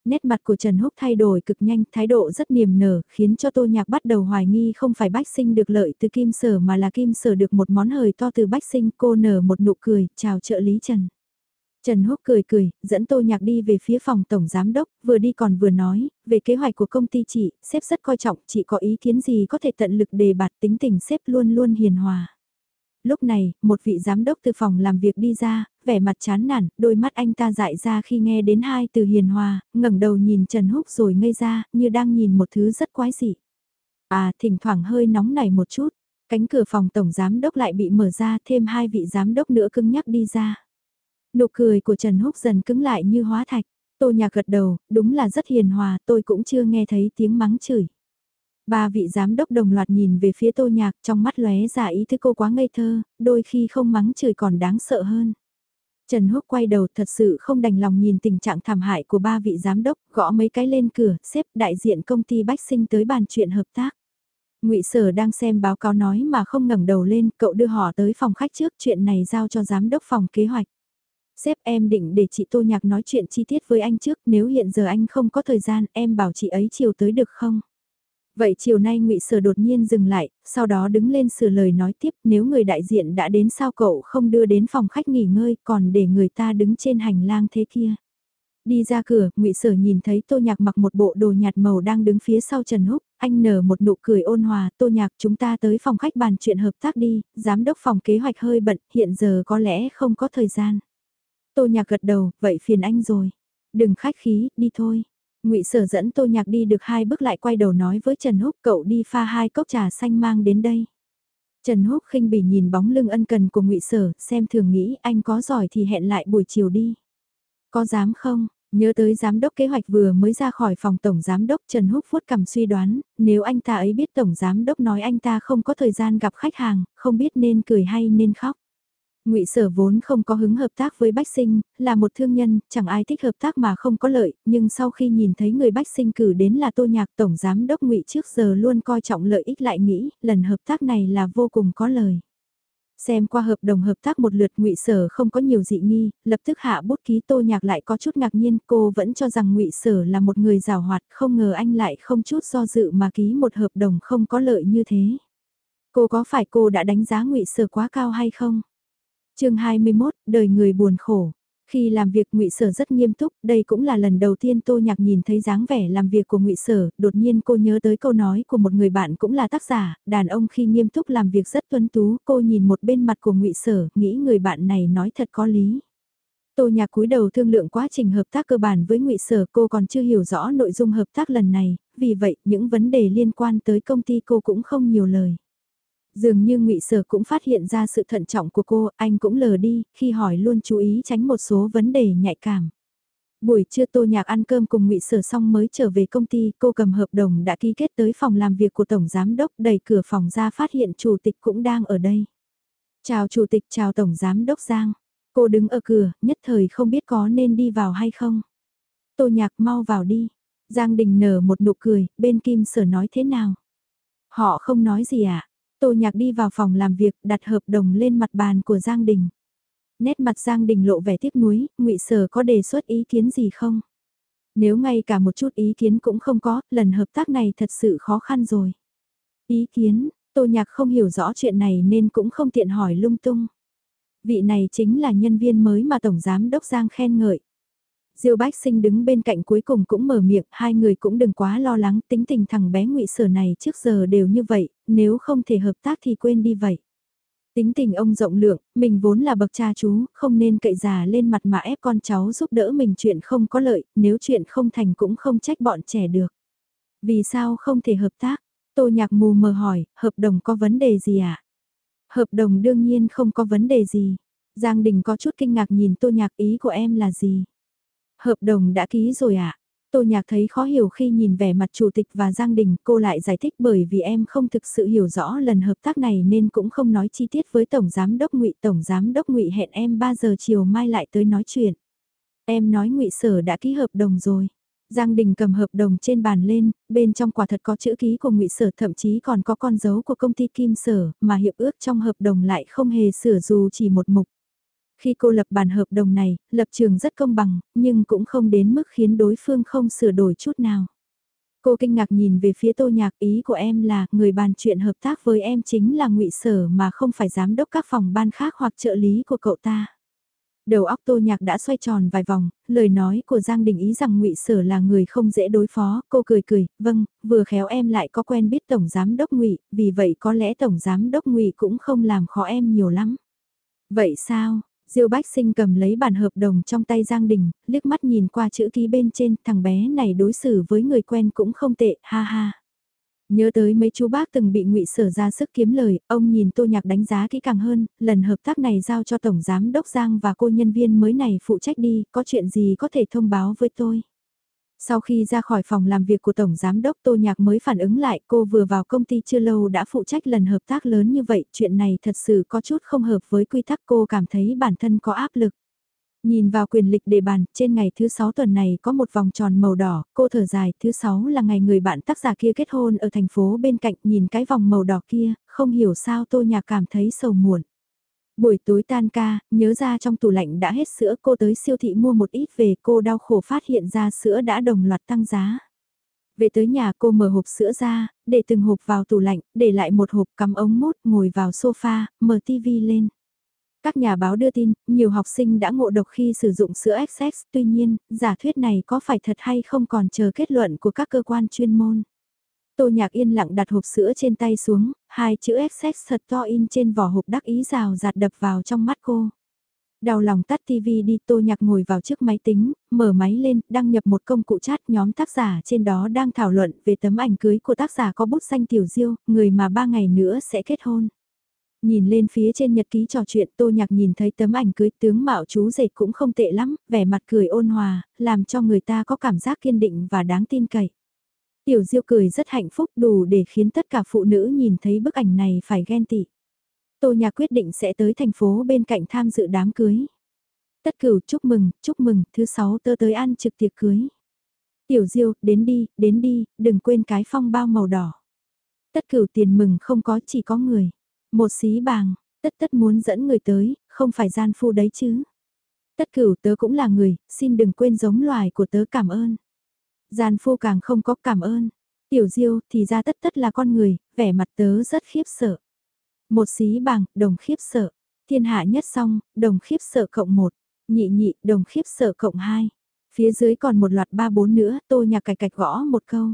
Nét mặt của Trần Húc thay đổi cực nhanh, thái độ rất niềm nở, khiến cho tô nhạc bắt đầu hoài nghi không phải Bách Sinh được lợi từ Kim Sở mà là Kim Sở được một món hời to từ Bách Sinh, cô nở một nụ cười, chào trợ lý Trần. Trần Húc cười cười, dẫn Tô Nhạc đi về phía phòng tổng giám đốc, vừa đi còn vừa nói, về kế hoạch của công ty chị, sếp rất coi trọng, chị có ý kiến gì có thể tận lực đề bạt tính tình sếp luôn luôn hiền hòa. Lúc này, một vị giám đốc từ phòng làm việc đi ra, vẻ mặt chán nản, đôi mắt anh ta dại ra khi nghe đến hai từ hiền hòa, ngẩng đầu nhìn Trần Húc rồi ngây ra, như đang nhìn một thứ rất quái dị. À, thỉnh thoảng hơi nóng nảy một chút, cánh cửa phòng tổng giám đốc lại bị mở ra thêm hai vị giám đốc nữa cưng nhắc đi ra. Nụ cười của Trần Húc dần cứng lại như hóa thạch. Tô Nhạc gật đầu, đúng là rất hiền hòa, tôi cũng chưa nghe thấy tiếng mắng chửi. Ba vị giám đốc đồng loạt nhìn về phía Tô Nhạc trong mắt lóe ra ý thức cô quá ngây thơ, đôi khi không mắng chửi còn đáng sợ hơn. Trần Húc quay đầu thật sự không đành lòng nhìn tình trạng thảm hại của ba vị giám đốc, gõ mấy cái lên cửa, xếp đại diện công ty Bách Sinh tới bàn chuyện hợp tác. Ngụy Sở đang xem báo cáo nói mà không ngẩng đầu lên, cậu đưa họ tới phòng khách trước, chuyện này giao cho giám đốc phòng kế hoạch. Sếp em định để chị Tô Nhạc nói chuyện chi tiết với anh trước, nếu hiện giờ anh không có thời gian, em bảo chị ấy chiều tới được không? Vậy chiều nay ngụy Sở đột nhiên dừng lại, sau đó đứng lên sửa lời nói tiếp, nếu người đại diện đã đến sao cậu không đưa đến phòng khách nghỉ ngơi, còn để người ta đứng trên hành lang thế kia. Đi ra cửa, ngụy Sở nhìn thấy Tô Nhạc mặc một bộ đồ nhạt màu đang đứng phía sau Trần Húc, anh nở một nụ cười ôn hòa, Tô Nhạc chúng ta tới phòng khách bàn chuyện hợp tác đi, giám đốc phòng kế hoạch hơi bận, hiện giờ có lẽ không có thời gian. Tô Nhạc gật đầu, vậy phiền anh rồi. Đừng khách khí, đi thôi. Ngụy Sở dẫn Tô Nhạc đi được hai bước lại quay đầu nói với Trần Húc cậu đi pha hai cốc trà xanh mang đến đây. Trần Húc khinh bỉ nhìn bóng lưng ân cần của Ngụy Sở, xem thường nghĩ anh có giỏi thì hẹn lại buổi chiều đi. Có dám không? Nhớ tới giám đốc kế hoạch vừa mới ra khỏi phòng tổng giám đốc Trần Húc phút cầm suy đoán, nếu anh ta ấy biết tổng giám đốc nói anh ta không có thời gian gặp khách hàng, không biết nên cười hay nên khóc. Ngụy Sở vốn không có hứng hợp tác với Bách Sinh, là một thương nhân, chẳng ai thích hợp tác mà không có lợi, nhưng sau khi nhìn thấy người Bách Sinh cử đến là Tô Nhạc tổng giám đốc Ngụy trước giờ luôn coi trọng lợi ích lại nghĩ, lần hợp tác này là vô cùng có lời. Xem qua hợp đồng hợp tác một lượt ngụy Sở không có nhiều dị nghi, lập tức hạ bút ký Tô Nhạc lại có chút ngạc nhiên, cô vẫn cho rằng ngụy Sở là một người giàu hoạt, không ngờ anh lại không chút do dự mà ký một hợp đồng không có lợi như thế. Cô có phải cô đã đánh giá ngụy Sở quá cao hay không? Chương 21, đời người buồn khổ. Khi làm việc ngụy Sở rất nghiêm túc, đây cũng là lần đầu tiên Tô Nhạc nhìn thấy dáng vẻ làm việc của ngụy Sở, đột nhiên cô nhớ tới câu nói của một người bạn cũng là tác giả, đàn ông khi nghiêm túc làm việc rất tuấn tú, cô nhìn một bên mặt của ngụy Sở, nghĩ người bạn này nói thật có lý. Tô Nhạc cúi đầu thương lượng quá trình hợp tác cơ bản với ngụy Sở, cô còn chưa hiểu rõ nội dung hợp tác lần này, vì vậy những vấn đề liên quan tới công ty cô cũng không nhiều lời. Dường như ngụy Sở cũng phát hiện ra sự thận trọng của cô, anh cũng lờ đi, khi hỏi luôn chú ý tránh một số vấn đề nhạy cảm. Buổi trưa Tô Nhạc ăn cơm cùng ngụy Sở xong mới trở về công ty, cô cầm hợp đồng đã ký kết tới phòng làm việc của Tổng Giám Đốc, đẩy cửa phòng ra phát hiện Chủ tịch cũng đang ở đây. Chào Chủ tịch, chào Tổng Giám Đốc Giang. Cô đứng ở cửa, nhất thời không biết có nên đi vào hay không. Tô Nhạc mau vào đi. Giang Đình nở một nụ cười, bên Kim Sở nói thế nào? Họ không nói gì. À? Tô Nhạc đi vào phòng làm việc, đặt hợp đồng lên mặt bàn của Giang Đình. Nét mặt Giang Đình lộ vẻ tiếc nuối, ngụy Sở có đề xuất ý kiến gì không? Nếu ngay cả một chút ý kiến cũng không có, lần hợp tác này thật sự khó khăn rồi. Ý kiến, Tô Nhạc không hiểu rõ chuyện này nên cũng không tiện hỏi lung tung. Vị này chính là nhân viên mới mà Tổng Giám Đốc Giang khen ngợi. Diêu Bách Sinh đứng bên cạnh cuối cùng cũng mở miệng, hai người cũng đừng quá lo lắng, tính tình thằng bé ngụy Sở này trước giờ đều như vậy, nếu không thể hợp tác thì quên đi vậy. Tính tình ông rộng lượng, mình vốn là bậc cha chú, không nên cậy già lên mặt mà ép con cháu giúp đỡ mình chuyện không có lợi, nếu chuyện không thành cũng không trách bọn trẻ được. Vì sao không thể hợp tác? Tô nhạc mù mờ hỏi, hợp đồng có vấn đề gì ạ? À? Hợp đồng đương nhiên không có vấn đề gì. Giang Đình có chút kinh ngạc nhìn tô nhạc ý của em là gì? Hợp đồng đã ký rồi ạ. À? Tô Nhạc thấy khó hiểu khi nhìn vẻ mặt chủ tịch và Giang Đình, cô lại giải thích bởi vì em không thực sự hiểu rõ lần hợp tác này nên cũng không nói chi tiết với Tổng Giám Đốc Ngụy. Tổng Giám Đốc Ngụy hẹn em 3 giờ chiều mai lại tới nói chuyện. Em nói Ngụy Sở đã ký hợp đồng rồi. Giang Đình cầm hợp đồng trên bàn lên, bên trong quả thật có chữ ký của Ngụy Sở thậm chí còn có con dấu của công ty Kim Sở, mà hiệp ước trong hợp đồng lại không hề sửa dù chỉ một mục. Khi cô lập bản hợp đồng này, lập trường rất công bằng, nhưng cũng không đến mức khiến đối phương không sửa đổi chút nào. Cô kinh ngạc nhìn về phía tô nhạc ý của em là người bàn chuyện hợp tác với em chính là ngụy Sở mà không phải giám đốc các phòng ban khác hoặc trợ lý của cậu ta. Đầu óc Tô Nhạc đã xoay tròn vài vòng, lời nói của Giang Đình ý rằng Ngụy Sở là người không dễ đối phó, cô cười cười, "Vâng, vừa khéo em lại có quen biết tổng giám đốc Ngụy, vì vậy có lẽ tổng giám đốc Ngụy cũng không làm khó em nhiều lắm." "Vậy sao?" Diêu Bách Sinh cầm lấy bản hợp đồng trong tay Giang Đình, liếc mắt nhìn qua chữ ký bên trên, thằng bé này đối xử với người quen cũng không tệ, ha ha. Nhớ tới mấy chú bác từng bị ngụy sở ra sức kiếm lời, ông nhìn tô nhạc đánh giá kỹ càng hơn, lần hợp tác này giao cho Tổng Giám Đốc Giang và cô nhân viên mới này phụ trách đi, có chuyện gì có thể thông báo với tôi. Sau khi ra khỏi phòng làm việc của Tổng Giám Đốc Tô Nhạc mới phản ứng lại cô vừa vào công ty chưa lâu đã phụ trách lần hợp tác lớn như vậy, chuyện này thật sự có chút không hợp với quy tắc cô cảm thấy bản thân có áp lực. Nhìn vào quyền lịch đề bàn, trên ngày thứ 6 tuần này có một vòng tròn màu đỏ, cô thở dài, thứ 6 là ngày người bạn tác giả kia kết hôn ở thành phố bên cạnh, nhìn cái vòng màu đỏ kia, không hiểu sao Tô Nhạc cảm thấy sầu muộn. Buổi tối tan ca, nhớ ra trong tủ lạnh đã hết sữa cô tới siêu thị mua một ít về cô đau khổ phát hiện ra sữa đã đồng loạt tăng giá. Về tới nhà cô mở hộp sữa ra, để từng hộp vào tủ lạnh, để lại một hộp cắm ống mút ngồi vào sofa, mở tivi lên. Các nhà báo đưa tin, nhiều học sinh đã ngộ độc khi sử dụng sữa XX, tuy nhiên, giả thuyết này có phải thật hay không còn chờ kết luận của các cơ quan chuyên môn. Tô Nhạc yên lặng đặt hộp sữa trên tay xuống, hai chữ XX thật to in trên vỏ hộp đắc ý rào rạt đập vào trong mắt cô. Đau lòng tắt TV đi Tô Nhạc ngồi vào trước máy tính, mở máy lên, đăng nhập một công cụ chat nhóm tác giả trên đó đang thảo luận về tấm ảnh cưới của tác giả có bút xanh tiểu diêu, người mà ba ngày nữa sẽ kết hôn. Nhìn lên phía trên nhật ký trò chuyện Tô Nhạc nhìn thấy tấm ảnh cưới tướng mạo chú dệt cũng không tệ lắm, vẻ mặt cười ôn hòa, làm cho người ta có cảm giác kiên định và đáng tin cậy. Tiểu Diêu cười rất hạnh phúc đủ để khiến tất cả phụ nữ nhìn thấy bức ảnh này phải ghen tị. Tô Nhạc quyết định sẽ tới thành phố bên cạnh tham dự đám cưới. Tất cửu chúc mừng, chúc mừng, thứ sáu tớ tới ăn trực tiệc cưới. Tiểu Diêu, đến đi, đến đi, đừng quên cái phong bao màu đỏ. Tất cửu tiền mừng không có chỉ có người. Một xí bàng, tất tất muốn dẫn người tới, không phải gian phu đấy chứ. Tất cửu tớ cũng là người, xin đừng quên giống loài của tớ cảm ơn. Gian phu càng không có cảm ơn. Tiểu diêu thì ra tất tất là con người, vẻ mặt tớ rất khiếp sợ. Một xí bằng đồng khiếp sợ. Thiên hạ nhất song, đồng khiếp sợ cộng một. Nhị nhị, đồng khiếp sợ cộng hai. Phía dưới còn một loạt ba bốn nữa, tô nhạc cạch cạch gõ một câu.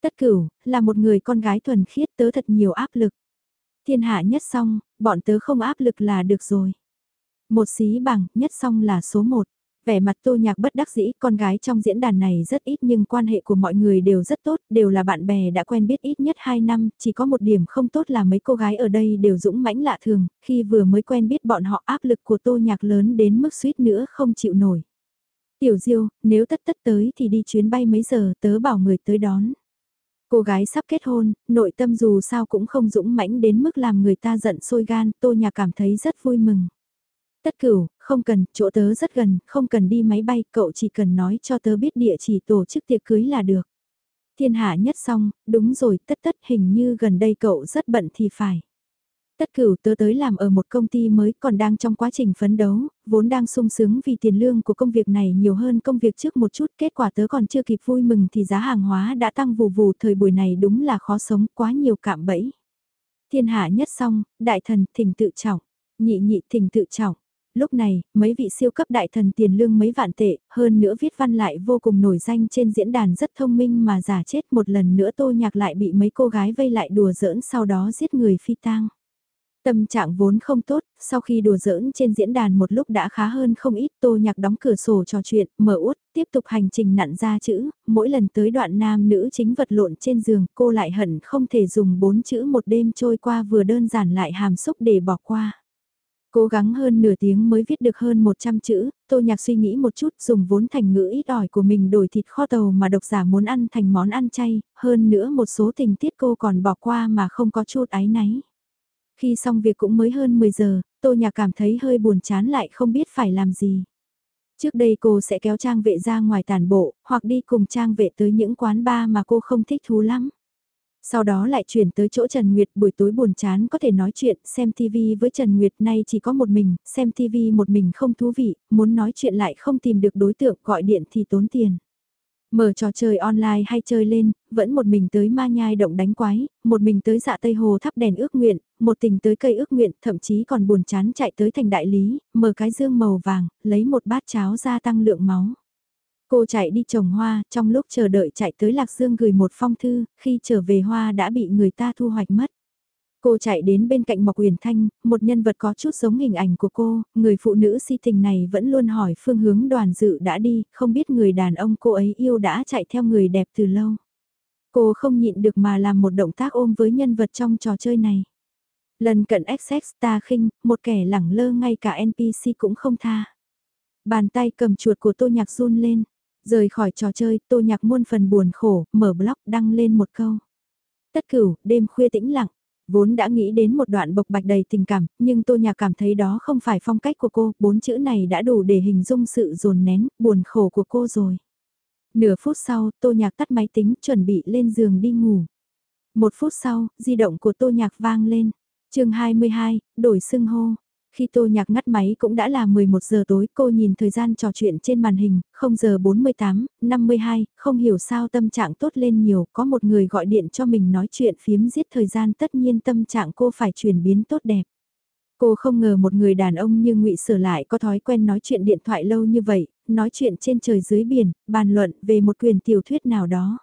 Tất cửu, là một người con gái thuần khiết tớ thật nhiều áp lực. Thiên hạ nhất song, bọn tớ không áp lực là được rồi. Một xí bằng, nhất song là số một. Vẻ mặt tô nhạc bất đắc dĩ, con gái trong diễn đàn này rất ít nhưng quan hệ của mọi người đều rất tốt, đều là bạn bè đã quen biết ít nhất 2 năm, chỉ có một điểm không tốt là mấy cô gái ở đây đều dũng mãnh lạ thường, khi vừa mới quen biết bọn họ áp lực của tô nhạc lớn đến mức suýt nữa không chịu nổi. Tiểu Diêu, nếu tất tất tới thì đi chuyến bay mấy giờ tớ bảo người tới đón. Cô gái sắp kết hôn, nội tâm dù sao cũng không dũng mãnh đến mức làm người ta giận sôi gan, tô nhà cảm thấy rất vui mừng. Tất cửu, không cần, chỗ tớ rất gần, không cần đi máy bay, cậu chỉ cần nói cho tớ biết địa chỉ tổ chức tiệc cưới là được. Thiên hạ nhất xong, đúng rồi, tất tất hình như gần đây cậu rất bận thì phải. Tất cửu tớ tới làm ở một công ty mới còn đang trong quá trình phấn đấu, vốn đang sung sướng vì tiền lương của công việc này nhiều hơn công việc trước một chút, kết quả tớ còn chưa kịp vui mừng thì giá hàng hóa đã tăng vù vù thời buổi này đúng là khó sống quá nhiều cạm bẫy. Thiên hạ nhất xong, đại thần thỉnh tự trọng, nhị nhị thỉnh tự trọng. Lúc này, mấy vị siêu cấp đại thần tiền lương mấy vạn tệ, hơn nữa viết văn lại vô cùng nổi danh trên diễn đàn rất thông minh mà giả chết một lần nữa tô nhạc lại bị mấy cô gái vây lại đùa giỡn sau đó giết người phi tang. Tâm trạng vốn không tốt, sau khi đùa giỡn trên diễn đàn một lúc đã khá hơn không ít, tô nhạc đóng cửa sổ trò chuyện, mở út, tiếp tục hành trình nặn ra chữ, mỗi lần tới đoạn nam nữ chính vật lộn trên giường, cô lại hận không thể dùng bốn chữ một đêm trôi qua vừa đơn giản lại hàm xúc để bỏ qua. Cố gắng hơn nửa tiếng mới viết được hơn 100 chữ, tô nhạc suy nghĩ một chút dùng vốn thành ngữ ít ỏi của mình đổi thịt kho tàu mà độc giả muốn ăn thành món ăn chay, hơn nữa một số tình tiết cô còn bỏ qua mà không có chút áy náy. Khi xong việc cũng mới hơn 10 giờ, Tô Nhạc cảm thấy hơi buồn chán lại không biết phải làm gì. Trước đây cô sẽ kéo Trang vệ ra ngoài tàn bộ, hoặc đi cùng Trang vệ tới những quán bar mà cô không thích thú lắm. Sau đó lại chuyển tới chỗ Trần Nguyệt buổi tối buồn chán có thể nói chuyện, xem TV với Trần Nguyệt nay chỉ có một mình, xem TV một mình không thú vị, muốn nói chuyện lại không tìm được đối tượng gọi điện thì tốn tiền. Mở trò chơi online hay chơi lên, vẫn một mình tới ma nhai động đánh quái, một mình tới dạ Tây Hồ thắp đèn ước nguyện, một tình tới cây ước nguyện, thậm chí còn buồn chán chạy tới thành đại lý, mở cái dương màu vàng, lấy một bát cháo ra tăng lượng máu. Cô chạy đi trồng hoa, trong lúc chờ đợi chạy tới Lạc Dương gửi một phong thư, khi trở về hoa đã bị người ta thu hoạch mất. Cô chạy đến bên cạnh Mộc Uyển Thanh, một nhân vật có chút giống hình ảnh của cô, người phụ nữ si tình này vẫn luôn hỏi phương hướng đoàn dự đã đi, không biết người đàn ông cô ấy yêu đã chạy theo người đẹp từ lâu. Cô không nhịn được mà làm một động tác ôm với nhân vật trong trò chơi này. Lần cận XX ta khinh, một kẻ lẳng lơ ngay cả NPC cũng không tha. Bàn tay cầm chuột của tô nhạc run lên, rời khỏi trò chơi tô nhạc muôn phần buồn khổ, mở blog đăng lên một câu. Tất cửu, đêm khuya tĩnh lặng, Vốn đã nghĩ đến một đoạn bộc bạch đầy tình cảm, nhưng Tô Nhạc cảm thấy đó không phải phong cách của cô, bốn chữ này đã đủ để hình dung sự dồn nén, buồn khổ của cô rồi. Nửa phút sau, Tô Nhạc tắt máy tính, chuẩn bị lên giường đi ngủ. Một phút sau, di động của Tô Nhạc vang lên. chương 22, đổi xưng hô. Khi tô nhạc ngắt máy cũng đã là 11 giờ tối, cô nhìn thời gian trò chuyện trên màn hình, 0 giờ 48, 52, không hiểu sao tâm trạng tốt lên nhiều, có một người gọi điện cho mình nói chuyện phiếm giết thời gian tất nhiên tâm trạng cô phải chuyển biến tốt đẹp. Cô không ngờ một người đàn ông như ngụy Sở lại có thói quen nói chuyện điện thoại lâu như vậy, nói chuyện trên trời dưới biển, bàn luận về một quyền tiểu thuyết nào đó.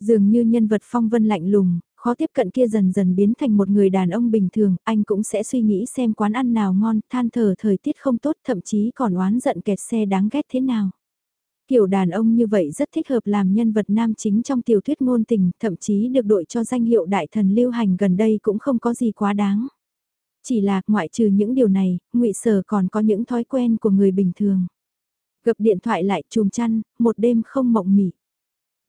Dường như nhân vật phong vân lạnh lùng, khó tiếp cận kia dần dần biến thành một người đàn ông bình thường, anh cũng sẽ suy nghĩ xem quán ăn nào ngon, than thở thời tiết không tốt, thậm chí còn oán giận kẹt xe đáng ghét thế nào. Kiểu đàn ông như vậy rất thích hợp làm nhân vật nam chính trong tiểu thuyết ngôn tình, thậm chí được đội cho danh hiệu đại thần lưu hành gần đây cũng không có gì quá đáng. Chỉ là, ngoại trừ những điều này, ngụy Sở còn có những thói quen của người bình thường. Gập điện thoại lại chùm chăn, một đêm không mộng mị.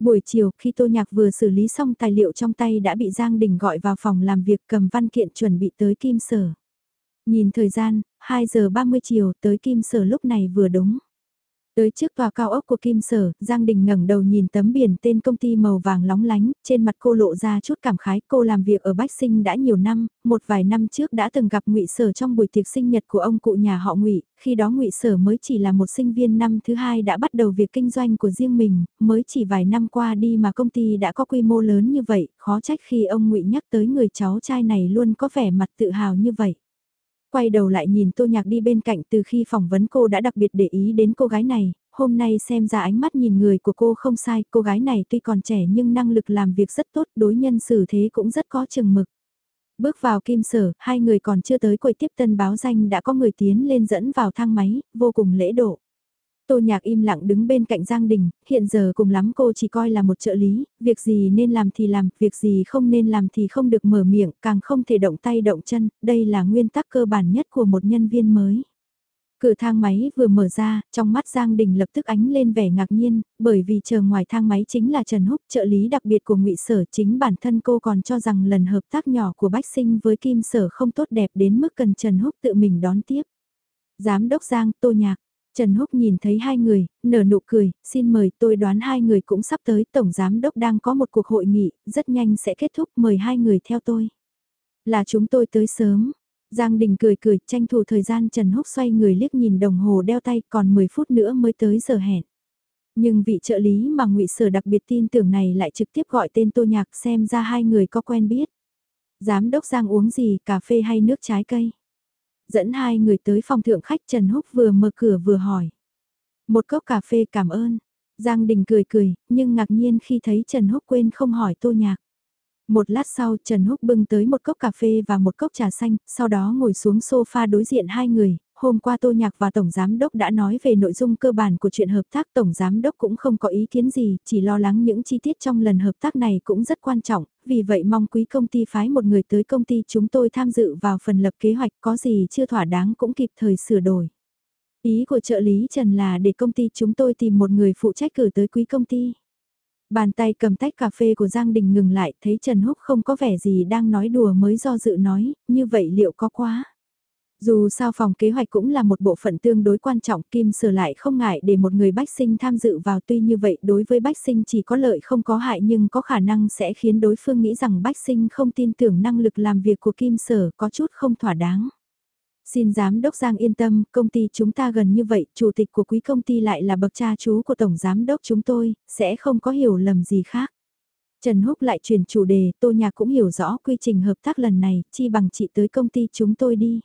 Buổi chiều khi Tô Nhạc vừa xử lý xong tài liệu trong tay đã bị Giang Đình gọi vào phòng làm việc cầm văn kiện chuẩn bị tới Kim Sở. Nhìn thời gian, 2 giờ 30 chiều tới Kim Sở lúc này vừa đúng. Tới trước tòa cao ốc của Kim Sở, Giang Đình ngẩng đầu nhìn tấm biển tên công ty màu vàng lóng lánh, trên mặt cô lộ ra chút cảm khái, cô làm việc ở Bách Sinh đã nhiều năm, một vài năm trước đã từng gặp Ngụy Sở trong buổi tiệc sinh nhật của ông cụ nhà họ Ngụy, khi đó Ngụy Sở mới chỉ là một sinh viên năm thứ hai đã bắt đầu việc kinh doanh của riêng mình, mới chỉ vài năm qua đi mà công ty đã có quy mô lớn như vậy, khó trách khi ông Ngụy nhắc tới người cháu trai này luôn có vẻ mặt tự hào như vậy quay đầu lại nhìn Tô Nhạc đi bên cạnh từ khi phỏng vấn cô đã đặc biệt để ý đến cô gái này, hôm nay xem ra ánh mắt nhìn người của cô không sai, cô gái này tuy còn trẻ nhưng năng lực làm việc rất tốt, đối nhân xử thế cũng rất có chừng mực. Bước vào kim sở, hai người còn chưa tới quầy tiếp tân báo danh đã có người tiến lên dẫn vào thang máy, vô cùng lễ độ. Tô Nhạc im lặng đứng bên cạnh Giang Đình, hiện giờ cùng lắm cô chỉ coi là một trợ lý, việc gì nên làm thì làm, việc gì không nên làm thì không được mở miệng, càng không thể động tay động chân, đây là nguyên tắc cơ bản nhất của một nhân viên mới. Cửa thang máy vừa mở ra, trong mắt Giang Đình lập tức ánh lên vẻ ngạc nhiên, bởi vì chờ ngoài thang máy chính là Trần Húc, trợ lý đặc biệt của ngụy Sở chính bản thân cô còn cho rằng lần hợp tác nhỏ của Bách Sinh với Kim Sở không tốt đẹp đến mức cần Trần Húc tự mình đón tiếp. Giám đốc Giang, Tô Nhạc, Trần Húc nhìn thấy hai người, nở nụ cười, xin mời tôi đoán hai người cũng sắp tới, Tổng Giám Đốc đang có một cuộc hội nghị, rất nhanh sẽ kết thúc, mời hai người theo tôi. Là chúng tôi tới sớm. Giang Đình cười cười, tranh thủ thời gian Trần Húc xoay người liếc nhìn đồng hồ đeo tay còn 10 phút nữa mới tới giờ hẹn. Nhưng vị trợ lý mà ngụy Sở đặc biệt tin tưởng này lại trực tiếp gọi tên Tô Nhạc xem ra hai người có quen biết. Giám đốc Giang uống gì, cà phê hay nước trái cây? Dẫn hai người tới phòng thượng khách Trần Húc vừa mở cửa vừa hỏi. Một cốc cà phê cảm ơn. Giang Đình cười cười, nhưng ngạc nhiên khi thấy Trần Húc quên không hỏi tô nhạc. Một lát sau Trần Húc bưng tới một cốc cà phê và một cốc trà xanh, sau đó ngồi xuống sofa đối diện hai người, hôm qua Tô Nhạc và Tổng Giám Đốc đã nói về nội dung cơ bản của chuyện hợp tác Tổng Giám Đốc cũng không có ý kiến gì, chỉ lo lắng những chi tiết trong lần hợp tác này cũng rất quan trọng, vì vậy mong quý công ty phái một người tới công ty chúng tôi tham dự vào phần lập kế hoạch có gì chưa thỏa đáng cũng kịp thời sửa đổi. Ý của trợ lý Trần là để công ty chúng tôi tìm một người phụ trách cử tới quý công ty. Bàn tay cầm tách cà phê của Giang Đình ngừng lại, thấy Trần Húc không có vẻ gì đang nói đùa mới do dự nói, như vậy liệu có quá? Dù sao phòng kế hoạch cũng là một bộ phận tương đối quan trọng, Kim Sở lại không ngại để một người bách sinh tham dự vào tuy như vậy đối với bách sinh chỉ có lợi không có hại nhưng có khả năng sẽ khiến đối phương nghĩ rằng bách sinh không tin tưởng năng lực làm việc của Kim Sở có chút không thỏa đáng. Xin giám đốc Giang yên tâm, công ty chúng ta gần như vậy, chủ tịch của quý công ty lại là bậc cha chú của tổng giám đốc chúng tôi, sẽ không có hiểu lầm gì khác. Trần Húc lại chuyển chủ đề, Tô Nhạc cũng hiểu rõ quy trình hợp tác lần này, chi bằng chị tới công ty chúng tôi đi.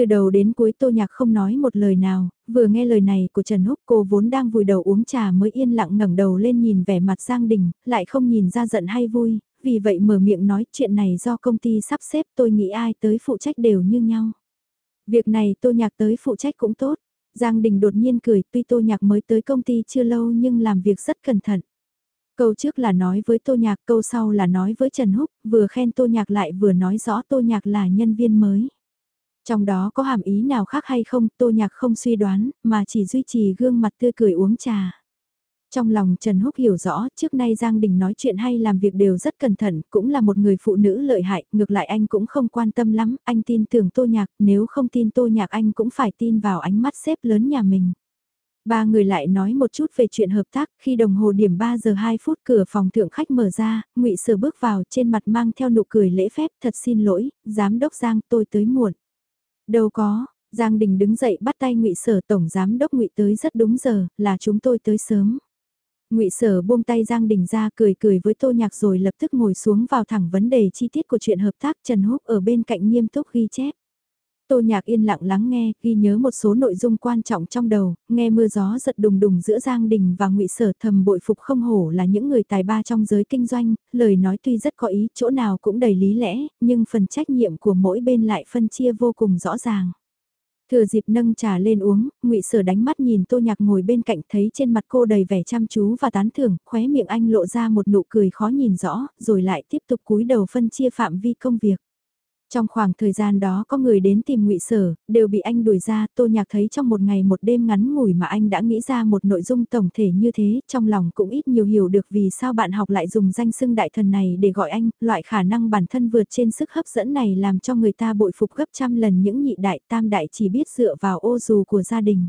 Từ đầu đến cuối Tô Nhạc không nói một lời nào, vừa nghe lời này của Trần Húc cô vốn đang vùi đầu uống trà mới yên lặng ngẩng đầu lên nhìn vẻ mặt Giang Đình, lại không nhìn ra giận hay vui, vì vậy mở miệng nói chuyện này do công ty sắp xếp tôi nghĩ ai tới phụ trách đều như nhau. Việc này Tô Nhạc tới phụ trách cũng tốt. Giang Đình đột nhiên cười tuy Tô Nhạc mới tới công ty chưa lâu nhưng làm việc rất cẩn thận. Câu trước là nói với Tô Nhạc, câu sau là nói với Trần Húc, vừa khen Tô Nhạc lại vừa nói rõ Tô Nhạc là nhân viên mới. Trong đó có hàm ý nào khác hay không, Tô Nhạc không suy đoán, mà chỉ duy trì gương mặt tươi cười uống trà. Trong lòng Trần Húc hiểu rõ, trước nay Giang Đình nói chuyện hay làm việc đều rất cẩn thận, cũng là một người phụ nữ lợi hại, ngược lại anh cũng không quan tâm lắm, anh tin tưởng Tô Nhạc, nếu không tin Tô Nhạc anh cũng phải tin vào ánh mắt xếp lớn nhà mình. Ba người lại nói một chút về chuyện hợp tác, khi đồng hồ điểm 3 giờ 2 phút cửa phòng thượng khách mở ra, ngụy Sở bước vào trên mặt mang theo nụ cười lễ phép, thật xin lỗi, giám đốc Giang tôi tới muộn. Đâu có, Giang Đình đứng dậy bắt tay ngụy Sở tổng giám đốc ngụy tới rất đúng giờ, là chúng tôi tới sớm. Ngụy Sở buông tay Giang Đình ra cười cười với Tô Nhạc rồi lập tức ngồi xuống vào thẳng vấn đề chi tiết của chuyện hợp tác Trần Húc ở bên cạnh nghiêm túc ghi chép. Tô Nhạc yên lặng lắng nghe, ghi nhớ một số nội dung quan trọng trong đầu, nghe mưa gió giật đùng đùng giữa Giang Đình và Ngụy Sở thầm bội phục không hổ là những người tài ba trong giới kinh doanh, lời nói tuy rất có ý, chỗ nào cũng đầy lý lẽ, nhưng phần trách nhiệm của mỗi bên lại phân chia vô cùng rõ ràng. Thừa dịp nâng trà lên uống, ngụy Sở đánh mắt nhìn Tô Nhạc ngồi bên cạnh thấy trên mặt cô đầy vẻ chăm chú và tán thưởng, khóe miệng anh lộ ra một nụ cười khó nhìn rõ, rồi lại tiếp tục cúi đầu phân chia phạm vi công việc. Trong khoảng thời gian đó có người đến tìm ngụy Sở, đều bị anh đuổi ra, Tô Nhạc thấy trong một ngày một đêm ngắn ngủi mà anh đã nghĩ ra một nội dung tổng thể như thế, trong lòng cũng ít nhiều hiểu được vì sao bạn học lại dùng danh xưng đại thần này để gọi anh, loại khả năng bản thân vượt trên sức hấp dẫn này làm cho người ta bội phục gấp trăm lần những nhị đại tam đại chỉ biết dựa vào ô dù của gia đình.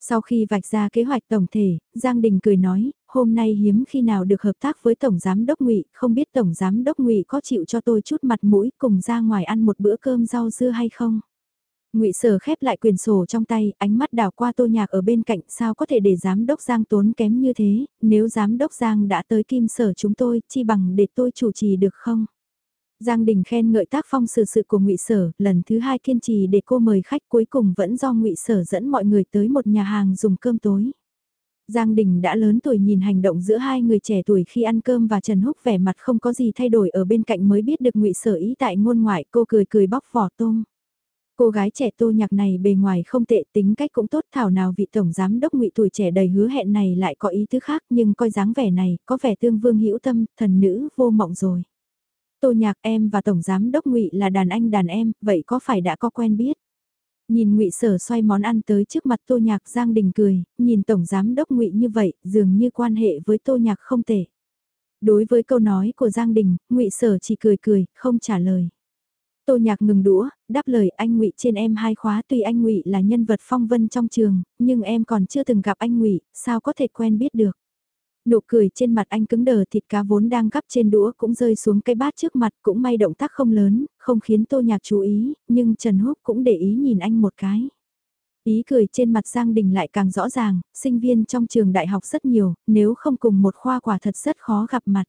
Sau khi vạch ra kế hoạch tổng thể, Giang Đình cười nói, hôm nay hiếm khi nào được hợp tác với Tổng Giám Đốc Ngụy, không biết Tổng Giám Đốc Ngụy có chịu cho tôi chút mặt mũi cùng ra ngoài ăn một bữa cơm rau dưa hay không? Ngụy Sở khép lại quyền sổ trong tay, ánh mắt đảo qua Tô Nhạc ở bên cạnh, sao có thể để Giám Đốc Giang tốn kém như thế, nếu Giám Đốc Giang đã tới Kim Sở chúng tôi, chi bằng để tôi chủ trì được không? Giang Đình khen ngợi tác phong sự sự của Ngụy Sở, lần thứ hai kiên trì để cô mời khách cuối cùng vẫn do Ngụy Sở dẫn mọi người tới một nhà hàng dùng cơm tối. Giang Đình đã lớn tuổi nhìn hành động giữa hai người trẻ tuổi khi ăn cơm và Trần Húc vẻ mặt không có gì thay đổi ở bên cạnh mới biết được Ngụy Sở ý tại ngôn ngoại, cô cười cười bóc vỏ tôm. Cô gái trẻ Tô Nhạc này bề ngoài không tệ, tính cách cũng tốt, thảo nào vị tổng giám đốc Ngụy tuổi trẻ đầy hứa hẹn này lại có ý tứ khác, nhưng coi dáng vẻ này, có vẻ tương vương hữu tâm, thần nữ vô mộng rồi. Tô Nhạc em và Tổng Giám Đốc ngụy là đàn anh đàn em, vậy có phải đã có quen biết? Nhìn ngụy Sở xoay món ăn tới trước mặt Tô Nhạc Giang Đình cười, nhìn Tổng Giám Đốc ngụy như vậy, dường như quan hệ với Tô Nhạc không tệ. Đối với câu nói của Giang Đình, ngụy Sở chỉ cười cười, không trả lời. Tô Nhạc ngừng đũa, đáp lời anh Ngụy trên em hai khóa tuy anh Ngụy là nhân vật phong vân trong trường, nhưng em còn chưa từng gặp anh Ngụy, sao có thể quen biết được. Nụ cười trên mặt anh cứng đờ thịt cá vốn đang gắp trên đũa cũng rơi xuống cái bát trước mặt cũng may động tác không lớn, không khiến tô nhạc chú ý, nhưng Trần Húc cũng để ý nhìn anh một cái. Ý cười trên mặt Giang Đình lại càng rõ ràng, sinh viên trong trường đại học rất nhiều, nếu không cùng một khoa quả thật rất khó gặp mặt.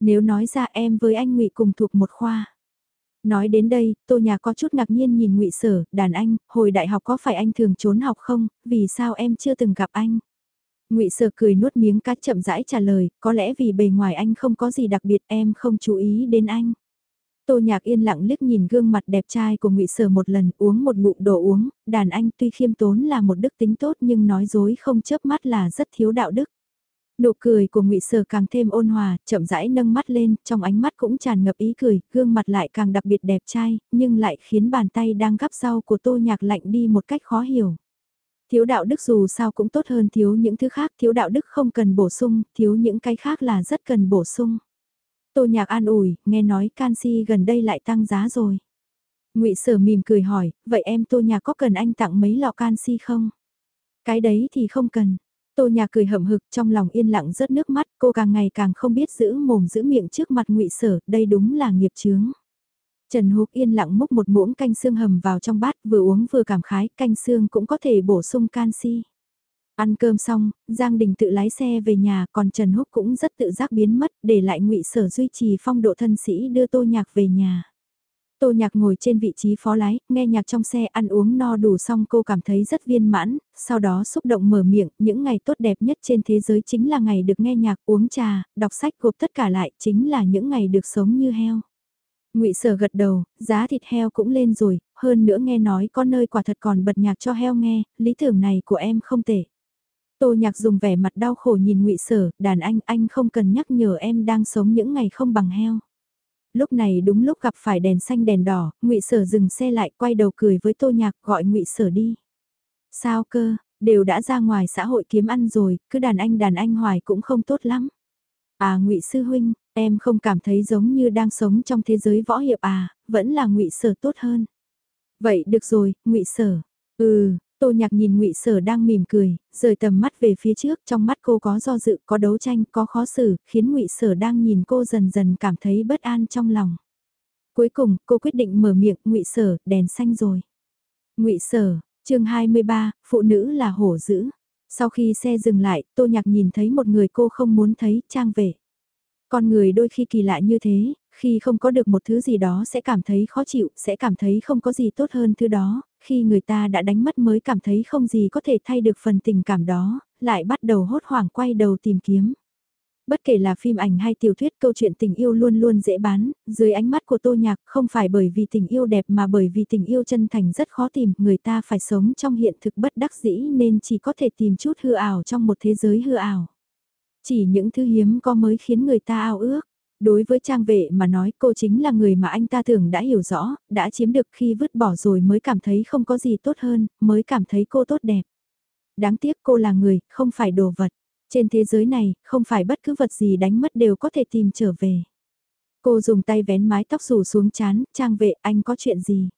Nếu nói ra em với anh ngụy cùng thuộc một khoa. Nói đến đây, Tô Nhà có chút ngạc nhiên nhìn ngụy Sở, đàn anh, hồi đại học có phải anh thường trốn học không, vì sao em chưa từng gặp anh? Ngụy Sở cười nuốt miếng cá chậm rãi trả lời, có lẽ vì bề ngoài anh không có gì đặc biệt em không chú ý đến anh. Tô Nhạc yên lặng liếc nhìn gương mặt đẹp trai của ngụy Sở một lần uống một ngụm đồ uống, đàn anh tuy khiêm tốn là một đức tính tốt nhưng nói dối không chớp mắt là rất thiếu đạo đức. Nụ cười của ngụy Sở càng thêm ôn hòa, chậm rãi nâng mắt lên, trong ánh mắt cũng tràn ngập ý cười, gương mặt lại càng đặc biệt đẹp trai, nhưng lại khiến bàn tay đang gắp rau của Tô Nhạc lạnh đi một cách khó hiểu. Thiếu đạo đức dù sao cũng tốt hơn thiếu những thứ khác, thiếu đạo đức không cần bổ sung, thiếu những cái khác là rất cần bổ sung. Tô nhạc an ủi, nghe nói canxi gần đây lại tăng giá rồi. ngụy sở mỉm cười hỏi, vậy em tô nhạc có cần anh tặng mấy lọ canxi không? Cái đấy thì không cần. Tô nhạc cười hậm hực trong lòng yên lặng rớt nước mắt, cô càng ngày càng không biết giữ mồm giữ miệng trước mặt ngụy sở, đây đúng là nghiệp chướng. Trần Húc yên lặng múc một muỗng canh xương hầm vào trong bát vừa uống vừa cảm khái canh xương cũng có thể bổ sung canxi. Ăn cơm xong, Giang Đình tự lái xe về nhà còn Trần Húc cũng rất tự giác biến mất để lại ngụy sở duy trì phong độ thân sĩ đưa tô nhạc về nhà. Tô nhạc ngồi trên vị trí phó lái, nghe nhạc trong xe ăn uống no đủ xong cô cảm thấy rất viên mãn, sau đó xúc động mở miệng, những ngày tốt đẹp nhất trên thế giới chính là ngày được nghe nhạc, uống trà, đọc sách gộp tất cả lại chính là những ngày được sống như heo ngụy Sở gật đầu, giá thịt heo cũng lên rồi, hơn nữa nghe nói có nơi quả thật còn bật nhạc cho heo nghe, lý tưởng này của em không tệ. Tô Nhạc dùng vẻ mặt đau khổ nhìn ngụy Sở, đàn anh anh không cần nhắc nhở em đang sống những ngày không bằng heo. Lúc này đúng lúc gặp phải đèn xanh đèn đỏ, ngụy Sở dừng xe lại quay đầu cười với Tô Nhạc gọi ngụy Sở đi. Sao cơ, đều đã ra ngoài xã hội kiếm ăn rồi, cứ đàn anh đàn anh hoài cũng không tốt lắm. À ngụy Sư Huynh, Em không cảm thấy giống như đang sống trong thế giới võ hiệp à, vẫn là ngụy sở tốt hơn. Vậy được rồi, ngụy sở. Ừ, Tô Nhạc nhìn Ngụy Sở đang mỉm cười, rời tầm mắt về phía trước, trong mắt cô có do dự, có đấu tranh, có khó xử, khiến Ngụy Sở đang nhìn cô dần dần cảm thấy bất an trong lòng. Cuối cùng, cô quyết định mở miệng, "Ngụy Sở, đèn xanh rồi." Ngụy Sở, chương 23, phụ nữ là hổ dữ. Sau khi xe dừng lại, Tô Nhạc nhìn thấy một người cô không muốn thấy, trang vệ. Con người đôi khi kỳ lạ như thế, khi không có được một thứ gì đó sẽ cảm thấy khó chịu, sẽ cảm thấy không có gì tốt hơn thứ đó, khi người ta đã đánh mất mới cảm thấy không gì có thể thay được phần tình cảm đó, lại bắt đầu hốt hoảng quay đầu tìm kiếm. Bất kể là phim ảnh hay tiểu thuyết câu chuyện tình yêu luôn luôn dễ bán, dưới ánh mắt của tô nhạc không phải bởi vì tình yêu đẹp mà bởi vì tình yêu chân thành rất khó tìm, người ta phải sống trong hiện thực bất đắc dĩ nên chỉ có thể tìm chút hư ảo trong một thế giới hư ảo. Chỉ những thứ hiếm có mới khiến người ta ao ước. Đối với trang vệ mà nói cô chính là người mà anh ta tưởng đã hiểu rõ, đã chiếm được khi vứt bỏ rồi mới cảm thấy không có gì tốt hơn, mới cảm thấy cô tốt đẹp. Đáng tiếc cô là người, không phải đồ vật. Trên thế giới này, không phải bất cứ vật gì đánh mất đều có thể tìm trở về. Cô dùng tay vén mái tóc rủ xuống chán, trang vệ anh có chuyện gì?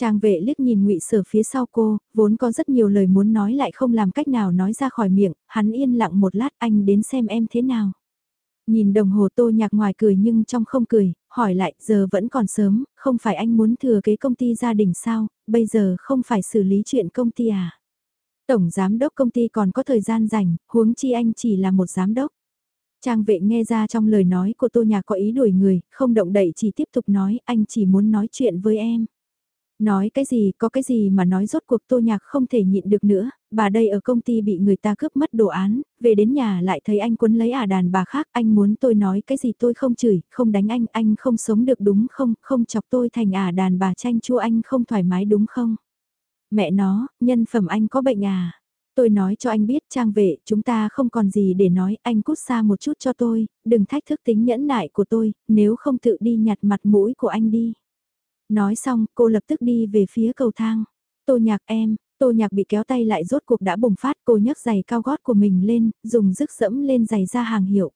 Trang vệ liếc nhìn ngụy Sở phía sau cô, vốn có rất nhiều lời muốn nói lại không làm cách nào nói ra khỏi miệng, hắn yên lặng một lát anh đến xem em thế nào. Nhìn đồng hồ tô nhạc ngoài cười nhưng trong không cười, hỏi lại giờ vẫn còn sớm, không phải anh muốn thừa kế công ty gia đình sao, bây giờ không phải xử lý chuyện công ty à. Tổng giám đốc công ty còn có thời gian rảnh, huống chi anh chỉ là một giám đốc. Trang vệ nghe ra trong lời nói của tô nhạc có ý đuổi người, không động đậy chỉ tiếp tục nói anh chỉ muốn nói chuyện với em. Nói cái gì, có cái gì mà nói rốt cuộc tô nhạc không thể nhịn được nữa, bà đây ở công ty bị người ta cướp mất đồ án, về đến nhà lại thấy anh quấn lấy à đàn bà khác, anh muốn tôi nói cái gì tôi không chửi, không đánh anh, anh không sống được đúng không, không chọc tôi thành à đàn bà tranh chua anh không thoải mái đúng không? Mẹ nó, nhân phẩm anh có bệnh à? Tôi nói cho anh biết trang vệ, chúng ta không còn gì để nói, anh cút xa một chút cho tôi, đừng thách thức tính nhẫn nại của tôi, nếu không tự đi nhặt mặt mũi của anh đi. Nói xong, cô lập tức đi về phía cầu thang. Tô nhạc em, tô nhạc bị kéo tay lại rốt cuộc đã bùng phát cô nhấc giày cao gót của mình lên, dùng rức dẫm lên giày ra hàng hiệu.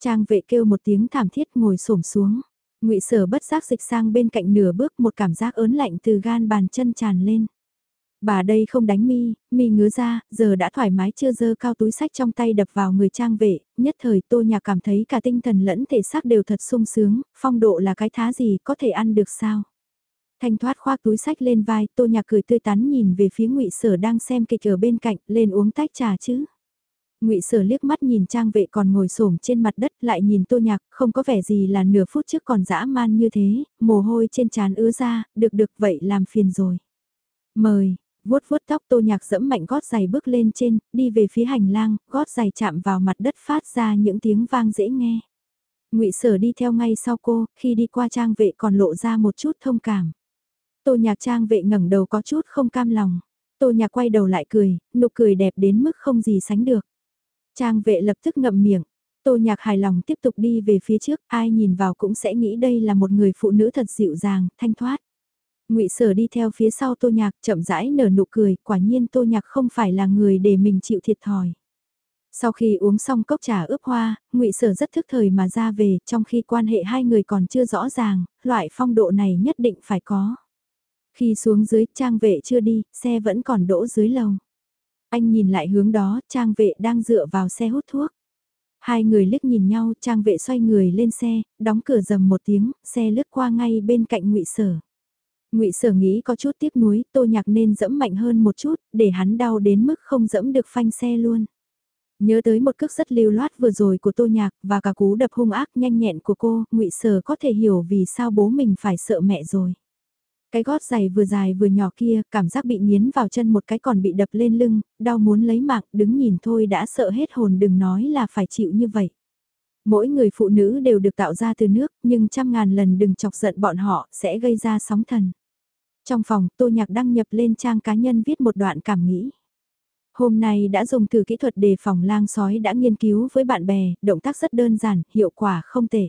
Trang vệ kêu một tiếng thảm thiết ngồi xổm xuống. ngụy sở bất giác dịch sang bên cạnh nửa bước một cảm giác ớn lạnh từ gan bàn chân tràn lên. Bà đây không đánh mi, mi ngứa ra, giờ đã thoải mái chưa dơ cao túi sách trong tay đập vào người trang vệ, nhất thời tô nhạc cảm thấy cả tinh thần lẫn thể xác đều thật sung sướng, phong độ là cái thá gì có thể ăn được sao. Thanh thoát khoác túi sách lên vai, tô nhạc cười tươi tắn nhìn về phía ngụy Sở đang xem kịch ở bên cạnh, lên uống tách trà chứ. Ngụy Sở liếc mắt nhìn Trang Vệ còn ngồi xổm trên mặt đất, lại nhìn Tô Nhạc, không có vẻ gì là nửa phút trước còn dã man như thế, mồ hôi trên trán ứa ra, được được vậy làm phiền rồi. Mời, vuốt vuốt tóc Tô Nhạc dẫm mạnh gót giày bước lên trên, đi về phía hành lang, gót giày chạm vào mặt đất phát ra những tiếng vang dễ nghe. Ngụy Sở đi theo ngay sau cô, khi đi qua Trang Vệ còn lộ ra một chút thông cảm. Tô nhạc trang vệ ngẩng đầu có chút không cam lòng. Tô nhạc quay đầu lại cười, nụ cười đẹp đến mức không gì sánh được. Trang vệ lập tức ngậm miệng. Tô nhạc hài lòng tiếp tục đi về phía trước, ai nhìn vào cũng sẽ nghĩ đây là một người phụ nữ thật dịu dàng, thanh thoát. ngụy Sở đi theo phía sau Tô Nhạc chậm rãi nở nụ cười, quả nhiên Tô Nhạc không phải là người để mình chịu thiệt thòi. Sau khi uống xong cốc trà ướp hoa, ngụy Sở rất thức thời mà ra về, trong khi quan hệ hai người còn chưa rõ ràng, loại phong độ này nhất định phải có. Khi xuống dưới, trang vệ chưa đi, xe vẫn còn đỗ dưới lầu. Anh nhìn lại hướng đó, trang vệ đang dựa vào xe hút thuốc. Hai người liếc nhìn nhau, trang vệ xoay người lên xe, đóng cửa dầm một tiếng, xe lướt qua ngay bên cạnh ngụy Sở. Ngụy Sở nghĩ có chút tiếc nuối, Tô Nhạc nên dẫm mạnh hơn một chút, để hắn đau đến mức không dẫm được phanh xe luôn. Nhớ tới một cước rất lưu loát vừa rồi của Tô Nhạc và cả cú đập hung ác nhanh nhẹn của cô, Ngụy Sở có thể hiểu vì sao bố mình phải sợ mẹ rồi. Cái gót giày vừa dài vừa nhỏ kia, cảm giác bị nghiến vào chân một cái còn bị đập lên lưng, đau muốn lấy mạng, đứng nhìn thôi đã sợ hết hồn đừng nói là phải chịu như vậy. Mỗi người phụ nữ đều được tạo ra từ nước, nhưng trăm ngàn lần đừng chọc giận bọn họ, sẽ gây ra sóng thần. Trong phòng, Tô Nhạc đăng nhập lên trang cá nhân viết một đoạn cảm nghĩ. Hôm nay đã dùng từ kỹ thuật đề phòng lang sói đã nghiên cứu với bạn bè, động tác rất đơn giản, hiệu quả không tệ.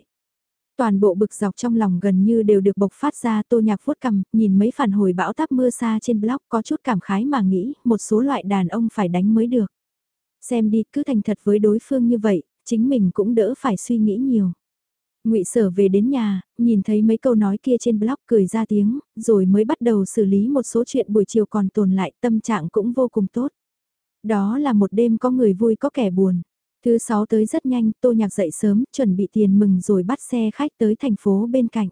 Toàn bộ bực dọc trong lòng gần như đều được bộc phát ra tô nhạc vuốt cầm, nhìn mấy phản hồi bão táp mưa xa trên blog có chút cảm khái mà nghĩ một số loại đàn ông phải đánh mới được. Xem đi cứ thành thật với đối phương như vậy, chính mình cũng đỡ phải suy nghĩ nhiều. ngụy Sở về đến nhà, nhìn thấy mấy câu nói kia trên blog cười ra tiếng, rồi mới bắt đầu xử lý một số chuyện buổi chiều còn tồn lại tâm trạng cũng vô cùng tốt. Đó là một đêm có người vui có kẻ buồn. Thứ sáu tới rất nhanh, Tô Nhạc dậy sớm, chuẩn bị tiền mừng rồi bắt xe khách tới thành phố bên cạnh.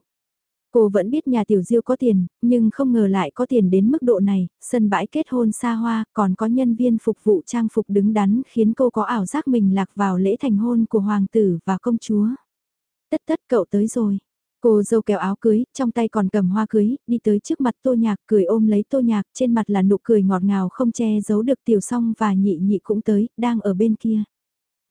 Cô vẫn biết nhà Tiểu Diêu có tiền, nhưng không ngờ lại có tiền đến mức độ này, sân bãi kết hôn xa hoa, còn có nhân viên phục vụ trang phục đứng đắn khiến cô có ảo giác mình lạc vào lễ thành hôn của hoàng tử và công chúa. Tất tất cậu tới rồi. Cô dâu kéo áo cưới, trong tay còn cầm hoa cưới, đi tới trước mặt tô nhạc cười ôm lấy tô nhạc, trên mặt là nụ cười ngọt ngào không che giấu được tiểu song và nhị nhị cũng tới, đang ở bên kia.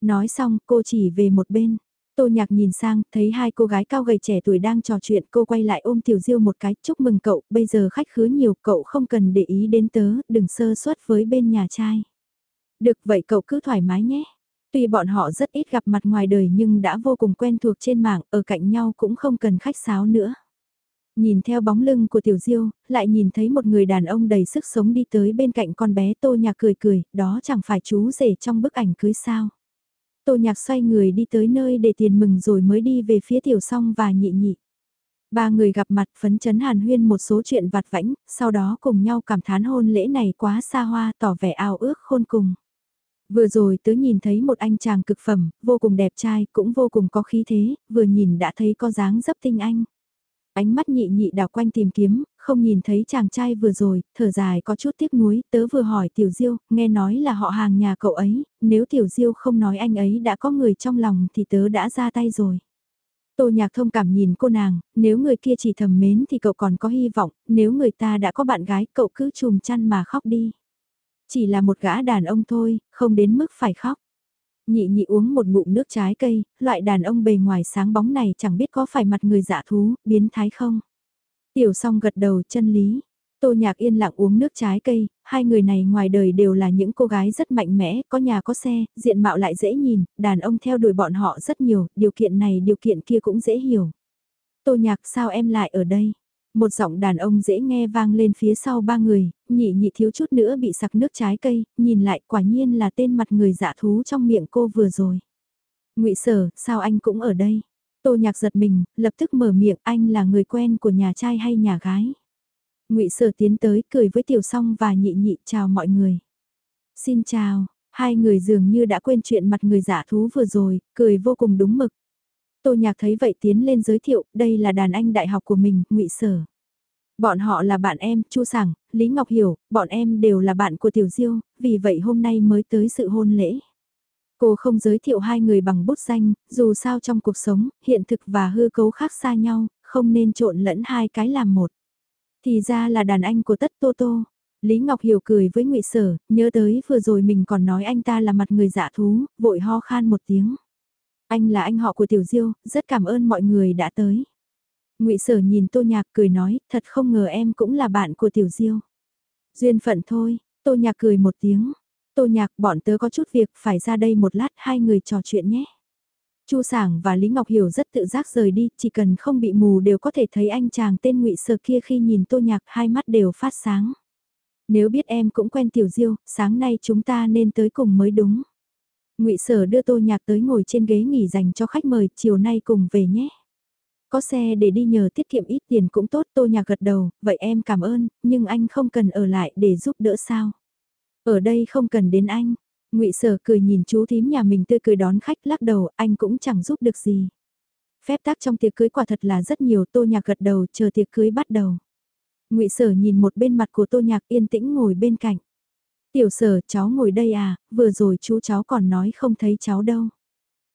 Nói xong, cô chỉ về một bên. Tô nhạc nhìn sang, thấy hai cô gái cao gầy trẻ tuổi đang trò chuyện, cô quay lại ôm Tiểu Diêu một cái, chúc mừng cậu, bây giờ khách khứa nhiều, cậu không cần để ý đến tớ, đừng sơ suất với bên nhà trai. Được vậy cậu cứ thoải mái nhé. Tuy bọn họ rất ít gặp mặt ngoài đời nhưng đã vô cùng quen thuộc trên mạng, ở cạnh nhau cũng không cần khách sáo nữa. Nhìn theo bóng lưng của Tiểu Diêu, lại nhìn thấy một người đàn ông đầy sức sống đi tới bên cạnh con bé Tô Nhạc cười cười, đó chẳng phải chú rể trong bức ảnh cưới sao. Tô Nhạc xoay người đi tới nơi để tiền mừng rồi mới đi về phía Tiểu Song và nhị nhị. Ba người gặp mặt phấn chấn hàn huyên một số chuyện vặt vãnh, sau đó cùng nhau cảm thán hôn lễ này quá xa hoa tỏ vẻ ao ước khôn cùng. Vừa rồi tớ nhìn thấy một anh chàng cực phẩm, vô cùng đẹp trai, cũng vô cùng có khí thế, vừa nhìn đã thấy có dáng dấp tinh anh. Ánh mắt nhị nhị đảo quanh tìm kiếm, không nhìn thấy chàng trai vừa rồi, thở dài có chút tiếc nuối, tớ vừa hỏi Tiểu Diêu, nghe nói là họ hàng nhà cậu ấy, nếu Tiểu Diêu không nói anh ấy đã có người trong lòng thì tớ đã ra tay rồi. Tô nhạc thông cảm nhìn cô nàng, nếu người kia chỉ thầm mến thì cậu còn có hy vọng, nếu người ta đã có bạn gái cậu cứ chùm chăn mà khóc đi. Chỉ là một gã đàn ông thôi, không đến mức phải khóc. Nhị nhị uống một ngụm nước trái cây, loại đàn ông bề ngoài sáng bóng này chẳng biết có phải mặt người dạ thú, biến thái không. Tiểu song gật đầu chân lý. Tô nhạc yên lặng uống nước trái cây, hai người này ngoài đời đều là những cô gái rất mạnh mẽ, có nhà có xe, diện mạo lại dễ nhìn, đàn ông theo đuổi bọn họ rất nhiều, điều kiện này điều kiện kia cũng dễ hiểu. Tô nhạc sao em lại ở đây? Một giọng đàn ông dễ nghe vang lên phía sau ba người, nhị nhị thiếu chút nữa bị sặc nước trái cây, nhìn lại quả nhiên là tên mặt người dạ thú trong miệng cô vừa rồi. ngụy sở, sao anh cũng ở đây? Tô nhạc giật mình, lập tức mở miệng anh là người quen của nhà trai hay nhà gái? ngụy sở tiến tới cười với tiểu song và nhị nhị chào mọi người. Xin chào, hai người dường như đã quên chuyện mặt người giả thú vừa rồi, cười vô cùng đúng mực. Tô Nhạc thấy vậy tiến lên giới thiệu, đây là đàn anh đại học của mình, ngụy Sở. Bọn họ là bạn em, Chu Sảng, Lý Ngọc Hiểu, bọn em đều là bạn của Tiểu Diêu, vì vậy hôm nay mới tới sự hôn lễ. Cô không giới thiệu hai người bằng bút danh, dù sao trong cuộc sống, hiện thực và hư cấu khác xa nhau, không nên trộn lẫn hai cái làm một. Thì ra là đàn anh của Tất Tô Tô. Lý Ngọc Hiểu cười với ngụy Sở, nhớ tới vừa rồi mình còn nói anh ta là mặt người dạ thú, vội ho khan một tiếng. Anh là anh họ của Tiểu Diêu, rất cảm ơn mọi người đã tới. ngụy Sở nhìn Tô Nhạc cười nói, thật không ngờ em cũng là bạn của Tiểu Diêu. Duyên phận thôi, Tô Nhạc cười một tiếng. Tô Nhạc bọn tớ có chút việc phải ra đây một lát hai người trò chuyện nhé. Chu Sảng và Lý Ngọc Hiểu rất tự giác rời đi, chỉ cần không bị mù đều có thể thấy anh chàng tên ngụy Sở kia khi nhìn Tô Nhạc hai mắt đều phát sáng. Nếu biết em cũng quen Tiểu Diêu, sáng nay chúng ta nên tới cùng mới đúng ngụy Sở đưa Tô Nhạc tới ngồi trên ghế nghỉ dành cho khách mời, chiều nay cùng về nhé. Có xe để đi nhờ tiết kiệm ít tiền cũng tốt, Tô Nhạc gật đầu, vậy em cảm ơn, nhưng anh không cần ở lại để giúp đỡ sao? Ở đây không cần đến anh. ngụy Sở cười nhìn chú thím nhà mình tươi cười đón khách lắc đầu, anh cũng chẳng giúp được gì. Phép tác trong tiệc cưới quả thật là rất nhiều, Tô Nhạc gật đầu, chờ tiệc cưới bắt đầu. ngụy Sở nhìn một bên mặt của Tô Nhạc yên tĩnh ngồi bên cạnh. Tiểu sở cháu ngồi đây à, vừa rồi chú cháu còn nói không thấy cháu đâu.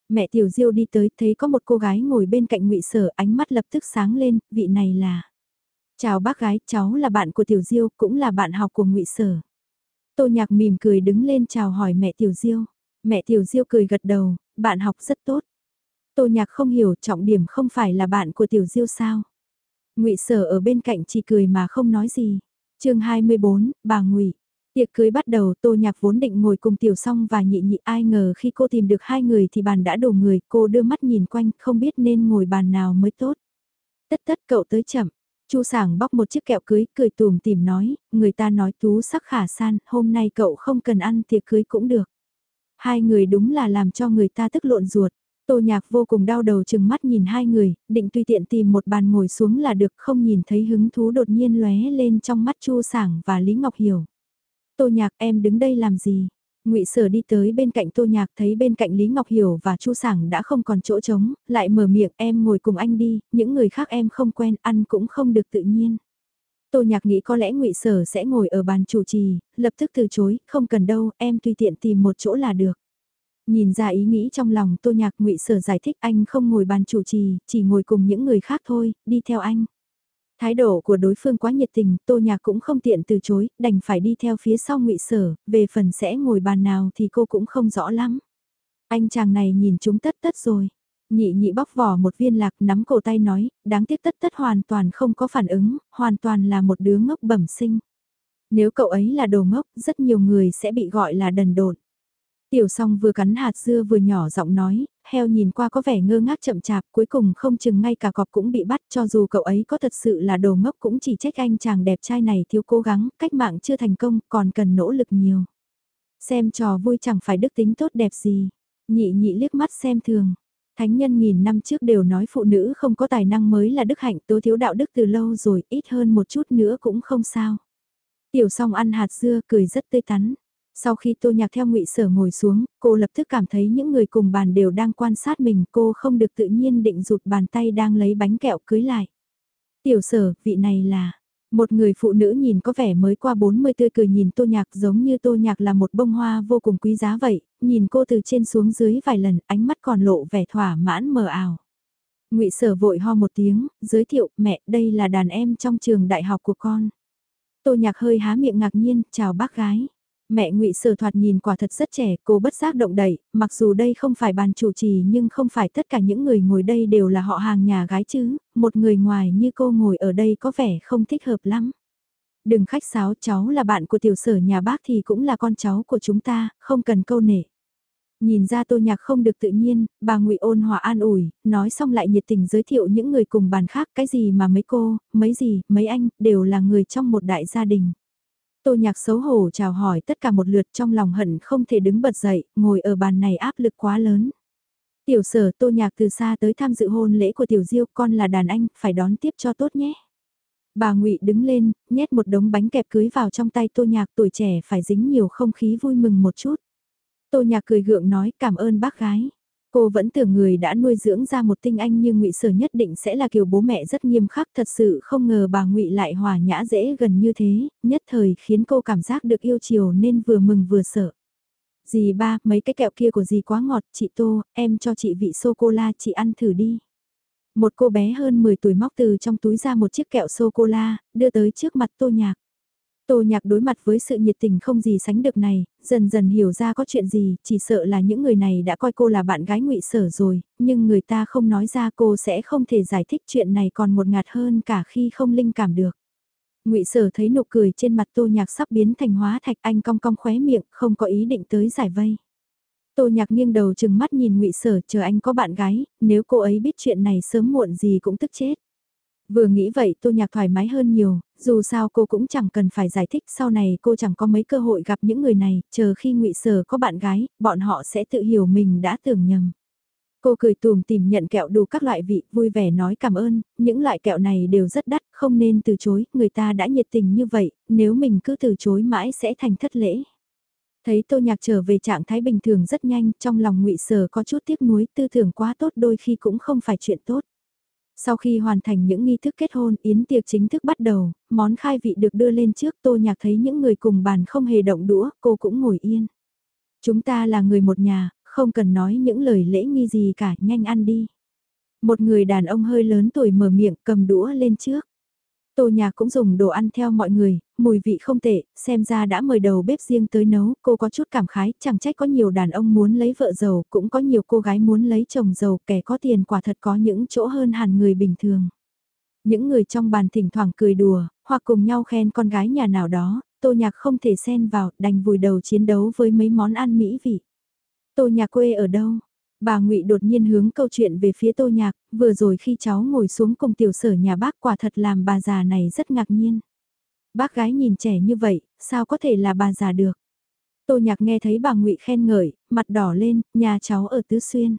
Mẹ Tiểu Diêu đi tới thấy có một cô gái ngồi bên cạnh ngụy Sở ánh mắt lập tức sáng lên, vị này là. Chào bác gái, cháu là bạn của Tiểu Diêu, cũng là bạn học của ngụy Sở. Tô Nhạc mỉm cười đứng lên chào hỏi mẹ Tiểu Diêu. Mẹ Tiểu Diêu cười gật đầu, bạn học rất tốt. Tô Nhạc không hiểu trọng điểm không phải là bạn của Tiểu Diêu sao. ngụy Sở ở bên cạnh chỉ cười mà không nói gì. chương 24, bà ngụy Tiệc cưới bắt đầu tô nhạc vốn định ngồi cùng tiểu song và nhị nhị ai ngờ khi cô tìm được hai người thì bàn đã đổ người cô đưa mắt nhìn quanh không biết nên ngồi bàn nào mới tốt. Tất tất cậu tới chậm. Chu sảng bóc một chiếc kẹo cưới cười tùm tìm nói, người ta nói tú sắc khả san, hôm nay cậu không cần ăn tiệc cưới cũng được. Hai người đúng là làm cho người ta tức lộn ruột. Tô nhạc vô cùng đau đầu chừng mắt nhìn hai người, định tùy tiện tìm một bàn ngồi xuống là được không nhìn thấy hứng thú đột nhiên lóe lên trong mắt Chu Sảng và Lý Ngọc Hiểu. Tô Nhạc em đứng đây làm gì? Ngụy Sở đi tới bên cạnh Tô Nhạc thấy bên cạnh Lý Ngọc Hiểu và Chu Sảng đã không còn chỗ trống, lại mở miệng em ngồi cùng anh đi, những người khác em không quen ăn cũng không được tự nhiên. Tô Nhạc nghĩ có lẽ Ngụy Sở sẽ ngồi ở bàn chủ trì, lập tức từ chối, không cần đâu, em tùy tiện tìm một chỗ là được. Nhìn ra ý nghĩ trong lòng Tô Nhạc Ngụy Sở giải thích anh không ngồi bàn chủ trì, chỉ ngồi cùng những người khác thôi, đi theo anh. Thái độ của đối phương quá nhiệt tình, Tô Nhạc cũng không tiện từ chối, đành phải đi theo phía sau ngụy Sở, về phần sẽ ngồi bàn nào thì cô cũng không rõ lắm. Anh chàng này nhìn chúng tất tất rồi. Nhị nhị bóc vỏ một viên lạc nắm cổ tay nói, đáng tiếc tất tất hoàn toàn không có phản ứng, hoàn toàn là một đứa ngốc bẩm sinh. Nếu cậu ấy là đồ ngốc, rất nhiều người sẽ bị gọi là đần độn. Tiểu song vừa cắn hạt dưa vừa nhỏ giọng nói, heo nhìn qua có vẻ ngơ ngác chậm chạp cuối cùng không chừng ngay cả cọp cũng bị bắt cho dù cậu ấy có thật sự là đồ ngốc cũng chỉ trách anh chàng đẹp trai này thiếu cố gắng, cách mạng chưa thành công còn cần nỗ lực nhiều. Xem trò vui chẳng phải đức tính tốt đẹp gì, nhị nhị liếc mắt xem thường. Thánh nhân nghìn năm trước đều nói phụ nữ không có tài năng mới là đức hạnh tố thiếu đạo đức từ lâu rồi ít hơn một chút nữa cũng không sao. Tiểu song ăn hạt dưa cười rất tươi tắn. Sau khi tô nhạc theo ngụy sở ngồi xuống, cô lập tức cảm thấy những người cùng bàn đều đang quan sát mình, cô không được tự nhiên định rụt bàn tay đang lấy bánh kẹo cưới lại. Tiểu sở, vị này là... Một người phụ nữ nhìn có vẻ mới qua 40 tươi cười nhìn tô nhạc giống như tô nhạc là một bông hoa vô cùng quý giá vậy, nhìn cô từ trên xuống dưới vài lần ánh mắt còn lộ vẻ thỏa mãn mờ ảo. ngụy sở vội ho một tiếng, giới thiệu mẹ đây là đàn em trong trường đại học của con. Tô nhạc hơi há miệng ngạc nhiên, chào bác gái. Mẹ ngụy Sở thoạt nhìn quả thật rất trẻ, cô bất giác động đậy. mặc dù đây không phải bàn chủ trì nhưng không phải tất cả những người ngồi đây đều là họ hàng nhà gái chứ, một người ngoài như cô ngồi ở đây có vẻ không thích hợp lắm. Đừng khách sáo cháu là bạn của tiểu sở nhà bác thì cũng là con cháu của chúng ta, không cần câu nể. Nhìn ra tô nhạc không được tự nhiên, bà ngụy ôn hòa an ủi, nói xong lại nhiệt tình giới thiệu những người cùng bàn khác cái gì mà mấy cô, mấy gì, mấy anh, đều là người trong một đại gia đình. Tô nhạc xấu hổ chào hỏi tất cả một lượt trong lòng hận không thể đứng bật dậy, ngồi ở bàn này áp lực quá lớn. Tiểu sở tô nhạc từ xa tới tham dự hôn lễ của tiểu diêu con là đàn anh, phải đón tiếp cho tốt nhé. Bà ngụy đứng lên, nhét một đống bánh kẹp cưới vào trong tay tô nhạc tuổi trẻ phải dính nhiều không khí vui mừng một chút. Tô nhạc cười gượng nói cảm ơn bác gái. Cô vẫn tưởng người đã nuôi dưỡng ra một tinh anh như ngụy Sở nhất định sẽ là kiểu bố mẹ rất nghiêm khắc, thật sự không ngờ bà ngụy lại hòa nhã dễ gần như thế, nhất thời khiến cô cảm giác được yêu chiều nên vừa mừng vừa sợ. Dì ba, mấy cái kẹo kia của dì quá ngọt, chị Tô, em cho chị vị sô-cô-la chị ăn thử đi. Một cô bé hơn 10 tuổi móc từ trong túi ra một chiếc kẹo sô-cô-la, đưa tới trước mặt Tô Nhạc. Tô nhạc đối mặt với sự nhiệt tình không gì sánh được này, dần dần hiểu ra có chuyện gì, chỉ sợ là những người này đã coi cô là bạn gái ngụy sở rồi, nhưng người ta không nói ra cô sẽ không thể giải thích chuyện này còn một ngạt hơn cả khi không linh cảm được. ngụy sở thấy nụ cười trên mặt tô nhạc sắp biến thành hóa thạch anh cong cong khóe miệng, không có ý định tới giải vây. Tô nhạc nghiêng đầu chừng mắt nhìn ngụy sở chờ anh có bạn gái, nếu cô ấy biết chuyện này sớm muộn gì cũng tức chết. Vừa nghĩ vậy Tô Nhạc thoải mái hơn nhiều, dù sao cô cũng chẳng cần phải giải thích sau này cô chẳng có mấy cơ hội gặp những người này, chờ khi ngụy Sở có bạn gái, bọn họ sẽ tự hiểu mình đã tưởng nhầm. Cô cười tùm tìm nhận kẹo đủ các loại vị, vui vẻ nói cảm ơn, những loại kẹo này đều rất đắt, không nên từ chối, người ta đã nhiệt tình như vậy, nếu mình cứ từ chối mãi sẽ thành thất lễ. Thấy Tô Nhạc trở về trạng thái bình thường rất nhanh, trong lòng ngụy Sở có chút tiếc nuối, tư tưởng quá tốt đôi khi cũng không phải chuyện tốt. Sau khi hoàn thành những nghi thức kết hôn, yến tiệc chính thức bắt đầu, món khai vị được đưa lên trước tô nhạc thấy những người cùng bàn không hề động đũa, cô cũng ngồi yên. Chúng ta là người một nhà, không cần nói những lời lễ nghi gì cả, nhanh ăn đi. Một người đàn ông hơi lớn tuổi mở miệng cầm đũa lên trước. Tô nhà cũng dùng đồ ăn theo mọi người, mùi vị không tệ, xem ra đã mời đầu bếp riêng tới nấu, cô có chút cảm khái, chẳng trách có nhiều đàn ông muốn lấy vợ giàu, cũng có nhiều cô gái muốn lấy chồng giàu, kẻ có tiền quả thật có những chỗ hơn hẳn người bình thường. Những người trong bàn thỉnh thoảng cười đùa, hoặc cùng nhau khen con gái nhà nào đó, tô nhạc không thể xen vào, đành vùi đầu chiến đấu với mấy món ăn mỹ vị. Tô nhạc quê ở đâu? Bà ngụy đột nhiên hướng câu chuyện về phía tô nhạc, vừa rồi khi cháu ngồi xuống cùng tiểu sở nhà bác quả thật làm bà già này rất ngạc nhiên. Bác gái nhìn trẻ như vậy, sao có thể là bà già được? Tô nhạc nghe thấy bà ngụy khen ngợi, mặt đỏ lên, nhà cháu ở Tứ Xuyên.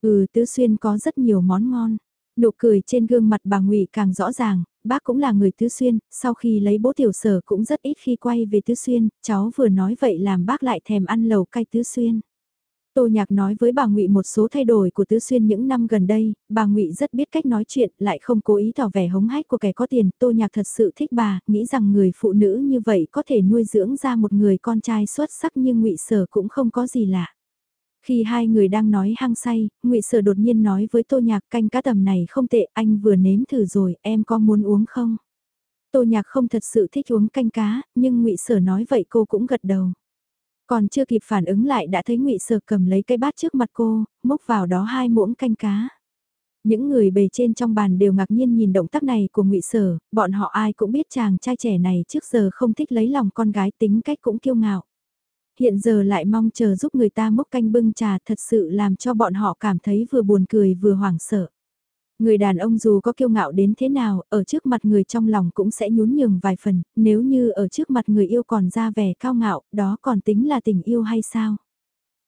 Ừ, Tứ Xuyên có rất nhiều món ngon. Nụ cười trên gương mặt bà ngụy càng rõ ràng, bác cũng là người Tứ Xuyên, sau khi lấy bố tiểu sở cũng rất ít khi quay về Tứ Xuyên, cháu vừa nói vậy làm bác lại thèm ăn lầu cay Tứ Xuyên. Tô Nhạc nói với bà Ngụy một số thay đổi của Tứ Xuyên những năm gần đây, bà Ngụy rất biết cách nói chuyện, lại không cố ý tỏ vẻ hống hách của kẻ có tiền. Tô Nhạc thật sự thích bà, nghĩ rằng người phụ nữ như vậy có thể nuôi dưỡng ra một người con trai xuất sắc như Ngụy Sở cũng không có gì lạ. Khi hai người đang nói hăng say, Ngụy Sở đột nhiên nói với Tô Nhạc canh cá tầm này không tệ, anh vừa nếm thử rồi, em có muốn uống không? Tô Nhạc không thật sự thích uống canh cá, nhưng Ngụy Sở nói vậy cô cũng gật đầu. Còn chưa kịp phản ứng lại đã thấy ngụy Sở cầm lấy cái bát trước mặt cô, múc vào đó hai muỗng canh cá. Những người bề trên trong bàn đều ngạc nhiên nhìn động tác này của ngụy Sở, bọn họ ai cũng biết chàng trai trẻ này trước giờ không thích lấy lòng con gái tính cách cũng kiêu ngạo. hiện giờ lại mong chờ giúp người ta múc canh bưng trà thật sự làm cho bọn họ cảm thấy vừa buồn cười vừa hoảng sợ. Người đàn ông dù có kiêu ngạo đến thế nào, ở trước mặt người trong lòng cũng sẽ nhún nhường vài phần, nếu như ở trước mặt người yêu còn ra vẻ cao ngạo, đó còn tính là tình yêu hay sao?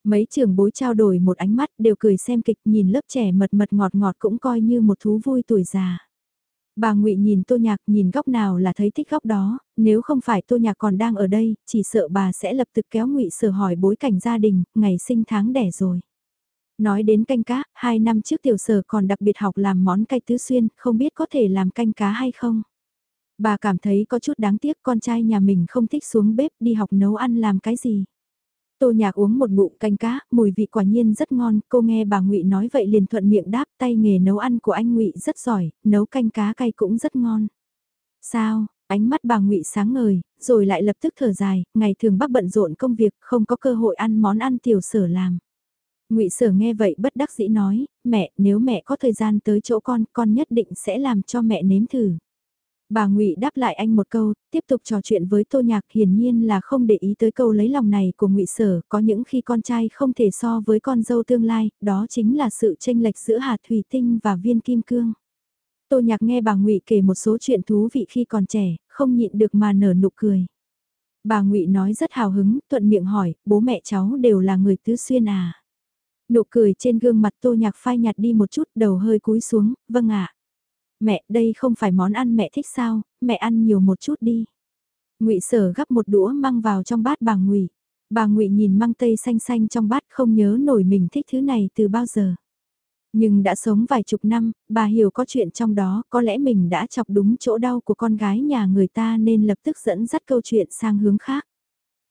Mấy trường bối trao đổi một ánh mắt đều cười xem kịch nhìn lớp trẻ mật mật ngọt ngọt cũng coi như một thú vui tuổi già. Bà ngụy nhìn tô nhạc nhìn góc nào là thấy thích góc đó, nếu không phải tô nhạc còn đang ở đây, chỉ sợ bà sẽ lập tức kéo ngụy sở hỏi bối cảnh gia đình, ngày sinh tháng đẻ rồi. Nói đến canh cá, hai năm trước tiểu sở còn đặc biệt học làm món cay tứ xuyên, không biết có thể làm canh cá hay không. Bà cảm thấy có chút đáng tiếc con trai nhà mình không thích xuống bếp đi học nấu ăn làm cái gì. Tô nhạc uống một ngụm canh cá, mùi vị quả nhiên rất ngon, cô nghe bà ngụy nói vậy liền thuận miệng đáp tay nghề nấu ăn của anh ngụy rất giỏi, nấu canh cá cay cũng rất ngon. Sao, ánh mắt bà ngụy sáng ngời, rồi lại lập tức thở dài, ngày thường bác bận rộn công việc, không có cơ hội ăn món ăn tiểu sở làm. Ngụy Sở nghe vậy bất đắc dĩ nói, mẹ, nếu mẹ có thời gian tới chỗ con, con nhất định sẽ làm cho mẹ nếm thử. Bà Ngụy đáp lại anh một câu, tiếp tục trò chuyện với Tô Nhạc hiển nhiên là không để ý tới câu lấy lòng này của Ngụy Sở, có những khi con trai không thể so với con dâu tương lai, đó chính là sự tranh lệch giữa hạt thủy tinh và viên kim cương. Tô Nhạc nghe bà Ngụy kể một số chuyện thú vị khi còn trẻ, không nhịn được mà nở nụ cười. Bà Ngụy nói rất hào hứng, thuận miệng hỏi, bố mẹ cháu đều là người tứ xuyên à? Nụ cười trên gương mặt tô nhạc phai nhạt đi một chút đầu hơi cúi xuống, vâng ạ. Mẹ, đây không phải món ăn mẹ thích sao, mẹ ăn nhiều một chút đi. ngụy sở gắp một đũa măng vào trong bát bà ngụy Bà ngụy nhìn măng tây xanh xanh trong bát không nhớ nổi mình thích thứ này từ bao giờ. Nhưng đã sống vài chục năm, bà hiểu có chuyện trong đó, có lẽ mình đã chọc đúng chỗ đau của con gái nhà người ta nên lập tức dẫn dắt câu chuyện sang hướng khác.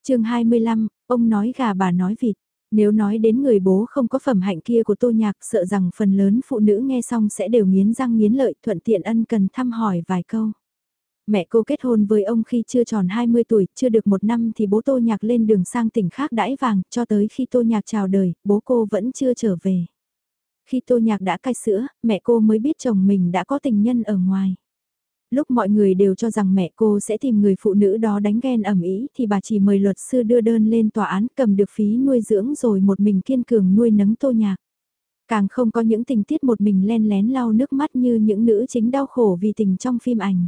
chương 25, ông nói gà bà nói vịt. Nếu nói đến người bố không có phẩm hạnh kia của tô nhạc sợ rằng phần lớn phụ nữ nghe xong sẽ đều nghiến răng nghiến lợi thuận tiện ân cần thăm hỏi vài câu. Mẹ cô kết hôn với ông khi chưa tròn 20 tuổi, chưa được một năm thì bố tô nhạc lên đường sang tỉnh khác đãi vàng, cho tới khi tô nhạc chào đời, bố cô vẫn chưa trở về. Khi tô nhạc đã cai sữa, mẹ cô mới biết chồng mình đã có tình nhân ở ngoài. Lúc mọi người đều cho rằng mẹ cô sẽ tìm người phụ nữ đó đánh ghen ẩm ý thì bà chỉ mời luật sư đưa đơn lên tòa án cầm được phí nuôi dưỡng rồi một mình kiên cường nuôi nấng tô nhạc. Càng không có những tình tiết một mình len lén lau nước mắt như những nữ chính đau khổ vì tình trong phim ảnh.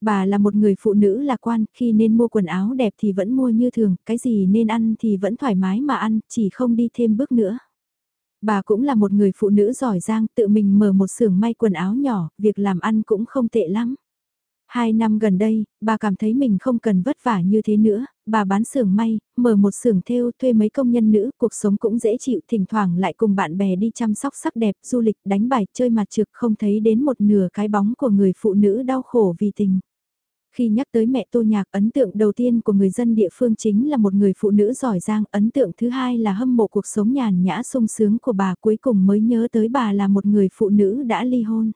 Bà là một người phụ nữ lạc quan, khi nên mua quần áo đẹp thì vẫn mua như thường, cái gì nên ăn thì vẫn thoải mái mà ăn, chỉ không đi thêm bước nữa. Bà cũng là một người phụ nữ giỏi giang, tự mình mở một xưởng may quần áo nhỏ, việc làm ăn cũng không tệ lắm. Hai năm gần đây, bà cảm thấy mình không cần vất vả như thế nữa, bà bán xưởng may, mở một xưởng thêu thuê mấy công nhân nữ, cuộc sống cũng dễ chịu, thỉnh thoảng lại cùng bạn bè đi chăm sóc sắc đẹp, du lịch, đánh bài, chơi mặt trực không thấy đến một nửa cái bóng của người phụ nữ đau khổ vì tình. Khi nhắc tới mẹ Tô Nhạc, ấn tượng đầu tiên của người dân địa phương chính là một người phụ nữ giỏi giang, ấn tượng thứ hai là hâm mộ cuộc sống nhàn nhã sung sướng của bà cuối cùng mới nhớ tới bà là một người phụ nữ đã ly hôn.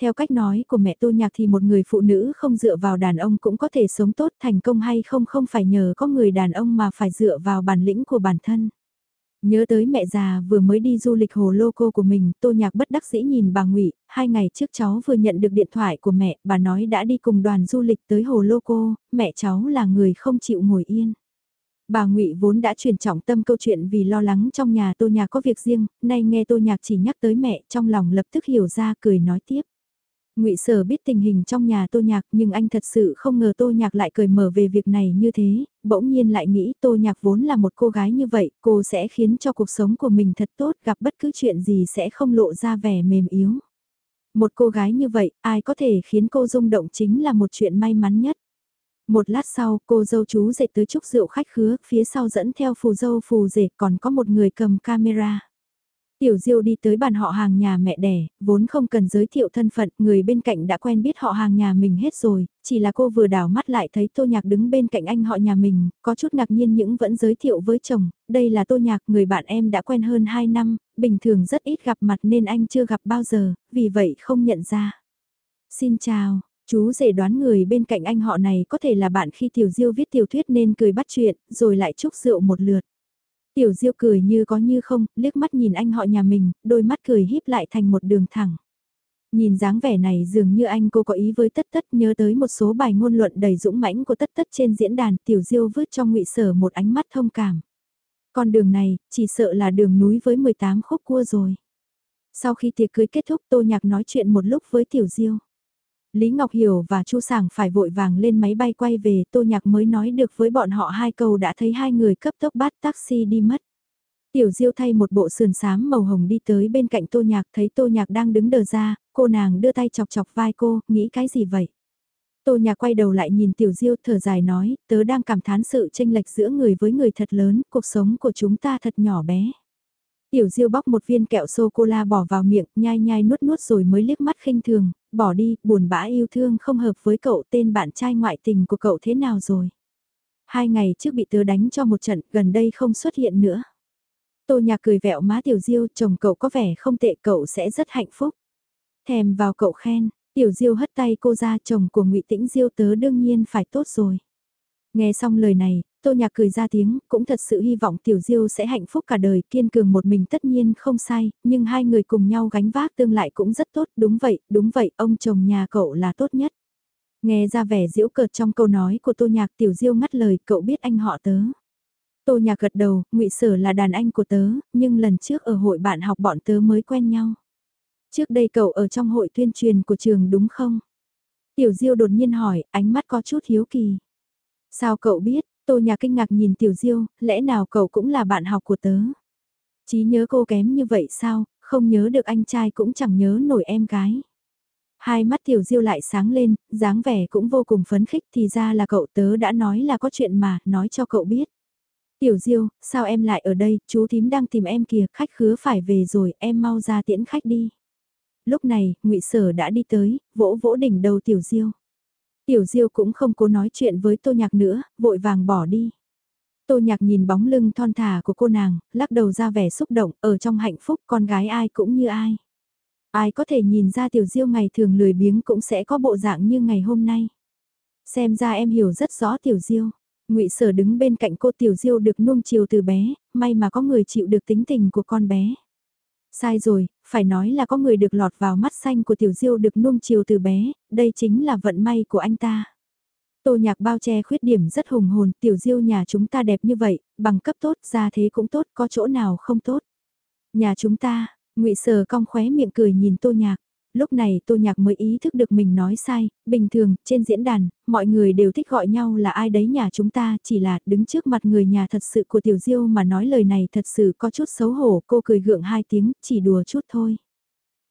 Theo cách nói của mẹ Tô Nhạc thì một người phụ nữ không dựa vào đàn ông cũng có thể sống tốt thành công hay không không phải nhờ có người đàn ông mà phải dựa vào bản lĩnh của bản thân. Nhớ tới mẹ già vừa mới đi du lịch hồ lô cô của mình, Tô Nhạc bất đắc dĩ nhìn bà Ngụy, hai ngày trước cháu vừa nhận được điện thoại của mẹ, bà nói đã đi cùng đoàn du lịch tới hồ lô cô, mẹ cháu là người không chịu ngồi yên. Bà Ngụy vốn đã chuyển trọng tâm câu chuyện vì lo lắng trong nhà Tô Nhạc có việc riêng, nay nghe Tô Nhạc chỉ nhắc tới mẹ, trong lòng lập tức hiểu ra cười nói tiếp. Ngụy Sở biết tình hình trong nhà Tô Nhạc nhưng anh thật sự không ngờ Tô Nhạc lại cười mở về việc này như thế, bỗng nhiên lại nghĩ Tô Nhạc vốn là một cô gái như vậy, cô sẽ khiến cho cuộc sống của mình thật tốt, gặp bất cứ chuyện gì sẽ không lộ ra vẻ mềm yếu. Một cô gái như vậy, ai có thể khiến cô rung động chính là một chuyện may mắn nhất. Một lát sau, cô dâu chú dậy tới chúc rượu khách khứa, phía sau dẫn theo phù dâu phù rể còn có một người cầm camera. Tiểu Diêu đi tới bàn họ hàng nhà mẹ đẻ, vốn không cần giới thiệu thân phận, người bên cạnh đã quen biết họ hàng nhà mình hết rồi, chỉ là cô vừa đảo mắt lại thấy Tô Nhạc đứng bên cạnh anh họ nhà mình, có chút ngạc nhiên những vẫn giới thiệu với chồng, đây là Tô Nhạc, người bạn em đã quen hơn 2 năm, bình thường rất ít gặp mặt nên anh chưa gặp bao giờ, vì vậy không nhận ra. Xin chào, chú dễ đoán người bên cạnh anh họ này có thể là bạn khi Tiểu Diêu viết tiểu thuyết nên cười bắt chuyện, rồi lại chúc rượu một lượt. Tiểu Diêu cười như có như không, liếc mắt nhìn anh họ nhà mình, đôi mắt cười híp lại thành một đường thẳng. Nhìn dáng vẻ này dường như anh cô có ý với tất tất nhớ tới một số bài ngôn luận đầy dũng mãnh của tất tất trên diễn đàn tiểu diêu vứt cho ngụy Sở một ánh mắt thông cảm. Con đường này, chỉ sợ là đường núi với 18 khúc cua rồi. Sau khi tiệc cưới kết thúc Tô Nhạc nói chuyện một lúc với Tiểu Diêu. Lý Ngọc Hiểu và Chu Sảng phải vội vàng lên máy bay quay về Tô Nhạc mới nói được với bọn họ hai câu đã thấy hai người cấp tốc bắt taxi đi mất. Tiểu Diêu thay một bộ sườn xám màu hồng đi tới bên cạnh Tô Nhạc thấy Tô Nhạc đang đứng đờ ra, cô nàng đưa tay chọc chọc vai cô, nghĩ cái gì vậy? Tô Nhạc quay đầu lại nhìn Tiểu Diêu thở dài nói, tớ đang cảm thán sự tranh lệch giữa người với người thật lớn, cuộc sống của chúng ta thật nhỏ bé. Tiểu Diêu bóc một viên kẹo sô-cô-la bỏ vào miệng, nhai nhai nuốt nuốt rồi mới liếc mắt khinh thường, bỏ đi, buồn bã yêu thương không hợp với cậu tên bạn trai ngoại tình của cậu thế nào rồi. Hai ngày trước bị tớ đánh cho một trận, gần đây không xuất hiện nữa. Tô nhà cười vẹo má Tiểu Diêu, chồng cậu có vẻ không tệ cậu sẽ rất hạnh phúc. Thèm vào cậu khen, Tiểu Diêu hất tay cô ra chồng của ngụy Tĩnh Diêu tớ đương nhiên phải tốt rồi. Nghe xong lời này, Tô Nhạc cười ra tiếng, cũng thật sự hy vọng Tiểu Diêu sẽ hạnh phúc cả đời, kiên cường một mình tất nhiên không sai, nhưng hai người cùng nhau gánh vác tương lại cũng rất tốt, đúng vậy, đúng vậy, ông chồng nhà cậu là tốt nhất. Nghe ra vẻ diễu cợt trong câu nói của Tô Nhạc Tiểu Diêu ngắt lời, cậu biết anh họ tớ. Tô Nhạc gật đầu, ngụy Sở là đàn anh của tớ, nhưng lần trước ở hội bạn học bọn tớ mới quen nhau. Trước đây cậu ở trong hội tuyên truyền của trường đúng không? Tiểu Diêu đột nhiên hỏi, ánh mắt có chút hiếu kỳ. Sao cậu biết, Tô Nhà kinh ngạc nhìn Tiểu Diêu, lẽ nào cậu cũng là bạn học của tớ? Chí nhớ cô kém như vậy sao, không nhớ được anh trai cũng chẳng nhớ nổi em gái. Hai mắt Tiểu Diêu lại sáng lên, dáng vẻ cũng vô cùng phấn khích thì ra là cậu tớ đã nói là có chuyện mà, nói cho cậu biết. Tiểu Diêu, sao em lại ở đây, chú thím đang tìm em kìa, khách khứa phải về rồi, em mau ra tiễn khách đi. Lúc này, ngụy Sở đã đi tới, vỗ vỗ đỉnh đầu Tiểu Diêu. Tiểu Diêu cũng không cố nói chuyện với Tô Nhạc nữa, vội vàng bỏ đi. Tô Nhạc nhìn bóng lưng thon thả của cô nàng, lắc đầu ra vẻ xúc động, ở trong hạnh phúc con gái ai cũng như ai. Ai có thể nhìn ra Tiểu Diêu ngày thường lười biếng cũng sẽ có bộ dạng như ngày hôm nay. Xem ra em hiểu rất rõ Tiểu Diêu. Ngụy Sở đứng bên cạnh cô Tiểu Diêu được nuông chiều từ bé, may mà có người chịu được tính tình của con bé. Sai rồi, phải nói là có người được lọt vào mắt xanh của Tiểu Diêu được nuông chiều từ bé, đây chính là vận may của anh ta. Tô nhạc bao che khuyết điểm rất hùng hồn, Tiểu Diêu nhà chúng ta đẹp như vậy, bằng cấp tốt, ra thế cũng tốt, có chỗ nào không tốt. Nhà chúng ta, ngụy Sở cong khóe miệng cười nhìn Tô nhạc. Lúc này Tô Nhạc mới ý thức được mình nói sai, bình thường, trên diễn đàn, mọi người đều thích gọi nhau là ai đấy nhà chúng ta, chỉ là đứng trước mặt người nhà thật sự của Tiểu Diêu mà nói lời này thật sự có chút xấu hổ, cô cười gượng hai tiếng, chỉ đùa chút thôi.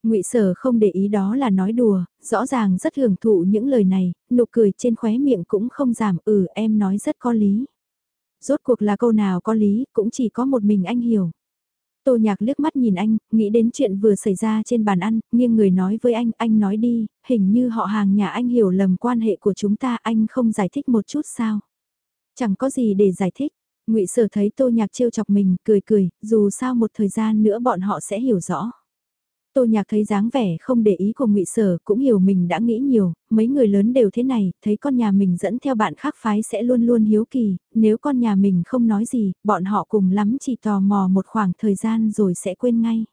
ngụy Sở không để ý đó là nói đùa, rõ ràng rất hưởng thụ những lời này, nụ cười trên khóe miệng cũng không giảm, ừ em nói rất có lý. Rốt cuộc là câu nào có lý, cũng chỉ có một mình anh hiểu. Tô Nhạc liếc mắt nhìn anh, nghĩ đến chuyện vừa xảy ra trên bàn ăn, nhưng người nói với anh, anh nói đi, hình như họ hàng nhà anh hiểu lầm quan hệ của chúng ta, anh không giải thích một chút sao. Chẳng có gì để giải thích, ngụy Sở thấy Tô Nhạc trêu chọc mình, cười cười, dù sao một thời gian nữa bọn họ sẽ hiểu rõ. Tô Nhạc thấy dáng vẻ không để ý của ngụy Sở cũng hiểu mình đã nghĩ nhiều, mấy người lớn đều thế này, thấy con nhà mình dẫn theo bạn khác phái sẽ luôn luôn hiếu kỳ, nếu con nhà mình không nói gì, bọn họ cùng lắm chỉ tò mò một khoảng thời gian rồi sẽ quên ngay.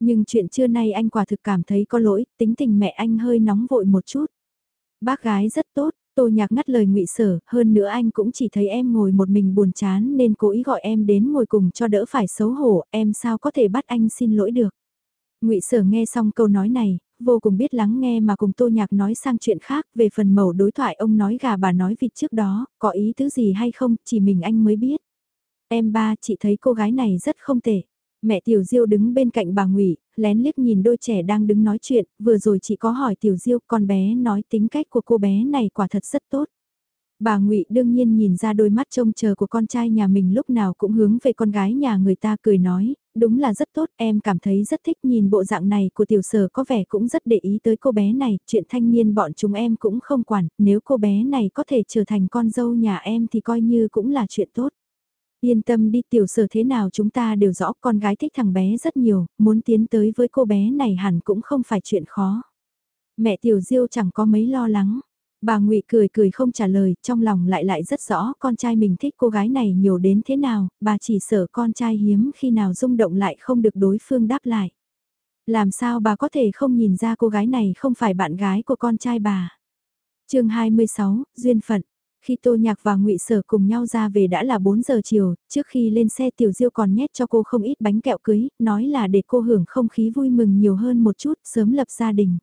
Nhưng chuyện trưa nay anh quả thực cảm thấy có lỗi, tính tình mẹ anh hơi nóng vội một chút. Bác gái rất tốt, Tô Nhạc ngắt lời ngụy Sở, hơn nữa anh cũng chỉ thấy em ngồi một mình buồn chán nên cố ý gọi em đến ngồi cùng cho đỡ phải xấu hổ, em sao có thể bắt anh xin lỗi được. Ngụy Sở nghe xong câu nói này, vô cùng biết lắng nghe mà cùng Tô Nhạc nói sang chuyện khác, về phần mẩu đối thoại ông nói gà bà nói vịt trước đó, có ý tứ gì hay không, chỉ mình anh mới biết. Em ba, chị thấy cô gái này rất không tệ. Mẹ Tiểu Diêu đứng bên cạnh bà Ngụy, lén liếc nhìn đôi trẻ đang đứng nói chuyện, vừa rồi chị có hỏi Tiểu Diêu, con bé nói tính cách của cô bé này quả thật rất tốt. Bà Ngụy đương nhiên nhìn ra đôi mắt trông chờ của con trai nhà mình lúc nào cũng hướng về con gái nhà người ta cười nói, đúng là rất tốt, em cảm thấy rất thích nhìn bộ dạng này của tiểu sở có vẻ cũng rất để ý tới cô bé này, chuyện thanh niên bọn chúng em cũng không quản, nếu cô bé này có thể trở thành con dâu nhà em thì coi như cũng là chuyện tốt. Yên tâm đi tiểu sở thế nào chúng ta đều rõ con gái thích thằng bé rất nhiều, muốn tiến tới với cô bé này hẳn cũng không phải chuyện khó. Mẹ tiểu diêu chẳng có mấy lo lắng. Bà ngụy cười cười không trả lời, trong lòng lại lại rất rõ con trai mình thích cô gái này nhiều đến thế nào, bà chỉ sợ con trai hiếm khi nào rung động lại không được đối phương đáp lại. Làm sao bà có thể không nhìn ra cô gái này không phải bạn gái của con trai bà. chương 26, Duyên Phận. Khi Tô Nhạc và ngụy Sở cùng nhau ra về đã là 4 giờ chiều, trước khi lên xe Tiểu Diêu còn nhét cho cô không ít bánh kẹo cưới, nói là để cô hưởng không khí vui mừng nhiều hơn một chút, sớm lập gia đình.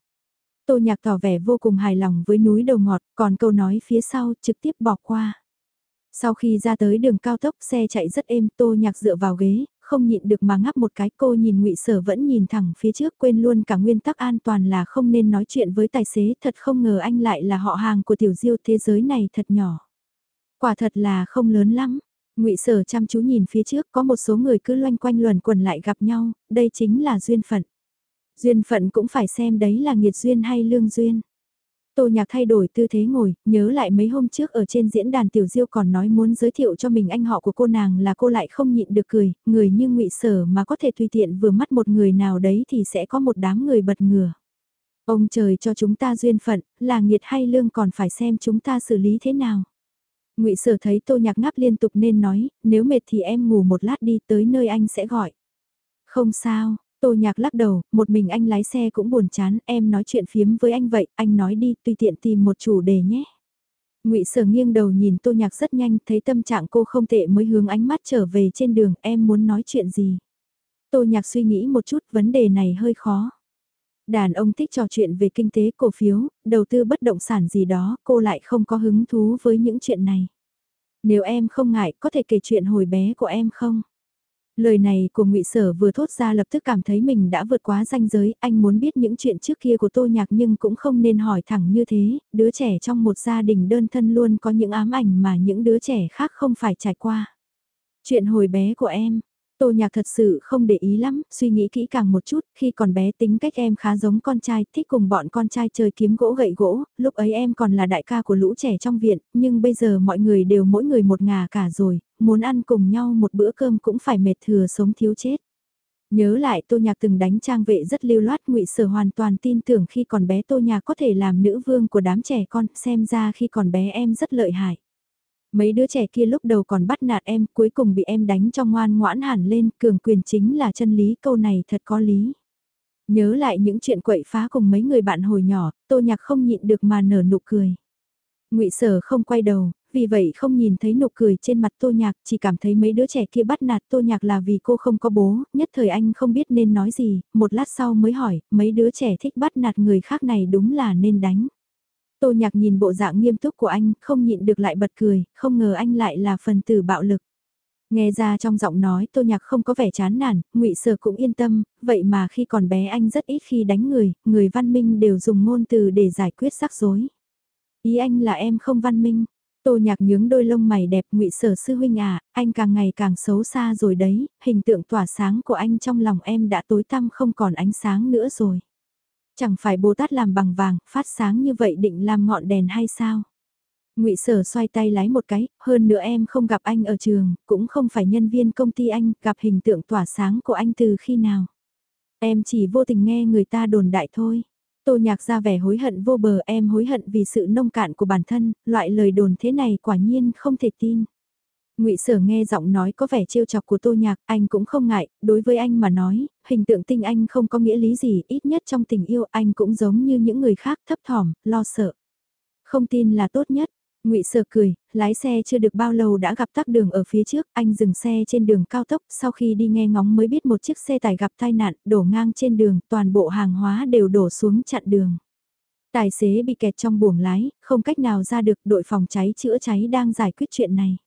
Tô Nhạc tỏ vẻ vô cùng hài lòng với núi đầu ngọt, còn câu nói phía sau trực tiếp bỏ qua. Sau khi ra tới đường cao tốc xe chạy rất êm Tô Nhạc dựa vào ghế, không nhịn được mà ngắp một cái cô nhìn ngụy Sở vẫn nhìn thẳng phía trước quên luôn cả nguyên tắc an toàn là không nên nói chuyện với tài xế thật không ngờ anh lại là họ hàng của Tiểu Diêu thế giới này thật nhỏ. Quả thật là không lớn lắm. Ngụy Sở chăm chú nhìn phía trước có một số người cứ loanh quanh luẩn quẩn lại gặp nhau, đây chính là duyên phận. Duyên phận cũng phải xem đấy là nghiệt duyên hay lương duyên. Tô Nhạc thay đổi tư thế ngồi, nhớ lại mấy hôm trước ở trên diễn đàn Tiểu Diêu còn nói muốn giới thiệu cho mình anh họ của cô nàng là cô lại không nhịn được cười, người như ngụy Sở mà có thể tùy tiện vừa mắt một người nào đấy thì sẽ có một đám người bật ngửa. Ông trời cho chúng ta duyên phận, là nghiệt hay lương còn phải xem chúng ta xử lý thế nào. Ngụy Sở thấy Tô Nhạc ngáp liên tục nên nói, nếu mệt thì em ngủ một lát đi tới nơi anh sẽ gọi. Không sao, Tô Nhạc lắc đầu, một mình anh lái xe cũng buồn chán, em nói chuyện phiếm với anh vậy, anh nói đi, tùy tiện tìm một chủ đề nhé. Ngụy Sở nghiêng đầu nhìn Tô Nhạc rất nhanh, thấy tâm trạng cô không tệ mới hướng ánh mắt trở về trên đường, em muốn nói chuyện gì? Tô Nhạc suy nghĩ một chút, vấn đề này hơi khó. Đàn ông thích trò chuyện về kinh tế cổ phiếu, đầu tư bất động sản gì đó, cô lại không có hứng thú với những chuyện này. Nếu em không ngại, có thể kể chuyện hồi bé của em không? Lời này của ngụy Sở vừa thốt ra lập tức cảm thấy mình đã vượt quá ranh giới, anh muốn biết những chuyện trước kia của Tô Nhạc nhưng cũng không nên hỏi thẳng như thế, đứa trẻ trong một gia đình đơn thân luôn có những ám ảnh mà những đứa trẻ khác không phải trải qua. Chuyện hồi bé của em, Tô Nhạc thật sự không để ý lắm, suy nghĩ kỹ càng một chút, khi còn bé tính cách em khá giống con trai, thích cùng bọn con trai chơi kiếm gỗ gậy gỗ, lúc ấy em còn là đại ca của lũ trẻ trong viện, nhưng bây giờ mọi người đều mỗi người một ngà cả rồi, muốn ăn cùng nhau một bữa cơm cũng phải mệt thừa sống thiếu chết. Nhớ lại Tô Nhạc từng đánh trang vệ rất lưu loát ngụy Sở hoàn toàn tin tưởng khi còn bé Tô Nhạc có thể làm nữ vương của đám trẻ con, xem ra khi còn bé em rất lợi hại. Mấy đứa trẻ kia lúc đầu còn bắt nạt em, cuối cùng bị em đánh cho ngoan ngoãn hẳn lên, cường quyền chính là chân lý, câu này thật có lý. Nhớ lại những chuyện quậy phá cùng mấy người bạn hồi nhỏ, tô nhạc không nhịn được mà nở nụ cười. ngụy Sở không quay đầu, vì vậy không nhìn thấy nụ cười trên mặt tô nhạc, chỉ cảm thấy mấy đứa trẻ kia bắt nạt tô nhạc là vì cô không có bố, nhất thời anh không biết nên nói gì, một lát sau mới hỏi, mấy đứa trẻ thích bắt nạt người khác này đúng là nên đánh. Tô Nhạc nhìn bộ dạng nghiêm túc của anh, không nhịn được lại bật cười, không ngờ anh lại là phần tử bạo lực. Nghe ra trong giọng nói Tô Nhạc không có vẻ chán nản, ngụy Sở cũng yên tâm, vậy mà khi còn bé anh rất ít khi đánh người, người văn minh đều dùng ngôn từ để giải quyết rắc rối. Ý anh là em không văn minh. Tô Nhạc nhướng đôi lông mày đẹp ngụy Sở sư huynh à, anh càng ngày càng xấu xa rồi đấy, hình tượng tỏa sáng của anh trong lòng em đã tối tăm không còn ánh sáng nữa rồi. Chẳng phải Bồ Tát làm bằng vàng, phát sáng như vậy định làm ngọn đèn hay sao? ngụy Sở xoay tay lái một cái, hơn nữa em không gặp anh ở trường, cũng không phải nhân viên công ty anh, gặp hình tượng tỏa sáng của anh từ khi nào. Em chỉ vô tình nghe người ta đồn đại thôi. Tô nhạc ra vẻ hối hận vô bờ em hối hận vì sự nông cạn của bản thân, loại lời đồn thế này quả nhiên không thể tin ngụy Sở nghe giọng nói có vẻ trêu chọc của Tô Nhạc, anh cũng không ngại, đối với anh mà nói, hình tượng tinh anh không có nghĩa lý gì, ít nhất trong tình yêu anh cũng giống như những người khác thấp thỏm, lo sợ. Không tin là tốt nhất. Ngụy Sở cười, lái xe chưa được bao lâu đã gặp tắc đường ở phía trước, anh dừng xe trên đường cao tốc, sau khi đi nghe ngóng mới biết một chiếc xe tải gặp tai nạn, đổ ngang trên đường, toàn bộ hàng hóa đều đổ xuống chặn đường. Tài xế bị kẹt trong buồng lái, không cách nào ra được, đội phòng cháy chữa cháy đang giải quyết chuyện này.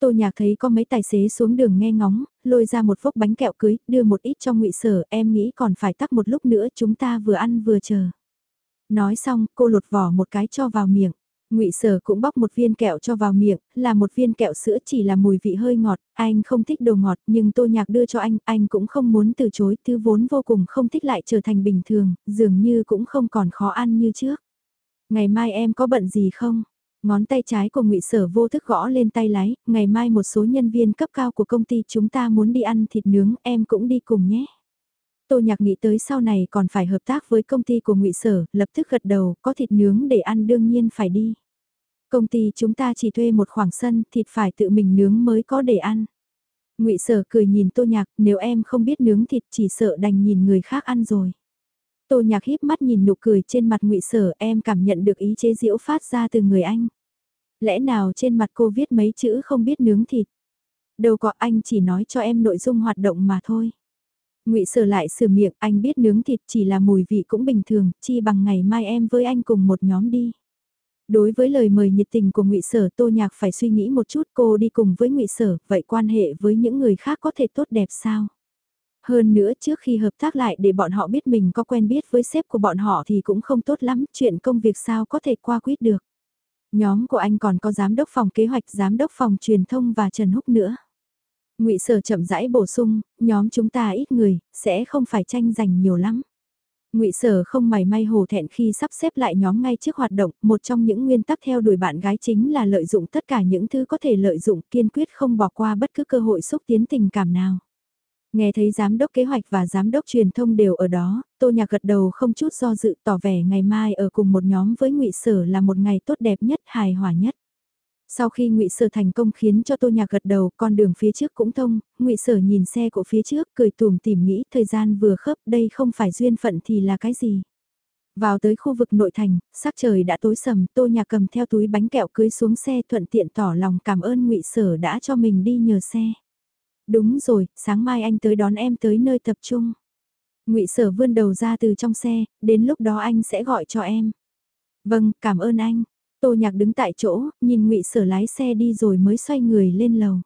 Tô Nhạc thấy có mấy tài xế xuống đường nghe ngóng, lôi ra một phốc bánh kẹo cưới, đưa một ít cho ngụy Sở, em nghĩ còn phải tắc một lúc nữa chúng ta vừa ăn vừa chờ. Nói xong, cô lột vỏ một cái cho vào miệng. Ngụy Sở cũng bóc một viên kẹo cho vào miệng, là một viên kẹo sữa chỉ là mùi vị hơi ngọt, anh không thích đồ ngọt nhưng Tô Nhạc đưa cho anh, anh cũng không muốn từ chối, thứ vốn vô cùng không thích lại trở thành bình thường, dường như cũng không còn khó ăn như trước. Ngày mai em có bận gì không? Ngón tay trái của ngụy Sở vô thức gõ lên tay lái, ngày mai một số nhân viên cấp cao của công ty chúng ta muốn đi ăn thịt nướng, em cũng đi cùng nhé. Tô Nhạc nghĩ tới sau này còn phải hợp tác với công ty của ngụy Sở, lập tức gật đầu, có thịt nướng để ăn đương nhiên phải đi. Công ty chúng ta chỉ thuê một khoảng sân, thịt phải tự mình nướng mới có để ăn. ngụy Sở cười nhìn Tô Nhạc, nếu em không biết nướng thịt chỉ sợ đành nhìn người khác ăn rồi. Tô Nhạc híp mắt nhìn nụ cười trên mặt ngụy Sở, em cảm nhận được ý chế giễu phát ra từ người anh. Lẽ nào trên mặt cô viết mấy chữ không biết nướng thịt? Đâu có anh chỉ nói cho em nội dung hoạt động mà thôi. Ngụy Sở lại sửa miệng, anh biết nướng thịt chỉ là mùi vị cũng bình thường, chi bằng ngày mai em với anh cùng một nhóm đi. Đối với lời mời nhiệt tình của Ngụy Sở, Tô Nhạc phải suy nghĩ một chút, cô đi cùng với Ngụy Sở, vậy quan hệ với những người khác có thể tốt đẹp sao? Hơn nữa trước khi hợp tác lại để bọn họ biết mình có quen biết với sếp của bọn họ thì cũng không tốt lắm, chuyện công việc sao có thể qua quyết được. Nhóm của anh còn có giám đốc phòng kế hoạch, giám đốc phòng truyền thông và Trần Húc nữa. Ngụy Sở chậm rãi bổ sung, nhóm chúng ta ít người, sẽ không phải tranh giành nhiều lắm. Ngụy Sở không mảy may hồ thẹn khi sắp xếp lại nhóm ngay trước hoạt động, một trong những nguyên tắc theo đuổi bạn gái chính là lợi dụng tất cả những thứ có thể lợi dụng, kiên quyết không bỏ qua bất cứ cơ hội xúc tiến tình cảm nào. Nghe thấy giám đốc kế hoạch và giám đốc truyền thông đều ở đó, Tô Nhạc gật đầu không chút do dự tỏ vẻ ngày mai ở cùng một nhóm với Ngụy Sở là một ngày tốt đẹp nhất, hài hòa nhất. Sau khi ngụy Sở thành công khiến cho Tô Nhạc gật đầu, con đường phía trước cũng thông, ngụy Sở nhìn xe của phía trước, cười tủm tỉm nghĩ thời gian vừa khớp, đây không phải duyên phận thì là cái gì. Vào tới khu vực nội thành, sắc trời đã tối sầm, Tô Nhạc cầm theo túi bánh kẹo cưới xuống xe thuận tiện tỏ lòng cảm ơn ngụy Sở đã cho mình đi nhờ xe. Đúng rồi, sáng mai anh tới đón em tới nơi tập trung. ngụy Sở vươn đầu ra từ trong xe, đến lúc đó anh sẽ gọi cho em. Vâng, cảm ơn anh. Tô Nhạc đứng tại chỗ, nhìn ngụy Sở lái xe đi rồi mới xoay người lên lầu.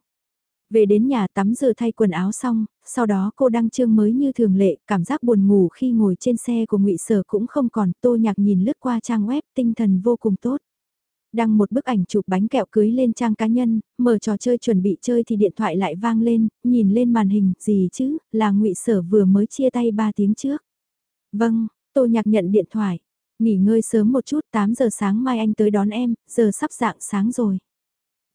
Về đến nhà tắm rửa thay quần áo xong, sau đó cô đăng trương mới như thường lệ, cảm giác buồn ngủ khi ngồi trên xe của ngụy Sở cũng không còn, Tô Nhạc nhìn lướt qua trang web, tinh thần vô cùng tốt. Đăng một bức ảnh chụp bánh kẹo cưới lên trang cá nhân, mở trò chơi chuẩn bị chơi thì điện thoại lại vang lên, nhìn lên màn hình, gì chứ, là ngụy Sở vừa mới chia tay 3 tiếng trước. Vâng, Tô Nhạc nhận điện thoại, Nghỉ ngơi sớm một chút 8 giờ sáng mai anh tới đón em, giờ sắp dạng sáng rồi.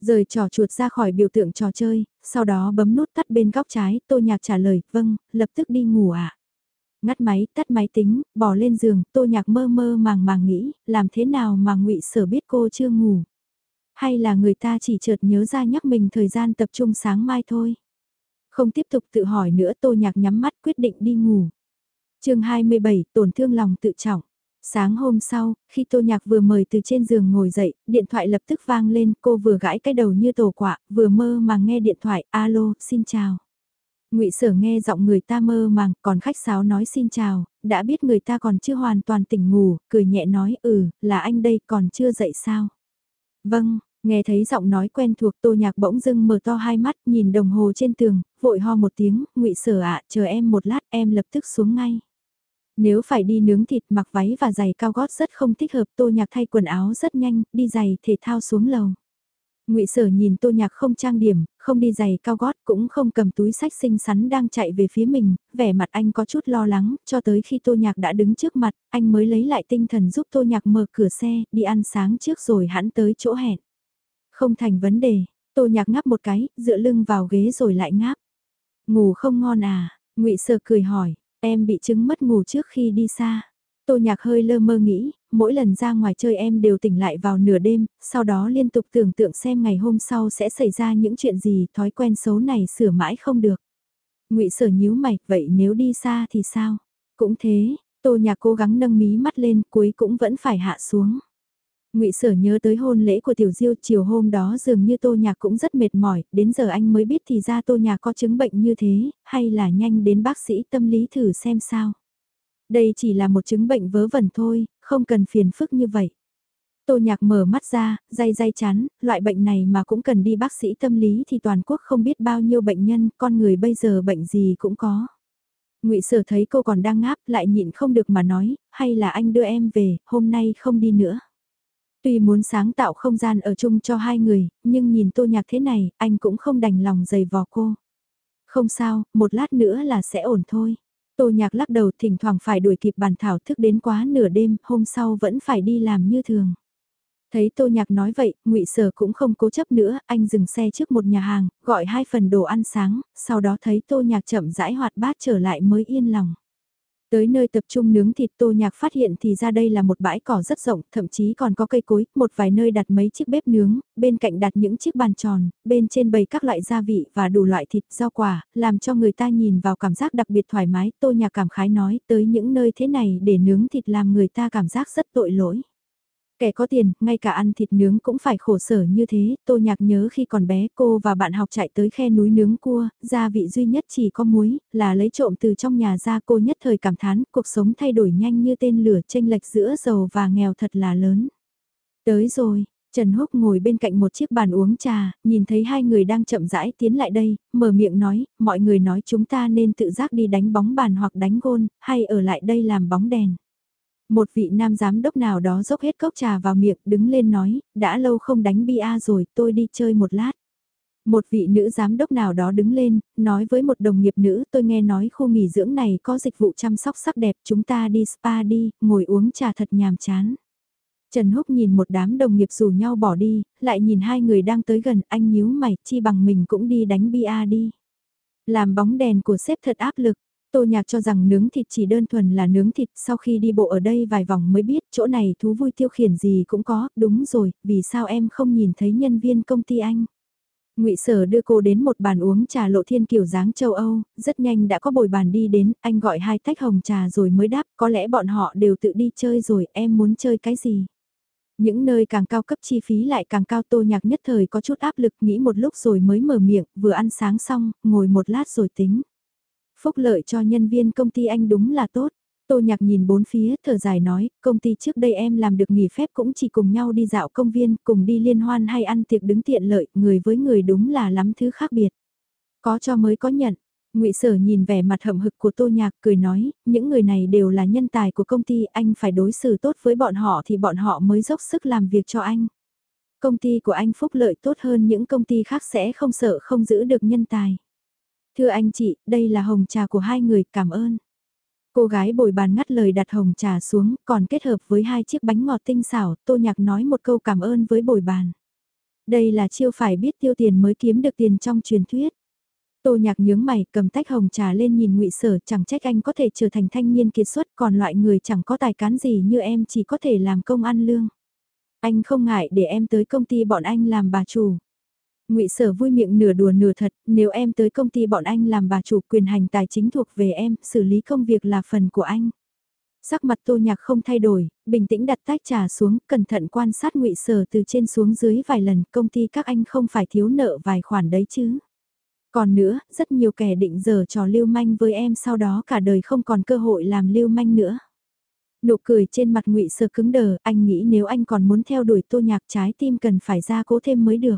Rời trò chuột ra khỏi biểu tượng trò chơi, sau đó bấm nút tắt bên góc trái, tô nhạc trả lời, vâng, lập tức đi ngủ ạ. À? Ngắt máy, tắt máy tính, bỏ lên giường, tô nhạc mơ mơ màng màng nghĩ, làm thế nào mà ngụy sở biết cô chưa ngủ. Hay là người ta chỉ chợt nhớ ra nhắc mình thời gian tập trung sáng mai thôi. Không tiếp tục tự hỏi nữa tô nhạc nhắm mắt quyết định đi ngủ. chương 27, tổn thương lòng tự trọng. Sáng hôm sau, khi Tô Nhạc vừa mời từ trên giường ngồi dậy, điện thoại lập tức vang lên, cô vừa gãi cái đầu như tổ quạ, vừa mơ mà nghe điện thoại, alo, xin chào ngụy Sở nghe giọng người ta mơ màng, còn khách sáo nói xin chào, đã biết người ta còn chưa hoàn toàn tỉnh ngủ, cười nhẹ nói ừ, là anh đây còn chưa dậy sao. Vâng, nghe thấy giọng nói quen thuộc Tô Nhạc bỗng dưng mở to hai mắt nhìn đồng hồ trên tường, vội ho một tiếng, ngụy Sở ạ, chờ em một lát em lập tức xuống ngay. Nếu phải đi nướng thịt mặc váy và giày cao gót rất không thích hợp tô nhạc thay quần áo rất nhanh, đi giày thể thao xuống lầu ngụy Sở nhìn Tô Nhạc không trang điểm, không đi giày cao gót cũng không cầm túi sách xinh xắn đang chạy về phía mình, vẻ mặt anh có chút lo lắng, cho tới khi Tô Nhạc đã đứng trước mặt, anh mới lấy lại tinh thần giúp Tô Nhạc mở cửa xe, đi ăn sáng trước rồi hãn tới chỗ hẹn. Không thành vấn đề, Tô Nhạc ngáp một cái, dựa lưng vào ghế rồi lại ngáp. Ngủ không ngon à? ngụy Sở cười hỏi, Em bị chứng mất ngủ trước khi đi xa. Tô nhạc hơi lơ mơ nghĩ, mỗi lần ra ngoài chơi em đều tỉnh lại vào nửa đêm, sau đó liên tục tưởng tượng xem ngày hôm sau sẽ xảy ra những chuyện gì, thói quen xấu này sửa mãi không được. ngụy sở nhíu mày, vậy nếu đi xa thì sao? Cũng thế, tô nhạc cố gắng nâng mí mắt lên, cuối cũng vẫn phải hạ xuống ngụy Sở nhớ tới hôn lễ của Tiểu Diêu chiều hôm đó dường như Tô Nhạc cũng rất mệt mỏi, đến giờ anh mới biết thì ra Tô Nhạc có chứng bệnh như thế, hay là nhanh đến bác sĩ tâm lý thử xem sao. Đây chỉ là một chứng bệnh vớ vẩn thôi, không cần phiền phức như vậy. Tô Nhạc mở mắt ra, day day chán, loại bệnh này mà cũng cần đi bác sĩ tâm lý thì toàn quốc không biết bao nhiêu bệnh nhân, con người bây giờ bệnh gì cũng có. Ngụy Sở thấy cô còn đang ngáp, lại nhịn không được mà nói, hay là anh đưa em về, hôm nay không đi nữa. Tuy muốn sáng tạo không gian ở chung cho hai người, nhưng nhìn tô nhạc thế này, anh cũng không đành lòng dày vò cô. Không sao, một lát nữa là sẽ ổn thôi. Tô nhạc lắc đầu thỉnh thoảng phải đuổi kịp bàn thảo thức đến quá nửa đêm, hôm sau vẫn phải đi làm như thường. Thấy Tô Nhạc nói vậy, ngụy Sở cũng không cố chấp nữa, anh dừng xe trước một nhà hàng, gọi hai phần đồ ăn sáng, sau đó thấy Tô Nhạc chậm rãi hoạt bát trở lại mới yên lòng. Tới nơi tập trung nướng thịt tô nhạc phát hiện thì ra đây là một bãi cỏ rất rộng, thậm chí còn có cây cối, một vài nơi đặt mấy chiếc bếp nướng, bên cạnh đặt những chiếc bàn tròn, bên trên bày các loại gia vị và đủ loại thịt, rau quả, làm cho người ta nhìn vào cảm giác đặc biệt thoải mái. Tô nhạc cảm khái nói tới những nơi thế này để nướng thịt làm người ta cảm giác rất tội lỗi. Kẻ có tiền, ngay cả ăn thịt nướng cũng phải khổ sở như thế, tô nhạc nhớ khi còn bé cô và bạn học chạy tới khe núi nướng cua, gia vị duy nhất chỉ có muối, là lấy trộm từ trong nhà ra cô nhất thời cảm thán, cuộc sống thay đổi nhanh như tên lửa tranh lệch giữa giàu và nghèo thật là lớn. Tới rồi, Trần Húc ngồi bên cạnh một chiếc bàn uống trà, nhìn thấy hai người đang chậm rãi tiến lại đây, mở miệng nói, mọi người nói chúng ta nên tự giác đi đánh bóng bàn hoặc đánh gôn, hay ở lại đây làm bóng đèn. Một vị nam giám đốc nào đó dốc hết cốc trà vào miệng đứng lên nói, đã lâu không đánh bia rồi, tôi đi chơi một lát. Một vị nữ giám đốc nào đó đứng lên, nói với một đồng nghiệp nữ tôi nghe nói khu nghỉ dưỡng này có dịch vụ chăm sóc sắc đẹp chúng ta đi spa đi, ngồi uống trà thật nhàm chán. Trần Húc nhìn một đám đồng nghiệp rủ nhau bỏ đi, lại nhìn hai người đang tới gần anh nhíu mày chi bằng mình cũng đi đánh bia đi. Làm bóng đèn của sếp thật áp lực, Tô Nhạc cho rằng nướng thịt chỉ đơn thuần là nướng thịt sau khi đi bộ ở đây vài vòng mới biết chỗ này thú vui tiêu khiển gì cũng có, đúng rồi, vì sao em không nhìn thấy nhân viên công ty anh. ngụy Sở đưa cô đến một bàn uống trà lộ thiên kiểu dáng châu Âu, rất nhanh đã có bồi bàn đi đến, anh gọi hai tách hồng trà rồi mới đáp, có lẽ bọn họ đều tự đi chơi rồi, em muốn chơi cái gì. Những nơi càng cao cấp chi phí lại càng cao tô nhạc nhất thời có chút áp lực nghĩ một lúc rồi mới mở miệng, vừa ăn sáng xong, ngồi một lát rồi tính. Phúc lợi cho nhân viên công ty anh đúng là tốt. Tô nhạc nhìn bốn phía, thở dài nói, công ty trước đây em làm được nghỉ phép cũng chỉ cùng nhau đi dạo công viên, cùng đi liên hoan hay ăn tiệc đứng tiện lợi, người với người đúng là lắm thứ khác biệt. Có cho mới có nhận. ngụy Sở nhìn vẻ mặt hậm hực của Tô Nhạc cười nói, những người này đều là nhân tài của công ty, anh phải đối xử tốt với bọn họ thì bọn họ mới dốc sức làm việc cho anh. Công ty của anh phúc lợi tốt hơn những công ty khác sẽ không sợ không giữ được nhân tài. Thưa anh chị, đây là hồng trà của hai người, cảm ơn. Cô gái bồi bàn ngắt lời đặt hồng trà xuống, còn kết hợp với hai chiếc bánh ngọt tinh xảo, tô nhạc nói một câu cảm ơn với bồi bàn. Đây là chiêu phải biết tiêu tiền mới kiếm được tiền trong truyền thuyết. Tô nhạc nhướng mày cầm tách hồng trà lên nhìn ngụy sở chẳng trách anh có thể trở thành thanh niên kiệt xuất còn loại người chẳng có tài cán gì như em chỉ có thể làm công ăn lương. Anh không ngại để em tới công ty bọn anh làm bà chủ ngụy Sở vui miệng nửa đùa nửa thật, nếu em tới công ty bọn anh làm bà chủ quyền hành tài chính thuộc về em, xử lý công việc là phần của anh. Sắc mặt Tô Nhạc không thay đổi, bình tĩnh đặt tách trà xuống, cẩn thận quan sát ngụy Sở từ trên xuống dưới vài lần, công ty các anh không phải thiếu nợ vài khoản đấy chứ. Còn nữa, rất nhiều kẻ định giờ trò lưu manh với em sau đó cả đời không còn cơ hội làm lưu manh nữa. Nụ cười trên mặt ngụy Sở cứng đờ, anh nghĩ nếu anh còn muốn theo đuổi Tô Nhạc trái tim cần phải ra cố thêm mới được.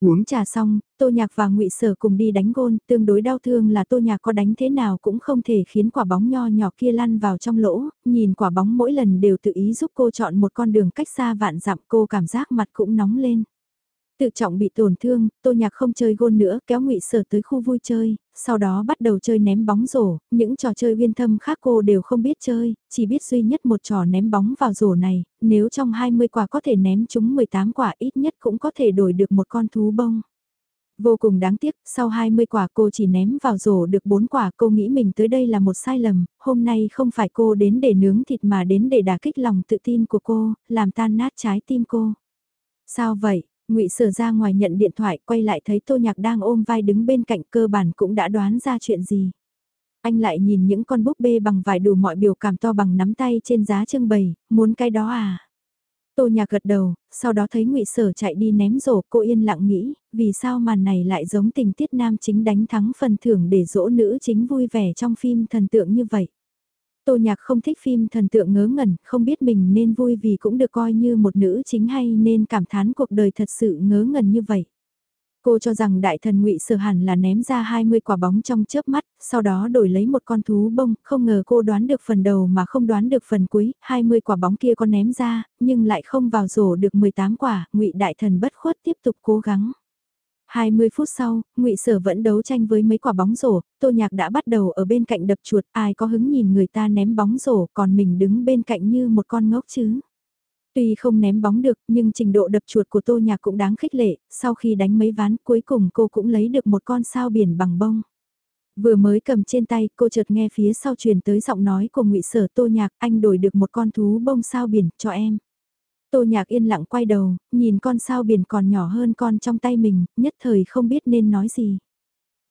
Uống trà xong, Tô Nhạc và ngụy Sở cùng đi đánh gôn, tương đối đau thương là Tô Nhạc có đánh thế nào cũng không thể khiến quả bóng nho nhỏ kia lăn vào trong lỗ, nhìn quả bóng mỗi lần đều tự ý giúp cô chọn một con đường cách xa vạn dặm cô cảm giác mặt cũng nóng lên. Tự trọng bị tổn thương, Tô Nhạc không chơi gôn nữa, kéo ngụy Sở tới khu vui chơi, sau đó bắt đầu chơi ném bóng rổ, những trò chơi uyên thâm khác cô đều không biết chơi, chỉ biết duy nhất một trò ném bóng vào rổ này, nếu trong 20 quả có thể ném chúng 18 quả ít nhất cũng có thể đổi được một con thú bông. Vô cùng đáng tiếc, sau 20 quả cô chỉ ném vào rổ được 4 quả cô nghĩ mình tới đây là một sai lầm, hôm nay không phải cô đến để nướng thịt mà đến để đả kích lòng tự tin của cô, làm tan nát trái tim cô. Sao vậy? Ngụy Sở ra ngoài nhận điện thoại quay lại thấy Tô Nhạc đang ôm vai đứng bên cạnh cơ bản cũng đã đoán ra chuyện gì. Anh lại nhìn những con búp bê bằng vải đủ mọi biểu cảm to bằng nắm tay trên giá trưng bày, muốn cái đó à? Tô Nhạc gật đầu, sau đó thấy ngụy Sở chạy đi ném rổ, cô yên lặng nghĩ, vì sao màn này lại giống tình tiết nam chính đánh thắng phần thưởng để dỗ nữ chính vui vẻ trong phim thần tượng như vậy. Tô Nhạc không thích phim thần tượng ngớ ngẩn, không biết mình nên vui vì cũng được coi như một nữ chính hay nên cảm thán cuộc đời thật sự ngớ ngẩn như vậy. Cô cho rằng đại thần ngụy Sở hẳn là ném ra 20 quả bóng trong chớp mắt, sau đó đổi lấy một con thú bông, không ngờ cô đoán được phần đầu mà không đoán được phần cuối, 20 quả bóng kia con ném ra, nhưng lại không vào rổ được 18 quả, ngụy đại thần bất khuất tiếp tục cố gắng. 20 phút sau, ngụy Sở vẫn đấu tranh với mấy quả bóng rổ, Tô Nhạc đã bắt đầu ở bên cạnh đập chuột, ai có hứng nhìn người ta ném bóng rổ, còn mình đứng bên cạnh như một con ngốc chứ. Tuy không ném bóng được, nhưng trình độ đập chuột của Tô Nhạc cũng đáng khích lệ, sau khi đánh mấy ván cuối cùng cô cũng lấy được một con sao biển bằng bông. Vừa mới cầm trên tay, cô chợt nghe phía sau truyền tới giọng nói của ngụy Sở Tô Nhạc, anh đổi được một con thú bông sao biển cho em. Tô Nhạc yên lặng quay đầu, nhìn con sao biển còn nhỏ hơn con trong tay mình, nhất thời không biết nên nói gì.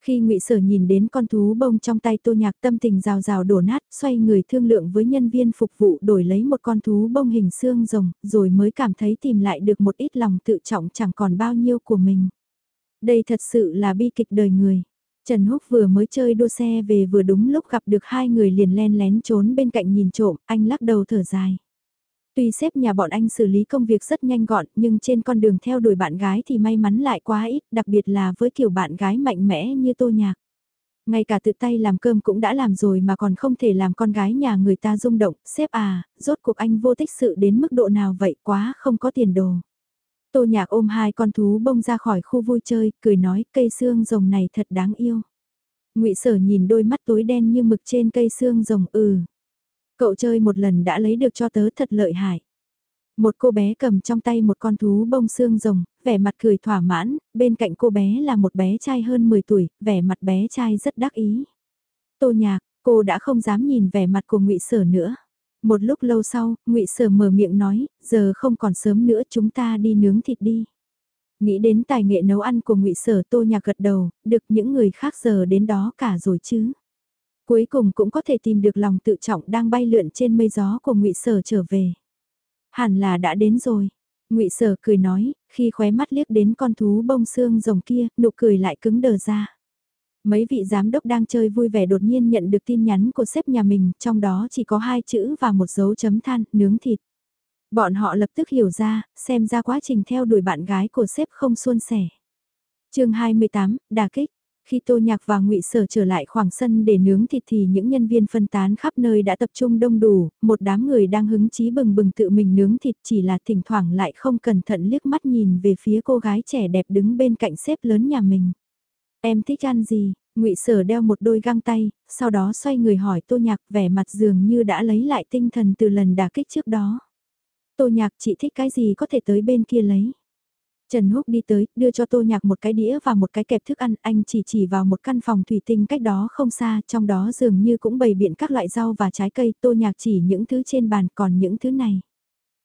Khi ngụy Sở nhìn đến con thú bông trong tay Tô Nhạc tâm tình rào rào đổ nát, xoay người thương lượng với nhân viên phục vụ đổi lấy một con thú bông hình xương rồng, rồi mới cảm thấy tìm lại được một ít lòng tự trọng chẳng còn bao nhiêu của mình. Đây thật sự là bi kịch đời người. Trần Húc vừa mới chơi đua xe về vừa đúng lúc gặp được hai người liền len lén trốn bên cạnh nhìn trộm, anh lắc đầu thở dài. Tuy xếp nhà bọn anh xử lý công việc rất nhanh gọn nhưng trên con đường theo đuổi bạn gái thì may mắn lại quá ít, đặc biệt là với kiểu bạn gái mạnh mẽ như tô nhạc. Ngay cả tự tay làm cơm cũng đã làm rồi mà còn không thể làm con gái nhà người ta rung động, xếp à, rốt cuộc anh vô tích sự đến mức độ nào vậy quá không có tiền đồ. Tô nhạc ôm hai con thú bông ra khỏi khu vui chơi, cười nói cây xương rồng này thật đáng yêu. ngụy sở nhìn đôi mắt tối đen như mực trên cây xương rồng ừ. Cậu chơi một lần đã lấy được cho tớ thật lợi hại. Một cô bé cầm trong tay một con thú bông xương rồng, vẻ mặt cười thỏa mãn, bên cạnh cô bé là một bé trai hơn 10 tuổi, vẻ mặt bé trai rất đắc ý. Tô nhạc, cô đã không dám nhìn vẻ mặt của ngụy Sở nữa. Một lúc lâu sau, ngụy Sở mở miệng nói, giờ không còn sớm nữa chúng ta đi nướng thịt đi. Nghĩ đến tài nghệ nấu ăn của ngụy Sở Tô Nhạc gật đầu, được những người khác giờ đến đó cả rồi chứ. Cuối cùng cũng có thể tìm được lòng tự trọng đang bay lượn trên mây gió của ngụy Sở trở về. Hẳn là đã đến rồi. ngụy Sở cười nói, khi khóe mắt liếc đến con thú bông xương rồng kia, nụ cười lại cứng đờ ra. Mấy vị giám đốc đang chơi vui vẻ đột nhiên nhận được tin nhắn của sếp nhà mình, trong đó chỉ có hai chữ và một dấu chấm than, nướng thịt. Bọn họ lập tức hiểu ra, xem ra quá trình theo đuổi bạn gái của sếp không suôn sẻ. chương 28, đà kích. Khi Tô Nhạc và ngụy Sở trở lại khoảng sân để nướng thịt thì những nhân viên phân tán khắp nơi đã tập trung đông đủ, một đám người đang hứng chí bừng bừng tự mình nướng thịt chỉ là thỉnh thoảng lại không cẩn thận liếc mắt nhìn về phía cô gái trẻ đẹp đứng bên cạnh xếp lớn nhà mình. Em thích ăn gì? ngụy Sở đeo một đôi găng tay, sau đó xoay người hỏi Tô Nhạc vẻ mặt dường như đã lấy lại tinh thần từ lần đả kích trước đó. Tô Nhạc chị thích cái gì có thể tới bên kia lấy. Trần Húc đi tới, đưa cho Tô Nhạc một cái đĩa và một cái kẹp thức ăn, anh chỉ chỉ vào một căn phòng thủy tinh cách đó không xa, trong đó dường như cũng bày biện các loại rau và trái cây, Tô Nhạc chỉ những thứ trên bàn, còn những thứ này.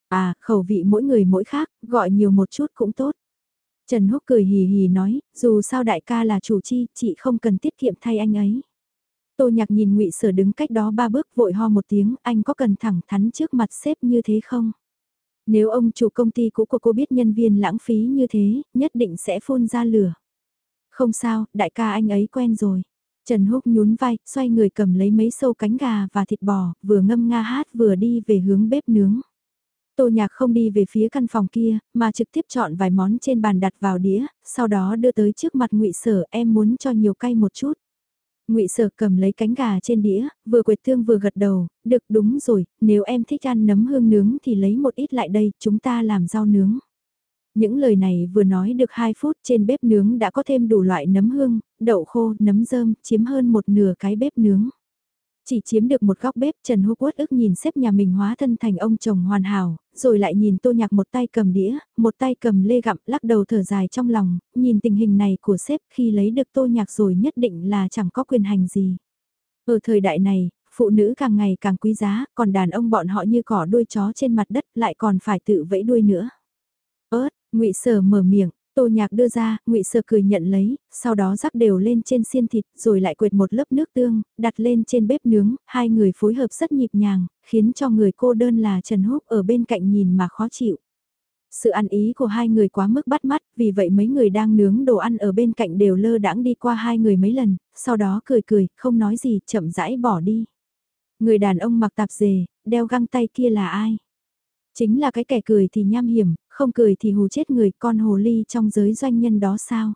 À, khẩu vị mỗi người mỗi khác, gọi nhiều một chút cũng tốt. Trần Húc cười hì hì nói, dù sao đại ca là chủ chi, chị không cần tiết kiệm thay anh ấy. Tô Nhạc nhìn Ngụy Sở đứng cách đó ba bước vội ho một tiếng, anh có cần thẳng thắn trước mặt sếp như thế không? Nếu ông chủ công ty cũ của cô biết nhân viên lãng phí như thế, nhất định sẽ phun ra lửa. Không sao, đại ca anh ấy quen rồi. Trần Húc nhún vai, xoay người cầm lấy mấy sâu cánh gà và thịt bò, vừa ngâm nga hát vừa đi về hướng bếp nướng. Tô nhạc không đi về phía căn phòng kia, mà trực tiếp chọn vài món trên bàn đặt vào đĩa, sau đó đưa tới trước mặt ngụy Sở em muốn cho nhiều cay một chút ngụy Sở cầm lấy cánh gà trên đĩa, vừa quệt thương vừa gật đầu, được đúng rồi, nếu em thích ăn nấm hương nướng thì lấy một ít lại đây, chúng ta làm rau nướng. Những lời này vừa nói được 2 phút trên bếp nướng đã có thêm đủ loại nấm hương, đậu khô, nấm rơm, chiếm hơn một nửa cái bếp nướng. Chỉ chiếm được một góc bếp Trần Húc Uất ức nhìn xếp nhà mình hóa thân thành ông chồng hoàn hảo, rồi lại nhìn tô nhạc một tay cầm đĩa, một tay cầm lê gặm lắc đầu thở dài trong lòng, nhìn tình hình này của xếp khi lấy được tô nhạc rồi nhất định là chẳng có quyền hành gì. Ở thời đại này, phụ nữ càng ngày càng quý giá, còn đàn ông bọn họ như cỏ đuôi chó trên mặt đất lại còn phải tự vẫy đuôi nữa. Ớt, ngụy Sở mở miệng, Tô nhạc đưa ra, ngụy Sơ cười nhận lấy, sau đó rắc đều lên trên xiên thịt, rồi lại quệt một lớp nước tương, đặt lên trên bếp nướng, hai người phối hợp rất nhịp nhàng, khiến cho người cô đơn là Trần Húc ở bên cạnh nhìn mà khó chịu. Sự ăn ý của hai người quá mức bắt mắt, vì vậy mấy người đang nướng đồ ăn ở bên cạnh đều lơ đãng đi qua hai người mấy lần, sau đó cười cười, không nói gì, chậm rãi bỏ đi. Người đàn ông mặc tạp dề, đeo găng tay kia là ai? Chính là cái kẻ cười thì nham hiểm, không cười thì hù chết người con hồ ly trong giới doanh nhân đó sao?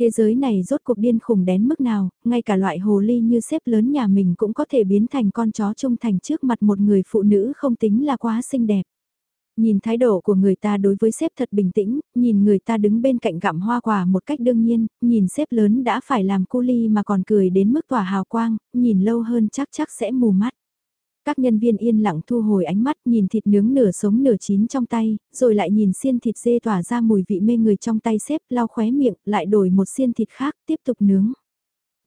Thế giới này rốt cuộc điên khủng đến mức nào, ngay cả loại hồ ly như xếp lớn nhà mình cũng có thể biến thành con chó trung thành trước mặt một người phụ nữ không tính là quá xinh đẹp. Nhìn thái độ của người ta đối với sếp thật bình tĩnh, nhìn người ta đứng bên cạnh gặm hoa quả một cách đương nhiên, nhìn sếp lớn đã phải làm cu ly mà còn cười đến mức tỏa hào quang, nhìn lâu hơn chắc chắc sẽ mù mắt. Các nhân viên yên lặng thu hồi ánh mắt nhìn thịt nướng nửa sống nửa chín trong tay, rồi lại nhìn xiên thịt dê tỏa ra mùi vị mê người trong tay xếp lau khóe miệng, lại đổi một xiên thịt khác, tiếp tục nướng.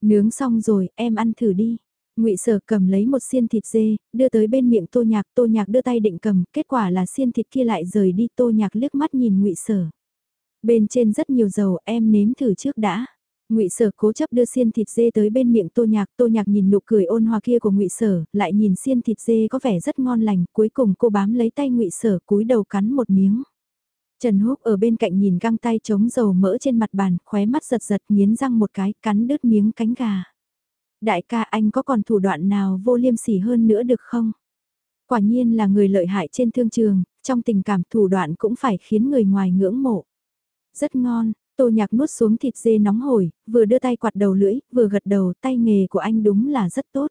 Nướng xong rồi, em ăn thử đi. Ngụy Sở cầm lấy một xiên thịt dê, đưa tới bên miệng Tô Nhạc, Tô Nhạc đưa tay định cầm, kết quả là xiên thịt kia lại rời đi, Tô Nhạc liếc mắt nhìn Ngụy Sở. Bên trên rất nhiều dầu, em nếm thử trước đã. Ngụy Sở cố chấp đưa xiên thịt dê tới bên miệng Tô Nhạc, Tô Nhạc nhìn nụ cười ôn hòa kia của Ngụy Sở, lại nhìn xiên thịt dê có vẻ rất ngon lành, cuối cùng cô bám lấy tay Ngụy Sở, cúi đầu cắn một miếng. Trần Húc ở bên cạnh nhìn găng tay chống dầu mỡ trên mặt bàn, khóe mắt giật giật nghiến răng một cái, cắn đứt miếng cánh gà. Đại ca anh có còn thủ đoạn nào vô liêm sỉ hơn nữa được không? Quả nhiên là người lợi hại trên thương trường, trong tình cảm thủ đoạn cũng phải khiến người ngoài ngưỡng mộ. Rất ngon, Tô nhạc nuốt xuống thịt dê nóng hổi, vừa đưa tay quạt đầu lưỡi, vừa gật đầu tay nghề của anh đúng là rất tốt.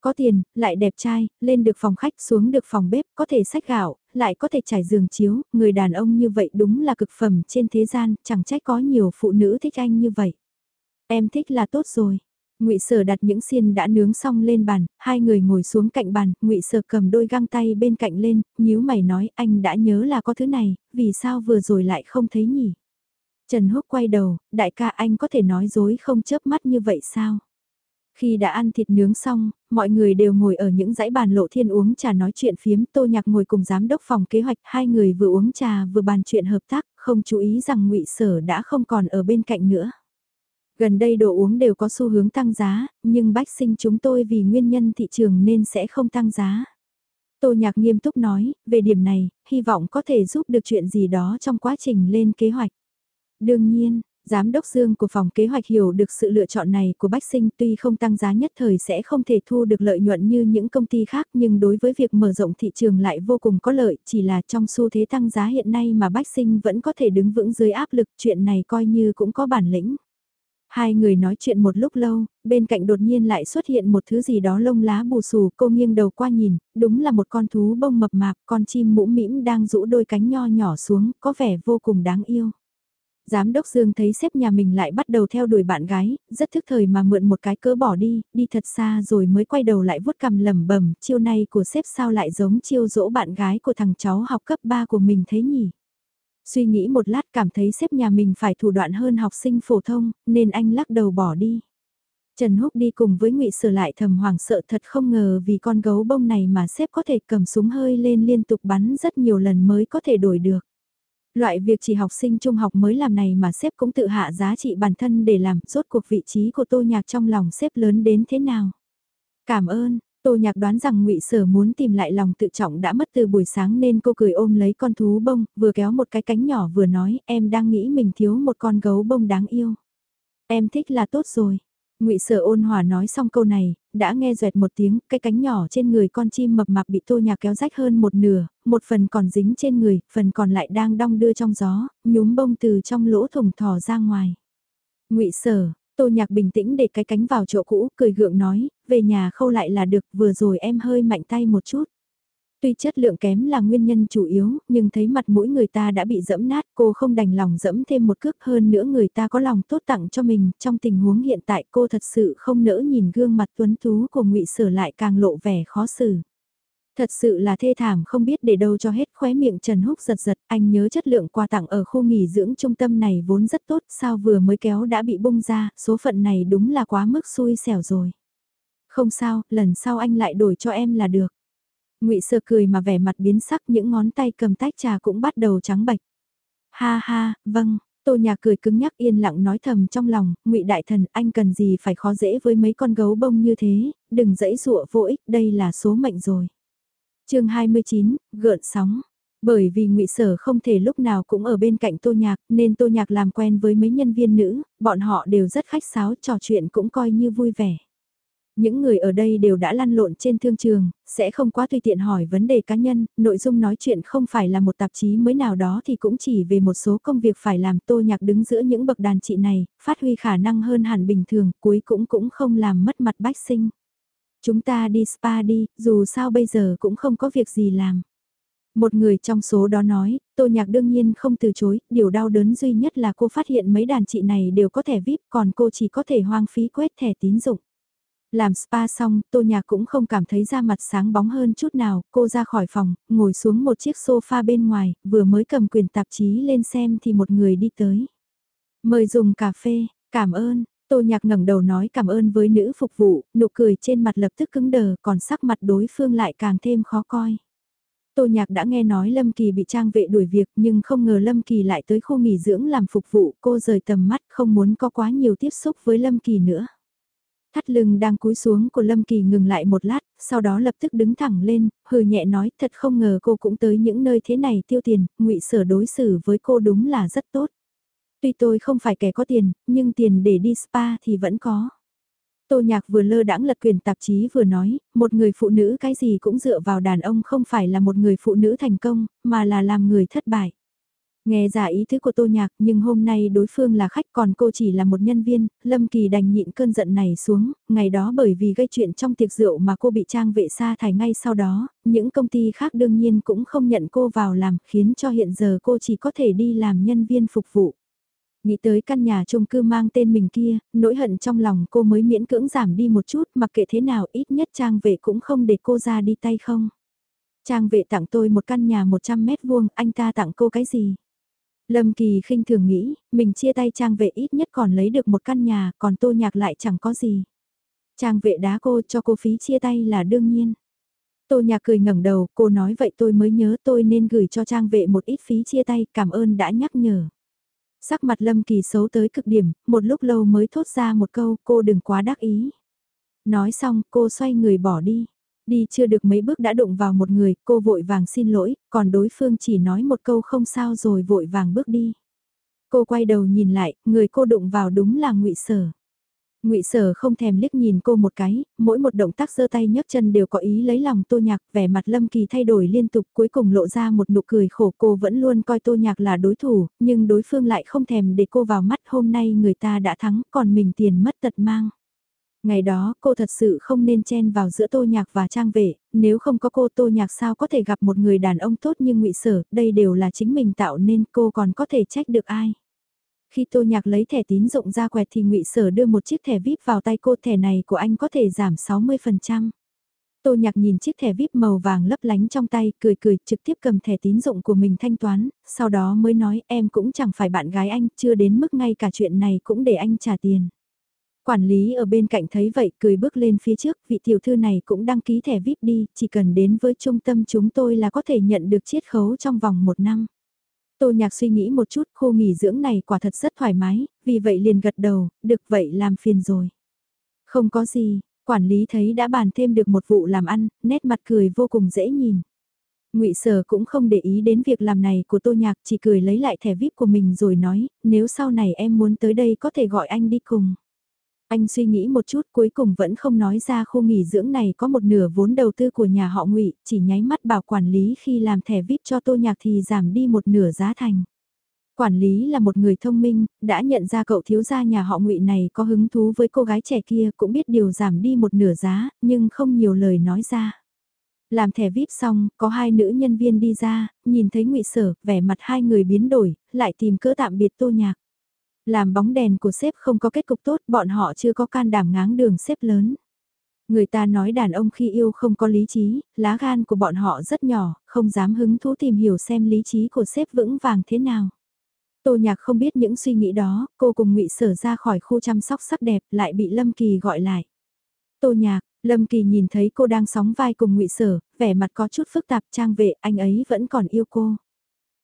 Có tiền, lại đẹp trai, lên được phòng khách xuống được phòng bếp, có thể sách gạo, lại có thể trải giường chiếu, người đàn ông như vậy đúng là cực phẩm trên thế gian, chẳng trách có nhiều phụ nữ thích anh như vậy. Em thích là tốt rồi. Ngụy Sở đặt những xiên đã nướng xong lên bàn, hai người ngồi xuống cạnh bàn, Ngụy Sở cầm đôi găng tay bên cạnh lên, nhíu mày nói, anh đã nhớ là có thứ này, vì sao vừa rồi lại không thấy nhỉ? Trần Húc quay đầu, đại ca anh có thể nói dối không chớp mắt như vậy sao? Khi đã ăn thịt nướng xong, mọi người đều ngồi ở những dãy bàn lộ thiên uống trà nói chuyện phiếm, Tô Nhạc ngồi cùng giám đốc phòng kế hoạch, hai người vừa uống trà vừa bàn chuyện hợp tác, không chú ý rằng ngụy Sở đã không còn ở bên cạnh nữa. Gần đây đồ uống đều có xu hướng tăng giá, nhưng bách sinh chúng tôi vì nguyên nhân thị trường nên sẽ không tăng giá. Tô Nhạc nghiêm túc nói, về điểm này, hy vọng có thể giúp được chuyện gì đó trong quá trình lên kế hoạch. Đương nhiên, Giám đốc Dương của phòng kế hoạch hiểu được sự lựa chọn này của Bách Sinh tuy không tăng giá nhất thời sẽ không thể thu được lợi nhuận như những công ty khác nhưng đối với việc mở rộng thị trường lại vô cùng có lợi chỉ là trong xu thế tăng giá hiện nay mà Bách Sinh vẫn có thể đứng vững dưới áp lực chuyện này coi như cũng có bản lĩnh. Hai người nói chuyện một lúc lâu, bên cạnh đột nhiên lại xuất hiện một thứ gì đó lông lá bù xù, cô nghiêng đầu qua nhìn, đúng là một con thú bông mập mạp, con chim mũ mĩm đang rũ đôi cánh nho nhỏ xuống, có vẻ vô cùng đáng yêu. Giám đốc Dương thấy sếp nhà mình lại bắt đầu theo đuổi bạn gái, rất thức thời mà mượn một cái cớ bỏ đi, đi thật xa rồi mới quay đầu lại vuốt cằm lẩm bẩm, chiêu này của sếp sao lại giống chiêu dỗ bạn gái của thằng cháu học cấp 3 của mình thế nhỉ? Suy nghĩ một lát cảm thấy sếp nhà mình phải thủ đoạn hơn học sinh phổ thông, nên anh lắc đầu bỏ đi. Trần Húc đi cùng với ngụy Sở lại thầm hoảng sợ thật không ngờ vì con gấu bông này mà sếp có thể cầm súng hơi lên liên tục bắn rất nhiều lần mới có thể đổi được. Loại việc chỉ học sinh trung học mới làm này mà sếp cũng tự hạ giá trị bản thân để làm, rốt cuộc vị trí của tô nhạc trong lòng sếp lớn đến thế nào. Cảm ơn, Tô Nhạc đoán rằng Ngụy Sở muốn tìm lại lòng tự trọng đã mất từ buổi sáng nên cô cười ôm lấy con thú bông, vừa kéo một cái cánh nhỏ vừa nói, em đang nghĩ mình thiếu một con gấu bông đáng yêu. Em thích là tốt rồi. Ngụy Sở ôn hòa nói xong câu này, đã nghe duệt một tiếng, cái cánh nhỏ trên người con chim mập mạp bị Tô Nhạc kéo rách hơn một nửa, một phần còn dính trên người, phần còn lại đang đong đưa trong gió, nhúm bông từ trong lỗ thủng thò ra ngoài. Ngụy Sở, Tô Nhạc bình tĩnh để cái cánh vào chỗ cũ, cười gượng nói, về nhà khâu lại là được, vừa rồi em hơi mạnh tay một chút. Tuy chất lượng kém là nguyên nhân chủ yếu, nhưng thấy mặt mũi người ta đã bị dẫm nát, cô không đành lòng dẫm thêm một cước hơn nữa người ta có lòng tốt tặng cho mình, trong tình huống hiện tại cô thật sự không nỡ nhìn gương mặt tuấn tú của ngụy Sở lại càng lộ vẻ khó xử. Thật sự là thê thảm không biết để đâu cho hết khóe miệng Trần Húc giật giật, anh nhớ chất lượng quà tặng ở khu nghỉ dưỡng trung tâm này vốn rất tốt, sao vừa mới kéo đã bị bung ra, số phận này đúng là quá mức xui xẻo rồi. Không sao, lần sau anh lại đổi cho em là được ngụy Sơ cười mà vẻ mặt biến sắc những ngón tay cầm tách trà cũng bắt đầu trắng bạch. Ha ha, vâng, Tô Nhạc cười cứng nhắc yên lặng nói thầm trong lòng, ngụy đại thần anh cần gì phải khó dễ với mấy con gấu bông như thế, đừng dẫy dụa vô ích, đây là số mệnh rồi chương 29, gợn sóng. Bởi vì ngụy Sở không thể lúc nào cũng ở bên cạnh Tô Nhạc, nên Tô Nhạc làm quen với mấy nhân viên nữ, bọn họ đều rất khách sáo, trò chuyện cũng coi như vui vẻ. Những người ở đây đều đã lăn lộn trên thương trường, sẽ không quá tùy tiện hỏi vấn đề cá nhân, nội dung nói chuyện không phải là một tạp chí mới nào đó thì cũng chỉ về một số công việc phải làm Tô Nhạc đứng giữa những bậc đàn chị này, phát huy khả năng hơn hẳn bình thường, cuối cũng cũng không làm mất mặt bách sinh. Chúng ta đi spa đi, dù sao bây giờ cũng không có việc gì làm. Một người trong số đó nói, Tô Nhạc đương nhiên không từ chối, điều đau đớn duy nhất là cô phát hiện mấy đàn chị này đều có thẻ VIP còn cô chỉ có thể hoang phí quét thẻ tín dụng. Làm spa xong, Tô Nhạc cũng không cảm thấy da mặt sáng bóng hơn chút nào, cô ra khỏi phòng, ngồi xuống một chiếc sofa bên ngoài, vừa mới cầm quyền tạp chí lên xem thì một người đi tới. Mời dùng cà phê, cảm ơn, Tô nhạc ngẩng đầu nói cảm ơn với nữ phục vụ, nụ cười trên mặt lập tức cứng đờ, còn sắc mặt đối phương lại càng thêm khó coi. Tô Nhạc đã nghe nói Lâm Kỳ bị trang vệ đuổi việc nhưng không ngờ Lâm Kỳ lại tới khu nghỉ dưỡng làm phục vụ, cô rời tầm mắt không muốn có quá nhiều tiếp xúc với Lâm Kỳ nữa. Thắt lưng đang cúi xuống của Lâm Kỳ ngừng lại một lát, sau đó lập tức đứng thẳng lên, hừ nhẹ nói thật không ngờ cô cũng tới những nơi thế này tiêu tiền, ngụy sở đối xử với cô đúng là rất tốt. Tuy tôi không phải kẻ có tiền, nhưng tiền để đi spa thì vẫn có. Tô Nhạc vừa lơ đãng lật quyền tạp chí vừa nói, một người phụ nữ cái gì cũng dựa vào đàn ông không phải là một người phụ nữ thành công, mà là làm người thất bại. Nghe ra ý thức của Tô Nhạc nhưng hôm nay đối phương là khách còn cô chỉ là một nhân viên, Lâm Kỳ đành nhịn cơn giận này xuống, ngày đó bởi vì gây chuyện trong tiệc rượu mà cô bị trang vệ sa thải ngay sau đó, những công ty khác đương nhiên cũng không nhận cô vào làm khiến cho hiện giờ cô chỉ có thể đi làm nhân viên phục vụ. Nghĩ tới căn nhà chung cư mang tên mình kia, nỗi hận trong lòng cô mới miễn cưỡng giảm đi một chút mặc kệ thế nào ít nhất trang vệ cũng không để cô ra đi tay không. Trang vệ tặng tôi một căn nhà 100 mét vuông, anh ta tặng cô cái gì? Lâm Kỳ khinh thường nghĩ, mình chia tay trang vệ ít nhất còn lấy được một căn nhà, còn tô nhạc lại chẳng có gì. Trang vệ đá cô cho cô phí chia tay là đương nhiên. Tô nhạc cười ngẩng đầu, cô nói vậy tôi mới nhớ tôi nên gửi cho trang vệ một ít phí chia tay, cảm ơn đã nhắc nhở. Sắc mặt Lâm Kỳ xấu tới cực điểm, một lúc lâu mới thốt ra một câu cô đừng quá đắc ý. Nói xong cô xoay người bỏ đi. Đi chưa được mấy bước đã đụng vào một người, cô vội vàng xin lỗi, còn đối phương chỉ nói một câu không sao rồi vội vàng bước đi. Cô quay đầu nhìn lại, người cô đụng vào đúng là ngụy Sở. Ngụy Sở không thèm liếc nhìn cô một cái, mỗi một động tác giơ tay nhấc chân đều có ý lấy lòng Tô Nhạc, vẻ mặt Lâm Kỳ thay đổi liên tục, cuối cùng lộ ra một nụ cười khổ, cô vẫn luôn coi Tô Nhạc là đối thủ, nhưng đối phương lại không thèm để cô vào mắt, hôm nay người ta đã thắng, còn mình tiền mất tật mang. Ngày đó, cô thật sự không nên chen vào giữa Tô Nhạc và Trang Vệ, nếu không có cô Tô Nhạc sao có thể gặp một người đàn ông tốt như Ngụy Sở, đây đều là chính mình tạo nên cô còn có thể trách được ai. Khi Tô Nhạc lấy thẻ tín dụng ra quẹt thì ngụy Sở đưa một chiếc thẻ VIP vào tay cô thẻ này của anh có thể giảm 60%. Tô Nhạc nhìn chiếc thẻ VIP màu vàng lấp lánh trong tay, cười cười, trực tiếp cầm thẻ tín dụng của mình thanh toán, sau đó mới nói em cũng chẳng phải bạn gái anh, chưa đến mức ngay cả chuyện này cũng để anh trả tiền. Quản lý ở bên cạnh thấy vậy cười bước lên phía trước, vị tiểu thư này cũng đăng ký thẻ VIP đi, chỉ cần đến với trung tâm chúng tôi là có thể nhận được chiết khấu trong vòng một năm. Tô Nhạc suy nghĩ một chút, khu nghỉ dưỡng này quả thật rất thoải mái, vì vậy liền gật đầu, được vậy làm phiền rồi. Không có gì, quản lý thấy đã bàn thêm được một vụ làm ăn, nét mặt cười vô cùng dễ nhìn. Ngụy Sở cũng không để ý đến việc làm này của Tô Nhạc, chỉ cười lấy lại thẻ VIP của mình rồi nói, nếu sau này em muốn tới đây có thể gọi anh đi cùng. Anh suy nghĩ một chút cuối cùng vẫn không nói ra khu nghỉ dưỡng này có một nửa vốn đầu tư của nhà họ ngụy chỉ nháy mắt bảo quản lý khi làm thẻ VIP cho tô nhạc thì giảm đi một nửa giá thành. Quản lý là một người thông minh, đã nhận ra cậu thiếu gia nhà họ ngụy này có hứng thú với cô gái trẻ kia cũng biết điều giảm đi một nửa giá, nhưng không nhiều lời nói ra. Làm thẻ VIP xong, có hai nữ nhân viên đi ra, nhìn thấy ngụy Sở, vẻ mặt hai người biến đổi, lại tìm cỡ tạm biệt tô nhạc. Làm bóng đèn của sếp không có kết cục tốt, bọn họ chưa có can đảm ngáng đường sếp lớn. Người ta nói đàn ông khi yêu không có lý trí, lá gan của bọn họ rất nhỏ, không dám hứng thú tìm hiểu xem lý trí của sếp vững vàng thế nào. Tô Nhạc không biết những suy nghĩ đó, cô cùng ngụy Sở ra khỏi khu chăm sóc sắc đẹp lại bị Lâm Kỳ gọi lại. Tô Nhạc, Lâm Kỳ nhìn thấy cô đang sóng vai cùng ngụy Sở, vẻ mặt có chút phức tạp trang vệ, anh ấy vẫn còn yêu cô.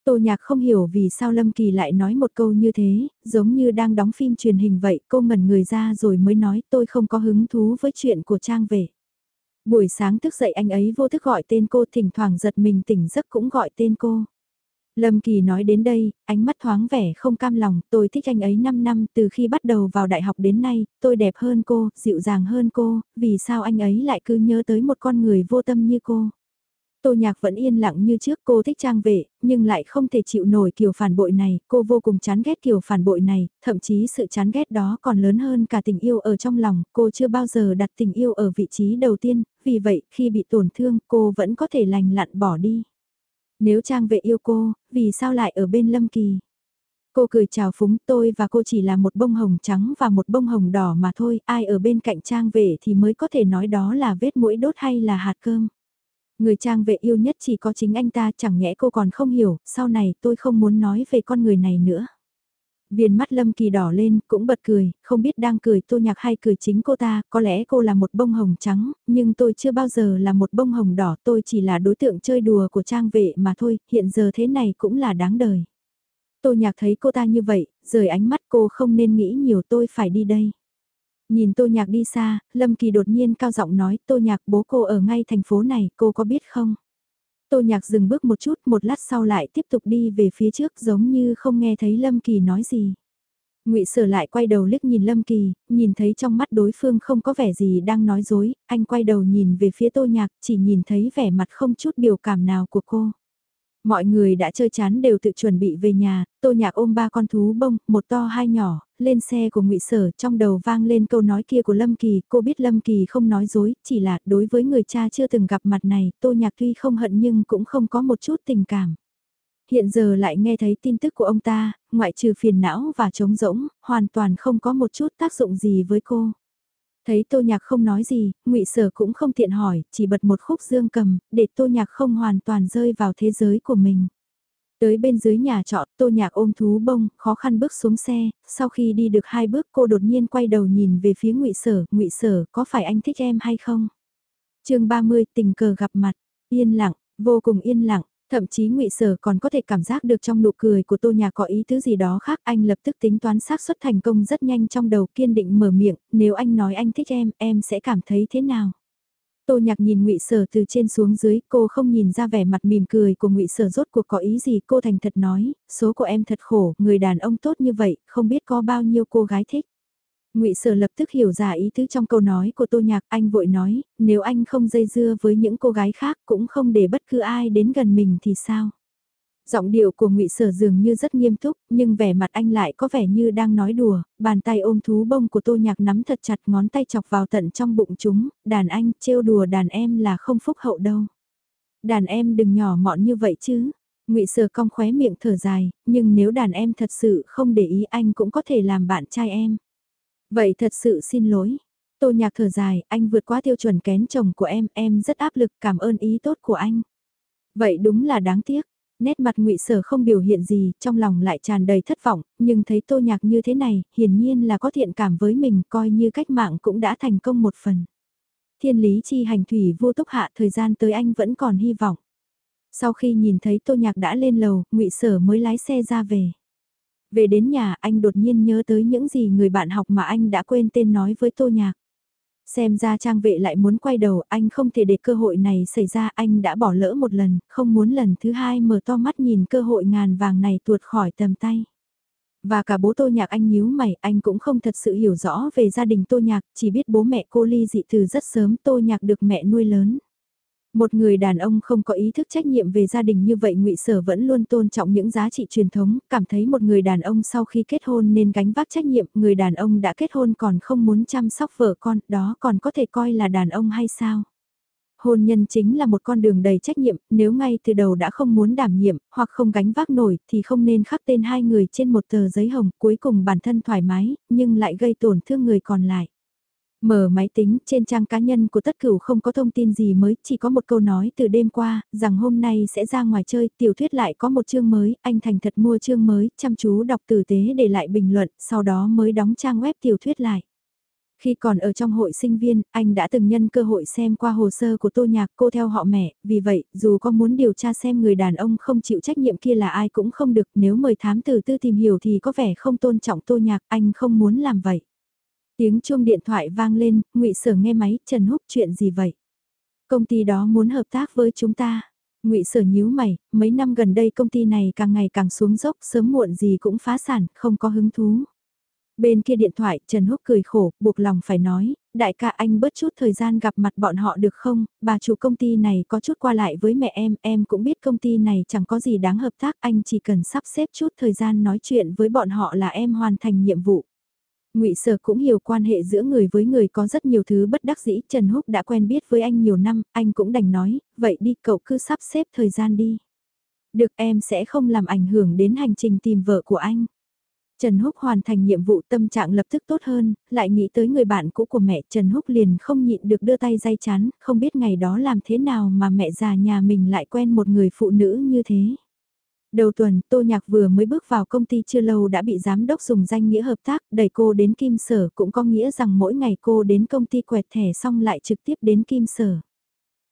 Tô Nhạc không hiểu vì sao Lâm Kỳ lại nói một câu như thế, giống như đang đóng phim truyền hình vậy, cô ngẩn người ra rồi mới nói tôi không có hứng thú với chuyện của Trang về. Buổi sáng thức dậy anh ấy vô thức gọi tên cô thỉnh thoảng giật mình tỉnh giấc cũng gọi tên cô. Lâm Kỳ nói đến đây, ánh mắt thoáng vẻ không cam lòng, tôi thích anh ấy 5 năm từ khi bắt đầu vào đại học đến nay, tôi đẹp hơn cô, dịu dàng hơn cô, vì sao anh ấy lại cứ nhớ tới một con người vô tâm như cô. Tô Nhạc vẫn yên lặng như trước cô thích trang vệ, nhưng lại không thể chịu nổi kiểu phản bội này, cô vô cùng chán ghét kiểu phản bội này, thậm chí sự chán ghét đó còn lớn hơn cả tình yêu ở trong lòng, cô chưa bao giờ đặt tình yêu ở vị trí đầu tiên, vì vậy khi bị tổn thương cô vẫn có thể lành lặn bỏ đi. Nếu trang vệ yêu cô, vì sao lại ở bên Lâm Kỳ? Cô cười chào phúng tôi và cô chỉ là một bông hồng trắng và một bông hồng đỏ mà thôi, ai ở bên cạnh trang vệ thì mới có thể nói đó là vết mũi đốt hay là hạt cơm. Người trang vệ yêu nhất chỉ có chính anh ta chẳng nhẽ cô còn không hiểu, sau này tôi không muốn nói về con người này nữa. Viền mắt Lâm Kỳ đỏ lên, cũng bật cười, không biết đang cười tô nhạc hay cười chính cô ta, có lẽ cô là một bông hồng trắng, nhưng tôi chưa bao giờ là một bông hồng đỏ, tôi chỉ là đối tượng chơi đùa của trang vệ mà thôi, hiện giờ thế này cũng là đáng đời. Tô nhạc thấy cô ta như vậy, rời ánh mắt cô không nên nghĩ nhiều tôi phải đi đây. Nhìn tô nhạc đi xa, Lâm Kỳ đột nhiên cao giọng nói tô nhạc bố cô ở ngay thành phố này, cô có biết không? Tô nhạc dừng bước một chút, một lát sau lại tiếp tục đi về phía trước giống như không nghe thấy Lâm Kỳ nói gì. ngụy Sở lại quay đầu liếc nhìn Lâm Kỳ, nhìn thấy trong mắt đối phương không có vẻ gì đang nói dối, anh quay đầu nhìn về phía Tô Nhạc, chỉ nhìn thấy vẻ mặt không chút biểu cảm nào của cô. Mọi người đã chơi chán đều tự chuẩn bị về nhà, tô nhạc ôm ba con thú bông, một to hai nhỏ, lên xe của ngụy Sở trong đầu vang lên câu nói kia của Lâm Kỳ, cô biết Lâm Kỳ không nói dối, chỉ là đối với người cha chưa từng gặp mặt này, tô nhạc tuy không hận nhưng cũng không có một chút tình cảm. Hiện giờ lại nghe thấy tin tức của ông ta, ngoại trừ phiền não và trống rỗng, hoàn toàn không có một chút tác dụng gì với cô. Thấy tô nhạc không nói gì, ngụy Sở cũng không tiện hỏi, chỉ bật một khúc dương cầm, để tô nhạc không hoàn toàn rơi vào thế giới của mình. Tới bên dưới nhà trọ, tô nhạc ôm thú bông, khó khăn bước xuống xe, sau khi đi được hai bước cô đột nhiên quay đầu nhìn về phía ngụy Sở, ngụy Sở, có phải anh thích em hay không? chương 30 tình cờ gặp mặt, yên lặng, vô cùng yên lặng, Thậm chí ngụy Sở còn có thể cảm giác được trong nụ cười của Tô Nhà có ý tứ gì đó khác, anh lập tức tính toán xác suất thành công rất nhanh trong đầu kiên định mở miệng, nếu anh nói anh thích em, em sẽ cảm thấy thế nào? Tô Nhạc nhìn ngụy Sở từ trên xuống dưới, cô không nhìn ra vẻ mặt mỉm cười của ngụy Sở rốt cuộc có ý gì, cô thành thật nói, số của em thật khổ, người đàn ông tốt như vậy, không biết có bao nhiêu cô gái thích ngụy Sở lập tức hiểu ra ý tứ trong câu nói của Tô Nhạc, anh vội nói, nếu anh không dây dưa với những cô gái khác cũng không để bất cứ ai đến gần mình thì sao? Giọng điệu của ngụy Sở dường như rất nghiêm túc, nhưng vẻ mặt anh lại có vẻ như đang nói đùa, bàn tay ôm thú bông của Tô Nhạc nắm thật chặt ngón tay chọc vào tận trong bụng chúng, đàn anh trêu đùa đàn em là không phúc hậu đâu. Đàn em đừng nhỏ mọn như vậy chứ. Ngụy Sở cong khóe miệng thở dài, nhưng nếu đàn em thật sự không để ý anh cũng có thể làm bạn trai em. Vậy thật sự xin lỗi. Tô nhạc thở dài, anh vượt qua tiêu chuẩn kén chồng của em, em rất áp lực, cảm ơn ý tốt của anh. Vậy đúng là đáng tiếc. Nét mặt ngụy Sở không biểu hiện gì, trong lòng lại tràn đầy thất vọng, nhưng thấy tô nhạc như thế này, hiển nhiên là có thiện cảm với mình, coi như cách mạng cũng đã thành công một phần. Thiên lý chi hành thủy vô túc hạ thời gian tới anh vẫn còn hy vọng. Sau khi nhìn thấy tô nhạc đã lên lầu, ngụy Sở mới lái xe ra về. Về đến nhà anh đột nhiên nhớ tới những gì người bạn học mà anh đã quên tên nói với Tô Nhạc. Xem ra trang vệ lại muốn quay đầu, anh không thể để cơ hội này xảy ra, anh đã bỏ lỡ một lần, không muốn lần thứ hai mở to mắt nhìn cơ hội ngàn vàng này tuột khỏi tầm tay. Và cả bố tô nhạc anh nhíu mày, anh cũng không thật sự hiểu rõ về gia đình tô nhạc, chỉ biết bố mẹ cô ly dị từ rất sớm tô nhạc được mẹ nuôi lớn. Một người đàn ông không có ý thức trách nhiệm về gia đình như vậy ngụy Sở vẫn luôn tôn trọng những giá trị truyền thống, cảm thấy một người đàn ông sau khi kết hôn nên gánh vác trách nhiệm, người đàn ông đã kết hôn còn không muốn chăm sóc vợ con, đó còn có thể coi là đàn ông hay sao? Hôn nhân chính là một con đường đầy trách nhiệm, nếu ngay từ đầu đã không muốn đảm nhiệm, hoặc không gánh vác nổi, thì không nên khắc tên hai người trên một tờ giấy hồng, cuối cùng bản thân thoải mái, nhưng lại gây tổn thương người còn lại. Mở máy tính, trên trang cá nhân của tất cửu không có thông tin gì mới, chỉ có một câu nói từ đêm qua, rằng hôm nay sẽ ra ngoài chơi, tiểu thuyết lại có một chương mới, anh thành thật mua chương mới, chăm chú đọc tử tế để lại bình luận, sau đó mới đóng trang web tiểu thuyết lại. Khi còn ở trong hội sinh viên, anh đã từng nhân cơ hội xem qua hồ sơ của tô nhạc cô theo họ mẹ, vì vậy, dù có muốn điều tra xem người đàn ông không chịu trách nhiệm kia là ai cũng không được, nếu mời thám tử tư tìm hiểu thì có vẻ không tôn trọng tô nhạc, anh không muốn làm vậy. Tiếng chuông điện thoại vang lên, ngụy Sở nghe máy, Trần Húc chuyện gì vậy? Công ty đó muốn hợp tác với chúng ta. ngụy Sở nhíu mày, mấy năm gần đây công ty này càng ngày càng xuống dốc, sớm muộn gì cũng phá sản, không có hứng thú. Bên kia điện thoại, Trần Húc cười khổ, buộc lòng phải nói, đại ca anh bớt chút thời gian gặp mặt bọn họ được không, bà chủ công ty này có chút qua lại với mẹ em, em cũng biết công ty này chẳng có gì đáng hợp tác, anh chỉ cần sắp xếp chút thời gian nói chuyện với bọn họ là em hoàn thành nhiệm vụ. Ngụy Sở cũng hiểu quan hệ giữa người với người có rất nhiều thứ bất đắc dĩ, Trần Húc đã quen biết với anh nhiều năm, anh cũng đành nói, vậy đi cậu cứ sắp xếp thời gian đi. Được em sẽ không làm ảnh hưởng đến hành trình tìm vợ của anh. Trần Húc hoàn thành nhiệm vụ tâm trạng lập tức tốt hơn, lại nghĩ tới người bạn cũ của mẹ Trần Húc liền không nhịn được đưa tay dây chán, không biết ngày đó làm thế nào mà mẹ già nhà mình lại quen một người phụ nữ như thế. Đầu tuần, Tô Nhạc vừa mới bước vào công ty chưa lâu đã bị giám đốc dùng danh nghĩa hợp tác đẩy cô đến Kim Sở cũng có nghĩa rằng mỗi ngày cô đến công ty quẹt thẻ xong lại trực tiếp đến Kim Sở.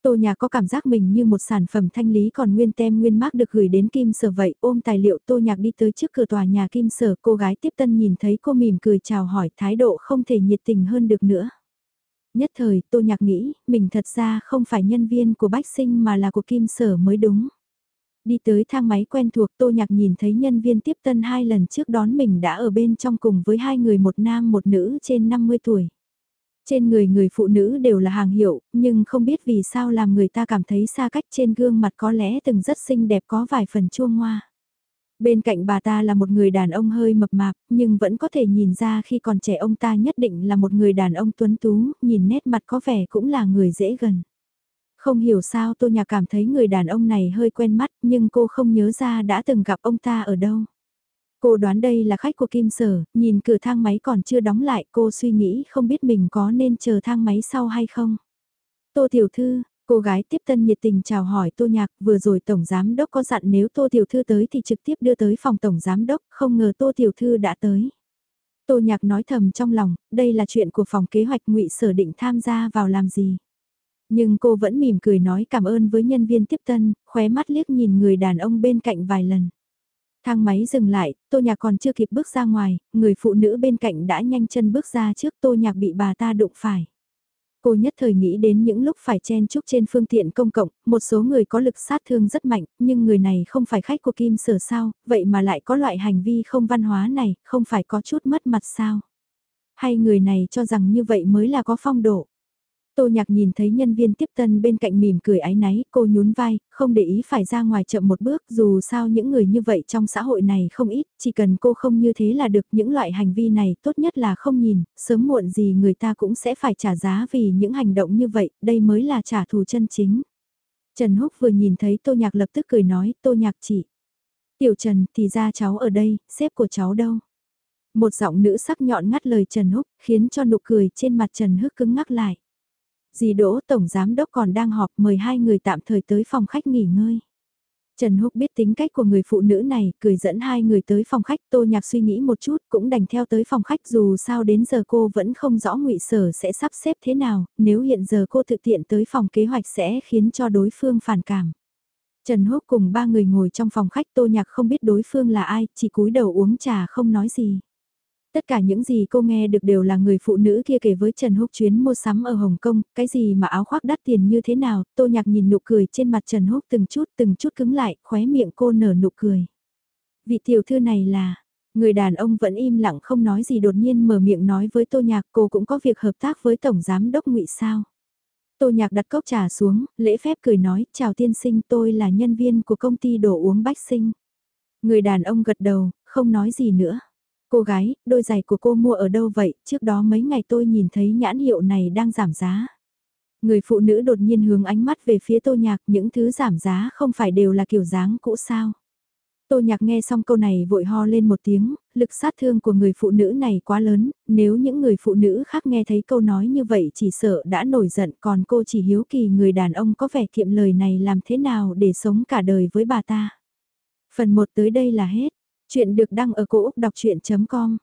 Tô Nhạc có cảm giác mình như một sản phẩm thanh lý còn nguyên tem nguyên mác được gửi đến Kim Sở vậy, ôm tài liệu Tô Nhạc đi tới trước cửa tòa nhà Kim Sở, cô gái tiếp tân nhìn thấy cô mỉm cười chào hỏi thái độ không thể nhiệt tình hơn được nữa. Nhất thời, Tô Nhạc nghĩ, mình thật ra không phải nhân viên của Bách Sinh mà là của Kim Sở mới đúng. Đi tới thang máy quen thuộc Tô Nhạc nhìn thấy nhân viên tiếp tân hai lần trước đón mình đã ở bên trong cùng với hai người một nam một nữ trên 50 tuổi. Trên người người phụ nữ đều là hàng hiệu, nhưng không biết vì sao làm người ta cảm thấy xa cách trên gương mặt có lẽ từng rất xinh đẹp có vài phần chua ngoa. Bên cạnh bà ta là một người đàn ông hơi mập mạp, nhưng vẫn có thể nhìn ra khi còn trẻ ông ta nhất định là một người đàn ông tuấn tú, nhìn nét mặt có vẻ cũng là người dễ gần. Không hiểu sao Tô Nhạc cảm thấy người đàn ông này hơi quen mắt nhưng cô không nhớ ra đã từng gặp ông ta ở đâu. Cô đoán đây là khách của Kim Sở, nhìn cửa thang máy còn chưa đóng lại cô suy nghĩ không biết mình có nên chờ thang máy sau hay không. Tô Tiểu Thư, cô gái tiếp tân nhiệt tình chào hỏi Tô Nhạc vừa rồi Tổng Giám Đốc có dặn nếu Tô Tiểu Thư tới thì trực tiếp đưa tới phòng Tổng Giám Đốc, không ngờ Tô Tiểu Thư đã tới. Tô Nhạc nói thầm trong lòng, đây là chuyện của phòng kế hoạch ngụy Sở định tham gia vào làm gì. Nhưng cô vẫn mỉm cười nói cảm ơn với nhân viên tiếp tân, khóe mắt liếc nhìn người đàn ông bên cạnh vài lần. Thang máy dừng lại, tô nhạc còn chưa kịp bước ra ngoài, người phụ nữ bên cạnh đã nhanh chân bước ra trước tô nhạc bị bà ta đụng phải. Cô nhất thời nghĩ đến những lúc phải chen chúc trên phương tiện công cộng, một số người có lực sát thương rất mạnh, nhưng người này không phải khách của Kim Sở sao, vậy mà lại có loại hành vi không văn hóa này, không phải có chút mất mặt sao. Hay người này cho rằng như vậy mới là có phong độ. Tô Nhạc nhìn thấy nhân viên tiếp tân bên cạnh mỉm cười ái náy, cô nhún vai, không để ý phải ra ngoài chậm một bước, dù sao những người như vậy trong xã hội này không ít, chỉ cần cô không như thế là được, những loại hành vi này tốt nhất là không nhìn, sớm muộn gì người ta cũng sẽ phải trả giá vì những hành động như vậy, đây mới là trả thù chân chính. Trần Húc vừa nhìn thấy Tô Nhạc lập tức cười nói, Tô Nhạc chị. Tiểu Trần, thì ra cháu ở đây, sếp của cháu đâu? Một giọng nữ sắc nhọn ngắt lời Trần Húc, khiến cho nụ cười trên mặt Trần Húc cứng ngắc lại. Dì Đỗ Tổng Giám Đốc còn đang họp mời hai người tạm thời tới phòng khách nghỉ ngơi. Trần Húc biết tính cách của người phụ nữ này, cười dẫn hai người tới phòng khách, Tô Nhạc suy nghĩ một chút, cũng đành theo tới phòng khách dù sao đến giờ cô vẫn không rõ ngụy sở sẽ sắp xếp thế nào, nếu hiện giờ cô thực tiện tới phòng kế hoạch sẽ khiến cho đối phương phản cảm. Trần Húc cùng ba người ngồi trong phòng khách Tô Nhạc không biết đối phương là ai, chỉ cúi đầu uống trà không nói gì. Tất cả những gì cô nghe được đều là người phụ nữ kia kể với Trần Húc chuyến mua sắm ở Hồng Kông, cái gì mà áo khoác đắt tiền như thế nào, tô nhạc nhìn nụ cười trên mặt Trần Húc từng chút từng chút cứng lại, khóe miệng cô nở nụ cười. Vị tiểu thư này là, người đàn ông vẫn im lặng không nói gì đột nhiên mở miệng nói với tô nhạc cô cũng có việc hợp tác với Tổng Giám Đốc ngụy sao. Tô nhạc đặt cốc trà xuống, lễ phép cười nói, chào tiên sinh tôi là nhân viên của công ty đồ uống bách sinh. Người đàn ông gật đầu, không nói gì nữa. Cô gái, đôi giày của cô mua ở đâu vậy, trước đó mấy ngày tôi nhìn thấy nhãn hiệu này đang giảm giá. Người phụ nữ đột nhiên hướng ánh mắt về phía tô nhạc, những thứ giảm giá không phải đều là kiểu dáng cũ sao. Tô nhạc nghe xong câu này vội ho lên một tiếng, lực sát thương của người phụ nữ này quá lớn, nếu những người phụ nữ khác nghe thấy câu nói như vậy chỉ sợ đã nổi giận còn cô chỉ hiếu kỳ người đàn ông có vẻ kiệm lời này làm thế nào để sống cả đời với bà ta. Phần 1 tới đây là hết. Chuyện được đăng ở cổ Úc đọc chuyện.com